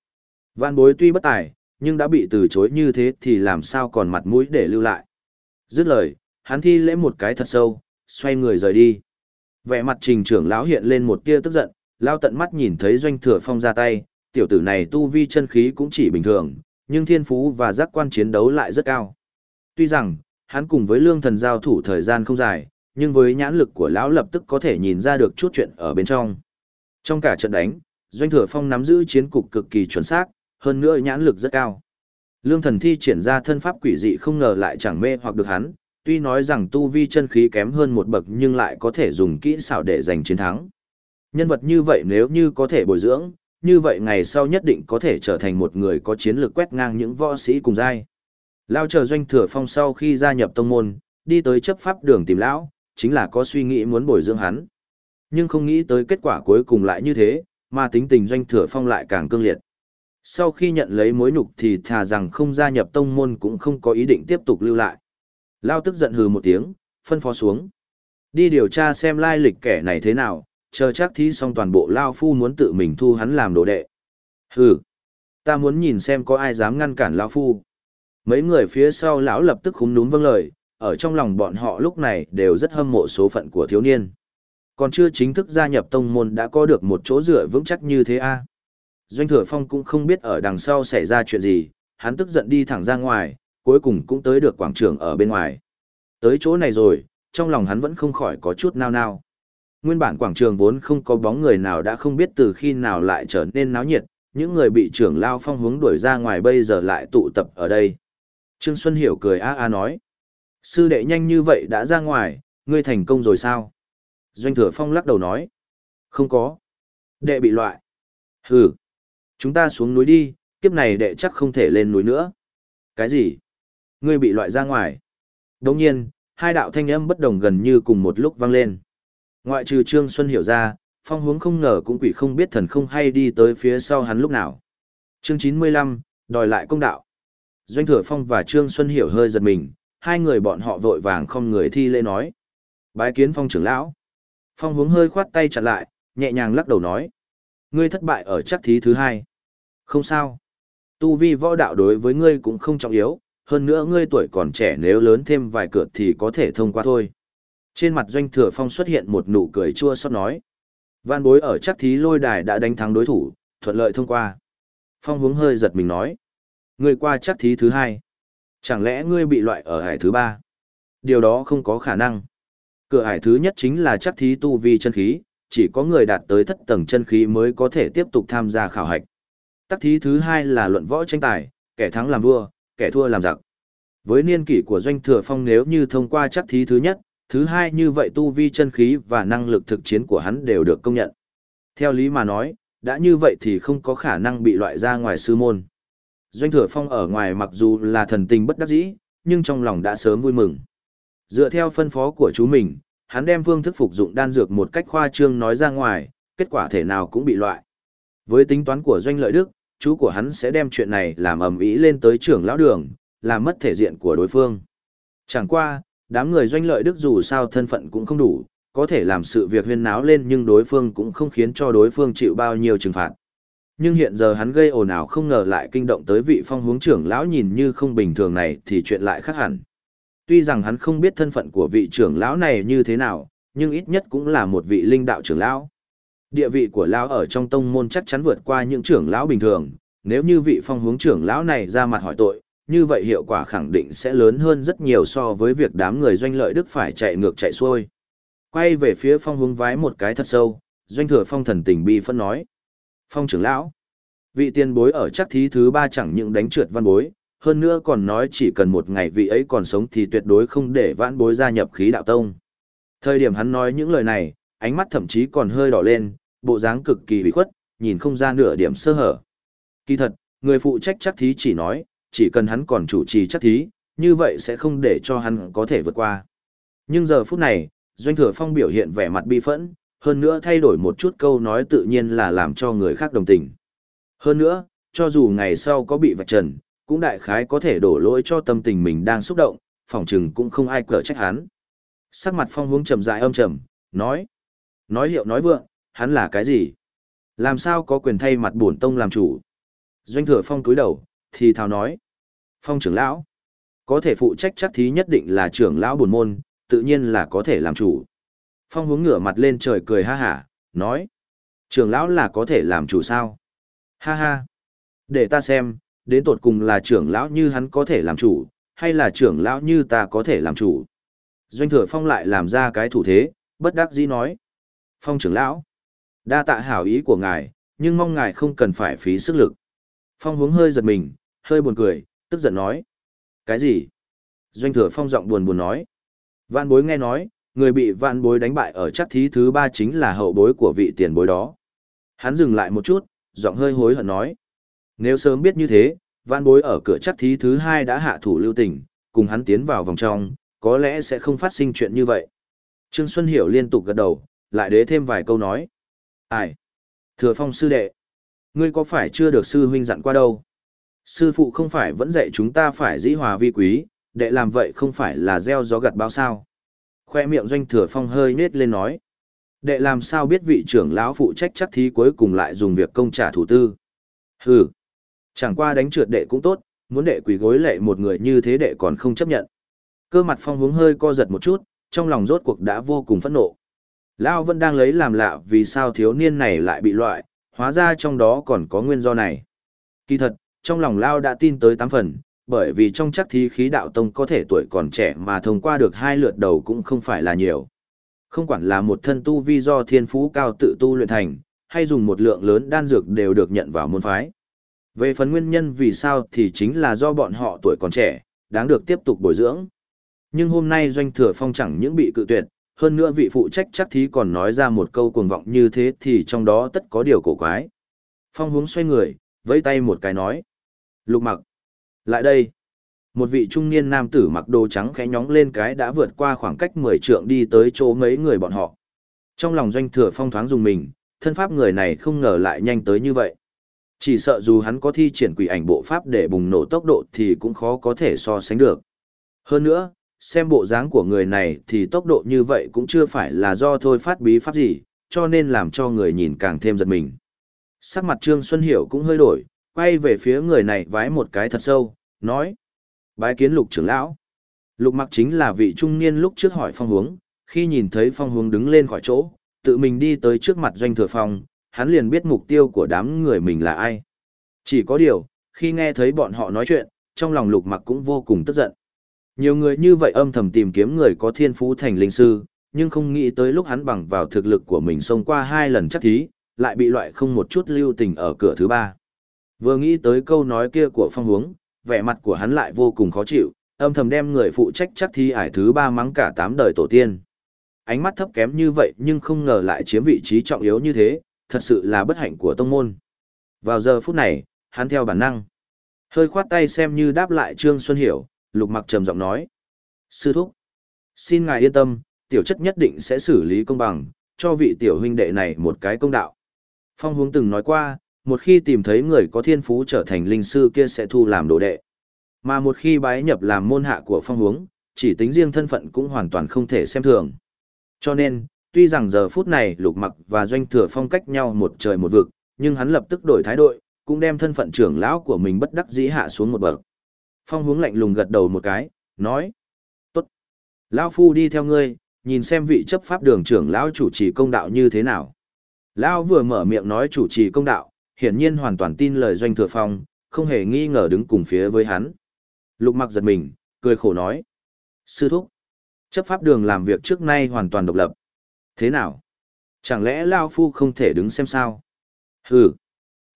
S1: Vãn bối tuy bất tài, nhưng đã bị từ chối như thế thì làm sao còn mặt mũi để lưu lại. Dứt lời, hắn thi lễ một cái thật sâu, xoay người rời đi. Vẻ mặt trình trưởng lão hiện lên một tia tức giận, lao tận mắt nhìn thấy doanh thừa phong ra tay, tiểu tử này tu vi chân khí cũng chỉ bình thường, nhưng thiên phú và giác quan chiến đấu lại rất cao. Tuy rằng, hắn cùng với lương thần giao thủ thời gian không dài, nhưng với nhãn lực của lão lập tức có thể nhìn ra được chút chuyện ở bên trong. Trong cả trận đánh, doanh thừa phong nắm giữ chiến cục cực kỳ chuẩn xác, hơn nữa nhãn lực rất cao. Lương thần thi triển ra thân pháp quỷ dị không ngờ lại chẳng mê hoặc được hắn, tuy nói rằng tu vi chân khí kém hơn một bậc nhưng lại có thể dùng kỹ xảo để giành chiến thắng. Nhân vật như vậy nếu như có thể bồi dưỡng, như vậy ngày sau nhất định có thể trở thành một người có chiến lược quét ngang những võ sĩ cùng giai. Lao chờ doanh thừa phong sau khi gia nhập tông môn, đi tới chấp pháp đường tìm lão, chính là có suy nghĩ muốn bồi dưỡng hắn. Nhưng không nghĩ tới kết quả cuối cùng lại như thế, mà tính tình doanh thừa phong lại càng cương liệt. Sau khi nhận lấy mối nhục thì thà rằng không gia nhập tông môn cũng không có ý định tiếp tục lưu lại. Lao tức giận hừ một tiếng, phân phó xuống. Đi điều tra xem lai lịch kẻ này thế nào, chờ chắc thí xong toàn bộ Lao Phu muốn tự mình thu hắn làm đồ đệ. Hừ, ta muốn nhìn xem có ai dám ngăn cản Lao Phu. Mấy người phía sau lão lập tức khúm núm vâng lời, ở trong lòng bọn họ lúc này đều rất hâm mộ số phận của thiếu niên. Còn chưa chính thức gia nhập tông môn đã có được một chỗ dựa vững chắc như thế a. Doanh Thừa Phong cũng không biết ở đằng sau xảy ra chuyện gì, hắn tức giận đi thẳng ra ngoài, cuối cùng cũng tới được quảng trường ở bên ngoài. Tới chỗ này rồi, trong lòng hắn vẫn không khỏi có chút nao nao. Nguyên bản quảng trường vốn không có bóng người nào đã không biết từ khi nào lại trở nên náo nhiệt, những người bị trưởng lao phong hướng đuổi ra ngoài bây giờ lại tụ tập ở đây. Trương Xuân Hiểu cười a a nói. Sư đệ nhanh như vậy đã ra ngoài, ngươi thành công rồi sao? Doanh thừa phong lắc đầu nói. Không có. Đệ bị loại. Hừ. Chúng ta xuống núi đi, kiếp này đệ chắc không thể lên núi nữa. Cái gì? Ngươi bị loại ra ngoài. Đồng nhiên, hai đạo thanh âm bất đồng gần như cùng một lúc vang lên. Ngoại trừ Trương Xuân hiểu ra, phong hướng không ngờ cũng quỷ không biết thần không hay đi tới phía sau hắn lúc nào. Chương 95, đòi lại công đạo. Doanh Thừa Phong và Trương Xuân Hiểu hơi giật mình, hai người bọn họ vội vàng không người thi lễ nói. Bái kiến Phong trưởng lão. Phong hướng hơi khoát tay chặt lại, nhẹ nhàng lắc đầu nói. Ngươi thất bại ở chắc thí thứ hai. Không sao. Tu vi võ đạo đối với ngươi cũng không trọng yếu, hơn nữa ngươi tuổi còn trẻ nếu lớn thêm vài cửa thì có thể thông qua thôi. Trên mặt Doanh Thừa Phong xuất hiện một nụ cười chua xót nói. Văn bối ở chắc thí lôi đài đã đánh thắng đối thủ, thuận lợi thông qua. Phong hướng hơi giật mình nói. Ngươi qua chắc thí thứ hai. Chẳng lẽ ngươi bị loại ở hải thứ ba? Điều đó không có khả năng. Cửa hải thứ nhất chính là chắc thí tu vi chân khí, chỉ có người đạt tới thất tầng chân khí mới có thể tiếp tục tham gia khảo hạch. Tắc thí thứ hai là luận võ tranh tài, kẻ thắng làm vua, kẻ thua làm giặc. Với niên kỷ của doanh thừa phong nếu như thông qua chắc thí thứ nhất, thứ hai như vậy tu vi chân khí và năng lực thực chiến của hắn đều được công nhận. Theo lý mà nói, đã như vậy thì không có khả năng bị loại ra ngoài sư môn. Doanh thừa phong ở ngoài mặc dù là thần tình bất đắc dĩ, nhưng trong lòng đã sớm vui mừng. Dựa theo phân phó của chú mình, hắn đem phương thức phục dụng đan dược một cách khoa trương nói ra ngoài, kết quả thể nào cũng bị loại. Với tính toán của doanh lợi đức, chú của hắn sẽ đem chuyện này làm ầm ĩ lên tới trưởng lão đường, làm mất thể diện của đối phương. Chẳng qua, đám người doanh lợi đức dù sao thân phận cũng không đủ, có thể làm sự việc huyên náo lên nhưng đối phương cũng không khiến cho đối phương chịu bao nhiêu trừng phạt. Nhưng hiện giờ hắn gây ồn ào không ngờ lại kinh động tới vị phong hướng trưởng lão nhìn như không bình thường này thì chuyện lại khác hẳn. Tuy rằng hắn không biết thân phận của vị trưởng lão này như thế nào, nhưng ít nhất cũng là một vị linh đạo trưởng lão. Địa vị của lão ở trong tông môn chắc chắn vượt qua những trưởng lão bình thường, nếu như vị phong hướng trưởng lão này ra mặt hỏi tội, như vậy hiệu quả khẳng định sẽ lớn hơn rất nhiều so với việc đám người doanh lợi đức phải chạy ngược chạy xuôi. Quay về phía phong hướng vái một cái thật sâu, doanh thừa phong thần tình bi phân nói. Phong trưởng lão, vị tiền bối ở chắc thí thứ ba chẳng những đánh trượt văn bối, hơn nữa còn nói chỉ cần một ngày vị ấy còn sống thì tuyệt đối không để vãn bối gia nhập khí đạo tông. Thời điểm hắn nói những lời này, ánh mắt thậm chí còn hơi đỏ lên, bộ dáng cực kỳ bị khuất, nhìn không ra nửa điểm sơ hở. Kỳ thật, người phụ trách chắc thí chỉ nói, chỉ cần hắn còn chủ trì chắc thí, như vậy sẽ không để cho hắn có thể vượt qua. Nhưng giờ phút này, Doanh Thừa Phong biểu hiện vẻ mặt bi phẫn, hơn nữa thay đổi một chút câu nói tự nhiên là làm cho người khác đồng tình. Hơn nữa, cho dù ngày sau có bị vạch trần, cũng đại khái có thể đổ lỗi cho tâm tình mình đang xúc động, phỏng chừng cũng không ai cỡ trách hắn. Sắc mặt phong hướng trầm dại âm trầm, nói. Nói hiệu nói vượng, hắn là cái gì? Làm sao có quyền thay mặt bổn tông làm chủ? Doanh thừa phong cúi đầu, thì thào nói. Phong trưởng lão, có thể phụ trách chắc thí nhất định là trưởng lão bổn môn, tự nhiên là có thể làm chủ. Phong hướng ngửa mặt lên trời cười ha hả, nói. Trưởng lão là có thể làm chủ sao? Ha ha. Để ta xem, đến tột cùng là trưởng lão như hắn có thể làm chủ, hay là trưởng lão như ta có thể làm chủ. Doanh thừa phong lại làm ra cái thủ thế, bất đắc dĩ nói. Phong trưởng lão, đa tạ hảo ý của ngài, nhưng mong ngài không cần phải phí sức lực. Phong hướng hơi giật mình, hơi buồn cười, tức giận nói. Cái gì? Doanh thừa phong giọng buồn buồn nói. Vạn bối nghe nói, người bị vạn bối đánh bại ở chắc thí thứ ba chính là hậu bối của vị tiền bối đó. Hắn dừng lại một chút, giọng hơi hối hận nói. Nếu sớm biết như thế, vạn bối ở cửa chắc thí thứ hai đã hạ thủ lưu tình, cùng hắn tiến vào vòng trong, có lẽ sẽ không phát sinh chuyện như vậy. Trương Xuân Hiểu liên tục gật đầu, lại đế thêm vài câu nói. Ai? Thừa phong sư đệ. Ngươi có phải chưa được sư huynh dặn qua đâu? Sư phụ không phải vẫn dạy chúng ta phải dĩ hòa vi quý, đệ làm vậy không phải là gieo gió gặt bao sao. Khoe miệng doanh thừa phong hơi nết lên nói. Đệ làm sao biết vị trưởng lão phụ trách chắc thí cuối cùng lại dùng việc công trả thủ tư. Hừ. Chẳng qua đánh trượt đệ cũng tốt, muốn đệ quỳ gối lệ một người như thế đệ còn không chấp nhận. Cơ mặt phong hướng hơi co giật một chút, trong lòng rốt cuộc đã vô cùng phẫn nộ. Lão vẫn đang lấy làm lạ vì sao thiếu niên này lại bị loại, hóa ra trong đó còn có nguyên do này. Kỳ thật, trong lòng Lao đã tin tới tám phần, bởi vì trong chắc thí khí đạo tông có thể tuổi còn trẻ mà thông qua được hai lượt đầu cũng không phải là nhiều. Không quản là một thân tu vi do thiên phú cao tự tu luyện thành, hay dùng một lượng lớn đan dược đều được nhận vào môn phái. Về phần nguyên nhân vì sao thì chính là do bọn họ tuổi còn trẻ, đáng được tiếp tục bồi dưỡng. Nhưng hôm nay doanh thừa phong chẳng những bị cự tuyệt, hơn nữa vị phụ trách chắc thí còn nói ra một câu cuồng vọng như thế thì trong đó tất có điều cổ quái. Phong hướng xoay người, vẫy tay một cái nói. Lục mặc. Lại đây. Một vị trung niên nam tử mặc đồ trắng khẽ nhóng lên cái đã vượt qua khoảng cách 10 trượng đi tới chỗ mấy người bọn họ. Trong lòng doanh thừa phong thoáng dùng mình, thân pháp người này không ngờ lại nhanh tới như vậy. Chỉ sợ dù hắn có thi triển quỷ ảnh bộ pháp để bùng nổ tốc độ thì cũng khó có thể so sánh được. Hơn nữa, xem bộ dáng của người này thì tốc độ như vậy cũng chưa phải là do thôi phát bí pháp gì, cho nên làm cho người nhìn càng thêm giật mình. Sắc mặt Trương Xuân Hiểu cũng hơi đổi, quay về phía người này vái một cái thật sâu, nói. Bái kiến lục trưởng lão. Lục mặc chính là vị trung niên lúc trước hỏi phong hướng, khi nhìn thấy phong hướng đứng lên khỏi chỗ, tự mình đi tới trước mặt doanh thừa phong, hắn liền biết mục tiêu của đám người mình là ai. Chỉ có điều, khi nghe thấy bọn họ nói chuyện, trong lòng lục mặc cũng vô cùng tức giận. Nhiều người như vậy âm thầm tìm kiếm người có thiên phú thành linh sư, nhưng không nghĩ tới lúc hắn bằng vào thực lực của mình xông qua hai lần chắc thí, lại bị loại không một chút lưu tình ở cửa thứ ba. Vừa nghĩ tới câu nói kia của phong hướng, vẻ mặt của hắn lại vô cùng khó chịu, âm thầm đem người phụ trách chắc thi ải thứ ba mắng cả tám đời tổ tiên. Ánh mắt thấp kém như vậy nhưng không ngờ lại chiếm vị trí trọng yếu như thế, thật sự là bất hạnh của tông môn. Vào giờ phút này, hắn theo bản năng. Hơi khoát tay xem như đáp lại Trương Xuân Hiểu, lục mặc trầm giọng nói. Sư thúc, xin ngài yên tâm, tiểu chất nhất định sẽ xử lý công bằng, cho vị tiểu huynh đệ này một cái công đạo. Phong hướng từng nói qua, một khi tìm thấy người có thiên phú trở thành linh sư kia sẽ thu làm đồ đệ. Mà một khi bái nhập làm môn hạ của phong hướng, chỉ tính riêng thân phận cũng hoàn toàn không thể xem thường. Cho nên, tuy rằng giờ phút này lục mặc và doanh thừa phong cách nhau một trời một vực, nhưng hắn lập tức đổi thái độ, cũng đem thân phận trưởng lão của mình bất đắc dĩ hạ xuống một bậc. Phong hướng lạnh lùng gật đầu một cái, nói. Tốt. Lão Phu đi theo ngươi, nhìn xem vị chấp pháp đường trưởng lão chủ trì công đạo như thế nào. Lão vừa mở miệng nói chủ trì công đạo, hiển nhiên hoàn toàn tin lời doanh thừa phong, không hề nghi ngờ đứng cùng phía với hắn. Lục mặc giật mình, cười khổ nói. Sư thúc, chấp pháp đường làm việc trước nay hoàn toàn độc lập. Thế nào? Chẳng lẽ Lao Phu không thể đứng xem sao? Hừ,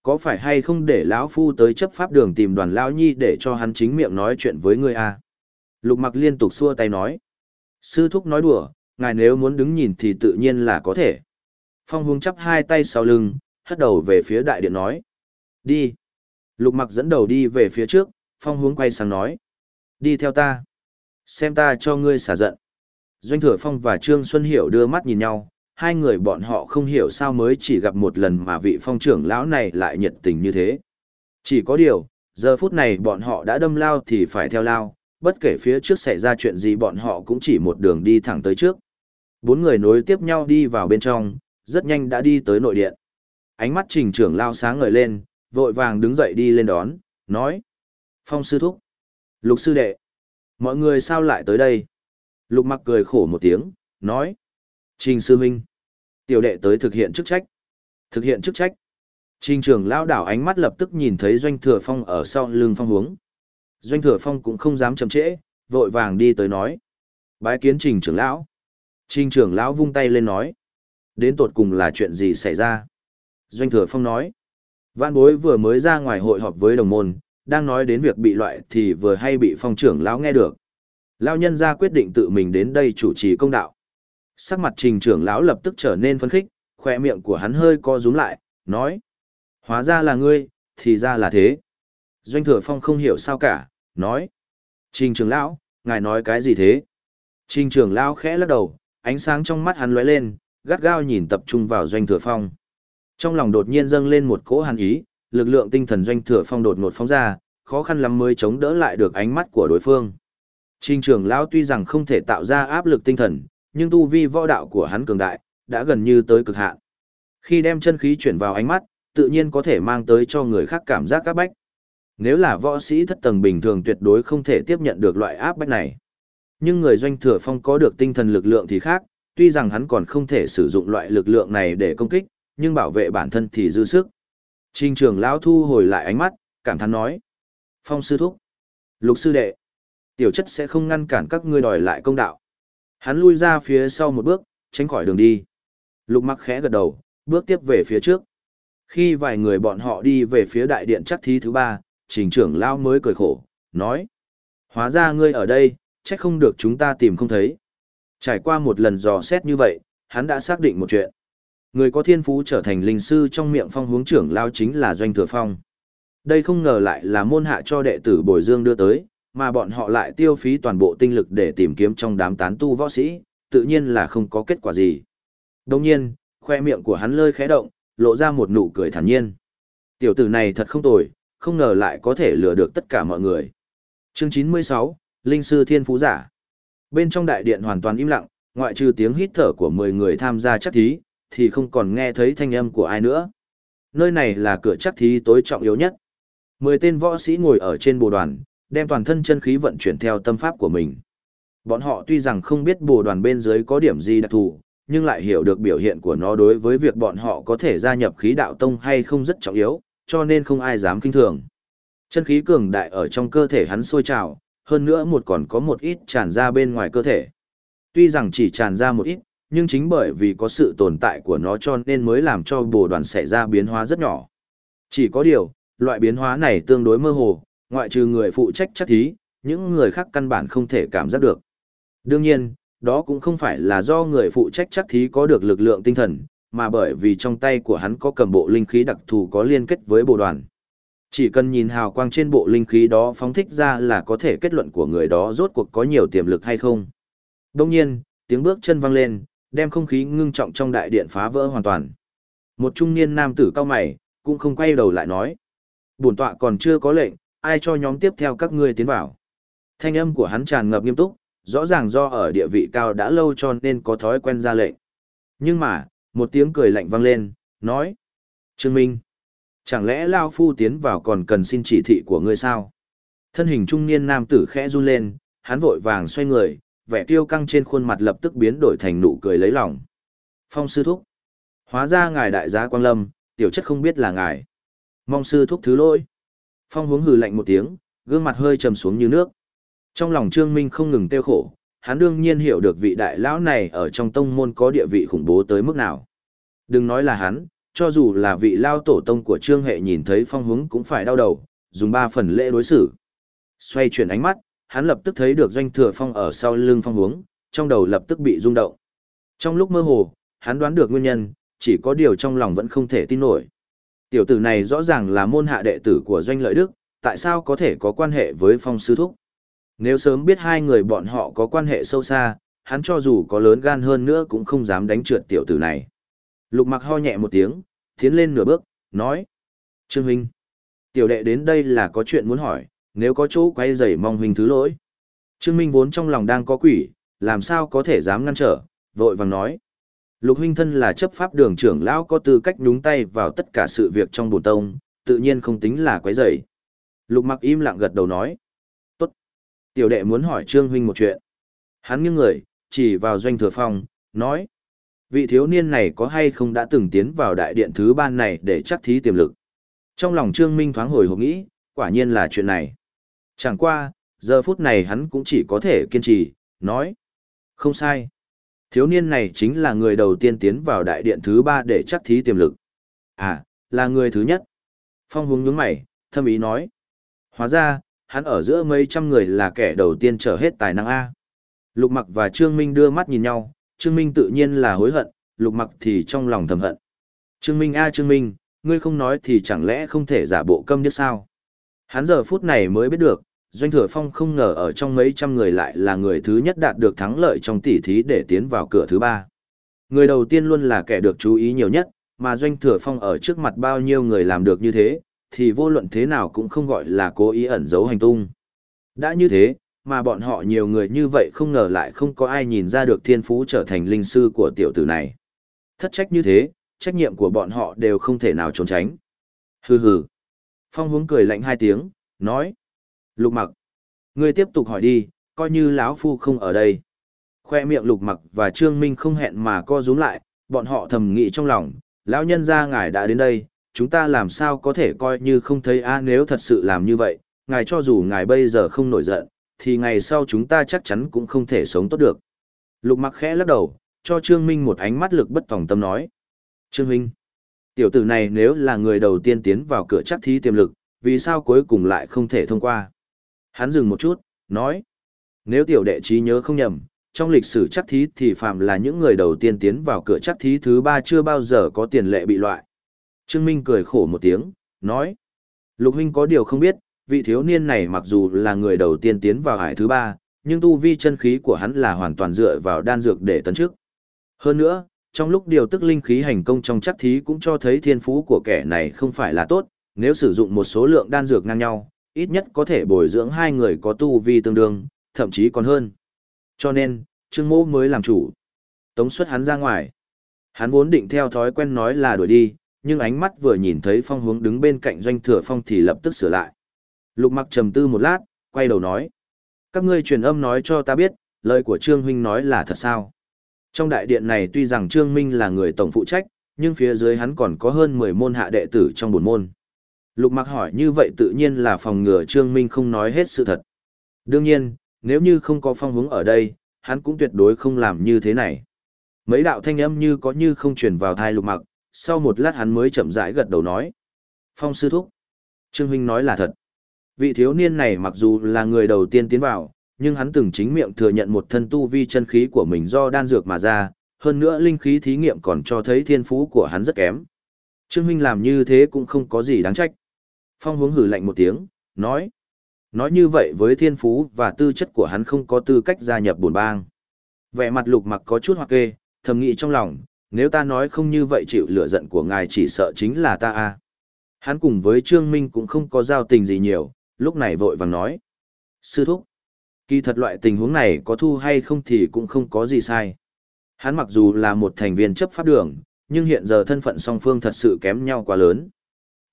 S1: có phải hay không để lão Phu tới chấp pháp đường tìm đoàn lão Nhi để cho hắn chính miệng nói chuyện với ngươi à? Lục mặc liên tục xua tay nói. Sư thúc nói đùa, ngài nếu muốn đứng nhìn thì tự nhiên là có thể. Phong hướng chắp hai tay sau lưng, hất đầu về phía đại điện nói. Đi. Lục mặc dẫn đầu đi về phía trước, phong hướng quay sang nói. Đi theo ta. Xem ta cho ngươi xả giận. Doanh Thừa Phong và Trương Xuân Hiểu đưa mắt nhìn nhau, hai người bọn họ không hiểu sao mới chỉ gặp một lần mà vị phong trưởng lão này lại nhiệt tình như thế. Chỉ có điều, giờ phút này bọn họ đã đâm lao thì phải theo lao, bất kể phía trước xảy ra chuyện gì bọn họ cũng chỉ một đường đi thẳng tới trước. Bốn người nối tiếp nhau đi vào bên trong, rất nhanh đã đi tới nội điện. Ánh mắt trình trưởng lao sáng ngời lên, vội vàng đứng dậy đi lên đón, nói. Phong sư thúc. Lục sư đệ. Mọi người sao lại tới đây? Lục mặc cười khổ một tiếng, nói. Trình sư minh. Tiểu đệ tới thực hiện chức trách. Thực hiện chức trách. Trình trưởng lao đảo ánh mắt lập tức nhìn thấy doanh thừa phong ở sau lưng phong hướng. Doanh thừa phong cũng không dám chậm trễ, vội vàng đi tới nói. Bái kiến trình trưởng lão. Trình trưởng lão vung tay lên nói. Đến tột cùng là chuyện gì xảy ra? Doanh thừa phong nói. Vạn bối vừa mới ra ngoài hội họp với đồng môn, đang nói đến việc bị loại thì vừa hay bị phong trưởng lão nghe được. Lão nhân ra quyết định tự mình đến đây chủ trì công đạo. Sắc mặt trình trưởng lão lập tức trở nên phấn khích, khoe miệng của hắn hơi co rúm lại, nói. Hóa ra là ngươi, thì ra là thế. Doanh thừa phong không hiểu sao cả, nói. Trình trưởng lão, ngài nói cái gì thế? Trình trưởng lão khẽ lắc đầu, ánh sáng trong mắt hắn lóe lên, gắt gao nhìn tập trung vào doanh thừa phong. Trong lòng đột nhiên dâng lên một cỗ hàn ý, lực lượng tinh thần doanh thừa phong đột ngột phóng ra, khó khăn lắm mới chống đỡ lại được ánh mắt của đối phương. Trình trưởng lão tuy rằng không thể tạo ra áp lực tinh thần, nhưng tu vi võ đạo của hắn cường đại, đã gần như tới cực hạn. Khi đem chân khí chuyển vào ánh mắt, tự nhiên có thể mang tới cho người khác cảm giác áp bách. Nếu là võ sĩ thất tầng bình thường tuyệt đối không thể tiếp nhận được loại áp bách này. Nhưng người doanh thừa phong có được tinh thần lực lượng thì khác, tuy rằng hắn còn không thể sử dụng loại lực lượng này để công kích, nhưng bảo vệ bản thân thì dư sức. Trình trưởng lão thu hồi lại ánh mắt, cảm thán nói. Phong sư thúc. Lục sư đệ. Tiểu chất sẽ không ngăn cản các ngươi đòi lại công đạo. Hắn lui ra phía sau một bước, tránh khỏi đường đi. Lục mặc khẽ gật đầu, bước tiếp về phía trước. Khi vài người bọn họ đi về phía đại điện chắc thí thứ ba, trình trưởng lao mới cười khổ, nói. Hóa ra ngươi ở đây, trách không được chúng ta tìm không thấy. Trải qua một lần dò xét như vậy, hắn đã xác định một chuyện. Người có thiên phú trở thành linh sư trong miệng phong hướng trưởng lao chính là Doanh Thừa Phong. Đây không ngờ lại là môn hạ cho đệ tử Bồi Dương đưa tới, mà bọn họ lại tiêu phí toàn bộ tinh lực để tìm kiếm trong đám tán tu võ sĩ, tự nhiên là không có kết quả gì. Đồng nhiên, khoe miệng của hắn lơi khẽ động, lộ ra một nụ cười thản nhiên. Tiểu tử này thật không tồi, không ngờ lại có thể lừa được tất cả mọi người. Chương 96, Linh sư thiên phú giả. Bên trong đại điện hoàn toàn im lặng, ngoại trừ tiếng hít thở của 10 người tham gia chắc thí, thì không còn nghe thấy thanh âm của ai nữa. Nơi này là cửa chắc thí tối trọng yếu nhất. 10 tên võ sĩ ngồi ở trên bồ đoàn, đem toàn thân chân khí vận chuyển theo tâm pháp của mình. Bọn họ tuy rằng không biết bồ đoàn bên dưới có điểm gì đặc thù, nhưng lại hiểu được biểu hiện của nó đối với việc bọn họ có thể gia nhập khí đạo tông hay không rất trọng yếu, cho nên không ai dám kinh thường. Chân khí cường đại ở trong cơ thể hắn sôi trào, hơn nữa một còn có một ít tràn ra bên ngoài cơ thể. Tuy rằng chỉ tràn ra một ít, nhưng chính bởi vì có sự tồn tại của nó cho nên mới làm cho bồ đoàn xảy ra biến hóa rất nhỏ. Chỉ có điều, loại biến hóa này tương đối mơ hồ, ngoại trừ người phụ trách chắc thí, những người khác căn bản không thể cảm giác được. Đương nhiên, đó cũng không phải là do người phụ trách chắc thí có được lực lượng tinh thần, mà bởi vì trong tay của hắn có cầm bộ linh khí đặc thù có liên kết với bộ đoàn. Chỉ cần nhìn hào quang trên bộ linh khí đó phóng thích ra là có thể kết luận của người đó rốt cuộc có nhiều tiềm lực hay không. Đông nhiên, tiếng bước chân vang lên, đem không khí ngưng trọng trong đại điện phá vỡ hoàn toàn. Một trung niên nam tử cao mày, cũng không quay đầu lại nói. Bổn tọa còn chưa có lệnh, ai cho nhóm tiếp theo các ngươi tiến vào. Thanh âm của hắn tràn ngập nghiêm túc, rõ ràng do ở địa vị cao đã lâu cho nên có thói quen ra lệnh. Nhưng mà, một tiếng cười lạnh vang lên, nói. Trương Minh, chẳng lẽ Lao Phu tiến vào còn cần xin chỉ thị của ngươi sao? Thân hình trung niên nam tử khẽ run lên, hắn vội vàng xoay người, vẻ tiêu căng trên khuôn mặt lập tức biến đổi thành nụ cười lấy lòng. Phong sư thúc. Hóa ra ngài đại gia Quang Lâm, tiểu chất không biết là ngài. Mong sư thúc thứ lỗi. Phong hướng hừ lạnh một tiếng, gương mặt hơi trầm xuống như nước. Trong lòng Trương Minh không ngừng tiêu khổ, hắn đương nhiên hiểu được vị đại lão này ở trong tông môn có địa vị khủng bố tới mức nào. Đừng nói là hắn, cho dù là vị lao tổ tông của Trương Hệ nhìn thấy phong hướng cũng phải đau đầu, dùng ba phần lễ đối xử. Xoay chuyển ánh mắt, hắn lập tức thấy được doanh thừa phong ở sau lưng phong hướng, trong đầu lập tức bị rung động. Trong lúc mơ hồ, hắn đoán được nguyên nhân, chỉ có điều trong lòng vẫn không thể tin nổi. Tiểu tử này rõ ràng là môn hạ đệ tử của doanh lợi đức, tại sao có thể có quan hệ với phong sư thúc? Nếu sớm biết hai người bọn họ có quan hệ sâu xa, hắn cho dù có lớn gan hơn nữa cũng không dám đánh trượt tiểu tử này. Lục mặc ho nhẹ một tiếng, tiến lên nửa bước, nói. Trương Huynh, tiểu đệ đến đây là có chuyện muốn hỏi, nếu có chỗ quay dày mong Huynh thứ lỗi. Trương Minh vốn trong lòng đang có quỷ, làm sao có thể dám ngăn trở, vội vàng nói. Lục huynh thân là chấp pháp đường trưởng lão có tư cách nhúng tay vào tất cả sự việc trong bổn tông, tự nhiên không tính là quấy rầy. Lục mặc im lặng gật đầu nói. Tốt. Tiểu đệ muốn hỏi Trương huynh một chuyện. Hắn nghiêng người, chỉ vào doanh thừa phong, nói. Vị thiếu niên này có hay không đã từng tiến vào đại điện thứ ban này để chắc thí tiềm lực. Trong lòng Trương Minh thoáng hồi hộp nghĩ, quả nhiên là chuyện này. Chẳng qua, giờ phút này hắn cũng chỉ có thể kiên trì, nói. Không sai. Thiếu niên này chính là người đầu tiên tiến vào đại điện thứ ba để chắc thí tiềm lực. À, là người thứ nhất. Phong hướng nhướng mày, thâm ý nói. Hóa ra, hắn ở giữa mấy trăm người là kẻ đầu tiên trở hết tài năng A. Lục mặc và Trương Minh đưa mắt nhìn nhau, Trương Minh tự nhiên là hối hận, lục mặc thì trong lòng thầm hận. Trương Minh A Trương Minh, ngươi không nói thì chẳng lẽ không thể giả bộ câm điếc sao? Hắn giờ phút này mới biết được, Doanh Thừa Phong không ngờ ở trong mấy trăm người lại là người thứ nhất đạt được thắng lợi trong tỷ thí để tiến vào cửa thứ ba. Người đầu tiên luôn là kẻ được chú ý nhiều nhất, mà Doanh Thừa Phong ở trước mặt bao nhiêu người làm được như thế, thì vô luận thế nào cũng không gọi là cố ý ẩn giấu hành tung. Đã như thế, mà bọn họ nhiều người như vậy không ngờ lại không có ai nhìn ra được thiên phú trở thành linh sư của tiểu tử này. Thất trách như thế, trách nhiệm của bọn họ đều không thể nào trốn tránh. Hừ hừ. Phong hướng cười lạnh hai tiếng, nói. Lục mặc. Ngươi tiếp tục hỏi đi, coi như lão phu không ở đây. Khoe miệng lục mặc và trương minh không hẹn mà co rúm lại, bọn họ thầm nghĩ trong lòng, lão nhân gia ngài đã đến đây, chúng ta làm sao có thể coi như không thấy a nếu thật sự làm như vậy, ngài cho dù ngài bây giờ không nổi giận, thì ngày sau chúng ta chắc chắn cũng không thể sống tốt được. Lục mặc khẽ lắc đầu, cho Trương Minh một ánh mắt lực bất tòng tâm nói. Trương Minh, tiểu tử này nếu là người đầu tiên tiến vào cửa chắc thí tiềm lực, vì sao cuối cùng lại không thể thông qua? Hắn dừng một chút, nói. Nếu tiểu đệ trí nhớ không nhầm, trong lịch sử chắc thí thì phạm là những người đầu tiên tiến vào cửa chắc thí thứ ba chưa bao giờ có tiền lệ bị loại. Trương Minh cười khổ một tiếng, nói. Lục huynh có điều không biết, vị thiếu niên này mặc dù là người đầu tiên tiến vào hải thứ ba, nhưng tu vi chân khí của hắn là hoàn toàn dựa vào đan dược để tấn chức. Hơn nữa, trong lúc điều tức linh khí hành công trong chắc thí cũng cho thấy thiên phú của kẻ này không phải là tốt, nếu sử dụng một số lượng đan dược ngang nhau, ít nhất có thể bồi dưỡng hai người có tu vi tương đương, thậm chí còn hơn. Cho nên, Trương Mỗ mới làm chủ. Tống xuất hắn ra ngoài. Hắn vốn định theo thói quen nói là đuổi đi, nhưng ánh mắt vừa nhìn thấy phong hướng đứng bên cạnh doanh thừa phong thì lập tức sửa lại. Lục mặc trầm tư một lát, quay đầu nói. Các ngươi truyền âm nói cho ta biết, lời của Trương Huynh nói là thật sao. Trong đại điện này tuy rằng Trương Minh là người tổng phụ trách, nhưng phía dưới hắn còn có hơn 10 môn hạ đệ tử trong buồn môn. Lục mặc hỏi như vậy tự nhiên là phòng ngừa Trương Minh không nói hết sự thật. Đương nhiên, nếu như không có phong hướng ở đây, hắn cũng tuyệt đối không làm như thế này. Mấy đạo thanh âm như có như không truyền vào thai lục mặc, sau một lát hắn mới chậm rãi gật đầu nói. Phong sư thúc. Trương Huynh nói là thật. Vị thiếu niên này mặc dù là người đầu tiên tiến vào, nhưng hắn từng chính miệng thừa nhận một thân tu vi chân khí của mình do đan dược mà ra, hơn nữa linh khí thí nghiệm còn cho thấy thiên phú của hắn rất kém. Trương Huynh làm như thế cũng không có gì đáng trách. Phong hướng hử lạnh một tiếng, nói. Nói như vậy với thiên phú và tư chất của hắn không có tư cách gia nhập bổn bang. Vẻ mặt lục mặc có chút hoặc kê, thầm nghĩ trong lòng, nếu ta nói không như vậy chịu lửa giận của ngài chỉ sợ chính là ta a. Hắn cùng với Trương Minh cũng không có giao tình gì nhiều, lúc này vội vàng nói. Sư thúc, kỳ thật loại tình huống này có thu hay không thì cũng không có gì sai. Hắn mặc dù là một thành viên chấp pháp đường, nhưng hiện giờ thân phận song phương thật sự kém nhau quá lớn.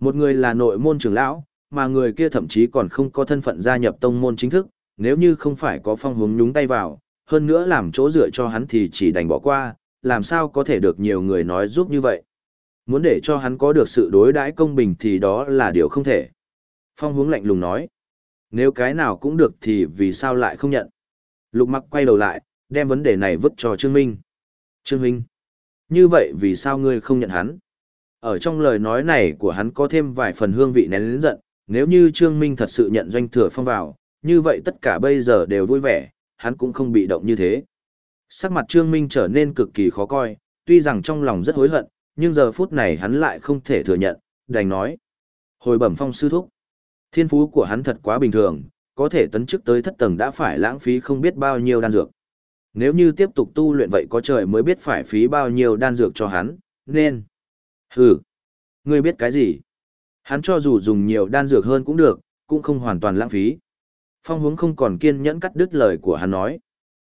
S1: Một người là nội môn trưởng lão, mà người kia thậm chí còn không có thân phận gia nhập tông môn chính thức, nếu như không phải có phong hướng nhúng tay vào, hơn nữa làm chỗ dựa cho hắn thì chỉ đành bỏ qua, làm sao có thể được nhiều người nói giúp như vậy. Muốn để cho hắn có được sự đối đãi công bình thì đó là điều không thể. Phong hướng lạnh lùng nói, nếu cái nào cũng được thì vì sao lại không nhận. Lục mặc quay đầu lại, đem vấn đề này vứt cho Trương Minh. Trương Minh, như vậy vì sao ngươi không nhận hắn? Ở trong lời nói này của hắn có thêm vài phần hương vị nén lĩnh giận, nếu như Trương Minh thật sự nhận doanh thừa phong vào, như vậy tất cả bây giờ đều vui vẻ, hắn cũng không bị động như thế. Sắc mặt Trương Minh trở nên cực kỳ khó coi, tuy rằng trong lòng rất hối hận, nhưng giờ phút này hắn lại không thể thừa nhận, đành nói. Hồi bẩm phong sư thúc. Thiên phú của hắn thật quá bình thường, có thể tấn chức tới thất tầng đã phải lãng phí không biết bao nhiêu đan dược. Nếu như tiếp tục tu luyện vậy có trời mới biết phải phí bao nhiêu đan dược cho hắn, nên... Hừ, ngươi biết cái gì? Hắn cho dù dùng nhiều đan dược hơn cũng được, cũng không hoàn toàn lãng phí. Phong hướng không còn kiên nhẫn cắt đứt lời của hắn nói.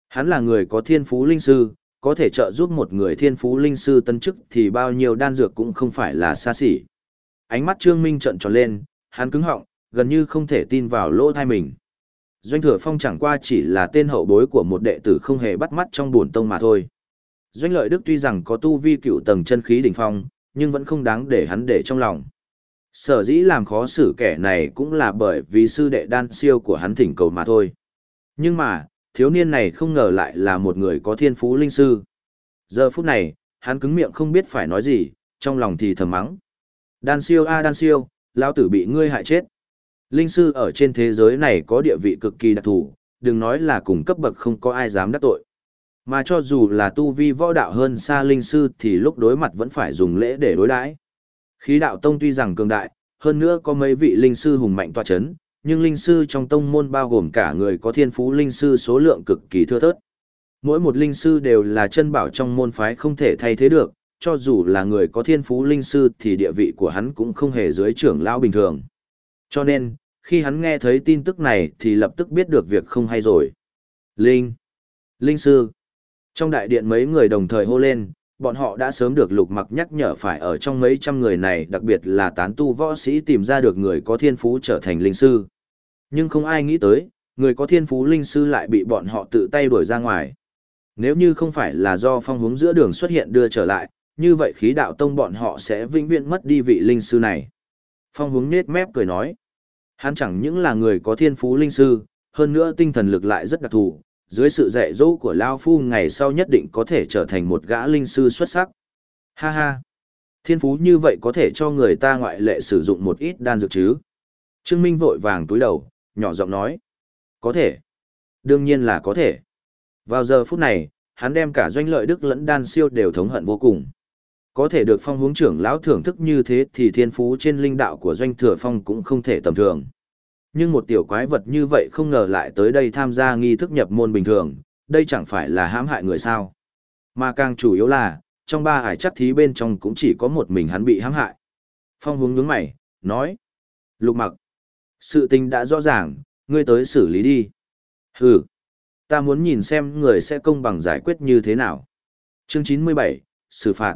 S1: Hắn là người có thiên phú linh sư, có thể trợ giúp một người thiên phú linh sư tân chức thì bao nhiêu đan dược cũng không phải là xa xỉ. Ánh mắt Trương Minh trợn tròn lên, hắn cứng họng, gần như không thể tin vào lỗ thai mình. Doanh thừa phong chẳng qua chỉ là tên hậu bối của một đệ tử không hề bắt mắt trong buồn tông mà thôi. Doanh lợi đức tuy rằng có tu vi cựu tầng chân khí đỉnh phong, nhưng vẫn không đáng để hắn để trong lòng. Sở dĩ làm khó xử kẻ này cũng là bởi vì sư đệ đan siêu của hắn thỉnh cầu mà thôi. Nhưng mà, thiếu niên này không ngờ lại là một người có thiên phú linh sư. Giờ phút này, hắn cứng miệng không biết phải nói gì, trong lòng thì thầm mắng. Đan siêu a đan siêu, lão tử bị ngươi hại chết. Linh sư ở trên thế giới này có địa vị cực kỳ đặc thù, đừng nói là cùng cấp bậc không có ai dám đắc tội. Mà cho dù là tu vi võ đạo hơn xa linh sư thì lúc đối mặt vẫn phải dùng lễ để đối đãi. Khí đạo tông tuy rằng cường đại, hơn nữa có mấy vị linh sư hùng mạnh tọa chấn, nhưng linh sư trong tông môn bao gồm cả người có thiên phú linh sư số lượng cực kỳ thưa thớt. Mỗi một linh sư đều là chân bảo trong môn phái không thể thay thế được, cho dù là người có thiên phú linh sư thì địa vị của hắn cũng không hề dưới trưởng lão bình thường. Cho nên, khi hắn nghe thấy tin tức này thì lập tức biết được việc không hay rồi. Linh! Linh sư! Trong đại điện mấy người đồng thời hô lên, bọn họ đã sớm được lục mặc nhắc nhở phải ở trong mấy trăm người này đặc biệt là tán tu võ sĩ tìm ra được người có thiên phú trở thành linh sư. Nhưng không ai nghĩ tới, người có thiên phú linh sư lại bị bọn họ tự tay đuổi ra ngoài. Nếu như không phải là do phong hướng giữa đường xuất hiện đưa trở lại, như vậy khí đạo tông bọn họ sẽ vĩnh viễn mất đi vị linh sư này. Phong hướng nết mép cười nói, hắn chẳng những là người có thiên phú linh sư, hơn nữa tinh thần lực lại rất đặc thù, dưới sự dạy dỗ của Lao Phu ngày sau nhất định có thể trở thành một gã linh sư xuất sắc. Ha ha! Thiên phú như vậy có thể cho người ta ngoại lệ sử dụng một ít đan dược chứ? Trương Minh vội vàng túi đầu, nhỏ giọng nói. Có thể. Đương nhiên là có thể. Vào giờ phút này, hắn đem cả doanh lợi đức lẫn đan siêu đều thống hận vô cùng. Có thể được phong hướng trưởng lão thưởng thức như thế thì thiên phú trên linh đạo của doanh thừa phong cũng không thể tầm thường. Nhưng một tiểu quái vật như vậy không ngờ lại tới đây tham gia nghi thức nhập môn bình thường, đây chẳng phải là hãm hại người sao. Mà càng chủ yếu là, trong ba hải chắc thí bên trong cũng chỉ có một mình hắn bị hãm hại. Phong hướng nhướng mày, nói. Lục mặc. Sự tình đã rõ ràng, ngươi tới xử lý đi. Hừ. Ta muốn nhìn xem người sẽ công bằng giải quyết như thế nào. Chương 97, xử phạt.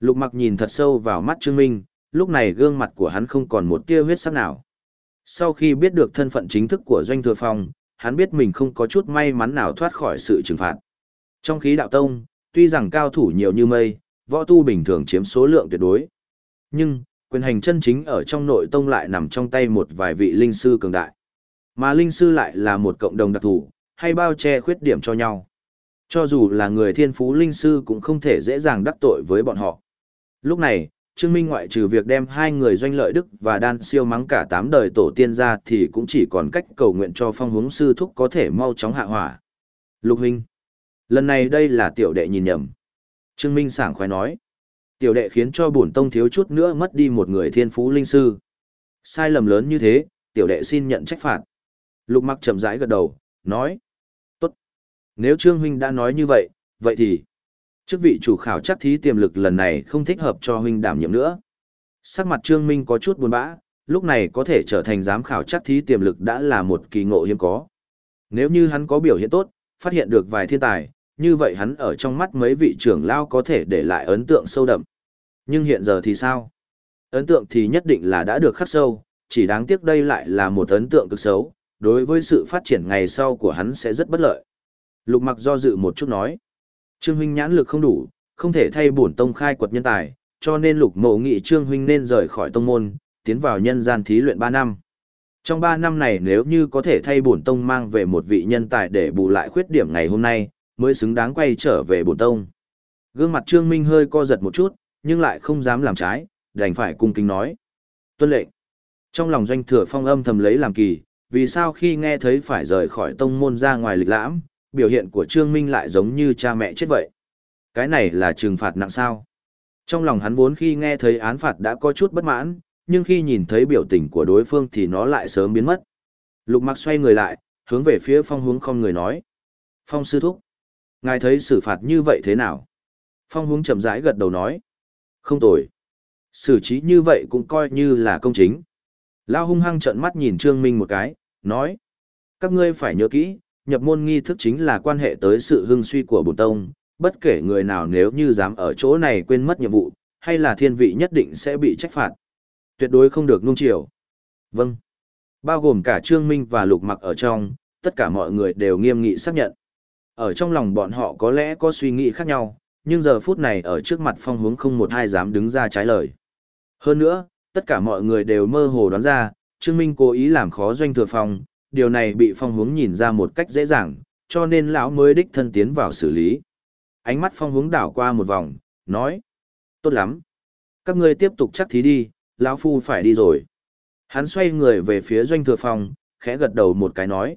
S1: Lục mặc nhìn thật sâu vào mắt Trương Minh, lúc này gương mặt của hắn không còn một tia huyết sắc nào. Sau khi biết được thân phận chính thức của Doanh Thừa Phong, hắn biết mình không có chút may mắn nào thoát khỏi sự trừng phạt. Trong khí đạo tông, tuy rằng cao thủ nhiều như mây, võ tu bình thường chiếm số lượng tuyệt đối. Nhưng, quyền hành chân chính ở trong nội tông lại nằm trong tay một vài vị linh sư cường đại. Mà linh sư lại là một cộng đồng đặc thù, hay bao che khuyết điểm cho nhau. Cho dù là người thiên phú linh sư cũng không thể dễ dàng đắc tội với bọn họ. Lúc này, Trương Minh ngoại trừ việc đem hai người doanh lợi đức và đan siêu mắng cả tám đời tổ tiên ra thì cũng chỉ còn cách cầu nguyện cho phong hướng sư thúc có thể mau chóng hạ hỏa. Lục huynh, lần này đây là tiểu đệ nhìn nhầm. Trương Minh sảng khoái nói, tiểu đệ khiến cho bổn tông thiếu chút nữa mất đi một người thiên phú linh sư. Sai lầm lớn như thế, tiểu đệ xin nhận trách phạt. Lục mặc chậm rãi gật đầu, nói, tốt. Nếu Trương huynh đã nói như vậy, vậy thì Chức vị chủ khảo chắc thí tiềm lực lần này không thích hợp cho huynh đảm nhiệm nữa. Sắc mặt Trương Minh có chút buồn bã, lúc này có thể trở thành giám khảo chắc thí tiềm lực đã là một kỳ ngộ hiếm có. Nếu như hắn có biểu hiện tốt, phát hiện được vài thiên tài, như vậy hắn ở trong mắt mấy vị trưởng lao có thể để lại ấn tượng sâu đậm. Nhưng hiện giờ thì sao? Ấn tượng thì nhất định là đã được khắc sâu, chỉ đáng tiếc đây lại là một ấn tượng cực xấu, đối với sự phát triển ngày sau của hắn sẽ rất bất lợi. Lục mặc do dự một chút nói. Trương huynh nhãn lực không đủ, không thể thay bổn tông khai quật nhân tài, cho nên lục mộ nghị Trương huynh nên rời khỏi tông môn, tiến vào nhân gian thí luyện 3 năm. Trong 3 năm này nếu như có thể thay bổn tông mang về một vị nhân tài để bù lại khuyết điểm ngày hôm nay, mới xứng đáng quay trở về bổn tông. Gương mặt Trương Minh hơi co giật một chút, nhưng lại không dám làm trái, đành phải cung kính nói. Tuân lệnh. Trong lòng doanh thừa phong âm thầm lấy làm kỳ, vì sao khi nghe thấy phải rời khỏi tông môn ra ngoài lịch lãm, biểu hiện của Trương Minh lại giống như cha mẹ chết vậy. Cái này là trừng phạt nặng sao. Trong lòng hắn vốn khi nghe thấy án phạt đã có chút bất mãn, nhưng khi nhìn thấy biểu tình của đối phương thì nó lại sớm biến mất. Lục mặc xoay người lại, hướng về phía phong hướng không người nói. Phong sư thúc. Ngài thấy xử phạt như vậy thế nào? Phong hướng chậm rãi gật đầu nói. Không tồi. Xử trí như vậy cũng coi như là công chính. Lao hung hăng trợn mắt nhìn Trương Minh một cái, nói. Các ngươi phải nhớ kỹ, nhập môn nghi thức chính là quan hệ tới sự hưng suy của bổn tông, bất kể người nào nếu như dám ở chỗ này quên mất nhiệm vụ, hay là thiên vị nhất định sẽ bị trách phạt. Tuyệt đối không được nung chiều. Vâng. Bao gồm cả Trương Minh và Lục Mặc ở trong, tất cả mọi người đều nghiêm nghị xác nhận. Ở trong lòng bọn họ có lẽ có suy nghĩ khác nhau, nhưng giờ phút này ở trước mặt phong hướng không một ai dám đứng ra trái lời. Hơn nữa, tất cả mọi người đều mơ hồ đoán ra, Trương Minh cố ý làm khó doanh thừa phong, điều này bị phong hướng nhìn ra một cách dễ dàng, cho nên lão mới đích thân tiến vào xử lý. Ánh mắt phong hướng đảo qua một vòng, nói, tốt lắm. Các ngươi tiếp tục chắc thí đi, lão phu phải đi rồi. Hắn xoay người về phía doanh thừa phong, khẽ gật đầu một cái nói.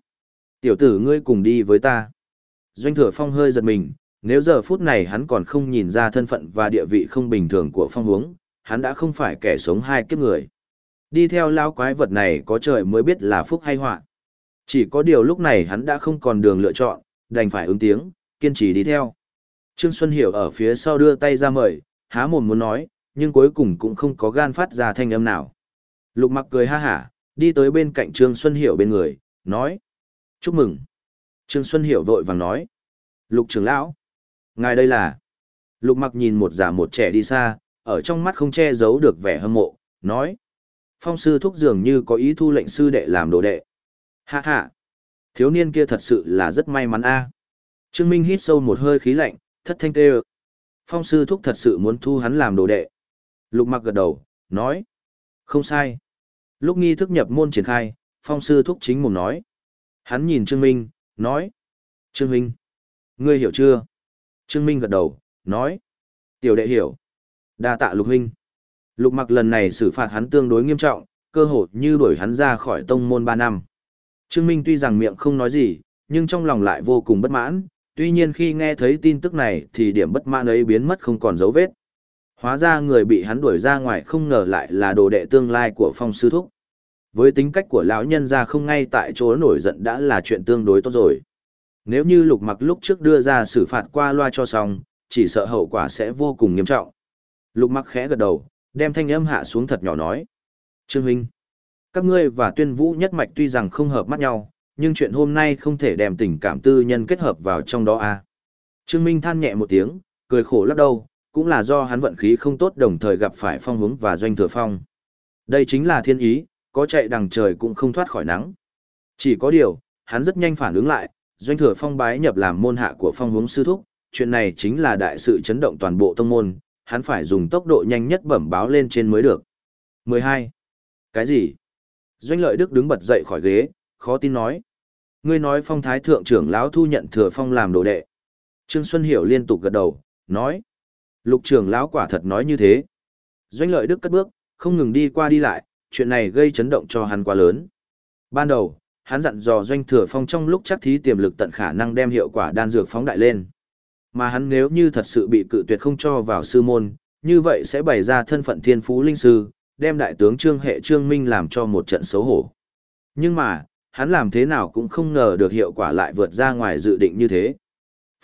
S1: Tiểu tử ngươi cùng đi với ta. Doanh thừa phong hơi giật mình, nếu giờ phút này hắn còn không nhìn ra thân phận và địa vị không bình thường của phong hướng, hắn đã không phải kẻ sống hai kiếp người. Đi theo lao quái vật này có trời mới biết là phúc hay họa. Chỉ có điều lúc này hắn đã không còn đường lựa chọn, đành phải ứng tiếng, kiên trì đi theo. Trương Xuân Hiểu ở phía sau đưa tay ra mời, há mồm muốn nói, nhưng cuối cùng cũng không có gan phát ra thanh âm nào. Lục mặc cười ha hả, đi tới bên cạnh Trương Xuân Hiểu bên người, nói. Chúc mừng. Trương Xuân Hiểu vội vàng nói. Lục trưởng lão. Ngài đây là. Lục mặc nhìn một già một trẻ đi xa, ở trong mắt không che giấu được vẻ hâm mộ, nói. Phong sư thúc dường như có ý thu lệnh sư đệ làm đồ đệ. Hạ hạ. Thiếu niên kia thật sự là rất may mắn a. Trương Minh hít sâu một hơi khí lạnh, thất thanh kêu. Phong sư thúc thật sự muốn thu hắn làm đồ đệ. Lục mặc gật đầu, nói. Không sai. Lúc nghi thức nhập môn triển khai, phong sư thúc chính mồm nói. Hắn nhìn Trương Minh, nói. Trương Minh. Ngươi hiểu chưa? Trương Minh gật đầu, nói. Tiểu đệ hiểu. đa tạ lục huynh. Lục mặc lần này xử phạt hắn tương đối nghiêm trọng, cơ hội như đuổi hắn ra khỏi tông môn 3 năm. Trương Minh tuy rằng miệng không nói gì, nhưng trong lòng lại vô cùng bất mãn, tuy nhiên khi nghe thấy tin tức này thì điểm bất mãn ấy biến mất không còn dấu vết. Hóa ra người bị hắn đuổi ra ngoài không ngờ lại là đồ đệ tương lai của phong sư thúc. Với tính cách của lão nhân ra không ngay tại chỗ nổi giận đã là chuyện tương đối tốt rồi. Nếu như lục mặc lúc trước đưa ra xử phạt qua loa cho xong, chỉ sợ hậu quả sẽ vô cùng nghiêm trọng. Lục mặc khẽ gật đầu, đem thanh âm hạ xuống thật nhỏ nói. Trương Huynh, các ngươi và tuyên vũ nhất mạch tuy rằng không hợp mắt nhau, nhưng chuyện hôm nay không thể đem tình cảm tư nhân kết hợp vào trong đó à. Trương Minh than nhẹ một tiếng, cười khổ lắc đầu, cũng là do hắn vận khí không tốt đồng thời gặp phải phong hướng và doanh thừa phong. Đây chính là thiên ý, có chạy đằng trời cũng không thoát khỏi nắng. Chỉ có điều, hắn rất nhanh phản ứng lại, doanh thừa phong bái nhập làm môn hạ của phong hướng sư thúc, chuyện này chính là đại sự chấn động toàn bộ tông môn, hắn phải dùng tốc độ nhanh nhất bẩm báo lên trên mới được. 12. Cái gì? Doanh lợi đức đứng bật dậy khỏi ghế, khó tin nói. Ngươi nói phong thái thượng trưởng lão thu nhận thừa phong làm đồ đệ. Trương Xuân Hiểu liên tục gật đầu, nói. Lục trưởng lão quả thật nói như thế. Doanh lợi đức cất bước, không ngừng đi qua đi lại, chuyện này gây chấn động cho hắn quá lớn. Ban đầu, hắn dặn dò doanh thừa phong trong lúc chắc thí tiềm lực tận khả năng đem hiệu quả đan dược phóng đại lên. Mà hắn nếu như thật sự bị cự tuyệt không cho vào sư môn, như vậy sẽ bày ra thân phận thiên phú linh sư, đem đại tướng Trương Hệ Trương Minh làm cho một trận xấu hổ. Nhưng mà, hắn làm thế nào cũng không ngờ được hiệu quả lại vượt ra ngoài dự định như thế.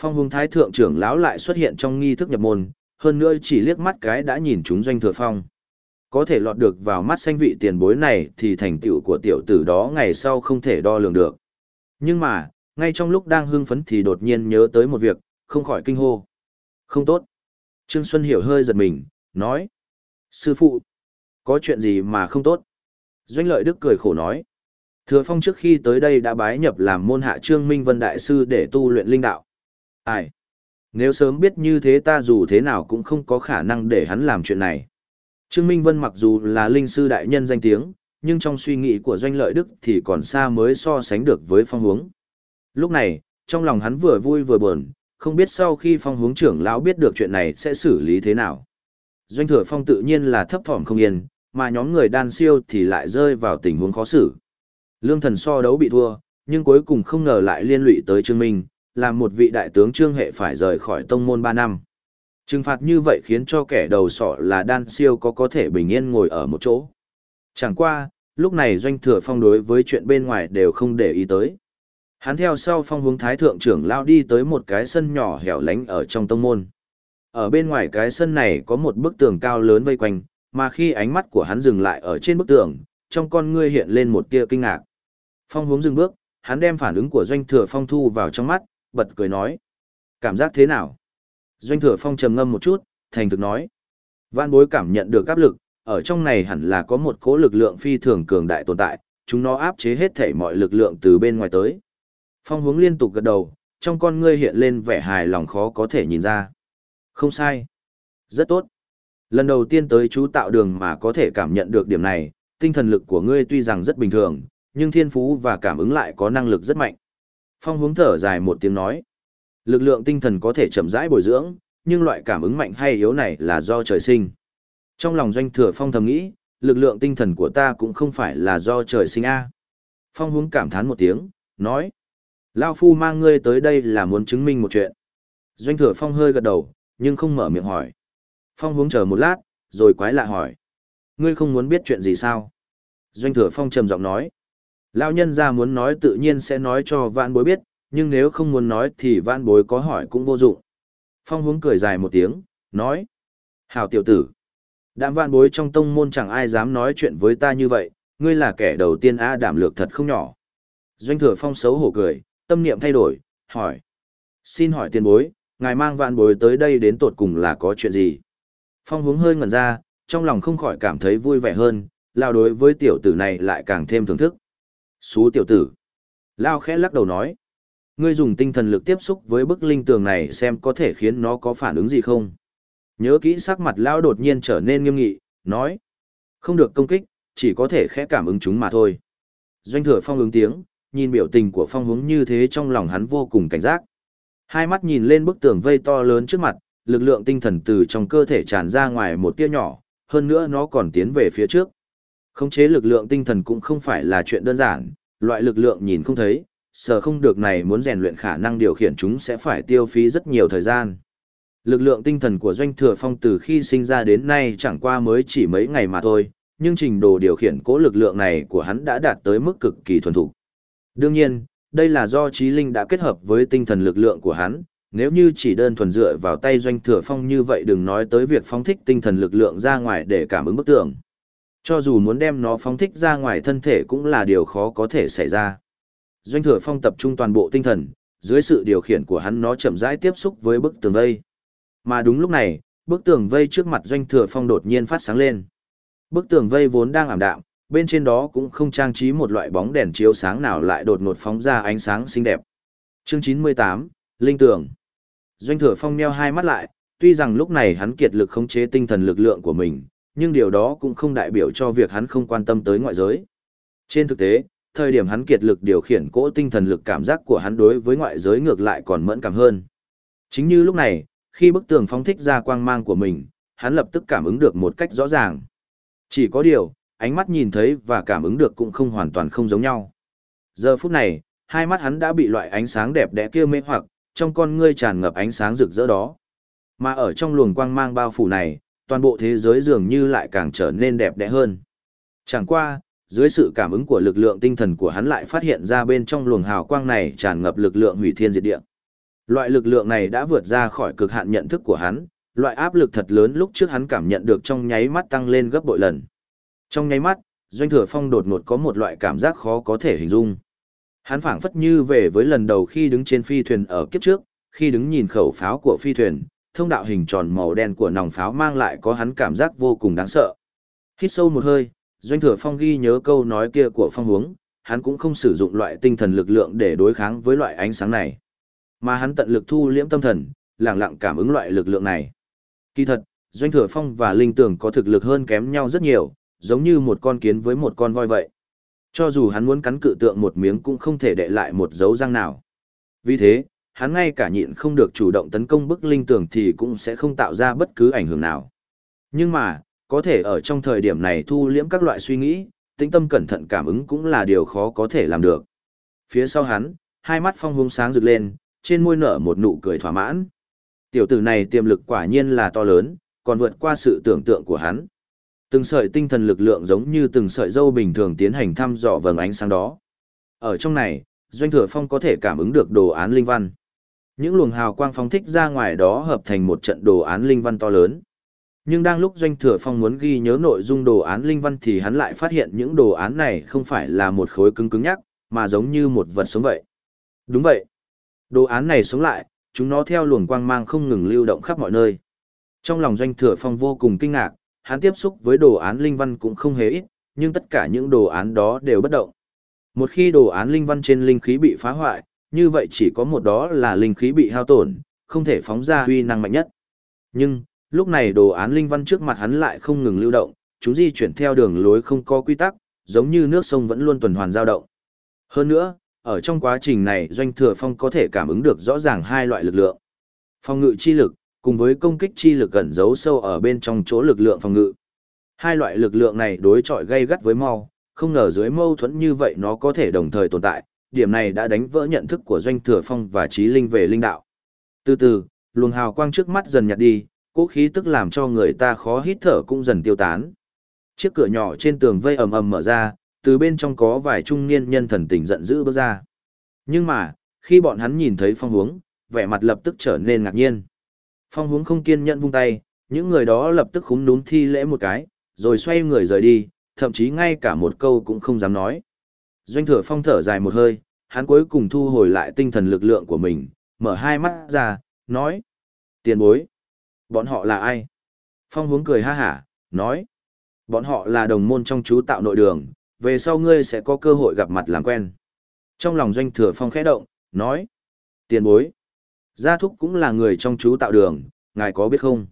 S1: Phong hùng thái thượng trưởng lão lại xuất hiện trong nghi thức nhập môn, hơn nữa chỉ liếc mắt cái đã nhìn chúng doanh thừa phong. Có thể lọt được vào mắt xanh vị tiền bối này thì thành tựu của tiểu tử đó ngày sau không thể đo lường được. Nhưng mà, ngay trong lúc đang hưng phấn thì đột nhiên nhớ tới một việc, không khỏi kinh hô. Không tốt. Trương Xuân Hiểu hơi giật mình, nói. Sư phụ, có chuyện gì mà không tốt? Doanh lợi đức cười khổ nói. Thừa Phong trước khi tới đây đã bái nhập làm môn hạ Trương Minh Vân Đại Sư để tu luyện linh đạo. Ai? Nếu sớm biết như thế ta dù thế nào cũng không có khả năng để hắn làm chuyện này. Trương Minh Vân mặc dù là linh sư đại nhân danh tiếng, nhưng trong suy nghĩ của doanh lợi đức thì còn xa mới so sánh được với phong hướng. Lúc này, trong lòng hắn vừa vui vừa buồn, không biết sau khi phong hướng trưởng lão biết được chuyện này sẽ xử lý thế nào. Doanh thừa phong tự nhiên là thấp thỏm không yên, mà nhóm người đan siêu thì lại rơi vào tình huống khó xử. Lương thần so đấu bị thua, nhưng cuối cùng không ngờ lại liên lụy tới Trương Minh, làm một vị đại tướng Trương Hệ phải rời khỏi tông môn 3 năm. Trừng phạt như vậy khiến cho kẻ đầu sọ là đan siêu có có thể bình yên ngồi ở một chỗ. Chẳng qua, lúc này doanh thừa phong đối với chuyện bên ngoài đều không để ý tới. Hắn theo sau phong hướng thái thượng trưởng lao đi tới một cái sân nhỏ hẻo lánh ở trong tông môn. Ở bên ngoài cái sân này có một bức tường cao lớn vây quanh, mà khi ánh mắt của hắn dừng lại ở trên bức tường, trong con ngươi hiện lên một tia kinh ngạc. Phong hướng dừng bước, hắn đem phản ứng của doanh thừa phong thu vào trong mắt, bật cười nói. Cảm giác thế nào? Doanh thừa phong trầm ngâm một chút, thành thực nói. Vạn bối cảm nhận được áp lực, ở trong này hẳn là có một cỗ lực lượng phi thường cường đại tồn tại, chúng nó áp chế hết thể mọi lực lượng từ bên ngoài tới. Phong hướng liên tục gật đầu, trong con ngươi hiện lên vẻ hài lòng khó có thể nhìn ra. Không sai. Rất tốt. Lần đầu tiên tới chú tạo đường mà có thể cảm nhận được điểm này, tinh thần lực của ngươi tuy rằng rất bình thường, nhưng thiên phú và cảm ứng lại có năng lực rất mạnh. Phong hướng thở dài một tiếng nói. Lực lượng tinh thần có thể chậm rãi bồi dưỡng, nhưng loại cảm ứng mạnh hay yếu này là do trời sinh. Trong lòng doanh thừa phong thầm nghĩ, lực lượng tinh thần của ta cũng không phải là do trời sinh A. Phong hướng cảm thán một tiếng, nói. Lao Phu mang ngươi tới đây là muốn chứng minh một chuyện. Doanh thừa phong hơi gật đầu, nhưng không mở miệng hỏi. Phong hướng chờ một lát, rồi quái lạ hỏi. Ngươi không muốn biết chuyện gì sao? Doanh thừa phong trầm giọng nói. Lão nhân ra muốn nói tự nhiên sẽ nói cho vạn bối biết, nhưng nếu không muốn nói thì vạn bối có hỏi cũng vô dụng. Phong hướng cười dài một tiếng, nói. Hào tiểu tử. Đạm vạn bối trong tông môn chẳng ai dám nói chuyện với ta như vậy, ngươi là kẻ đầu tiên A đảm lược thật không nhỏ. Doanh thừa phong xấu hổ cười, tâm niệm thay đổi, hỏi. Xin hỏi tiền bối, ngài mang vạn bối tới đây đến tột cùng là có chuyện gì? Phong hướng hơi ngẩn ra, trong lòng không khỏi cảm thấy vui vẻ hơn, lao đối với tiểu tử này lại càng thêm thưởng thức. Xú tiểu tử. Lao khẽ lắc đầu nói. Ngươi dùng tinh thần lực tiếp xúc với bức linh tường này xem có thể khiến nó có phản ứng gì không. Nhớ kỹ sắc mặt Lao đột nhiên trở nên nghiêm nghị, nói. Không được công kích, chỉ có thể khẽ cảm ứng chúng mà thôi. Doanh thừa phong ứng tiếng, nhìn biểu tình của phong hướng như thế trong lòng hắn vô cùng cảnh giác. Hai mắt nhìn lên bức tường vây to lớn trước mặt, lực lượng tinh thần từ trong cơ thể tràn ra ngoài một tia nhỏ, hơn nữa nó còn tiến về phía trước. Khống chế lực lượng tinh thần cũng không phải là chuyện đơn giản, loại lực lượng nhìn không thấy, sở không được này muốn rèn luyện khả năng điều khiển chúng sẽ phải tiêu phí rất nhiều thời gian. Lực lượng tinh thần của Doanh Thừa Phong từ khi sinh ra đến nay chẳng qua mới chỉ mấy ngày mà thôi, nhưng trình độ điều khiển cố lực lượng này của hắn đã đạt tới mức cực kỳ thuần thục. Đương nhiên, đây là do trí linh đã kết hợp với tinh thần lực lượng của hắn, nếu như chỉ đơn thuần dựa vào tay Doanh Thừa Phong như vậy đừng nói tới việc phóng thích tinh thần lực lượng ra ngoài để cảm ứng bức tượng. Cho dù muốn đem nó phóng thích ra ngoài thân thể cũng là điều khó có thể xảy ra. Doanh thừa phong tập trung toàn bộ tinh thần, dưới sự điều khiển của hắn nó chậm rãi tiếp xúc với bức tường vây. Mà đúng lúc này, bức tường vây trước mặt doanh thừa phong đột nhiên phát sáng lên. Bức tường vây vốn đang ảm đạm, bên trên đó cũng không trang trí một loại bóng đèn chiếu sáng nào lại đột ngột phóng ra ánh sáng xinh đẹp. Chương 98, Linh Tưởng, Doanh thừa phong meo hai mắt lại, tuy rằng lúc này hắn kiệt lực khống chế tinh thần lực lượng của mình, nhưng điều đó cũng không đại biểu cho việc hắn không quan tâm tới ngoại giới. Trên thực tế, thời điểm hắn kiệt lực điều khiển cỗ tinh thần lực cảm giác của hắn đối với ngoại giới ngược lại còn mẫn cảm hơn. Chính như lúc này, khi bức tường phóng thích ra quang mang của mình, hắn lập tức cảm ứng được một cách rõ ràng. Chỉ có điều, ánh mắt nhìn thấy và cảm ứng được cũng không hoàn toàn không giống nhau. Giờ phút này, hai mắt hắn đã bị loại ánh sáng đẹp đẽ kia mê hoặc, trong con ngươi tràn ngập ánh sáng rực rỡ đó. Mà ở trong luồng quang mang bao phủ này, toàn bộ thế giới dường như lại càng trở nên đẹp đẽ hơn. Chẳng qua, dưới sự cảm ứng của lực lượng tinh thần của hắn lại phát hiện ra bên trong luồng hào quang này tràn ngập lực lượng hủy thiên diệt địa. Loại lực lượng này đã vượt ra khỏi cực hạn nhận thức của hắn, loại áp lực thật lớn lúc trước hắn cảm nhận được trong nháy mắt tăng lên gấp bội lần. Trong nháy mắt, Doanh Thừa Phong đột ngột có một loại cảm giác khó có thể hình dung. Hắn phảng phất như về với lần đầu khi đứng trên phi thuyền ở kiếp trước, khi đứng nhìn khẩu pháo của phi thuyền, thông đạo hình tròn màu đen của nòng pháo mang lại có hắn cảm giác vô cùng đáng sợ. Hít sâu một hơi, Doanh Thừa Phong ghi nhớ câu nói kia của Phong Huống, hắn cũng không sử dụng loại tinh thần lực lượng để đối kháng với loại ánh sáng này. Mà hắn tận lực thu liễm tâm thần, lặng lặng cảm ứng loại lực lượng này. Kỳ thật, Doanh Thừa Phong và Linh Tường có thực lực hơn kém nhau rất nhiều, giống như một con kiến với một con voi vậy. Cho dù hắn muốn cắn cự tượng một miếng cũng không thể để lại một dấu răng nào. Vì thế, hắn ngay cả nhịn không được chủ động tấn công bức linh tường thì cũng sẽ không tạo ra bất cứ ảnh hưởng nào. Nhưng mà, có thể ở trong thời điểm này thu liễm các loại suy nghĩ, tĩnh tâm cẩn thận cảm ứng cũng là điều khó có thể làm được. Phía sau hắn, hai mắt phong hung sáng rực lên, trên môi nở một nụ cười thỏa mãn. Tiểu tử này tiềm lực quả nhiên là to lớn, còn vượt qua sự tưởng tượng của hắn. Từng sợi tinh thần lực lượng giống như từng sợi dâu bình thường tiến hành thăm dò vầng ánh sáng đó. Ở trong này, Doanh Thừa Phong có thể cảm ứng được đồ án linh văn. Những luồng hào quang phóng thích ra ngoài đó hợp thành một trận đồ án linh văn to lớn. Nhưng đang lúc Doanh Thừa Phong muốn ghi nhớ nội dung đồ án linh văn thì hắn lại phát hiện những đồ án này không phải là một khối cứng cứng nhắc, mà giống như một vật sống vậy. Đúng vậy. Đồ án này sống lại, chúng nó theo luồng quang mang không ngừng lưu động khắp mọi nơi. Trong lòng Doanh Thừa Phong vô cùng kinh ngạc, hắn tiếp xúc với đồ án linh văn cũng không hề ít, nhưng tất cả những đồ án đó đều bất động. Một khi đồ án linh văn trên linh khí bị phá hoại, như vậy chỉ có một đó là linh khí bị hao tổn, không thể phóng ra uy năng mạnh nhất. Nhưng, lúc này đồ án linh văn trước mặt hắn lại không ngừng lưu động, chúng di chuyển theo đường lối không có quy tắc, giống như nước sông vẫn luôn tuần hoàn dao động. Hơn nữa, ở trong quá trình này doanh thừa phong có thể cảm ứng được rõ ràng hai loại lực lượng. phong ngự chi lực, cùng với công kích chi lực gần giấu sâu ở bên trong chỗ lực lượng phòng ngự. Hai loại lực lượng này đối chọi gây gắt với mau, không ngờ dưới mâu thuẫn như vậy nó có thể đồng thời tồn tại, điểm này đã đánh vỡ nhận thức của doanh thừa phong và trí linh về linh đạo. Từ từ, luồng hào quang trước mắt dần nhạt đi, cố khí tức làm cho người ta khó hít thở cũng dần tiêu tán. Chiếc cửa nhỏ trên tường vây ầm ầm mở ra, từ bên trong có vài trung niên nhân thần tình giận dữ bước ra. Nhưng mà, khi bọn hắn nhìn thấy phong hướng, vẻ mặt lập tức trở nên ngạc nhiên. Phong hướng không kiên nhẫn vung tay, những người đó lập tức khúm núm thi lễ một cái, rồi xoay người rời đi, thậm chí ngay cả một câu cũng không dám nói. Doanh thừa phong thở dài một hơi, hắn cuối cùng thu hồi lại tinh thần lực lượng của mình, mở hai mắt ra, nói. Tiền bối. Bọn họ là ai? Phong hướng cười ha hả, nói. Bọn họ là đồng môn trong chú tạo nội đường, về sau ngươi sẽ có cơ hội gặp mặt làm quen. Trong lòng doanh thừa phong khẽ động, nói. Tiền bối. Gia thúc cũng là người trong chú tạo đường, ngài có biết không?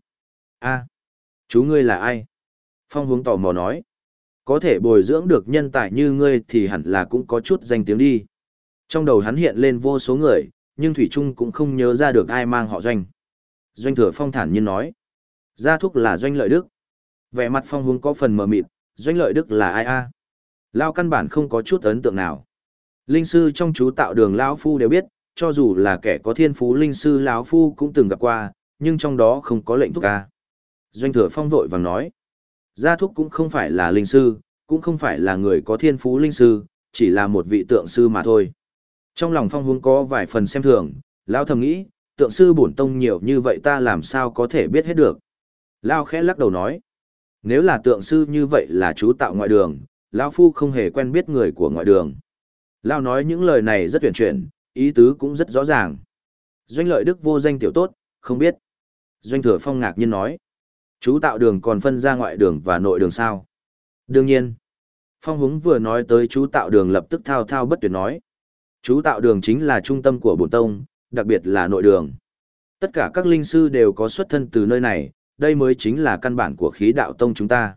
S1: a chú ngươi là ai? Phong hướng tò mò nói. Có thể bồi dưỡng được nhân tài như ngươi thì hẳn là cũng có chút danh tiếng đi. Trong đầu hắn hiện lên vô số người, nhưng Thủy Trung cũng không nhớ ra được ai mang họ doanh. Doanh thừa phong thản nhiên nói. Gia thúc là doanh lợi đức. Vẻ mặt phong hướng có phần mờ mịt, doanh lợi đức là ai a? Lao căn bản không có chút ấn tượng nào. Linh sư trong chú tạo đường Lão Phu đều biết, cho dù là kẻ có thiên phú linh sư lão Phu cũng từng gặp qua, nhưng trong đó không có lệnh thúc ca. Doanh thừa phong vội vàng nói. Gia thúc cũng không phải là linh sư, cũng không phải là người có thiên phú linh sư, chỉ là một vị tượng sư mà thôi. Trong lòng phong hướng có vài phần xem thường, lão thầm nghĩ, tượng sư bổn tông nhiều như vậy ta làm sao có thể biết hết được. Lão khẽ lắc đầu nói, nếu là tượng sư như vậy là chú tạo ngoại đường, lão phu không hề quen biết người của ngoại đường. Lão nói những lời này rất tuyển chuyển, ý tứ cũng rất rõ ràng. Doanh lợi đức vô danh tiểu tốt, không biết. Doanh thừa phong ngạc nhiên nói, chú tạo đường còn phân ra ngoại đường và nội đường sao? Đương nhiên. Phong húng vừa nói tới chú tạo đường lập tức thao thao bất tuyệt nói. Chú tạo đường chính là trung tâm của bổn tông, đặc biệt là nội đường. Tất cả các linh sư đều có xuất thân từ nơi này, đây mới chính là căn bản của khí đạo tông chúng ta.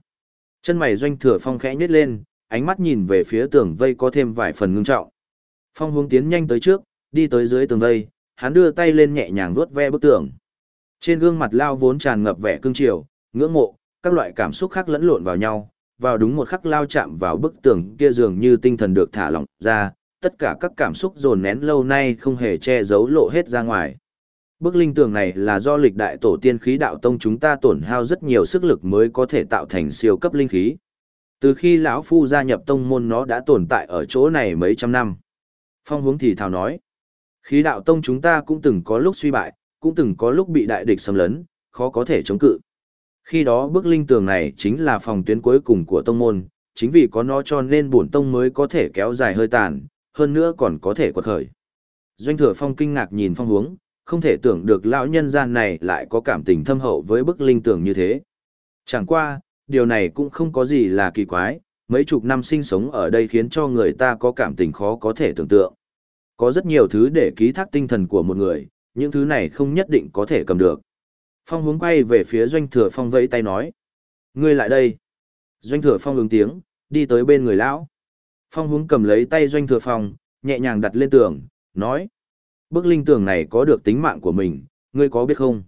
S1: Chân mày doanh thừa phong khẽ nhếch lên, ánh mắt nhìn về phía tường vây có thêm vài phần ngưng trọng. Phong hướng tiến nhanh tới trước, đi tới dưới tường vây, hắn đưa tay lên nhẹ nhàng vuốt ve bức tường. Trên gương mặt lao vốn tràn ngập vẻ cương triều, ngưỡng mộ, các loại cảm xúc khác lẫn lộn vào nhau, vào đúng một khắc lao chạm vào bức tường kia dường như tinh thần được thả lỏng ra, tất cả các cảm xúc dồn nén lâu nay không hề che giấu lộ hết ra ngoài. Bức linh tường này là do lịch đại tổ tiên khí đạo tông chúng ta tổn hao rất nhiều sức lực mới có thể tạo thành siêu cấp linh khí. Từ khi lão phu gia nhập tông môn nó đã tồn tại ở chỗ này mấy trăm năm. Phong hướng thì thào nói, khí đạo tông chúng ta cũng từng có lúc suy bại, cũng từng có lúc bị đại địch xâm lấn, khó có thể chống cự. Khi đó bức linh tường này chính là phòng tuyến cuối cùng của tông môn, chính vì có nó cho nên bổn tông mới có thể kéo dài hơi tàn, hơn nữa còn có thể quật khởi. Doanh thừa phong kinh ngạc nhìn phong hướng, không thể tưởng được lão nhân gian này lại có cảm tình thâm hậu với bức linh tường như thế. Chẳng qua, điều này cũng không có gì là kỳ quái, mấy chục năm sinh sống ở đây khiến cho người ta có cảm tình khó có thể tưởng tượng. Có rất nhiều thứ để ký thác tinh thần của một người, những thứ này không nhất định có thể cầm được. Phong hướng quay về phía doanh thừa phong vẫy tay nói. Ngươi lại đây. Doanh thừa phong ứng tiếng, đi tới bên người lão. Phong hướng cầm lấy tay doanh thừa phong, nhẹ nhàng đặt lên tường, nói. Bức linh tường này có được tính mạng của mình, ngươi có biết không?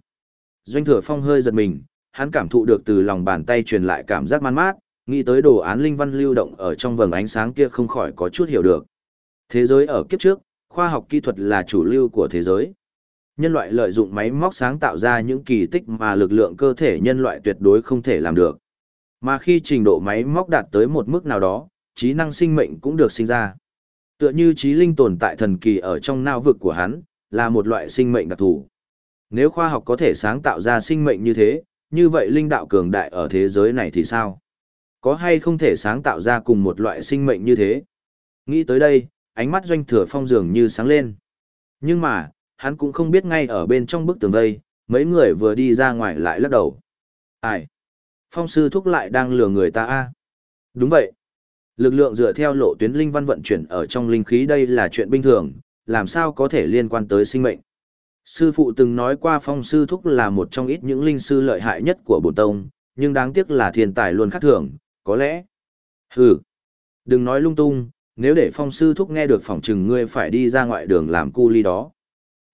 S1: Doanh thừa phong hơi giật mình, hắn cảm thụ được từ lòng bàn tay truyền lại cảm giác man mát, nghĩ tới đồ án linh văn lưu động ở trong vầng ánh sáng kia không khỏi có chút hiểu được. Thế giới ở kiếp trước, khoa học kỹ thuật là chủ lưu của thế giới nhân loại lợi dụng máy móc sáng tạo ra những kỳ tích mà lực lượng cơ thể nhân loại tuyệt đối không thể làm được. Mà khi trình độ máy móc đạt tới một mức nào đó, trí năng sinh mệnh cũng được sinh ra. Tựa như trí linh tồn tại thần kỳ ở trong não vực của hắn, là một loại sinh mệnh đặc thù. Nếu khoa học có thể sáng tạo ra sinh mệnh như thế, như vậy linh đạo cường đại ở thế giới này thì sao? Có hay không thể sáng tạo ra cùng một loại sinh mệnh như thế? Nghĩ tới đây, ánh mắt doanh thừa phong dường như sáng lên. Nhưng mà, hắn cũng không biết ngay ở bên trong bức tường vây, mấy người vừa đi ra ngoài lại lắc đầu. Ai? Phong sư thúc lại đang lừa người ta a Đúng vậy. Lực lượng dựa theo lộ tuyến linh văn vận chuyển ở trong linh khí đây là chuyện bình thường, làm sao có thể liên quan tới sinh mệnh. Sư phụ từng nói qua phong sư thúc là một trong ít những linh sư lợi hại nhất của bổn tông, nhưng đáng tiếc là thiên tài luôn khác thường, có lẽ. Hừ, đừng nói lung tung, nếu để phong sư thúc nghe được phỏng chừng ngươi phải đi ra ngoại đường làm cu ly đó.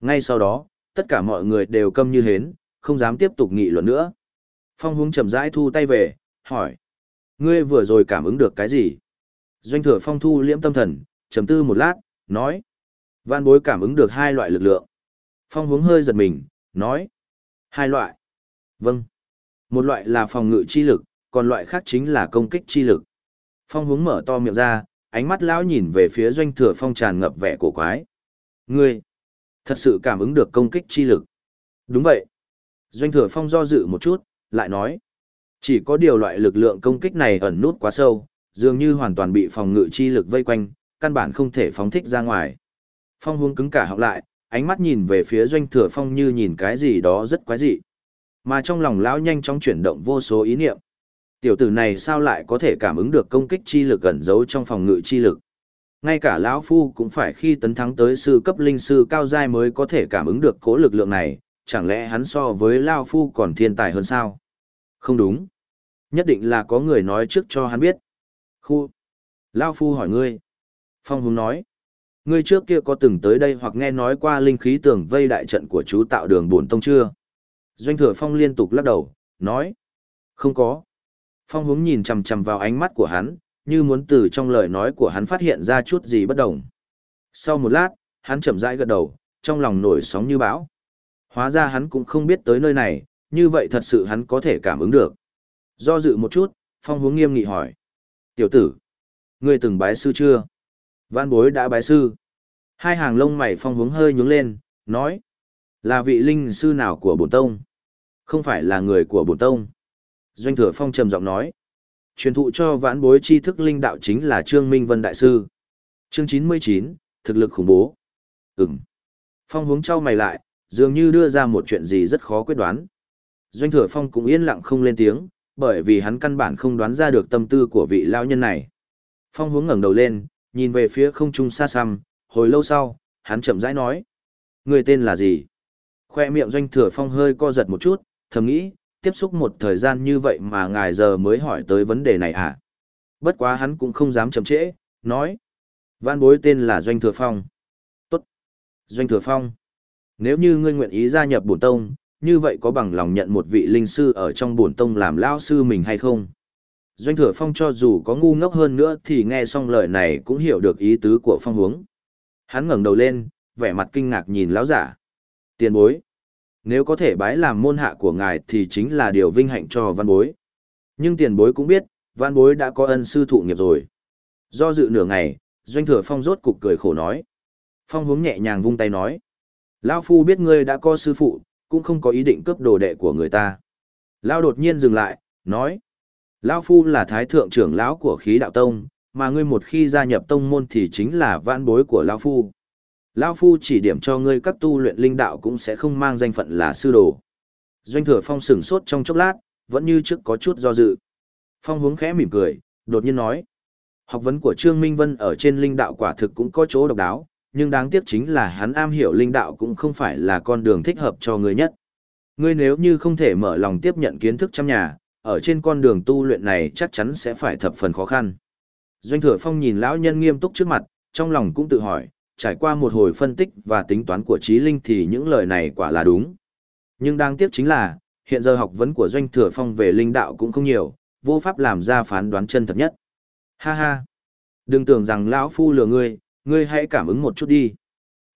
S1: Ngay sau đó, tất cả mọi người đều câm như hến, không dám tiếp tục nghị luận nữa. Phong Húng chậm rãi thu tay về, hỏi. Ngươi vừa rồi cảm ứng được cái gì? Doanh thừa phong thu liễm tâm thần, trầm tư một lát, nói. Văn bối cảm ứng được hai loại lực lượng. Phong Húng hơi giật mình, nói. Hai loại. Vâng. Một loại là phòng ngự chi lực, còn loại khác chính là công kích chi lực. Phong Húng mở to miệng ra, ánh mắt lão nhìn về phía doanh thừa phong tràn ngập vẻ cổ quái. Ngươi, thật sự cảm ứng được công kích chi lực. Đúng vậy. Doanh thừa phong do dự một chút, lại nói. Chỉ có điều loại lực lượng công kích này ẩn nút quá sâu, dường như hoàn toàn bị phòng ngự chi lực vây quanh, căn bản không thể phóng thích ra ngoài. Phong hướng cứng cả họng lại, ánh mắt nhìn về phía doanh thừa phong như nhìn cái gì đó rất quái dị. Mà trong lòng lão nhanh chóng chuyển động vô số ý niệm. Tiểu tử này sao lại có thể cảm ứng được công kích chi lực ẩn giấu trong phòng ngự chi lực? Ngay cả lão phu cũng phải khi tấn thắng tới sư cấp linh sư cao giai mới có thể cảm ứng được cố lực lượng này, chẳng lẽ hắn so với lão phu còn thiên tài hơn sao? Không đúng. Nhất định là có người nói trước cho hắn biết. Khu. Lão phu hỏi ngươi. Phong Hùng nói. Ngươi trước kia có từng tới đây hoặc nghe nói qua linh khí tường vây đại trận của chú tạo đường bổn tông chưa? Doanh thừa phong liên tục lắc đầu, nói. Không có. Phong hướng nhìn chằm chằm vào ánh mắt của hắn, như muốn từ trong lời nói của hắn phát hiện ra chút gì bất đồng. Sau một lát, hắn chậm rãi gật đầu, trong lòng nổi sóng như bão. Hóa ra hắn cũng không biết tới nơi này, như vậy thật sự hắn có thể cảm ứng được. Do dự một chút, Phong hướng nghiêm nghị hỏi. Tiểu tử, ngươi từng bái sư chưa? Văn bối đã bái sư. Hai hàng lông mày Phong hướng hơi nhướng lên, nói. Là vị linh sư nào của bổn tông? Không phải là người của bổn tông. Doanh thừa phong trầm giọng nói. Truyền thụ cho vãn bối tri thức linh đạo chính là Trương Minh Vân Đại Sư. Chương chín mươi chín thực lực khủng bố. Ừm. Phong hướng trao mày lại, dường như đưa ra một chuyện gì rất khó quyết đoán. Doanh thừa phong cũng yên lặng không lên tiếng, bởi vì hắn căn bản không đoán ra được tâm tư của vị lao nhân này. Phong hướng ngẩng đầu lên, nhìn về phía không trung xa xăm, hồi lâu sau, hắn chậm rãi nói. Người tên là gì? Khoe miệng doanh thừa phong hơi co giật một chút, thầm nghĩ, tiếp xúc một thời gian như vậy mà ngài giờ mới hỏi tới vấn đề này à? Bất quá hắn cũng không dám chậm trễ, nói. Văn bối tên là Doanh Thừa Phong. Tốt. Doanh Thừa Phong. Nếu như ngươi nguyện ý gia nhập bổn tông, như vậy có bằng lòng nhận một vị linh sư ở trong bổn tông làm lao sư mình hay không? Doanh Thừa Phong cho dù có ngu ngốc hơn nữa thì nghe xong lời này cũng hiểu được ý tứ của Phong huống, Hắn ngẩng đầu lên, vẻ mặt kinh ngạc nhìn lão giả. Tiền bối. Nếu có thể bái làm môn hạ của ngài thì chính là điều vinh hạnh cho văn bối. Nhưng tiền bối cũng biết, văn bối đã có ân sư thụ nghiệp rồi. Do dự nửa ngày, doanh thừa phong rốt cục cười khổ nói. Phong hướng nhẹ nhàng vung tay nói. Lão phu biết ngươi đã có sư phụ, cũng không có ý định cướp đồ đệ của người ta. Lão đột nhiên dừng lại, nói. Lão phu là thái thượng trưởng lão của khí đạo tông, mà ngươi một khi gia nhập tông môn thì chính là vãn bối của lão phu. Lao Phu chỉ điểm cho ngươi các tu luyện linh đạo cũng sẽ không mang danh phận là sư đồ. Doanh thừa phong sửng sốt trong chốc lát, vẫn như trước có chút do dự. Phong hướng khẽ mỉm cười, đột nhiên nói. Học vấn của Trương Minh Vân ở trên linh đạo quả thực cũng có chỗ độc đáo, nhưng đáng tiếc chính là hắn am hiểu linh đạo cũng không phải là con đường thích hợp cho ngươi nhất. Ngươi nếu như không thể mở lòng tiếp nhận kiến thức trong nhà, ở trên con đường tu luyện này chắc chắn sẽ phải thập phần khó khăn. Doanh thừa phong nhìn lão nhân nghiêm túc trước mặt, trong lòng cũng tự hỏi, trải qua một hồi phân tích và tính toán của trí linh thì những lời này quả là đúng. Nhưng đáng tiếc chính là, hiện giờ học vấn của doanh thừa phong về linh đạo cũng không nhiều, vô pháp làm ra phán đoán chân thật nhất. Ha ha! Đừng tưởng rằng lão phu lừa ngươi, ngươi hãy cảm ứng một chút đi.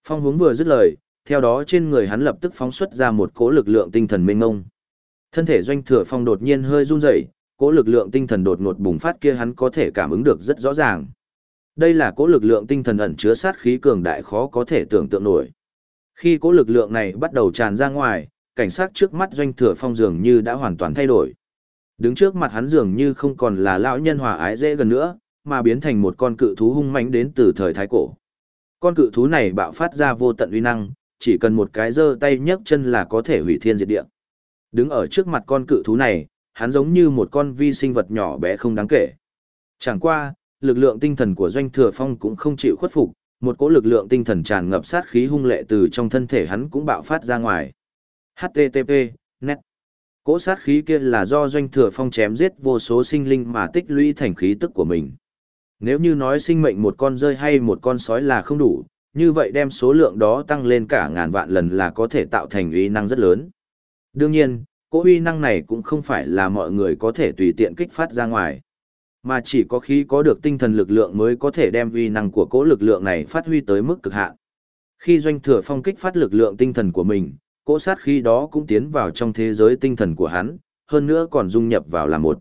S1: Phong hướng vừa dứt lời, theo đó trên người hắn lập tức phóng xuất ra một cỗ lực lượng tinh thần mênh mông. Thân thể doanh thừa phong đột nhiên hơi run rẩy, cỗ lực lượng tinh thần đột ngột bùng phát kia hắn có thể cảm ứng được rất rõ ràng. Đây là cỗ lực lượng tinh thần ẩn chứa sát khí cường đại khó có thể tưởng tượng nổi. Khi cỗ lực lượng này bắt đầu tràn ra ngoài, cảnh sát trước mắt doanh thừa phong dường như đã hoàn toàn thay đổi. Đứng trước mặt hắn dường như không còn là lão nhân hòa ái dễ gần nữa, mà biến thành một con cự thú hung mãnh đến từ thời thái cổ. Con cự thú này bạo phát ra vô tận uy năng, chỉ cần một cái giơ tay nhấc chân là có thể hủy thiên diệt địa. Đứng ở trước mặt con cự thú này, hắn giống như một con vi sinh vật nhỏ bé không đáng kể. Chẳng qua, lực lượng tinh thần của Doanh Thừa Phong cũng không chịu khuất phục, một cỗ lực lượng tinh thần tràn ngập sát khí hung lệ từ trong thân thể hắn cũng bạo phát ra ngoài. HTTP, net. Cỗ sát khí kia là do Doanh Thừa Phong chém giết vô số sinh linh mà tích lũy thành khí tức của mình. Nếu như nói sinh mệnh một con rơi hay một con sói là không đủ, như vậy đem số lượng đó tăng lên cả ngàn vạn lần là có thể tạo thành uy năng rất lớn. Đương nhiên, cỗ uy năng này cũng không phải là mọi người có thể tùy tiện kích phát ra ngoài, mà chỉ có khi có được tinh thần lực lượng mới có thể đem uy năng của cỗ lực lượng này phát huy tới mức cực hạn. Khi doanh thừa phong kích phát lực lượng tinh thần của mình, cỗ sát khi đó cũng tiến vào trong thế giới tinh thần của hắn, hơn nữa còn dung nhập vào là một.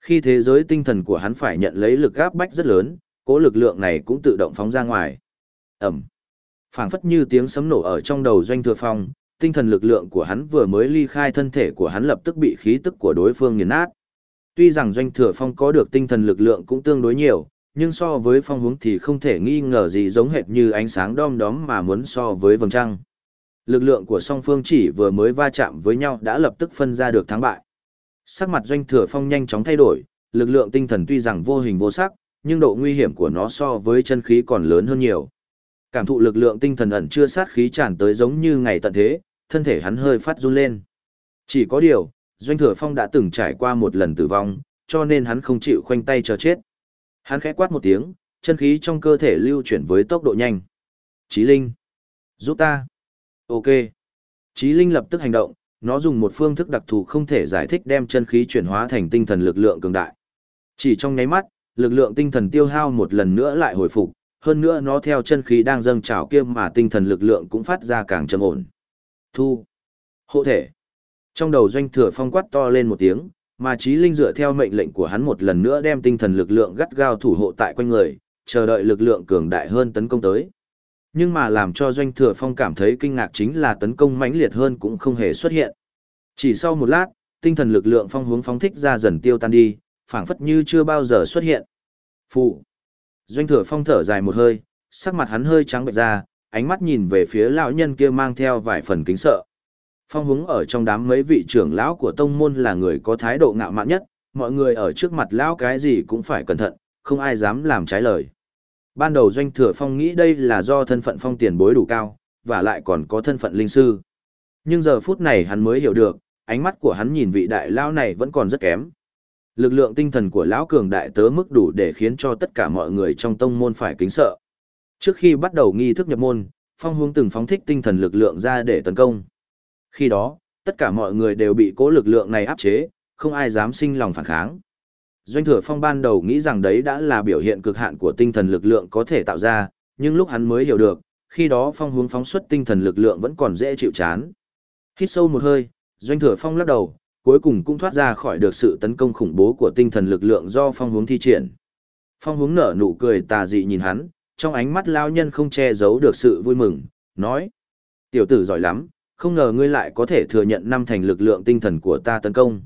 S1: Khi thế giới tinh thần của hắn phải nhận lấy lực áp bách rất lớn, cỗ lực lượng này cũng tự động phóng ra ngoài. Ẩm. phảng phất như tiếng sấm nổ ở trong đầu doanh thừa phong, tinh thần lực lượng của hắn vừa mới ly khai thân thể của hắn lập tức bị khí tức của đối phương nghiền nát. Tuy rằng doanh thừa phong có được tinh thần lực lượng cũng tương đối nhiều, nhưng so với phong hướng thì không thể nghi ngờ gì giống hệt như ánh sáng đom đóm mà muốn so với vầng trăng. Lực lượng của song phương chỉ vừa mới va chạm với nhau đã lập tức phân ra được thắng bại. Sắc mặt doanh thừa phong nhanh chóng thay đổi, lực lượng tinh thần tuy rằng vô hình vô sắc, nhưng độ nguy hiểm của nó so với chân khí còn lớn hơn nhiều. Cảm thụ lực lượng tinh thần ẩn chưa sát khí tràn tới giống như ngày tận thế, thân thể hắn hơi phát run lên. Chỉ có điều, Doanh Thừa Phong đã từng trải qua một lần tử vong, cho nên hắn không chịu khoanh tay chờ chết. Hắn khẽ quát một tiếng, chân khí trong cơ thể lưu chuyển với tốc độ nhanh. Chí Linh, giúp ta. Ok. Chí Linh lập tức hành động, nó dùng một phương thức đặc thù không thể giải thích đem chân khí chuyển hóa thành tinh thần lực lượng cường đại. Chỉ trong nháy mắt, lực lượng tinh thần tiêu hao một lần nữa lại hồi phục, hơn nữa nó theo chân khí đang dâng trào kia mà tinh thần lực lượng cũng phát ra càng trầm ổn. Thu. Hộ thể. Trong đầu doanh thừa phong quát to lên một tiếng, mà trí linh dựa theo mệnh lệnh của hắn một lần nữa đem tinh thần lực lượng gắt gao thủ hộ tại quanh người, chờ đợi lực lượng cường đại hơn tấn công tới. Nhưng mà làm cho doanh thừa phong cảm thấy kinh ngạc chính là tấn công mãnh liệt hơn cũng không hề xuất hiện. Chỉ sau một lát, tinh thần lực lượng phong hướng phóng thích ra dần tiêu tan đi, phảng phất như chưa bao giờ xuất hiện. Phụ. Doanh thừa phong thở dài một hơi, sắc mặt hắn hơi trắng bệch ra, ánh mắt nhìn về phía lão nhân kia mang theo vài phần kính sợ. Phong hướng ở trong đám mấy vị trưởng lão của tông môn là người có thái độ ngạo mạn nhất, mọi người ở trước mặt lão cái gì cũng phải cẩn thận, không ai dám làm trái lời. Ban đầu doanh thừa phong nghĩ đây là do thân phận phong tiền bối đủ cao, và lại còn có thân phận linh sư. Nhưng giờ phút này hắn mới hiểu được, ánh mắt của hắn nhìn vị đại lão này vẫn còn rất kém. Lực lượng tinh thần của lão cường đại tớ mức đủ để khiến cho tất cả mọi người trong tông môn phải kính sợ. Trước khi bắt đầu nghi thức nhập môn, phong hướng từng phóng thích tinh thần lực lượng ra để tấn công. Khi đó, tất cả mọi người đều bị cố lực lượng này áp chế, không ai dám sinh lòng phản kháng. Doanh thừa phong ban đầu nghĩ rằng đấy đã là biểu hiện cực hạn của tinh thần lực lượng có thể tạo ra, nhưng lúc hắn mới hiểu được, khi đó phong hướng phóng xuất tinh thần lực lượng vẫn còn dễ chịu chán. Hít sâu một hơi, doanh thừa phong lắc đầu, cuối cùng cũng thoát ra khỏi được sự tấn công khủng bố của tinh thần lực lượng do phong hướng thi triển. Phong hướng nở nụ cười tà dị nhìn hắn, trong ánh mắt lao nhân không che giấu được sự vui mừng, nói. Tiểu tử giỏi lắm, không ngờ ngươi lại có thể thừa nhận năm thành lực lượng tinh thần của ta tấn công.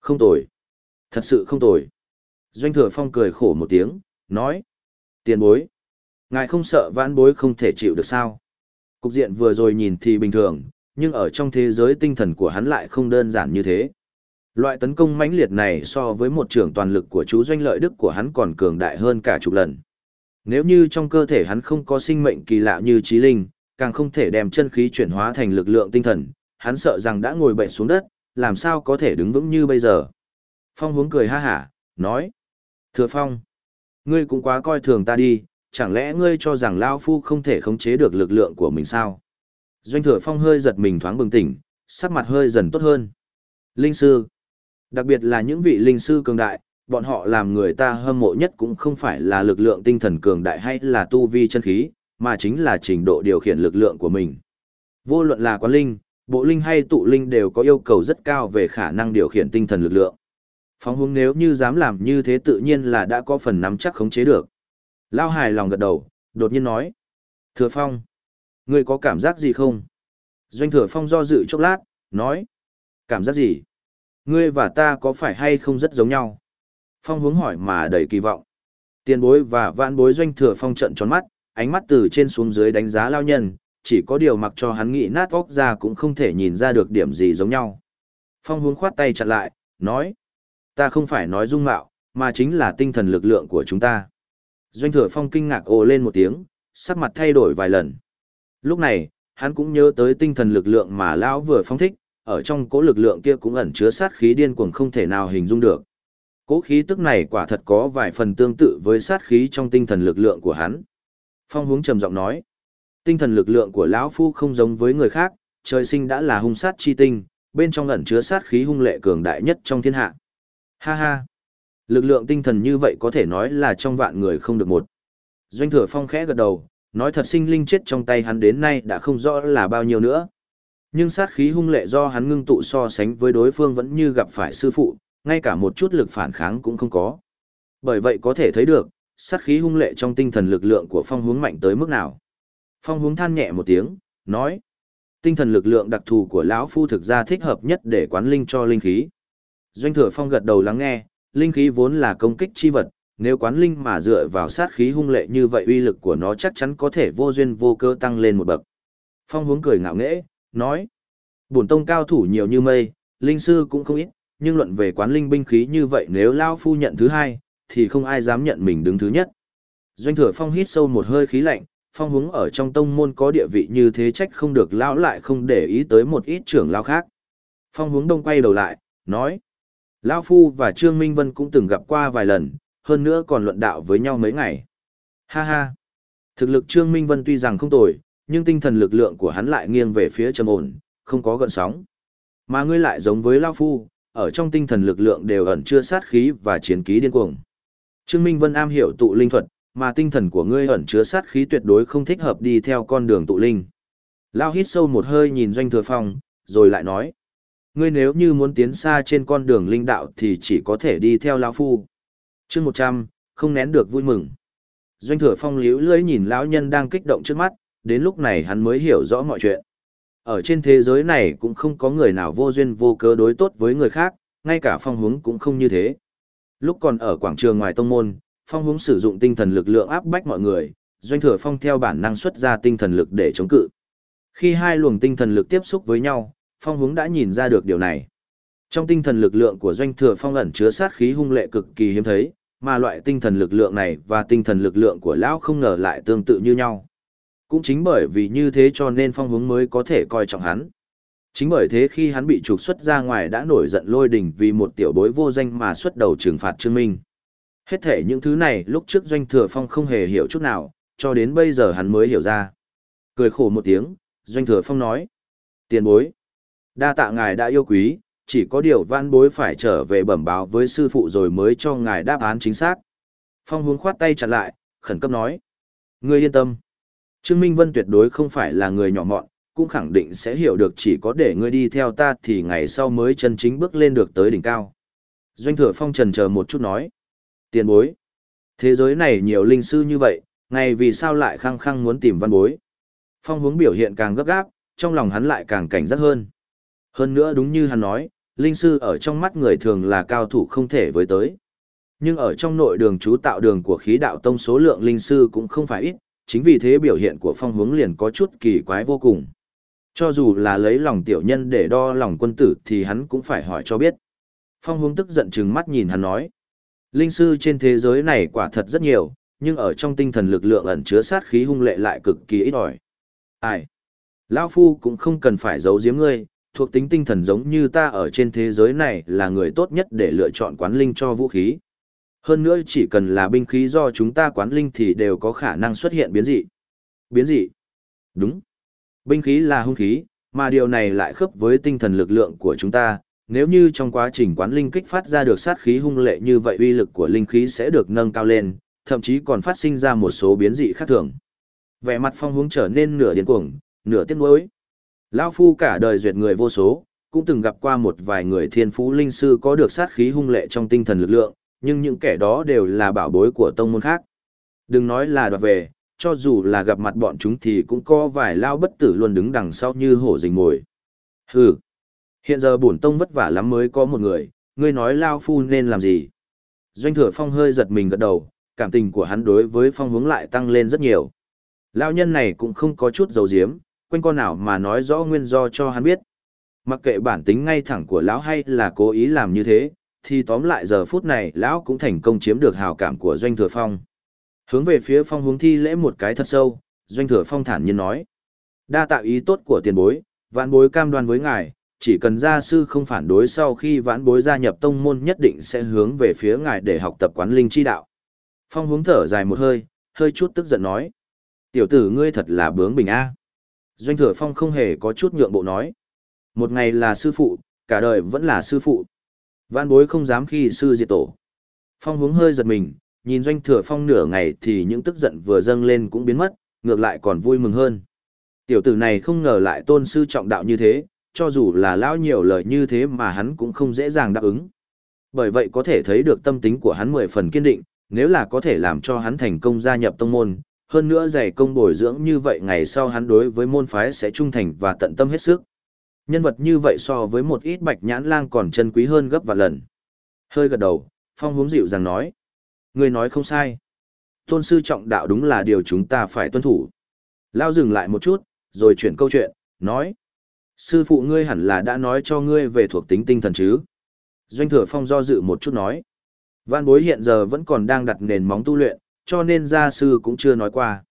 S1: Không tồi. Thật sự không tồi. Doanh thừa phong cười khổ một tiếng, nói. Tiền bối. Ngài không sợ vãn bối không thể chịu được sao. Cục diện vừa rồi nhìn thì bình thường, nhưng ở trong thế giới tinh thần của hắn lại không đơn giản như thế. Loại tấn công mãnh liệt này so với một trưởng toàn lực của chú doanh lợi đức của hắn còn cường đại hơn cả chục lần. Nếu như trong cơ thể hắn không có sinh mệnh kỳ lạ như trí linh, càng không thể đem chân khí chuyển hóa thành lực lượng tinh thần, hắn sợ rằng đã ngồi bệnh xuống đất, làm sao có thể đứng vững như bây giờ. Phong hướng cười ha hả, nói. Thừa Phong, ngươi cũng quá coi thường ta đi, chẳng lẽ ngươi cho rằng Lao Phu không thể khống chế được lực lượng của mình sao? Doanh thừa Phong hơi giật mình thoáng bừng tỉnh, sắc mặt hơi dần tốt hơn. Linh sư, đặc biệt là những vị linh sư cường đại, bọn họ làm người ta hâm mộ nhất cũng không phải là lực lượng tinh thần cường đại hay là tu vi chân khí, mà chính là trình độ điều khiển lực lượng của mình. Vô luận là quán linh, bộ linh hay tụ linh đều có yêu cầu rất cao về khả năng điều khiển tinh thần lực lượng. Phóng hướng nếu như dám làm như thế tự nhiên là đã có phần nắm chắc khống chế được. Lao hài lòng gật đầu, đột nhiên nói. Thừa Phong, ngươi có cảm giác gì không? Doanh Thừa Phong do dự chốc lát, nói. Cảm giác gì? Ngươi và ta có phải hay không rất giống nhau? Phong hướng hỏi mà đầy kỳ vọng. Tiền bối và vạn bối Doanh Thừa Phong trận tròn mắt, ánh mắt từ trên xuống dưới đánh giá lao nhân, chỉ có điều mặc cho hắn nghĩ nát óc ra cũng không thể nhìn ra được điểm gì giống nhau. Phong hướng khoát tay chặn lại, nói. Ta không phải nói dung mạo, mà chính là tinh thần lực lượng của chúng ta. Doanh thừa phong kinh ngạc ồ lên một tiếng, sắc mặt thay đổi vài lần. Lúc này, hắn cũng nhớ tới tinh thần lực lượng mà lão vừa phong thích, ở trong cố lực lượng kia cũng ẩn chứa sát khí điên cuồng không thể nào hình dung được. Cố khí tức này quả thật có vài phần tương tự với sát khí trong tinh thần lực lượng của hắn. Phong hướng trầm giọng nói, tinh thần lực lượng của lão phu không giống với người khác, trời sinh đã là hung sát chi tinh, bên trong ẩn chứa sát khí hung lệ cường đại nhất trong thiên hạ. Ha ha! Lực lượng tinh thần như vậy có thể nói là trong vạn người không được một. Doanh thừa phong khẽ gật đầu, nói thật sinh linh chết trong tay hắn đến nay đã không rõ là bao nhiêu nữa. Nhưng sát khí hung lệ do hắn ngưng tụ so sánh với đối phương vẫn như gặp phải sư phụ, ngay cả một chút lực phản kháng cũng không có. Bởi vậy có thể thấy được, sát khí hung lệ trong tinh thần lực lượng của phong hướng mạnh tới mức nào. Phong hướng than nhẹ một tiếng, nói. Tinh thần lực lượng đặc thù của lão phu thực ra thích hợp nhất để quán linh cho linh khí. Doanh thừa phong gật đầu lắng nghe, linh khí vốn là công kích chi vật, nếu quán linh mà dựa vào sát khí hung lệ như vậy uy lực của nó chắc chắn có thể vô duyên vô cơ tăng lên một bậc. Phong hướng cười ngạo nghễ, nói, bổn tông cao thủ nhiều như mây, linh sư cũng không ít, nhưng luận về quán linh binh khí như vậy nếu Lao Phu nhận thứ hai, thì không ai dám nhận mình đứng thứ nhất. Doanh thừa phong hít sâu một hơi khí lạnh, phong hướng ở trong tông môn có địa vị như thế trách không được lão lại không để ý tới một ít trưởng lao khác. Phong hướng đông quay đầu lại, nói, Lão Phu và Trương Minh Vân cũng từng gặp qua vài lần, hơn nữa còn luận đạo với nhau mấy ngày. Ha ha! Thực lực Trương Minh Vân tuy rằng không tồi, nhưng tinh thần lực lượng của hắn lại nghiêng về phía trầm ổn, không có gợn sóng. Mà ngươi lại giống với Lão Phu, ở trong tinh thần lực lượng đều ẩn chứa sát khí và chiến ký điên cuồng. Trương Minh Vân am hiểu tụ linh thuật, mà tinh thần của ngươi ẩn chứa sát khí tuyệt đối không thích hợp đi theo con đường tụ linh. Lao hít sâu một hơi nhìn Doanh Thừa Phong, rồi lại nói. Ngươi nếu như muốn tiến xa trên con đường linh đạo thì chỉ có thể đi theo lão phu. Chương một trăm không nén được vui mừng. Doanh thừa phong liễu lưỡi nhìn lão nhân đang kích động trước mắt, đến lúc này hắn mới hiểu rõ mọi chuyện. Ở trên thế giới này cũng không có người nào vô duyên vô cớ đối tốt với người khác, ngay cả phong hướng cũng không như thế. Lúc còn ở quảng trường ngoài tông môn, phong hướng sử dụng tinh thần lực lượng áp bách mọi người, doanh thừa phong theo bản năng xuất ra tinh thần lực để chống cự. Khi hai luồng tinh thần lực tiếp xúc với nhau, phong hướng đã nhìn ra được điều này. Trong tinh thần lực lượng của doanh thừa phong ẩn chứa sát khí hung lệ cực kỳ hiếm thấy, mà loại tinh thần lực lượng này và tinh thần lực lượng của lão không ngờ lại tương tự như nhau. Cũng chính bởi vì như thế cho nên phong hướng mới có thể coi trọng hắn. Chính bởi thế khi hắn bị trục xuất ra ngoài đã nổi giận lôi đình vì một tiểu bối vô danh mà xuất đầu trừng phạt Trương Minh. Hết thể những thứ này lúc trước doanh thừa phong không hề hiểu chút nào, cho đến bây giờ hắn mới hiểu ra. Cười khổ một tiếng, doanh thừa phong nói. Tiền bối. Đa tạ ngài đã yêu quý, chỉ có điều văn bối phải trở về bẩm báo với sư phụ rồi mới cho ngài đáp án chính xác. Phong hướng khoát tay chặt lại, khẩn cấp nói. Ngươi yên tâm. Trương Minh Vân tuyệt đối không phải là người nhỏ mọn, cũng khẳng định sẽ hiểu được chỉ có để ngươi đi theo ta thì ngày sau mới chân chính bước lên được tới đỉnh cao. Doanh thừa phong trần chờ một chút nói. Tiền bối. Thế giới này nhiều linh sư như vậy, ngày vì sao lại khăng khăng muốn tìm văn bối. Phong hướng biểu hiện càng gấp gáp, trong lòng hắn lại càng cảnh giác hơn. Hơn nữa đúng như hắn nói, linh sư ở trong mắt người thường là cao thủ không thể với tới. Nhưng ở trong nội đường chú tạo đường của khí đạo tông số lượng linh sư cũng không phải ít, chính vì thế biểu hiện của phong hướng liền có chút kỳ quái vô cùng. Cho dù là lấy lòng tiểu nhân để đo lòng quân tử thì hắn cũng phải hỏi cho biết. Phong hướng tức giận chừng mắt nhìn hắn nói. Linh sư trên thế giới này quả thật rất nhiều, nhưng ở trong tinh thần lực lượng ẩn chứa sát khí hung lệ lại cực kỳ ít ỏi. Ai? Lao Phu cũng không cần phải giấu giếm ngươi, thuộc tính tinh thần giống như ta ở trên thế giới này là người tốt nhất để lựa chọn quán linh cho vũ khí. Hơn nữa chỉ cần là binh khí do chúng ta quán linh thì đều có khả năng xuất hiện biến dị. Biến dị? Đúng. Binh khí là hung khí, mà điều này lại khớp với tinh thần lực lượng của chúng ta. Nếu như trong quá trình quán linh kích phát ra được sát khí hung lệ như vậy uy lực của linh khí sẽ được nâng cao lên, thậm chí còn phát sinh ra một số biến dị khác thường. Vẻ mặt phong hướng trở nên nửa điên cuồng, nửa tiếc nuối. Lão Phu cả đời duyệt người vô số, cũng từng gặp qua một vài người thiên phú linh sư có được sát khí hung lệ trong tinh thần lực lượng, nhưng những kẻ đó đều là bảo bối của tông môn khác. Đừng nói là đoạt về, cho dù là gặp mặt bọn chúng thì cũng có vài lao bất tử luôn đứng đằng sau như hổ rình mồi. Hừ, hiện giờ bổn tông vất vả lắm mới có một người, ngươi nói lao phu nên làm gì? Doanh thừa phong hơi giật mình gật đầu, cảm tình của hắn đối với phong hướng lại tăng lên rất nhiều. Lao nhân này cũng không có chút dầu diếm, quanh con nào mà nói rõ nguyên do cho hắn biết. Mặc kệ bản tính ngay thẳng của lão hay là cố ý làm như thế, thì tóm lại giờ phút này lão cũng thành công chiếm được hào cảm của doanh thừa phong. Hướng về phía phong hướng thi lễ một cái thật sâu, doanh thừa phong thản nhiên nói. Đa tạo ý tốt của tiền bối, vãn bối cam đoan với ngài, chỉ cần gia sư không phản đối sau khi vãn bối gia nhập tông môn nhất định sẽ hướng về phía ngài để học tập quán linh chi đạo. Phong hướng thở dài một hơi, hơi chút tức giận nói. Tiểu tử ngươi thật là bướng bình a. Doanh thừa phong không hề có chút nhượng bộ nói. Một ngày là sư phụ, cả đời vẫn là sư phụ. Vãn bối không dám khi sư diệt tổ. Phong hướng hơi giật mình, nhìn doanh thừa phong nửa ngày thì những tức giận vừa dâng lên cũng biến mất, ngược lại còn vui mừng hơn. Tiểu tử này không ngờ lại tôn sư trọng đạo như thế, cho dù là lão nhiều lời như thế mà hắn cũng không dễ dàng đáp ứng. Bởi vậy có thể thấy được tâm tính của hắn mười phần kiên định, nếu là có thể làm cho hắn thành công gia nhập tông môn, hơn nữa dày công bồi dưỡng như vậy ngày sau hắn đối với môn phái sẽ trung thành và tận tâm hết sức. Nhân vật như vậy so với một ít bạch nhãn lang còn chân quý hơn gấp và lần. Hơi gật đầu, Phong hướng dịu rằng nói. Người nói không sai. Tôn sư trọng đạo đúng là điều chúng ta phải tuân thủ. Lao dừng lại một chút, rồi chuyển câu chuyện, nói. Sư phụ ngươi hẳn là đã nói cho ngươi về thuộc tính tinh thần chứ. Doanh thừa phong do dự một chút nói. Văn bối hiện giờ vẫn còn đang đặt nền móng tu luyện, cho nên gia sư cũng chưa nói qua.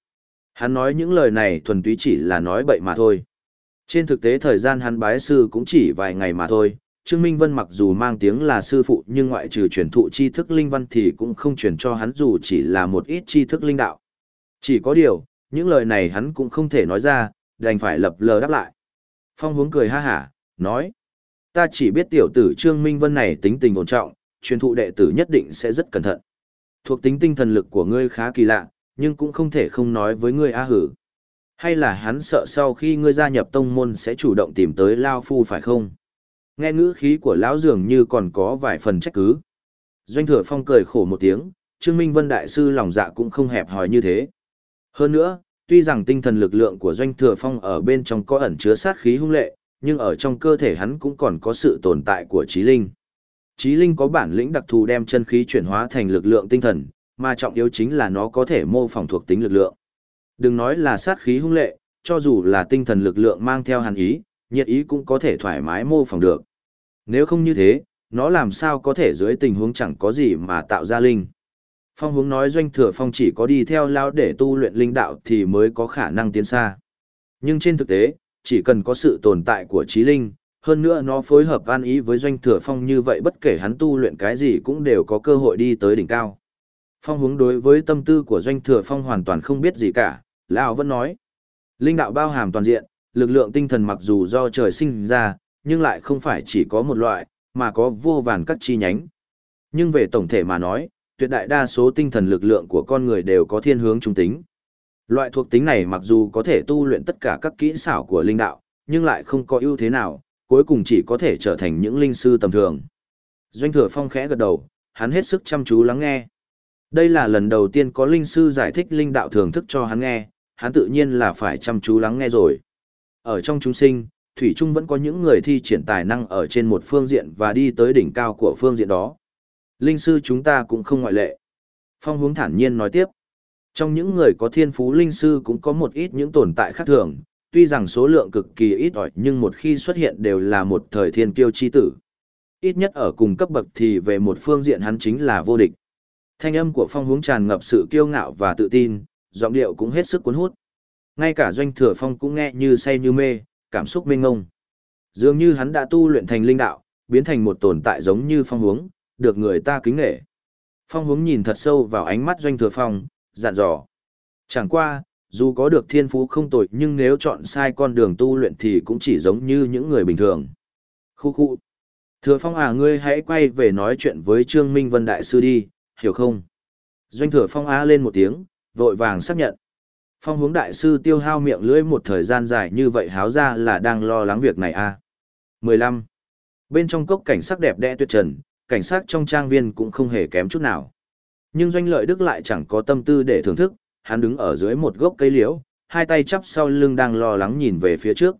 S1: Hắn nói những lời này thuần túy chỉ là nói bậy mà thôi. Trên thực tế thời gian hắn bái sư cũng chỉ vài ngày mà thôi, Trương Minh Vân mặc dù mang tiếng là sư phụ nhưng ngoại trừ truyền thụ tri thức linh văn thì cũng không truyền cho hắn dù chỉ là một ít tri thức linh đạo. Chỉ có điều, những lời này hắn cũng không thể nói ra, đành phải lập lờ đáp lại. Phong hướng cười ha hả, nói. Ta chỉ biết tiểu tử Trương Minh Vân này tính tình ổn trọng, truyền thụ đệ tử nhất định sẽ rất cẩn thận. Thuộc tính tinh thần lực của ngươi khá kỳ lạ, nhưng cũng không thể không nói với ngươi a hử. Hay là hắn sợ sau khi ngươi gia nhập tông môn sẽ chủ động tìm tới Lao Phu phải không? Nghe ngữ khí của lão dường như còn có vài phần trách cứ. Doanh thừa phong cười khổ một tiếng, Trương Minh Vân Đại Sư lòng dạ cũng không hẹp hòi như thế. Hơn nữa, tuy rằng tinh thần lực lượng của Doanh thừa phong ở bên trong có ẩn chứa sát khí hung lệ, nhưng ở trong cơ thể hắn cũng còn có sự tồn tại của trí linh. Trí linh có bản lĩnh đặc thù đem chân khí chuyển hóa thành lực lượng tinh thần, mà trọng yếu chính là nó có thể mô phỏng thuộc tính lực lượng. Đừng nói là sát khí hung lệ, cho dù là tinh thần lực lượng mang theo hàn ý, nhiệt ý cũng có thể thoải mái mô phỏng được. Nếu không như thế, nó làm sao có thể dưới tình huống chẳng có gì mà tạo ra linh. Phong hướng nói doanh thừa phong chỉ có đi theo lao để tu luyện linh đạo thì mới có khả năng tiến xa. Nhưng trên thực tế, chỉ cần có sự tồn tại của trí linh, hơn nữa nó phối hợp an ý với doanh thừa phong như vậy bất kể hắn tu luyện cái gì cũng đều có cơ hội đi tới đỉnh cao. Phong hướng đối với tâm tư của doanh thừa phong hoàn toàn không biết gì cả, Lão vẫn nói. Linh đạo bao hàm toàn diện, lực lượng tinh thần mặc dù do trời sinh ra, nhưng lại không phải chỉ có một loại, mà có vô vàn các chi nhánh. Nhưng về tổng thể mà nói, tuyệt đại đa số tinh thần lực lượng của con người đều có thiên hướng trung tính. Loại thuộc tính này mặc dù có thể tu luyện tất cả các kỹ xảo của linh đạo, nhưng lại không có ưu thế nào, cuối cùng chỉ có thể trở thành những linh sư tầm thường. Doanh thừa phong khẽ gật đầu, hắn hết sức chăm chú lắng nghe. Đây là lần đầu tiên có linh sư giải thích linh đạo thường thức cho hắn nghe, hắn tự nhiên là phải chăm chú lắng nghe rồi. Ở trong chúng sinh, Thủy Trung vẫn có những người thi triển tài năng ở trên một phương diện và đi tới đỉnh cao của phương diện đó. Linh sư chúng ta cũng không ngoại lệ. Phong hướng thản nhiên nói tiếp. Trong những người có thiên phú linh sư cũng có một ít những tồn tại khác thường, tuy rằng số lượng cực kỳ ít ỏi nhưng một khi xuất hiện đều là một thời thiên kiêu chi tử. Ít nhất ở cùng cấp bậc thì về một phương diện hắn chính là vô địch. Thanh âm của phong hướng tràn ngập sự kiêu ngạo và tự tin, giọng điệu cũng hết sức cuốn hút. Ngay cả doanh thừa phong cũng nghe như say như mê, cảm xúc mênh ngông. Dường như hắn đã tu luyện thành linh đạo, biến thành một tồn tại giống như phong hướng, được người ta kính nghệ. Phong hướng nhìn thật sâu vào ánh mắt doanh thừa phong, dặn dò. Chẳng qua, dù có được thiên phú không tội nhưng nếu chọn sai con đường tu luyện thì cũng chỉ giống như những người bình thường. Khu khu. Thừa phong à ngươi hãy quay về nói chuyện với Trương Minh Vân Đại Sư đi, hiểu không? Doanh thừa phong á lên một tiếng, vội vàng xác nhận. Phong hướng đại sư tiêu hao miệng lưỡi một thời gian dài như vậy háo ra là đang lo lắng việc này à. 15. Bên trong cốc cảnh sắc đẹp đẽ tuyệt trần, cảnh sắc trong trang viên cũng không hề kém chút nào. Nhưng doanh lợi đức lại chẳng có tâm tư để thưởng thức, hắn đứng ở dưới một gốc cây liễu, hai tay chắp sau lưng đang lo lắng nhìn về phía trước.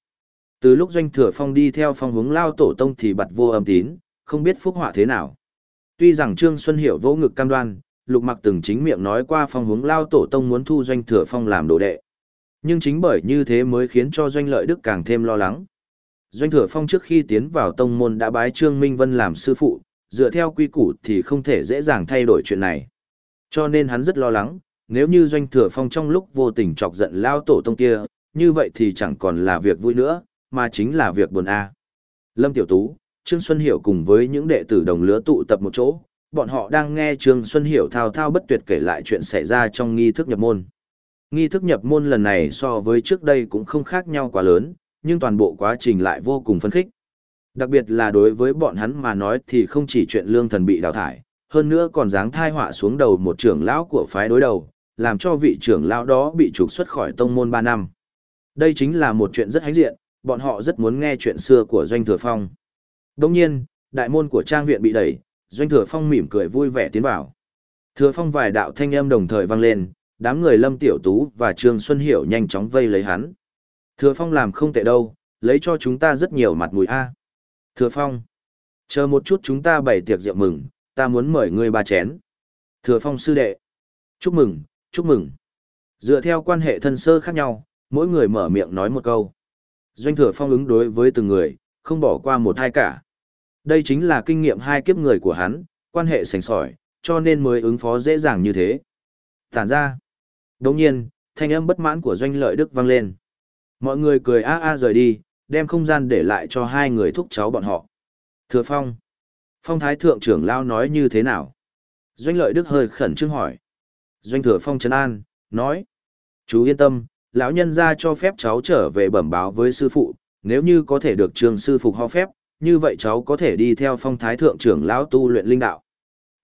S1: Từ lúc doanh thừa phong đi theo phong hướng lao tổ tông thì bặt vô âm tín, không biết phúc họa thế nào. Tuy rằng Trương Xuân Hiểu vỗ ngực cam đoan, lục mặc từng chính miệng nói qua phong hướng lao tổ tông muốn thu doanh thừa phong làm đồ đệ. Nhưng chính bởi như thế mới khiến cho doanh lợi đức càng thêm lo lắng. Doanh thừa phong trước khi tiến vào tông môn đã bái Trương Minh Vân làm sư phụ, dựa theo quy củ thì không thể dễ dàng thay đổi chuyện này. Cho nên hắn rất lo lắng, nếu như doanh thừa phong trong lúc vô tình chọc giận lao tổ tông kia, như vậy thì chẳng còn là việc vui nữa, mà chính là việc buồn a. Lâm Tiểu Tú, Trương Xuân Hiểu cùng với những đệ tử đồng lứa tụ tập một chỗ, bọn họ đang nghe Trương Xuân Hiểu thao thao bất tuyệt kể lại chuyện xảy ra trong nghi thức nhập môn. Nghi thức nhập môn lần này so với trước đây cũng không khác nhau quá lớn, nhưng toàn bộ quá trình lại vô cùng phấn khích. Đặc biệt là đối với bọn hắn mà nói thì không chỉ chuyện lương thần bị đào thải, hơn nữa còn dáng thai họa xuống đầu một trưởng lão của phái đối đầu, làm cho vị trưởng lão đó bị trục xuất khỏi tông môn 3 năm. Đây chính là một chuyện rất hãnh diện, bọn họ rất muốn nghe chuyện xưa của Doanh Thừa Phong. Đồng nhiên, đại môn của trang viện bị đẩy, Doanh Thừa Phong mỉm cười vui vẻ tiến vào. Thừa Phong vài đạo thanh âm đồng thời vang lên, đám người Lâm Tiểu Tú và Trương Xuân Hiểu nhanh chóng vây lấy hắn. Thừa Phong làm không tệ đâu, lấy cho chúng ta rất nhiều mặt mũi a. Thừa Phong, chờ một chút chúng ta bày tiệc rượu mừng, ta muốn mời ngươi ba chén. Thừa Phong sư đệ, chúc mừng, chúc mừng. Dựa theo quan hệ thân sơ khác nhau, mỗi người mở miệng nói một câu. Doanh Thừa Phong ứng đối với từng người, không bỏ qua một hai cả. Đây chính là kinh nghiệm hai kiếp người của hắn, quan hệ sành sỏi, cho nên mới ứng phó dễ dàng như thế. Tản ra. Đồng nhiên, thanh âm bất mãn của doanh lợi đức vang lên. Mọi người cười a a rời đi, đem không gian để lại cho hai người thúc cháu bọn họ. Thừa Phong. Phong Thái Thượng trưởng lao nói như thế nào? Doanh lợi đức hơi khẩn trương hỏi. Doanh Thừa Phong trấn an, nói. Chú yên tâm, lão nhân ra cho phép cháu trở về bẩm báo với sư phụ, nếu như có thể được trường sư phục ho phép, như vậy cháu có thể đi theo phong thái thượng trưởng lão tu luyện linh đạo.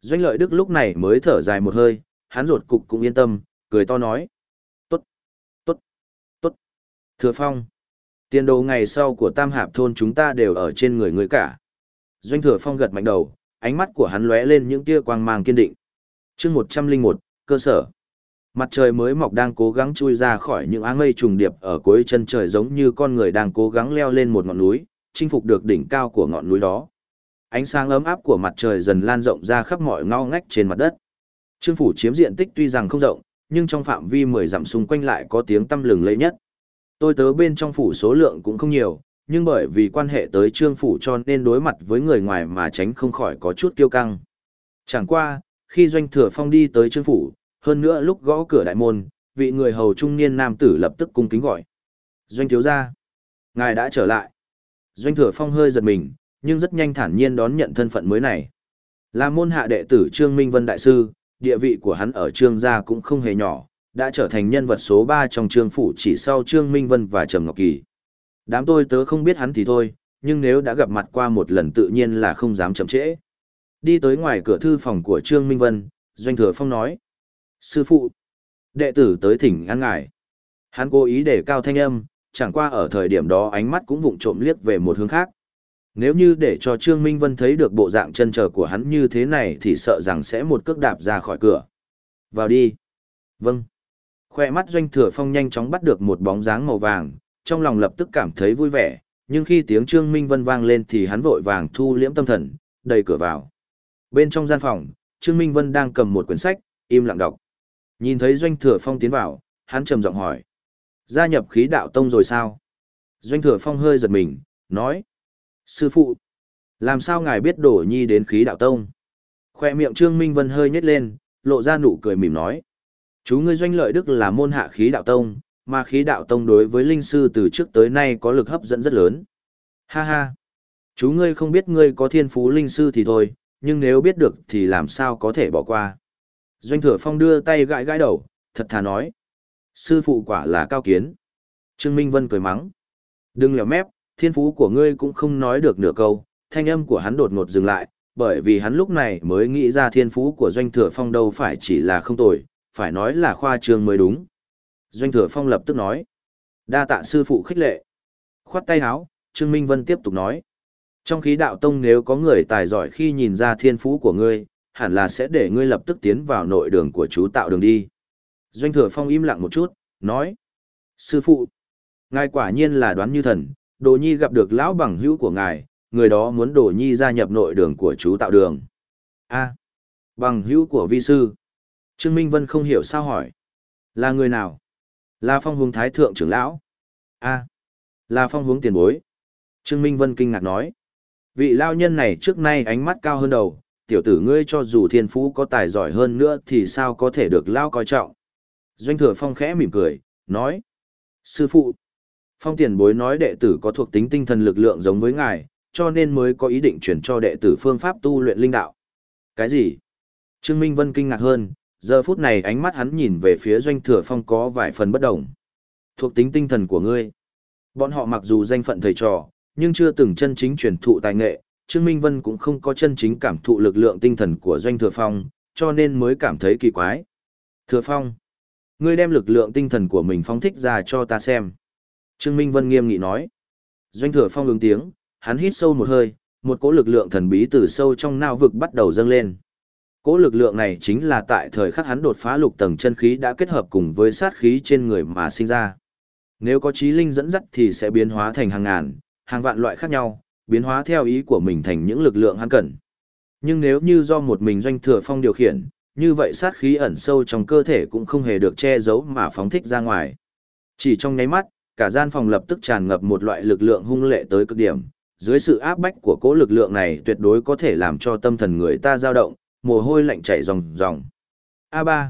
S1: Doanh lợi đức lúc này mới thở dài một hơi, hắn ruột cục cũng yên tâm, cười to nói. Tốt, tốt, tốt. Thừa phong, tiền đồ ngày sau của tam hạp thôn chúng ta đều ở trên người người cả. Doanh thừa phong gật mạnh đầu, ánh mắt của hắn lóe lên những tia quang mang kiên định. chương một trăm linh một cơ sở. Mặt trời mới mọc đang cố gắng chui ra khỏi những áng mây trùng điệp ở cuối chân trời giống như con người đang cố gắng leo lên một ngọn núi, chinh phục được đỉnh cao của ngọn núi đó. Ánh sáng ấm áp của mặt trời dần lan rộng ra khắp mọi ngóc ngách trên mặt đất. Trương phủ chiếm diện tích tuy rằng không rộng, nhưng trong phạm vi 10 dặm xung quanh lại có tiếng tăm lừng lẫy nhất. Tôi tớ bên trong phủ số lượng cũng không nhiều, nhưng bởi vì quan hệ tới trương phủ cho nên đối mặt với người ngoài mà tránh không khỏi có chút kiêu căng. Chẳng qua, khi doanh thừa phong đi tới trương phủ, hơn nữa lúc gõ cửa đại môn, vị người hầu trung niên nam tử lập tức cung kính gọi. Doanh thiếu gia, ngài đã trở lại. Doanh thừa phong hơi giật mình, nhưng rất nhanh thản nhiên đón nhận thân phận mới này. Là môn hạ đệ tử Trương Minh Vân Đại Sư, địa vị của hắn ở Trương gia cũng không hề nhỏ, đã trở thành nhân vật số 3 trong Trương Phủ chỉ sau Trương Minh Vân và Trầm Ngọc Kỳ. Đám tôi tớ không biết hắn thì thôi, nhưng nếu đã gặp mặt qua một lần tự nhiên là không dám chậm trễ. Đi tới ngoài cửa thư phòng của Trương Minh Vân, Doanh Thừa Phong nói. Sư phụ, đệ tử tới thỉnh an ngài. Hắn cố ý để cao thanh âm, chẳng qua ở thời điểm đó ánh mắt cũng vụng trộm liếc về một hướng khác. Nếu như để cho Trương Minh Vân thấy được bộ dạng chân trở của hắn như thế này thì sợ rằng sẽ một cước đạp ra khỏi cửa. Vào đi. Vâng. Khoe mắt doanh thừa phong nhanh chóng bắt được một bóng dáng màu vàng, trong lòng lập tức cảm thấy vui vẻ, nhưng khi tiếng Trương Minh Vân vang lên thì hắn vội vàng thu liễm tâm thần, đẩy cửa vào. Bên trong gian phòng, Trương Minh Vân đang cầm một quyển sách, im lặng đọc. Nhìn thấy doanh thừa phong tiến vào, hắn trầm giọng hỏi. Gia nhập khí đạo tông rồi sao? Doanh thừa phong hơi giật mình, nói. Sư phụ, làm sao ngài biết đổ nhi đến khí đạo tông? Khoe miệng Trương Minh Vân hơi nhếch lên, lộ ra nụ cười mỉm nói. Chú ngươi doanh lợi đức là môn hạ khí đạo tông, mà khí đạo tông đối với linh sư từ trước tới nay có lực hấp dẫn rất lớn. Ha ha! Chú ngươi không biết ngươi có thiên phú linh sư thì thôi, nhưng nếu biết được thì làm sao có thể bỏ qua. Doanh thừa phong đưa tay gãi gãi đầu, thật thà nói. Sư phụ quả là cao kiến. Trương Minh Vân cười mắng. Đừng lèo mép, thiên phú của ngươi cũng không nói được nửa câu, thanh âm của hắn đột ngột dừng lại, bởi vì hắn lúc này mới nghĩ ra thiên phú của Doanh Thừa Phong đâu phải chỉ là không tồi, phải nói là khoa trương mới đúng. Doanh Thừa Phong lập tức nói. Đa tạ sư phụ khích lệ. Khoát tay háo, Trương Minh Vân tiếp tục nói. Trong khí đạo tông nếu có người tài giỏi khi nhìn ra thiên phú của ngươi, hẳn là sẽ để ngươi lập tức tiến vào nội đường của chú tạo đường đi. Doanh thừa phong im lặng một chút, nói. Sư phụ, ngài quả nhiên là đoán như thần, đồ nhi gặp được lão bằng hữu của ngài, người đó muốn đồ nhi gia nhập nội đường của chú tạo đường. a bằng hữu của vi sư. Trương Minh Vân không hiểu sao hỏi. Là người nào? Là phong hướng thái thượng trưởng lão. a là phong hướng tiền bối. Trương Minh Vân kinh ngạc nói. Vị lao nhân này trước nay ánh mắt cao hơn đầu, tiểu tử ngươi cho dù thiên phú có tài giỏi hơn nữa thì sao có thể được lao coi trọng. Doanh thừa phong khẽ mỉm cười, nói. Sư phụ, phong tiền bối nói đệ tử có thuộc tính tinh thần lực lượng giống với ngài, cho nên mới có ý định chuyển cho đệ tử phương pháp tu luyện linh đạo. Cái gì? Trương Minh Vân kinh ngạc hơn, giờ phút này ánh mắt hắn nhìn về phía doanh thừa phong có vài phần bất đồng. Thuộc tính tinh thần của ngươi. Bọn họ mặc dù danh phận thầy trò, nhưng chưa từng chân chính truyền thụ tài nghệ, Trương Minh Vân cũng không có chân chính cảm thụ lực lượng tinh thần của doanh thừa phong, cho nên mới cảm thấy kỳ quái. Thừa phong, ngươi đem lực lượng tinh thần của mình phóng thích ra cho ta xem. Trương Minh Vân nghiêm nghị nói. Doanh thừa phong ứng tiếng, hắn hít sâu một hơi, một cỗ lực lượng thần bí từ sâu trong nao vực bắt đầu dâng lên. Cỗ lực lượng này chính là tại thời khắc hắn đột phá lục tầng chân khí đã kết hợp cùng với sát khí trên người mà sinh ra. Nếu có trí linh dẫn dắt thì sẽ biến hóa thành hàng ngàn, hàng vạn loại khác nhau, biến hóa theo ý của mình thành những lực lượng hắn cần. Nhưng nếu như do một mình doanh thừa phong điều khiển, như vậy sát khí ẩn sâu trong cơ thể cũng không hề được che giấu mà phóng thích ra ngoài. Chỉ trong nháy mắt, cả gian phòng lập tức tràn ngập một loại lực lượng hung lệ tới cực điểm, dưới sự áp bách của cỗ lực lượng này tuyệt đối có thể làm cho tâm thần người ta dao động, mồ hôi lạnh chảy ròng ròng. A3.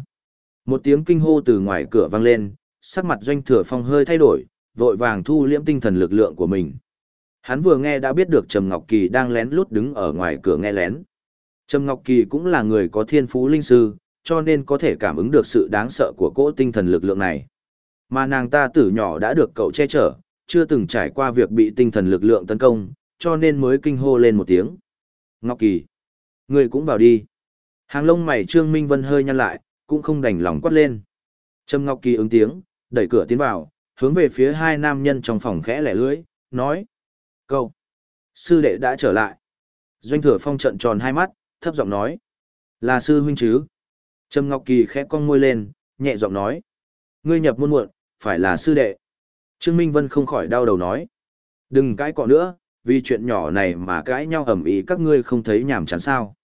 S1: Một tiếng kinh hô từ ngoài cửa vang lên, sắc mặt doanh thừa phong hơi thay đổi, vội vàng thu liễm tinh thần lực lượng của mình. Hắn vừa nghe đã biết được Trầm Ngọc Kỳ đang lén lút đứng ở ngoài cửa nghe lén. Trầm Ngọc Kỳ cũng là người có thiên phú linh sư, cho nên có thể cảm ứng được sự đáng sợ của cỗ tinh thần lực lượng này. Mà nàng ta từ nhỏ đã được cậu che chở, chưa từng trải qua việc bị tinh thần lực lượng tấn công, cho nên mới kinh hô lên một tiếng. Ngọc Kỳ, người cũng vào đi. Hàng lông mày Trương Minh Vân hơi nhăn lại, cũng không đành lòng quát lên. Trầm Ngọc Kỳ ứng tiếng, đẩy cửa tiến vào, hướng về phía hai nam nhân trong phòng khẽ lẻ lưỡi, nói. Cậu, Sư đệ đã trở lại. Doanh thừa phong trận tròn hai mắt, thấp giọng nói. Là sư huynh chứ? Trầm Ngọc Kỳ khẽ cong môi lên, nhẹ giọng nói. Ngươi nhập muôn muộn, phải là sư đệ. Trương Minh Vân không khỏi đau đầu nói. Đừng cãi cọ nữa, vì chuyện nhỏ này mà cãi nhau ầm ĩ các ngươi không thấy nhàm chán sao.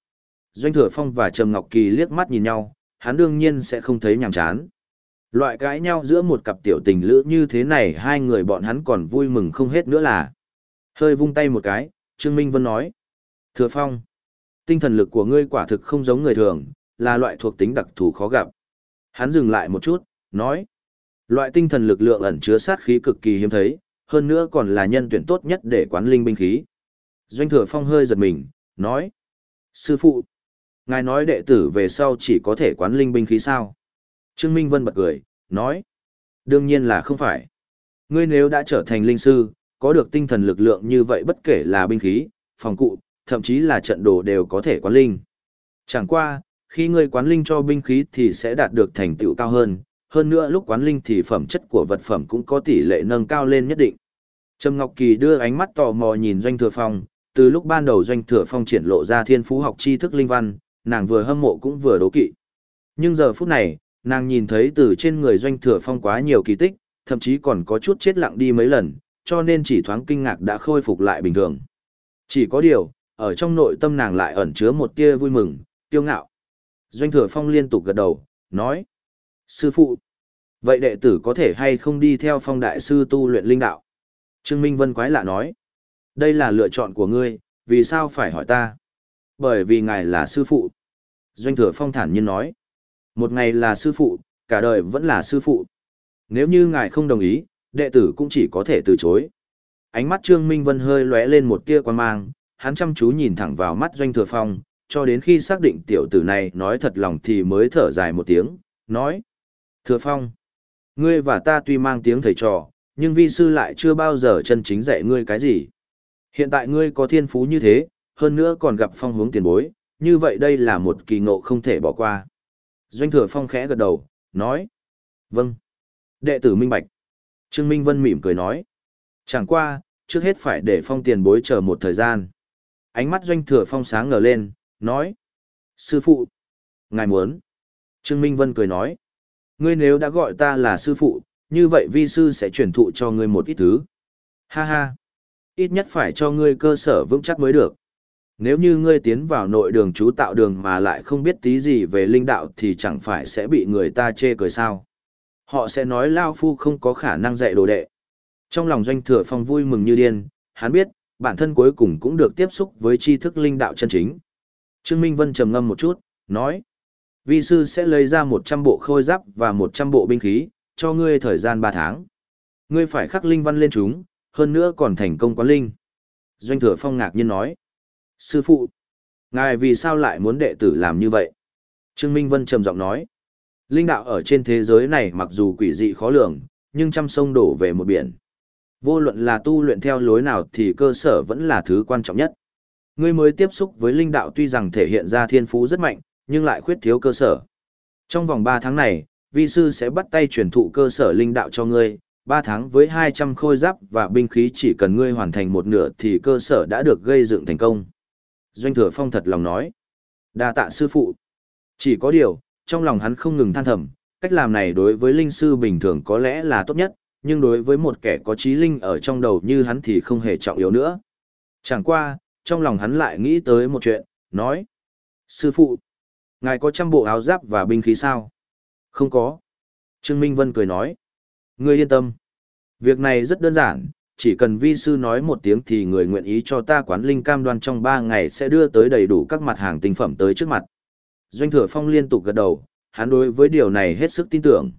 S1: Doanh Thừa Phong và Trầm Ngọc Kỳ liếc mắt nhìn nhau, hắn đương nhiên sẽ không thấy nhàm chán. Loại cãi nhau giữa một cặp tiểu tình lữ như thế này hai người bọn hắn còn vui mừng không hết nữa là. Hơi vung tay một cái, Trương Minh Vân nói. Thừa Phong, tinh thần lực của ngươi quả thực không giống người thường, là loại thuộc tính đặc thù khó gặp. Hắn dừng lại một chút, nói. Loại tinh thần lực lượng ẩn chứa sát khí cực kỳ hiếm thấy, hơn nữa còn là nhân tuyển tốt nhất để quán linh binh khí. Doanh Thừa Phong hơi giật mình, nói. Sư phụ, ngài nói đệ tử về sau chỉ có thể quán linh binh khí sao? Trương Minh Vân bật cười, nói. Đương nhiên là không phải. Ngươi nếu đã trở thành linh sư, có được tinh thần lực lượng như vậy bất kể là binh khí, phòng cụ, thậm chí là trận đồ đều có thể quán linh. Chẳng qua, khi ngươi quán linh cho binh khí thì sẽ đạt được thành tựu cao hơn, hơn nữa lúc quán linh thì phẩm chất của vật phẩm cũng có tỷ lệ nâng cao lên nhất định. Trầm Ngọc Kỳ đưa ánh mắt tò mò nhìn Doanh Thừa Phong, từ lúc ban đầu Doanh Thừa Phong triển lộ ra thiên phú học tri thức linh văn, nàng vừa hâm mộ cũng vừa đố kỵ. Nhưng giờ phút này, nàng nhìn thấy từ trên người Doanh Thừa Phong quá nhiều kỳ tích, thậm chí còn có chút chết lặng đi mấy lần, cho nên chỉ thoáng kinh ngạc đã khôi phục lại bình thường. Chỉ có điều, ở trong nội tâm nàng lại ẩn chứa một tia vui mừng, kiêu ngạo. Doanh Thừa Phong liên tục gật đầu, nói. Sư phụ, vậy đệ tử có thể hay không đi theo phong đại sư tu luyện linh đạo? Trương Minh Vân quái lạ nói. Đây là lựa chọn của ngươi, vì sao phải hỏi ta? Bởi vì ngài là sư phụ. Doanh Thừa Phong thản nhiên nói. Một ngày là sư phụ, cả đời vẫn là sư phụ. Nếu như ngài không đồng ý, đệ tử cũng chỉ có thể từ chối. Ánh mắt Trương Minh Vân hơi lóe lên một tia quan mang, hắn chăm chú nhìn thẳng vào mắt Doanh Thừa Phong, cho đến khi xác định tiểu tử này nói thật lòng thì mới thở dài một tiếng, nói. Thừa Phong, ngươi và ta tuy mang tiếng thầy trò, nhưng vi sư lại chưa bao giờ chân chính dạy ngươi cái gì. Hiện tại ngươi có thiên phú như thế, hơn nữa còn gặp phong hướng tiền bối, như vậy đây là một kỳ ngộ không thể bỏ qua. Doanh Thừa Phong khẽ gật đầu, nói. Vâng. Đệ tử minh bạch. Trương Minh Vân mỉm cười nói. Chẳng qua, trước hết phải để phong tiền bối chờ một thời gian. Ánh mắt doanh thừa phong sáng ngờ lên, nói. Sư phụ. Ngài muốn. Trương Minh Vân cười nói. Ngươi nếu đã gọi ta là sư phụ, như vậy vi sư sẽ truyền thụ cho ngươi một ít thứ. Ha ha. Ít nhất phải cho ngươi cơ sở vững chắc mới được. Nếu như ngươi tiến vào nội đường chú tạo đường mà lại không biết tí gì về linh đạo thì chẳng phải sẽ bị người ta chê cười sao. Họ sẽ nói Lao Phu không có khả năng dạy đồ đệ. Trong lòng doanh thừa phong vui mừng như điên, hắn biết, bản thân cuối cùng cũng được tiếp xúc với tri thức linh đạo chân chính. Trương Minh Vân trầm ngâm một chút, nói. Vi sư sẽ lấy ra 100 bộ khôi giáp và 100 bộ binh khí, cho ngươi thời gian 3 tháng. Ngươi phải khắc linh văn lên chúng, hơn nữa còn thành công quán linh. Doanh thừa phong ngạc nhiên nói. Sư phụ, ngài vì sao lại muốn đệ tử làm như vậy? Trương Minh Vân trầm giọng nói. Linh đạo ở trên thế giới này mặc dù quỷ dị khó lường, nhưng trăm sông đổ về một biển. Vô luận là tu luyện theo lối nào thì cơ sở vẫn là thứ quan trọng nhất. Ngươi mới tiếp xúc với linh đạo tuy rằng thể hiện ra thiên phú rất mạnh, nhưng lại khuyết thiếu cơ sở. Trong vòng 3 tháng này, vi sư sẽ bắt tay truyền thụ cơ sở linh đạo cho ngươi, 3 tháng với 200 khôi giáp và binh khí chỉ cần ngươi hoàn thành một nửa thì cơ sở đã được gây dựng thành công. Doanh thừa phong thật lòng nói. đa tạ sư phụ. Chỉ có điều, trong lòng hắn không ngừng than thầm, cách làm này đối với linh sư bình thường có lẽ là tốt nhất, nhưng đối với một kẻ có trí linh ở trong đầu như hắn thì không hề trọng yếu nữa. Chẳng qua, trong lòng hắn lại nghĩ tới một chuyện, nói. Sư phụ, ngài có trăm bộ áo giáp và binh khí sao? Không có. Trương Minh Vân cười nói. Ngươi yên tâm. Việc này rất đơn giản, chỉ cần vi sư nói một tiếng thì người nguyện ý cho ta quán linh cam đoan trong ba ngày sẽ đưa tới đầy đủ các mặt hàng tinh phẩm tới trước mặt. Doanh thừa phong liên tục gật đầu, hắn đối với điều này hết sức tin tưởng.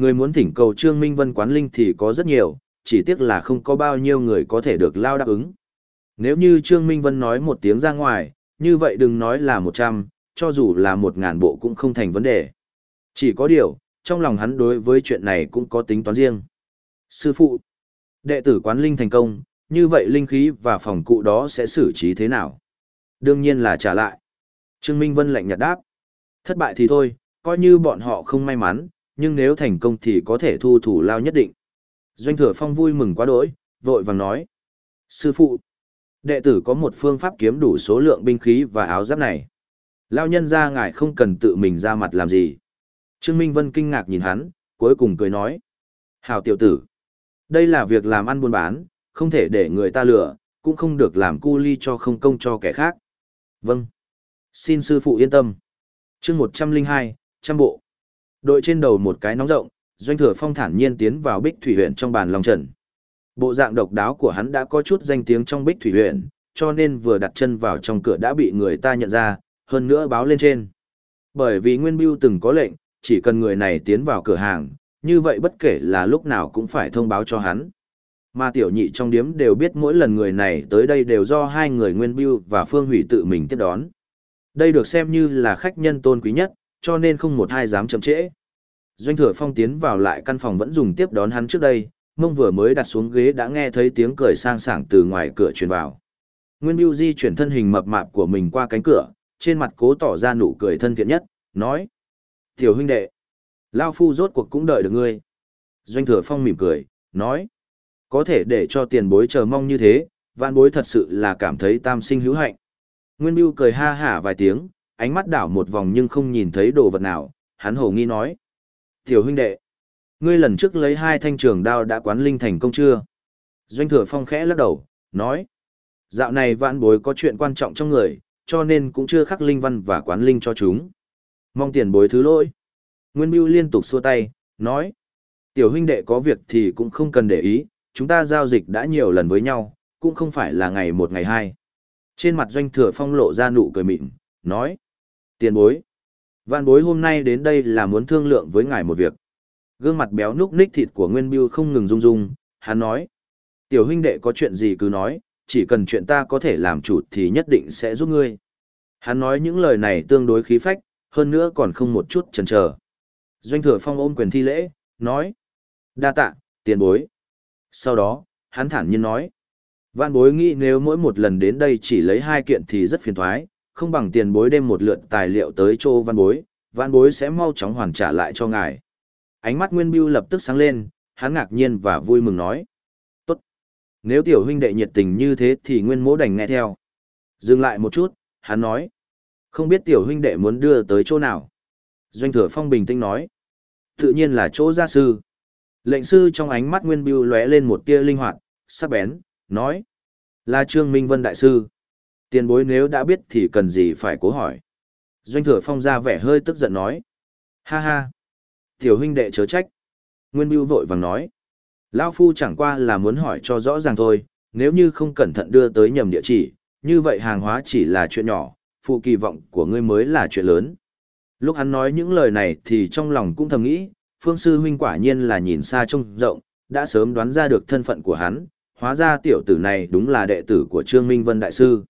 S1: Người muốn thỉnh cầu Trương Minh Vân quán linh thì có rất nhiều, chỉ tiếc là không có bao nhiêu người có thể được lao đáp ứng. Nếu như Trương Minh Vân nói một tiếng ra ngoài, như vậy đừng nói là một trăm, cho dù là một ngàn bộ cũng không thành vấn đề. Chỉ có điều, trong lòng hắn đối với chuyện này cũng có tính toán riêng. Sư phụ, đệ tử quán linh thành công, như vậy linh khí và phòng cụ đó sẽ xử trí thế nào? Đương nhiên là trả lại. Trương Minh Vân lạnh nhạt đáp. Thất bại thì thôi, coi như bọn họ không may mắn, nhưng nếu thành công thì có thể thu thủ lao nhất định. Doanh thừa phong vui mừng quá đỗi, vội vàng nói. Sư phụ, đệ tử có một phương pháp kiếm đủ số lượng binh khí và áo giáp này. Lao nhân ra ngài không cần tự mình ra mặt làm gì. Trương Minh Vân kinh ngạc nhìn hắn, cuối cùng cười nói. Hào tiểu tử, đây là việc làm ăn buôn bán, không thể để người ta lừa, cũng không được làm cu ly cho không công cho kẻ khác. Vâng. Xin sư phụ yên tâm. chương 102, trăm bộ. Đội trên đầu một cái nóng rộng, doanh thừa phong thản nhiên tiến vào bích thủy huyện trong bàn lòng trần. Bộ dạng độc đáo của hắn đã có chút danh tiếng trong bích thủy huyện, cho nên vừa đặt chân vào trong cửa đã bị người ta nhận ra, hơn nữa báo lên trên. Bởi vì Nguyên Biêu từng có lệnh, chỉ cần người này tiến vào cửa hàng, như vậy bất kể là lúc nào cũng phải thông báo cho hắn. Mà tiểu nhị trong điếm đều biết mỗi lần người này tới đây đều do hai người Nguyên Biêu và Phương Hủy tự mình tiếp đón. Đây được xem như là khách nhân tôn quý nhất, cho nên không một ai dám chậm trễ. Doanh thừa phong tiến vào lại căn phòng vẫn dùng tiếp đón hắn trước đây, mông vừa mới đặt xuống ghế đã nghe thấy tiếng cười sang sảng từ ngoài cửa truyền vào. Nguyên Biêu di chuyển thân hình mập mạp của mình qua cánh cửa, trên mặt cố tỏ ra nụ cười thân thiện nhất, nói. Tiểu huynh đệ, Lao Phu rốt cuộc cũng đợi được ngươi. Doanh thừa phong mỉm cười, nói. Có thể để cho tiền bối chờ mong như thế, vạn bối thật sự là cảm thấy tam sinh hữu hạnh. Nguyên Biêu cười ha hả vài tiếng, ánh mắt đảo một vòng nhưng không nhìn thấy đồ vật nào, hắn hồ nghi nói. Tiểu huynh đệ, ngươi lần trước lấy hai thanh trường đao đã quán linh thành công chưa? Doanh thừa phong khẽ lắc đầu, nói. Dạo này vạn bối có chuyện quan trọng trong người, cho nên cũng chưa khắc linh văn và quán linh cho chúng. Mong tiền bối thứ lỗi. Nguyên Biêu liên tục xua tay, nói. Tiểu huynh đệ có việc thì cũng không cần để ý, chúng ta giao dịch đã nhiều lần với nhau, cũng không phải là ngày một ngày hai. Trên mặt doanh thừa phong lộ ra nụ cười mịn, nói. Tiền bối. Vạn bối hôm nay đến đây là muốn thương lượng với ngài một việc. Gương mặt béo núc ních thịt của Nguyên Biêu không ngừng rung rung, hắn nói. Tiểu huynh đệ có chuyện gì cứ nói, chỉ cần chuyện ta có thể làm chủ thì nhất định sẽ giúp ngươi. Hắn nói những lời này tương đối khí phách, hơn nữa còn không một chút chần chờ. Doanh thừa phong ôm quyền thi lễ, nói. Đa tạ, tiền bối. Sau đó, hắn thản nhiên nói. Vạn bối nghĩ nếu mỗi một lần đến đây chỉ lấy hai kiện thì rất phiền thoái, không bằng tiền bối đem một lượt tài liệu tới chỗ văn bối, văn bối sẽ mau chóng hoàn trả lại cho ngài. Ánh mắt Nguyên Biêu lập tức sáng lên, hắn ngạc nhiên và vui mừng nói. Tốt. Nếu tiểu huynh đệ nhiệt tình như thế thì Nguyên mỗ đành nghe theo. Dừng lại một chút, hắn nói. Không biết tiểu huynh đệ muốn đưa tới chỗ nào? Doanh thừa phong bình tĩnh nói. Tự nhiên là chỗ gia sư. Lệnh sư trong ánh mắt Nguyên Biêu lóe lên một tia linh hoạt, sắc bén, nói. Là Trương Minh Vân Đại Sư. Tiền bối nếu đã biết thì cần gì phải cố hỏi. Doanh thừa phong ra vẻ hơi tức giận nói. Ha ha. Tiểu huynh đệ chớ trách. Nguyên Biêu vội vàng nói. Lao Phu chẳng qua là muốn hỏi cho rõ ràng thôi, nếu như không cẩn thận đưa tới nhầm địa chỉ, như vậy hàng hóa chỉ là chuyện nhỏ, phụ kỳ vọng của ngươi mới là chuyện lớn. Lúc hắn nói những lời này thì trong lòng cũng thầm nghĩ, Phương Sư Huynh quả nhiên là nhìn xa trông rộng, đã sớm đoán ra được thân phận của hắn, hóa ra tiểu tử này đúng là đệ tử của Trương Minh Vân Đại Sư.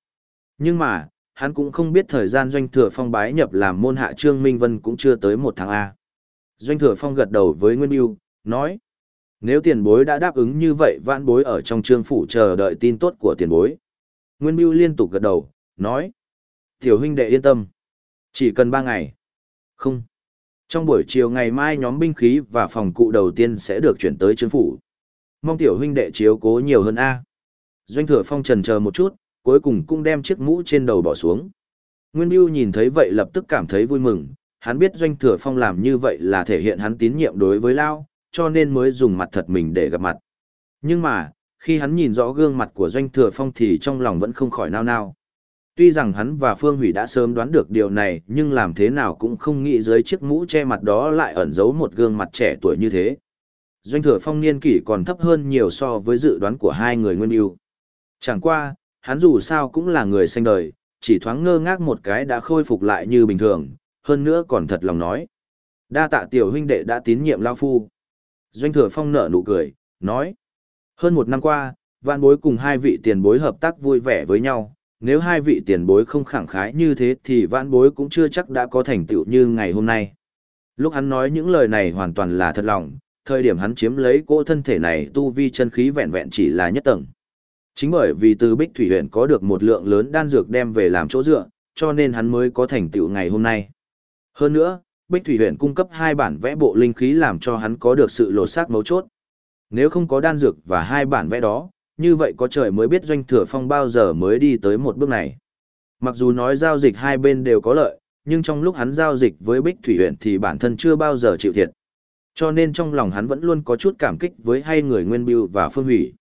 S1: Nhưng mà, hắn cũng không biết thời gian doanh thừa phong bái nhập làm môn hạ Trương Minh Vân cũng chưa tới một tháng A. Doanh thừa phong gật đầu với Nguyên Biêu, nói, nếu tiền bối đã đáp ứng như vậy vãn bối ở trong trương phủ chờ đợi tin tốt của tiền bối. Nguyên Biêu liên tục gật đầu, nói, tiểu huynh đệ yên tâm, chỉ cần ba ngày. Không. Trong buổi chiều ngày mai nhóm binh khí và phòng cụ đầu tiên sẽ được chuyển tới trương phủ. Mong tiểu huynh đệ chiếu cố nhiều hơn A. Doanh thừa phong trần chờ một chút, cuối cùng cũng đem chiếc mũ trên đầu bỏ xuống. Nguyên Biêu nhìn thấy vậy lập tức cảm thấy vui mừng, hắn biết Doanh Thừa Phong làm như vậy là thể hiện hắn tín nhiệm đối với Lao, cho nên mới dùng mặt thật mình để gặp mặt. Nhưng mà, khi hắn nhìn rõ gương mặt của Doanh Thừa Phong thì trong lòng vẫn không khỏi nao nao. Tuy rằng hắn và Phương Hủy đã sớm đoán được điều này nhưng làm thế nào cũng không nghĩ dưới chiếc mũ che mặt đó lại ẩn giấu một gương mặt trẻ tuổi như thế. Doanh Thừa Phong niên kỷ còn thấp hơn nhiều so với dự đoán của hai người nguyên Biêu. Chẳng qua, hắn dù sao cũng là người sanh đời, chỉ thoáng ngơ ngác một cái đã khôi phục lại như bình thường, hơn nữa còn thật lòng nói. Đa tạ tiểu huynh đệ đã tín nhiệm Lao Phu. Doanh thừa phong nở nụ cười, nói. Hơn một năm qua, vạn bối cùng hai vị tiền bối hợp tác vui vẻ với nhau. Nếu hai vị tiền bối không khẳng khái như thế thì vạn bối cũng chưa chắc đã có thành tựu như ngày hôm nay. Lúc hắn nói những lời này hoàn toàn là thật lòng, thời điểm hắn chiếm lấy cỗ thân thể này tu vi chân khí vẹn vẹn chỉ là nhất tầng. Chính bởi vì từ Bích Thủy huyện có được một lượng lớn đan dược đem về làm chỗ dựa, cho nên hắn mới có thành tựu ngày hôm nay. Hơn nữa, Bích Thủy huyện cung cấp hai bản vẽ bộ linh khí làm cho hắn có được sự lột xác mấu chốt. Nếu không có đan dược và hai bản vẽ đó, như vậy có trời mới biết doanh thừa phong bao giờ mới đi tới một bước này. Mặc dù nói giao dịch hai bên đều có lợi, nhưng trong lúc hắn giao dịch với Bích Thủy huyện thì bản thân chưa bao giờ chịu thiệt. Cho nên trong lòng hắn vẫn luôn có chút cảm kích với hai người Nguyên Biêu và Phương Hủy.